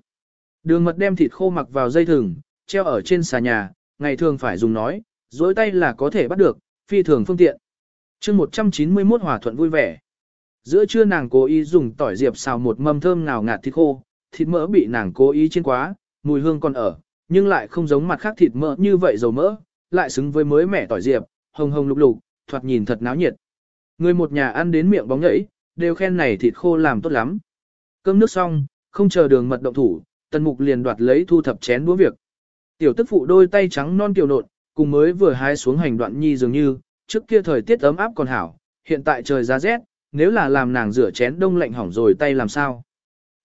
Đường mật đem thịt khô mặc vào dây thừng, treo ở trên xà nhà, ngày thường phải dùng nói, dối tay là có thể bắt được, phi thường phương tiện chương 191 hòa thuận vui vẻ. Giữa trưa nàng cố ý dùng tỏi diệp xào một mâm thơm ngào ngạt thịt khô, thịt mỡ bị nàng cố ý chiên quá, mùi hương còn ở, nhưng lại không giống mặt khác thịt mỡ như vậy dầu mỡ, lại xứng với mới mẻ tỏi diệp, hồng hồng lục lục, thoạt nhìn thật náo nhiệt. Người một nhà ăn đến miệng bóng nhảy, đều khen này thịt khô làm tốt lắm. Cơm nước xong, không chờ đường mật động thủ, tần mục liền đoạt lấy thu thập chén đũa việc. Tiểu tức phụ đôi tay trắng non kiều nộn, cùng mới vừa hái xuống hành đoạn nhi dường như, trước kia thời tiết ấm áp còn hảo, hiện tại trời giá rét, nếu là làm nàng rửa chén đông lạnh hỏng rồi tay làm sao.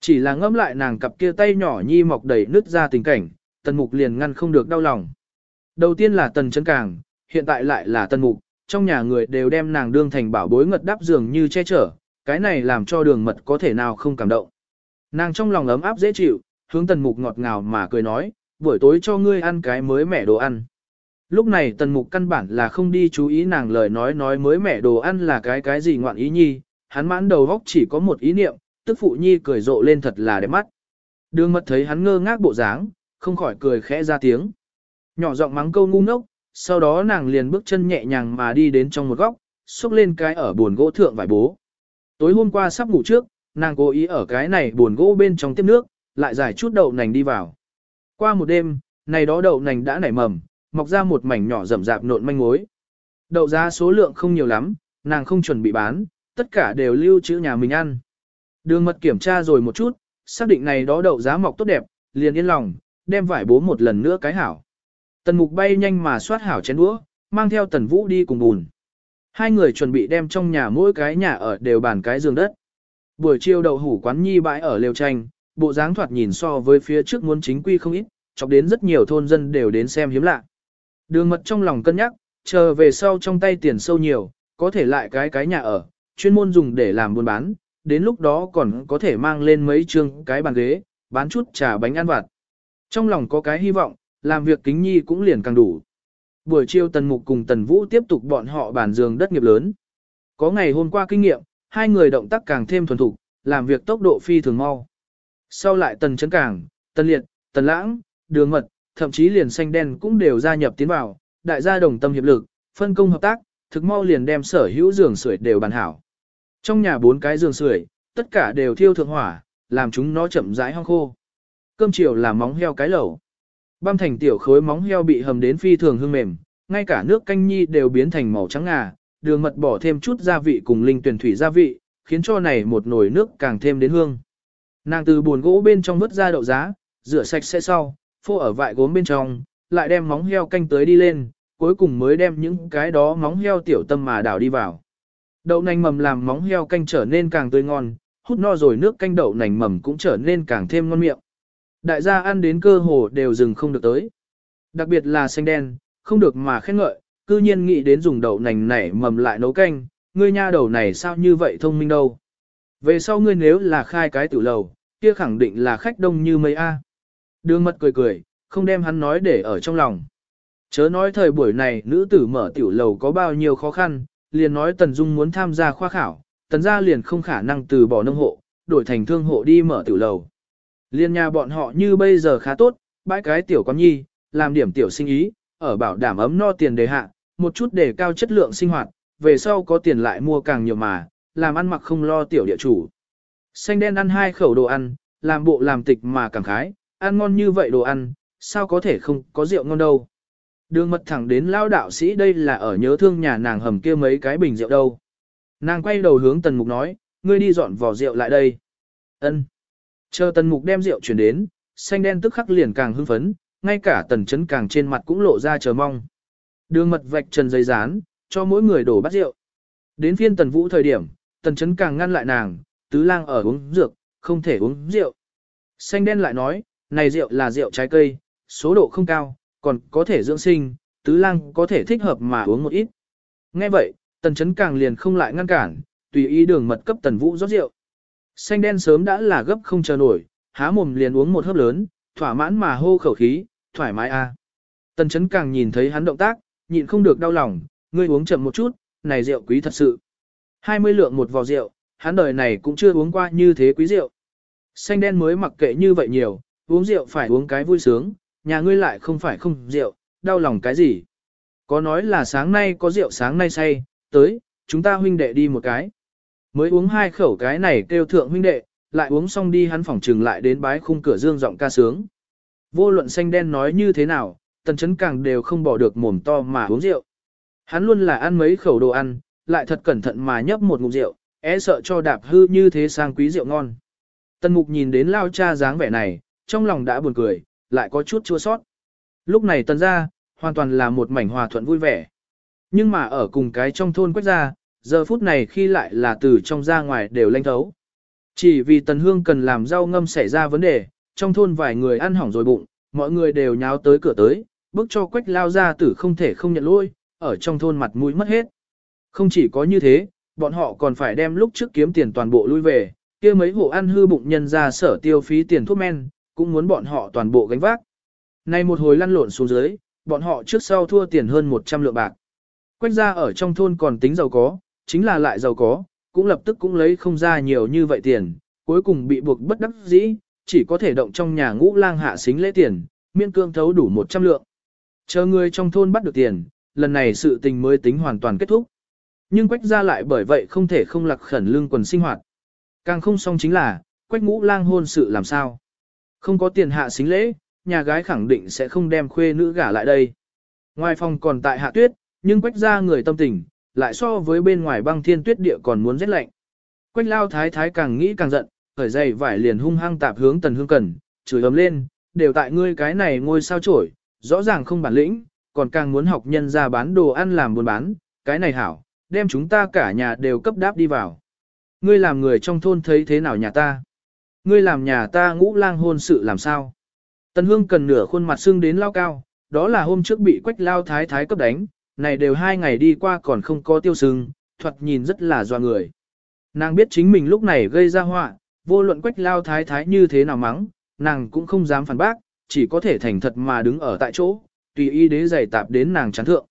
Chỉ là ngâm lại nàng cặp kia tay nhỏ nhi mọc đầy nứt ra tình cảnh, tần mục liền ngăn không được đau lòng. Đầu tiên là tần chân càng, hiện tại lại là tần mục, trong nhà người đều đem nàng đương thành bảo bối ngật đắp giường như che chở, cái này làm cho đường mật có thể nào không cảm động. Nàng trong lòng ấm áp dễ chịu, hướng tần mục ngọt ngào mà cười nói, buổi tối cho ngươi ăn cái mới mẻ đồ ăn. Lúc này tần mục căn bản là không đi chú ý nàng lời nói nói mới mẻ đồ ăn là cái cái gì ngoạn ý nhi, hắn mãn đầu góc chỉ có một ý niệm, tức phụ nhi cười rộ lên thật là đẹp mắt. Đường mật thấy hắn ngơ ngác bộ dáng, không khỏi cười khẽ ra tiếng. Nhỏ giọng mắng câu ngu ngốc, sau đó nàng liền bước chân nhẹ nhàng mà đi đến trong một góc, xúc lên cái ở buồn gỗ thượng vải bố. Tối hôm qua sắp ngủ trước, nàng cố ý ở cái này buồn gỗ bên trong tiếp nước, lại giải chút đậu nành đi vào. Qua một đêm, này đó đậu nành đã nảy mầm, mọc ra một mảnh nhỏ rậm rạp nộn manh mối. Đậu giá số lượng không nhiều lắm, nàng không chuẩn bị bán, tất cả đều lưu trữ nhà mình ăn. Đường mật kiểm tra rồi một chút, xác định này đó đậu giá mọc tốt đẹp, liền yên lòng, đem vải bố một lần nữa cái hảo. Tần mục bay nhanh mà soát hảo chén đũa, mang theo tần vũ đi cùng bùn. Hai người chuẩn bị đem trong nhà mỗi cái nhà ở đều bàn cái giường đất. Buổi chiều đậu hủ quán nhi bãi ở lều tranh, bộ dáng thoạt nhìn so với phía trước muốn chính quy không ít, chọc đến rất nhiều thôn dân đều đến xem hiếm lạ. Đường mật trong lòng cân nhắc, chờ về sau trong tay tiền sâu nhiều, có thể lại cái cái nhà ở, chuyên môn dùng để làm buôn bán, đến lúc đó còn có thể mang lên mấy chương cái bàn ghế, bán chút trà bánh ăn vặt. Trong lòng có cái hy vọng, làm việc kính nhi cũng liền càng đủ. Buổi chiều Tần Mục cùng Tần Vũ tiếp tục bọn họ bàn giường đất nghiệp lớn. Có ngày hôm qua kinh nghiệm, hai người động tác càng thêm thuần thục, làm việc tốc độ phi thường mau. Sau lại Tần Trấn Cảng, Tần Liệt, Tần Lãng, Đường Mật, thậm chí liền xanh đen cũng đều gia nhập tiến vào, đại gia đồng tâm hiệp lực, phân công hợp tác, thực mau liền đem sở hữu giường sưởi đều bàn hảo. Trong nhà bốn cái giường sưởi, tất cả đều thiêu thượng hỏa, làm chúng nó chậm rãi hong khô. Cơm chiều là móng heo cái lẩu. Băm thành tiểu khối móng heo bị hầm đến phi thường hương mềm, ngay cả nước canh nhi đều biến thành màu trắng ngà, đường mật bỏ thêm chút gia vị cùng linh tuyển thủy gia vị, khiến cho này một nồi nước càng thêm đến hương. Nàng từ buồn gỗ bên trong vớt ra đậu giá, rửa sạch sẽ sau, phô ở vại gốm bên trong, lại đem móng heo canh tới đi lên, cuối cùng mới đem những cái đó móng heo tiểu tâm mà đảo đi vào. Đậu nành mầm làm móng heo canh trở nên càng tươi ngon, hút no rồi nước canh đậu nành mầm cũng trở nên càng thêm ngon miệng. Đại gia ăn đến cơ hồ đều dừng không được tới. Đặc biệt là xanh đen, không được mà khen ngợi, cư nhiên nghĩ đến dùng đậu nành nảy mầm lại nấu canh, ngươi nha đầu này sao như vậy thông minh đâu. Về sau ngươi nếu là khai cái tử lầu, kia khẳng định là khách đông như mây A. Đường mật cười cười, không đem hắn nói để ở trong lòng. Chớ nói thời buổi này nữ tử mở tiểu lầu có bao nhiêu khó khăn, liền nói Tần Dung muốn tham gia khoa khảo, Tần gia liền không khả năng từ bỏ nông hộ, đổi thành thương hộ đi mở tiểu lầu. Liên nhà bọn họ như bây giờ khá tốt, bãi cái tiểu con nhi, làm điểm tiểu sinh ý, ở bảo đảm ấm no tiền đề hạ, một chút để cao chất lượng sinh hoạt, về sau có tiền lại mua càng nhiều mà, làm ăn mặc không lo tiểu địa chủ. Xanh đen ăn hai khẩu đồ ăn, làm bộ làm tịch mà càng khái, ăn ngon như vậy đồ ăn, sao có thể không có rượu ngon đâu. Đường mật thẳng đến lao đạo sĩ đây là ở nhớ thương nhà nàng hầm kia mấy cái bình rượu đâu. Nàng quay đầu hướng tần mục nói, ngươi đi dọn vỏ rượu lại đây. Ân. Chờ tần mục đem rượu chuyển đến, xanh đen tức khắc liền càng hưng phấn, ngay cả tần chấn càng trên mặt cũng lộ ra chờ mong. Đường mật vạch trần giấy rán, cho mỗi người đổ bát rượu. Đến phiên tần vũ thời điểm, tần chấn càng ngăn lại nàng, tứ lang ở uống rượu, không thể uống rượu. Xanh đen lại nói, này rượu là rượu trái cây, số độ không cao, còn có thể dưỡng sinh, tứ lang có thể thích hợp mà uống một ít. Nghe vậy, tần chấn càng liền không lại ngăn cản, tùy ý đường mật cấp tần vũ rót rượu. Xanh đen sớm đã là gấp không chờ nổi, há mồm liền uống một hớp lớn, thỏa mãn mà hô khẩu khí, thoải mái a. Tần chấn càng nhìn thấy hắn động tác, nhịn không được đau lòng, ngươi uống chậm một chút, này rượu quý thật sự. 20 lượng một vò rượu, hắn đời này cũng chưa uống qua như thế quý rượu. Xanh đen mới mặc kệ như vậy nhiều, uống rượu phải uống cái vui sướng, nhà ngươi lại không phải không rượu, đau lòng cái gì. Có nói là sáng nay có rượu sáng nay say, tới, chúng ta huynh đệ đi một cái. Mới uống hai khẩu cái này kêu thượng huynh đệ, lại uống xong đi hắn phòng trừng lại đến bái khung cửa dương giọng ca sướng. Vô luận xanh đen nói như thế nào, tần chấn càng đều không bỏ được mồm to mà uống rượu. Hắn luôn là ăn mấy khẩu đồ ăn, lại thật cẩn thận mà nhấp một ngụm rượu, e sợ cho đạp hư như thế sang quý rượu ngon. Tần mục nhìn đến lao cha dáng vẻ này, trong lòng đã buồn cười, lại có chút chua sót. Lúc này tần ra, hoàn toàn là một mảnh hòa thuận vui vẻ. Nhưng mà ở cùng cái trong thôn quách ra, giờ phút này khi lại là từ trong ra ngoài đều lanh thấu. Chỉ vì tần hương cần làm rau ngâm xảy ra vấn đề, trong thôn vài người ăn hỏng rồi bụng, mọi người đều nháo tới cửa tới, bước cho quách lao ra tử không thể không nhận lỗi, ở trong thôn mặt mũi mất hết. Không chỉ có như thế, bọn họ còn phải đem lúc trước kiếm tiền toàn bộ lui về, kia mấy hộ ăn hư bụng nhân ra sở tiêu phí tiền thuốc men, cũng muốn bọn họ toàn bộ gánh vác. Nay một hồi lăn lộn xuống dưới, bọn họ trước sau thua tiền hơn 100 lượng bạc. Quách gia ở trong thôn còn tính giàu có, chính là lại giàu có, cũng lập tức cũng lấy không ra nhiều như vậy tiền, cuối cùng bị buộc bất đắc dĩ, chỉ có thể động trong nhà ngũ lang hạ xính lễ tiền, miên cương thấu đủ 100 lượng. Chờ người trong thôn bắt được tiền, lần này sự tình mới tính hoàn toàn kết thúc. Nhưng quách gia lại bởi vậy không thể không lạc khẩn lương quần sinh hoạt. Càng không xong chính là, quách ngũ lang hôn sự làm sao. Không có tiền hạ xính lễ, nhà gái khẳng định sẽ không đem khuê nữ gả lại đây. Ngoài phòng còn tại hạ tuyết, nhưng quách ra người tâm tình, lại so với bên ngoài băng thiên tuyết địa còn muốn rét lạnh. Quách lao thái thái càng nghĩ càng giận, khởi dày vải liền hung hăng tạp hướng tần hương cần, chửi ấm lên, đều tại ngươi cái này ngôi sao trổi, rõ ràng không bản lĩnh, còn càng muốn học nhân ra bán đồ ăn làm buôn bán, cái này hảo, đem chúng ta cả nhà đều cấp đáp đi vào. Ngươi làm người trong thôn thấy thế nào nhà ta? Ngươi làm nhà ta ngũ lang hôn sự làm sao? Tần hương cần nửa khuôn mặt xưng đến lao cao, đó là hôm trước bị quách lao thái thái cấp đánh, này đều hai ngày đi qua còn không có tiêu sưng, thuật nhìn rất là doa người. Nàng biết chính mình lúc này gây ra họa, vô luận quách lao thái thái như thế nào mắng, nàng cũng không dám phản bác, chỉ có thể thành thật mà đứng ở tại chỗ, tùy ý đế giày tạp đến nàng chán thượng.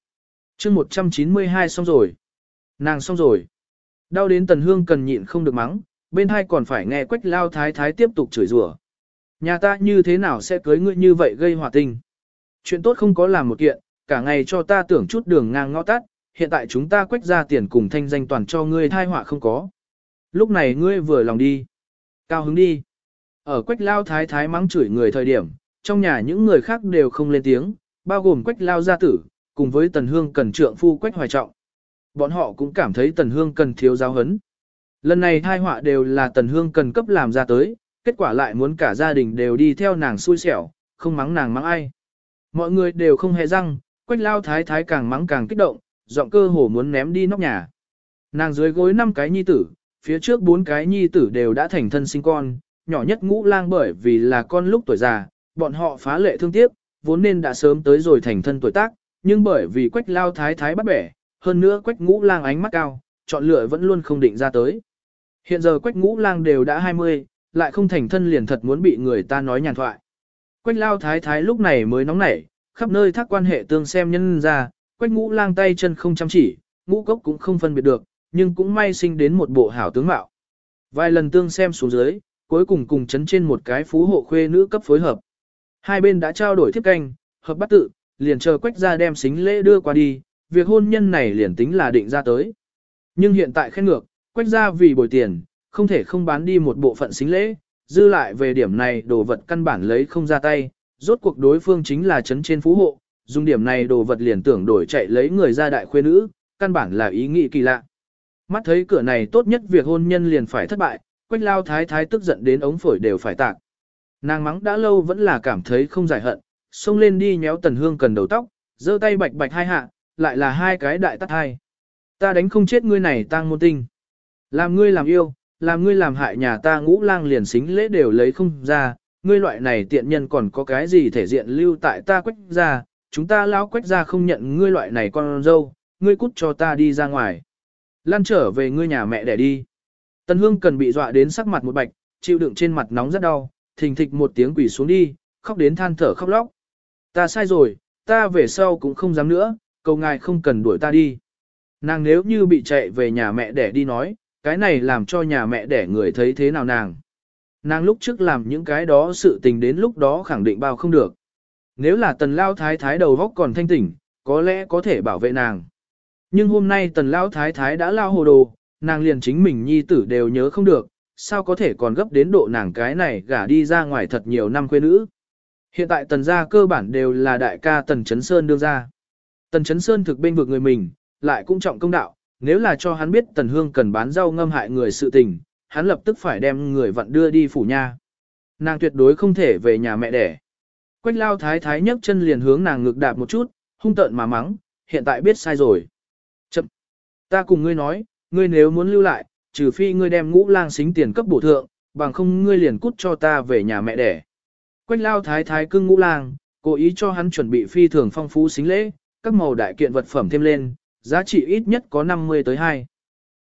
chương 192 xong rồi. Nàng xong rồi. Đau đến tần hương cần nhịn không được mắng, bên hai còn phải nghe quách lao thái thái tiếp tục chửi rủa. Nhà ta như thế nào sẽ cưới ngươi như vậy gây hòa tình. Chuyện tốt không có làm một kiện, cả ngày cho ta tưởng chút đường ngang ngõ tắt, hiện tại chúng ta quách ra tiền cùng thanh danh toàn cho ngươi thai họa không có. Lúc này ngươi vừa lòng đi. Cao hứng đi. Ở quách lao thái thái mắng chửi người thời điểm, trong nhà những người khác đều không lên tiếng, bao gồm quách lao gia tử, cùng với tần hương cần trượng phu quách hoài trọng. Bọn họ cũng cảm thấy tần hương cần thiếu giáo hấn. Lần này thai họa đều là tần hương cần cấp làm ra tới, kết quả lại muốn cả gia đình đều đi theo nàng xui xẻo, không mắng nàng mắng ai. Mọi người đều không hề răng, quách lao thái thái càng mắng càng kích động, giọng cơ hồ muốn ném đi nóc nhà. Nàng dưới gối năm cái nhi tử, phía trước bốn cái nhi tử đều đã thành thân sinh con, nhỏ nhất ngũ lang bởi vì là con lúc tuổi già, bọn họ phá lệ thương tiếc, vốn nên đã sớm tới rồi thành thân tuổi tác, nhưng bởi vì quách lao thái thái bắt bẻ, hơn nữa quách ngũ lang ánh mắt cao, chọn lựa vẫn luôn không định ra tới. Hiện giờ quách ngũ lang đều đã 20, lại không thành thân liền thật muốn bị người ta nói nhàn thoại. Quách lao thái thái lúc này mới nóng nảy, khắp nơi thác quan hệ tương xem nhân ra, quách ngũ lang tay chân không chăm chỉ, ngũ cốc cũng không phân biệt được, nhưng cũng may sinh đến một bộ hảo tướng mạo. Vài lần tương xem xuống dưới, cuối cùng cùng chấn trên một cái phú hộ khuê nữ cấp phối hợp. Hai bên đã trao đổi thiếp canh, hợp bắt tự, liền chờ quách ra đem xính lễ đưa qua đi, việc hôn nhân này liền tính là định ra tới. Nhưng hiện tại khen ngược, quách ra vì bồi tiền, không thể không bán đi một bộ phận xính lễ, dư lại về điểm này đồ vật căn bản lấy không ra tay, rốt cuộc đối phương chính là chấn trên phú hộ, dùng điểm này đồ vật liền tưởng đổi chạy lấy người ra đại khuê nữ, căn bản là ý nghĩ kỳ lạ. Mắt thấy cửa này tốt nhất việc hôn nhân liền phải thất bại, quách lao thái thái tức giận đến ống phổi đều phải tạc. Nàng mắng đã lâu vẫn là cảm thấy không giải hận, xông lên đi nhéo tần hương cần đầu tóc, giơ tay bạch bạch hai hạ, lại là hai cái đại tắt hai. Ta đánh không chết ngươi này tang môn tinh. Làm ngươi làm yêu, làm ngươi làm hại nhà ta ngũ lang liền xính lễ đều lấy không ra, ngươi loại này tiện nhân còn có cái gì thể diện lưu tại ta quách ra, chúng ta lão quách ra không nhận ngươi loại này con dâu, ngươi cút cho ta đi ra ngoài. Lan trở về ngươi nhà mẹ để đi. Tần hương cần bị dọa đến sắc mặt một bạch, chịu đựng trên mặt nóng rất đau, thình thịch một tiếng quỷ xuống đi, khóc đến than thở khóc lóc. Ta sai rồi, ta về sau cũng không dám nữa, cầu ngài không cần đuổi ta đi. Nàng nếu như bị chạy về nhà mẹ để đi nói, cái này làm cho nhà mẹ để người thấy thế nào nàng. Nàng lúc trước làm những cái đó sự tình đến lúc đó khẳng định bao không được. Nếu là tần lao thái thái đầu góc còn thanh tỉnh, có lẽ có thể bảo vệ nàng. Nhưng hôm nay tần lao thái thái đã lao hồ đồ, nàng liền chính mình nhi tử đều nhớ không được, sao có thể còn gấp đến độ nàng cái này gả đi ra ngoài thật nhiều năm quê nữ. Hiện tại tần gia cơ bản đều là đại ca tần Chấn Sơn đưa ra. Tần Chấn Sơn thực bên vực người mình, lại cũng trọng công đạo, nếu là cho hắn biết tần hương cần bán rau ngâm hại người sự tình, hắn lập tức phải đem người vận đưa đi phủ nha. Nàng tuyệt đối không thể về nhà mẹ đẻ. Quách lao thái thái nhấc chân liền hướng nàng ngược đạp một chút, hung tợn mà mắng, hiện tại biết sai rồi. Chậm. Ta cùng ngươi nói, ngươi nếu muốn lưu lại, trừ phi ngươi đem ngũ lang xính tiền cấp bổ thượng, bằng không ngươi liền cút cho ta về nhà mẹ đẻ. Quách lao thái thái cưng ngũ lang, cố ý cho hắn chuẩn bị phi thường phong phú xính lễ, các màu đại kiện vật phẩm thêm lên, giá trị ít nhất có 50 tới 2.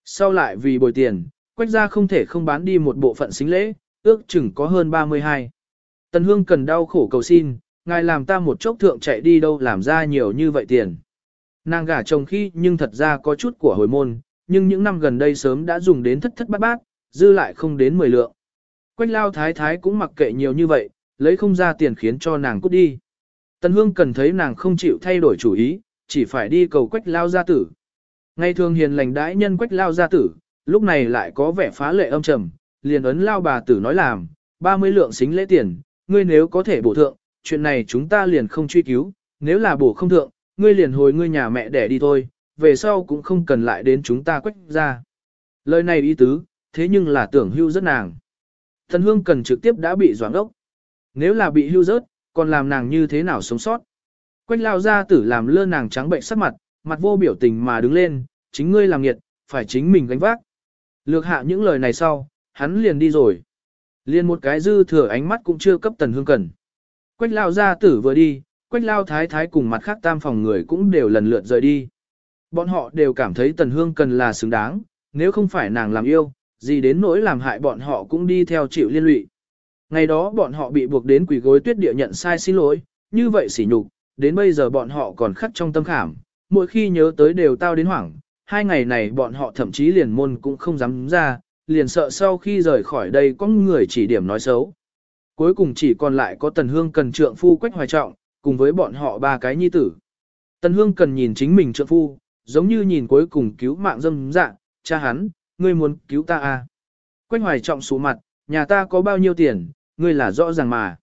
Sau lại vì bồi tiền, quách gia không thể không bán đi một bộ phận xính lễ, ước chừng có hơn 32. Tần Hương cần đau khổ cầu xin, ngài làm ta một chốc thượng chạy đi đâu làm ra nhiều như vậy tiền. Nàng gả chồng khi nhưng thật ra có chút của hồi môn, nhưng những năm gần đây sớm đã dùng đến thất thất bát bát, dư lại không đến 10 lượng. Quách lao thái thái cũng mặc kệ nhiều như vậy, lấy không ra tiền khiến cho nàng cút đi. Tần Hương cần thấy nàng không chịu thay đổi chủ ý, chỉ phải đi cầu quách lao gia tử. Ngày thường hiền lành đãi nhân quách lao gia tử, lúc này lại có vẻ phá lệ âm trầm, liền ấn lao bà tử nói làm, 30 lượng xính lễ tiền, ngươi nếu có thể bổ thượng, chuyện này chúng ta liền không truy cứu, nếu là bổ không thượng, ngươi liền hồi ngươi nhà mẹ để đi thôi, về sau cũng không cần lại đến chúng ta quách ra. Lời này ý tứ, thế nhưng là tưởng hưu rất nàng. Thần hương cần trực tiếp đã bị doãn ốc. Nếu là bị hưu rớt, còn làm nàng như thế nào sống sót? Quách lao ra tử làm lơ nàng trắng bệnh sắc mặt, mặt vô biểu tình mà đứng lên, chính ngươi làm nghiệt, phải chính mình gánh vác. Lược hạ những lời này sau, hắn liền đi rồi. Liền một cái dư thừa ánh mắt cũng chưa cấp tần hương cần. Quách lao gia tử vừa đi, quách lao thái thái cùng mặt khác tam phòng người cũng đều lần lượt rời đi. Bọn họ đều cảm thấy tần hương cần là xứng đáng, nếu không phải nàng làm yêu, gì đến nỗi làm hại bọn họ cũng đi theo chịu liên lụy. Ngày đó bọn họ bị buộc đến quỷ gối tuyết địa nhận sai xin lỗi, như vậy sỉ nhục, đến bây giờ bọn họ còn khắc trong tâm khảm, mỗi khi nhớ tới đều tao đến hoảng, hai ngày này bọn họ thậm chí liền môn cũng không dám ra, liền sợ sau khi rời khỏi đây có người chỉ điểm nói xấu. Cuối cùng chỉ còn lại có Tần Hương cần trượng phu quách hoài trọng, cùng với bọn họ ba cái nhi tử. Tần Hương cần nhìn chính mình trượng phu, giống như nhìn cuối cùng cứu mạng dâm dạ, cha hắn, ngươi muốn cứu ta à. Quách hoài trọng sụ mặt, nhà ta có bao nhiêu tiền, ngươi là rõ ràng mà.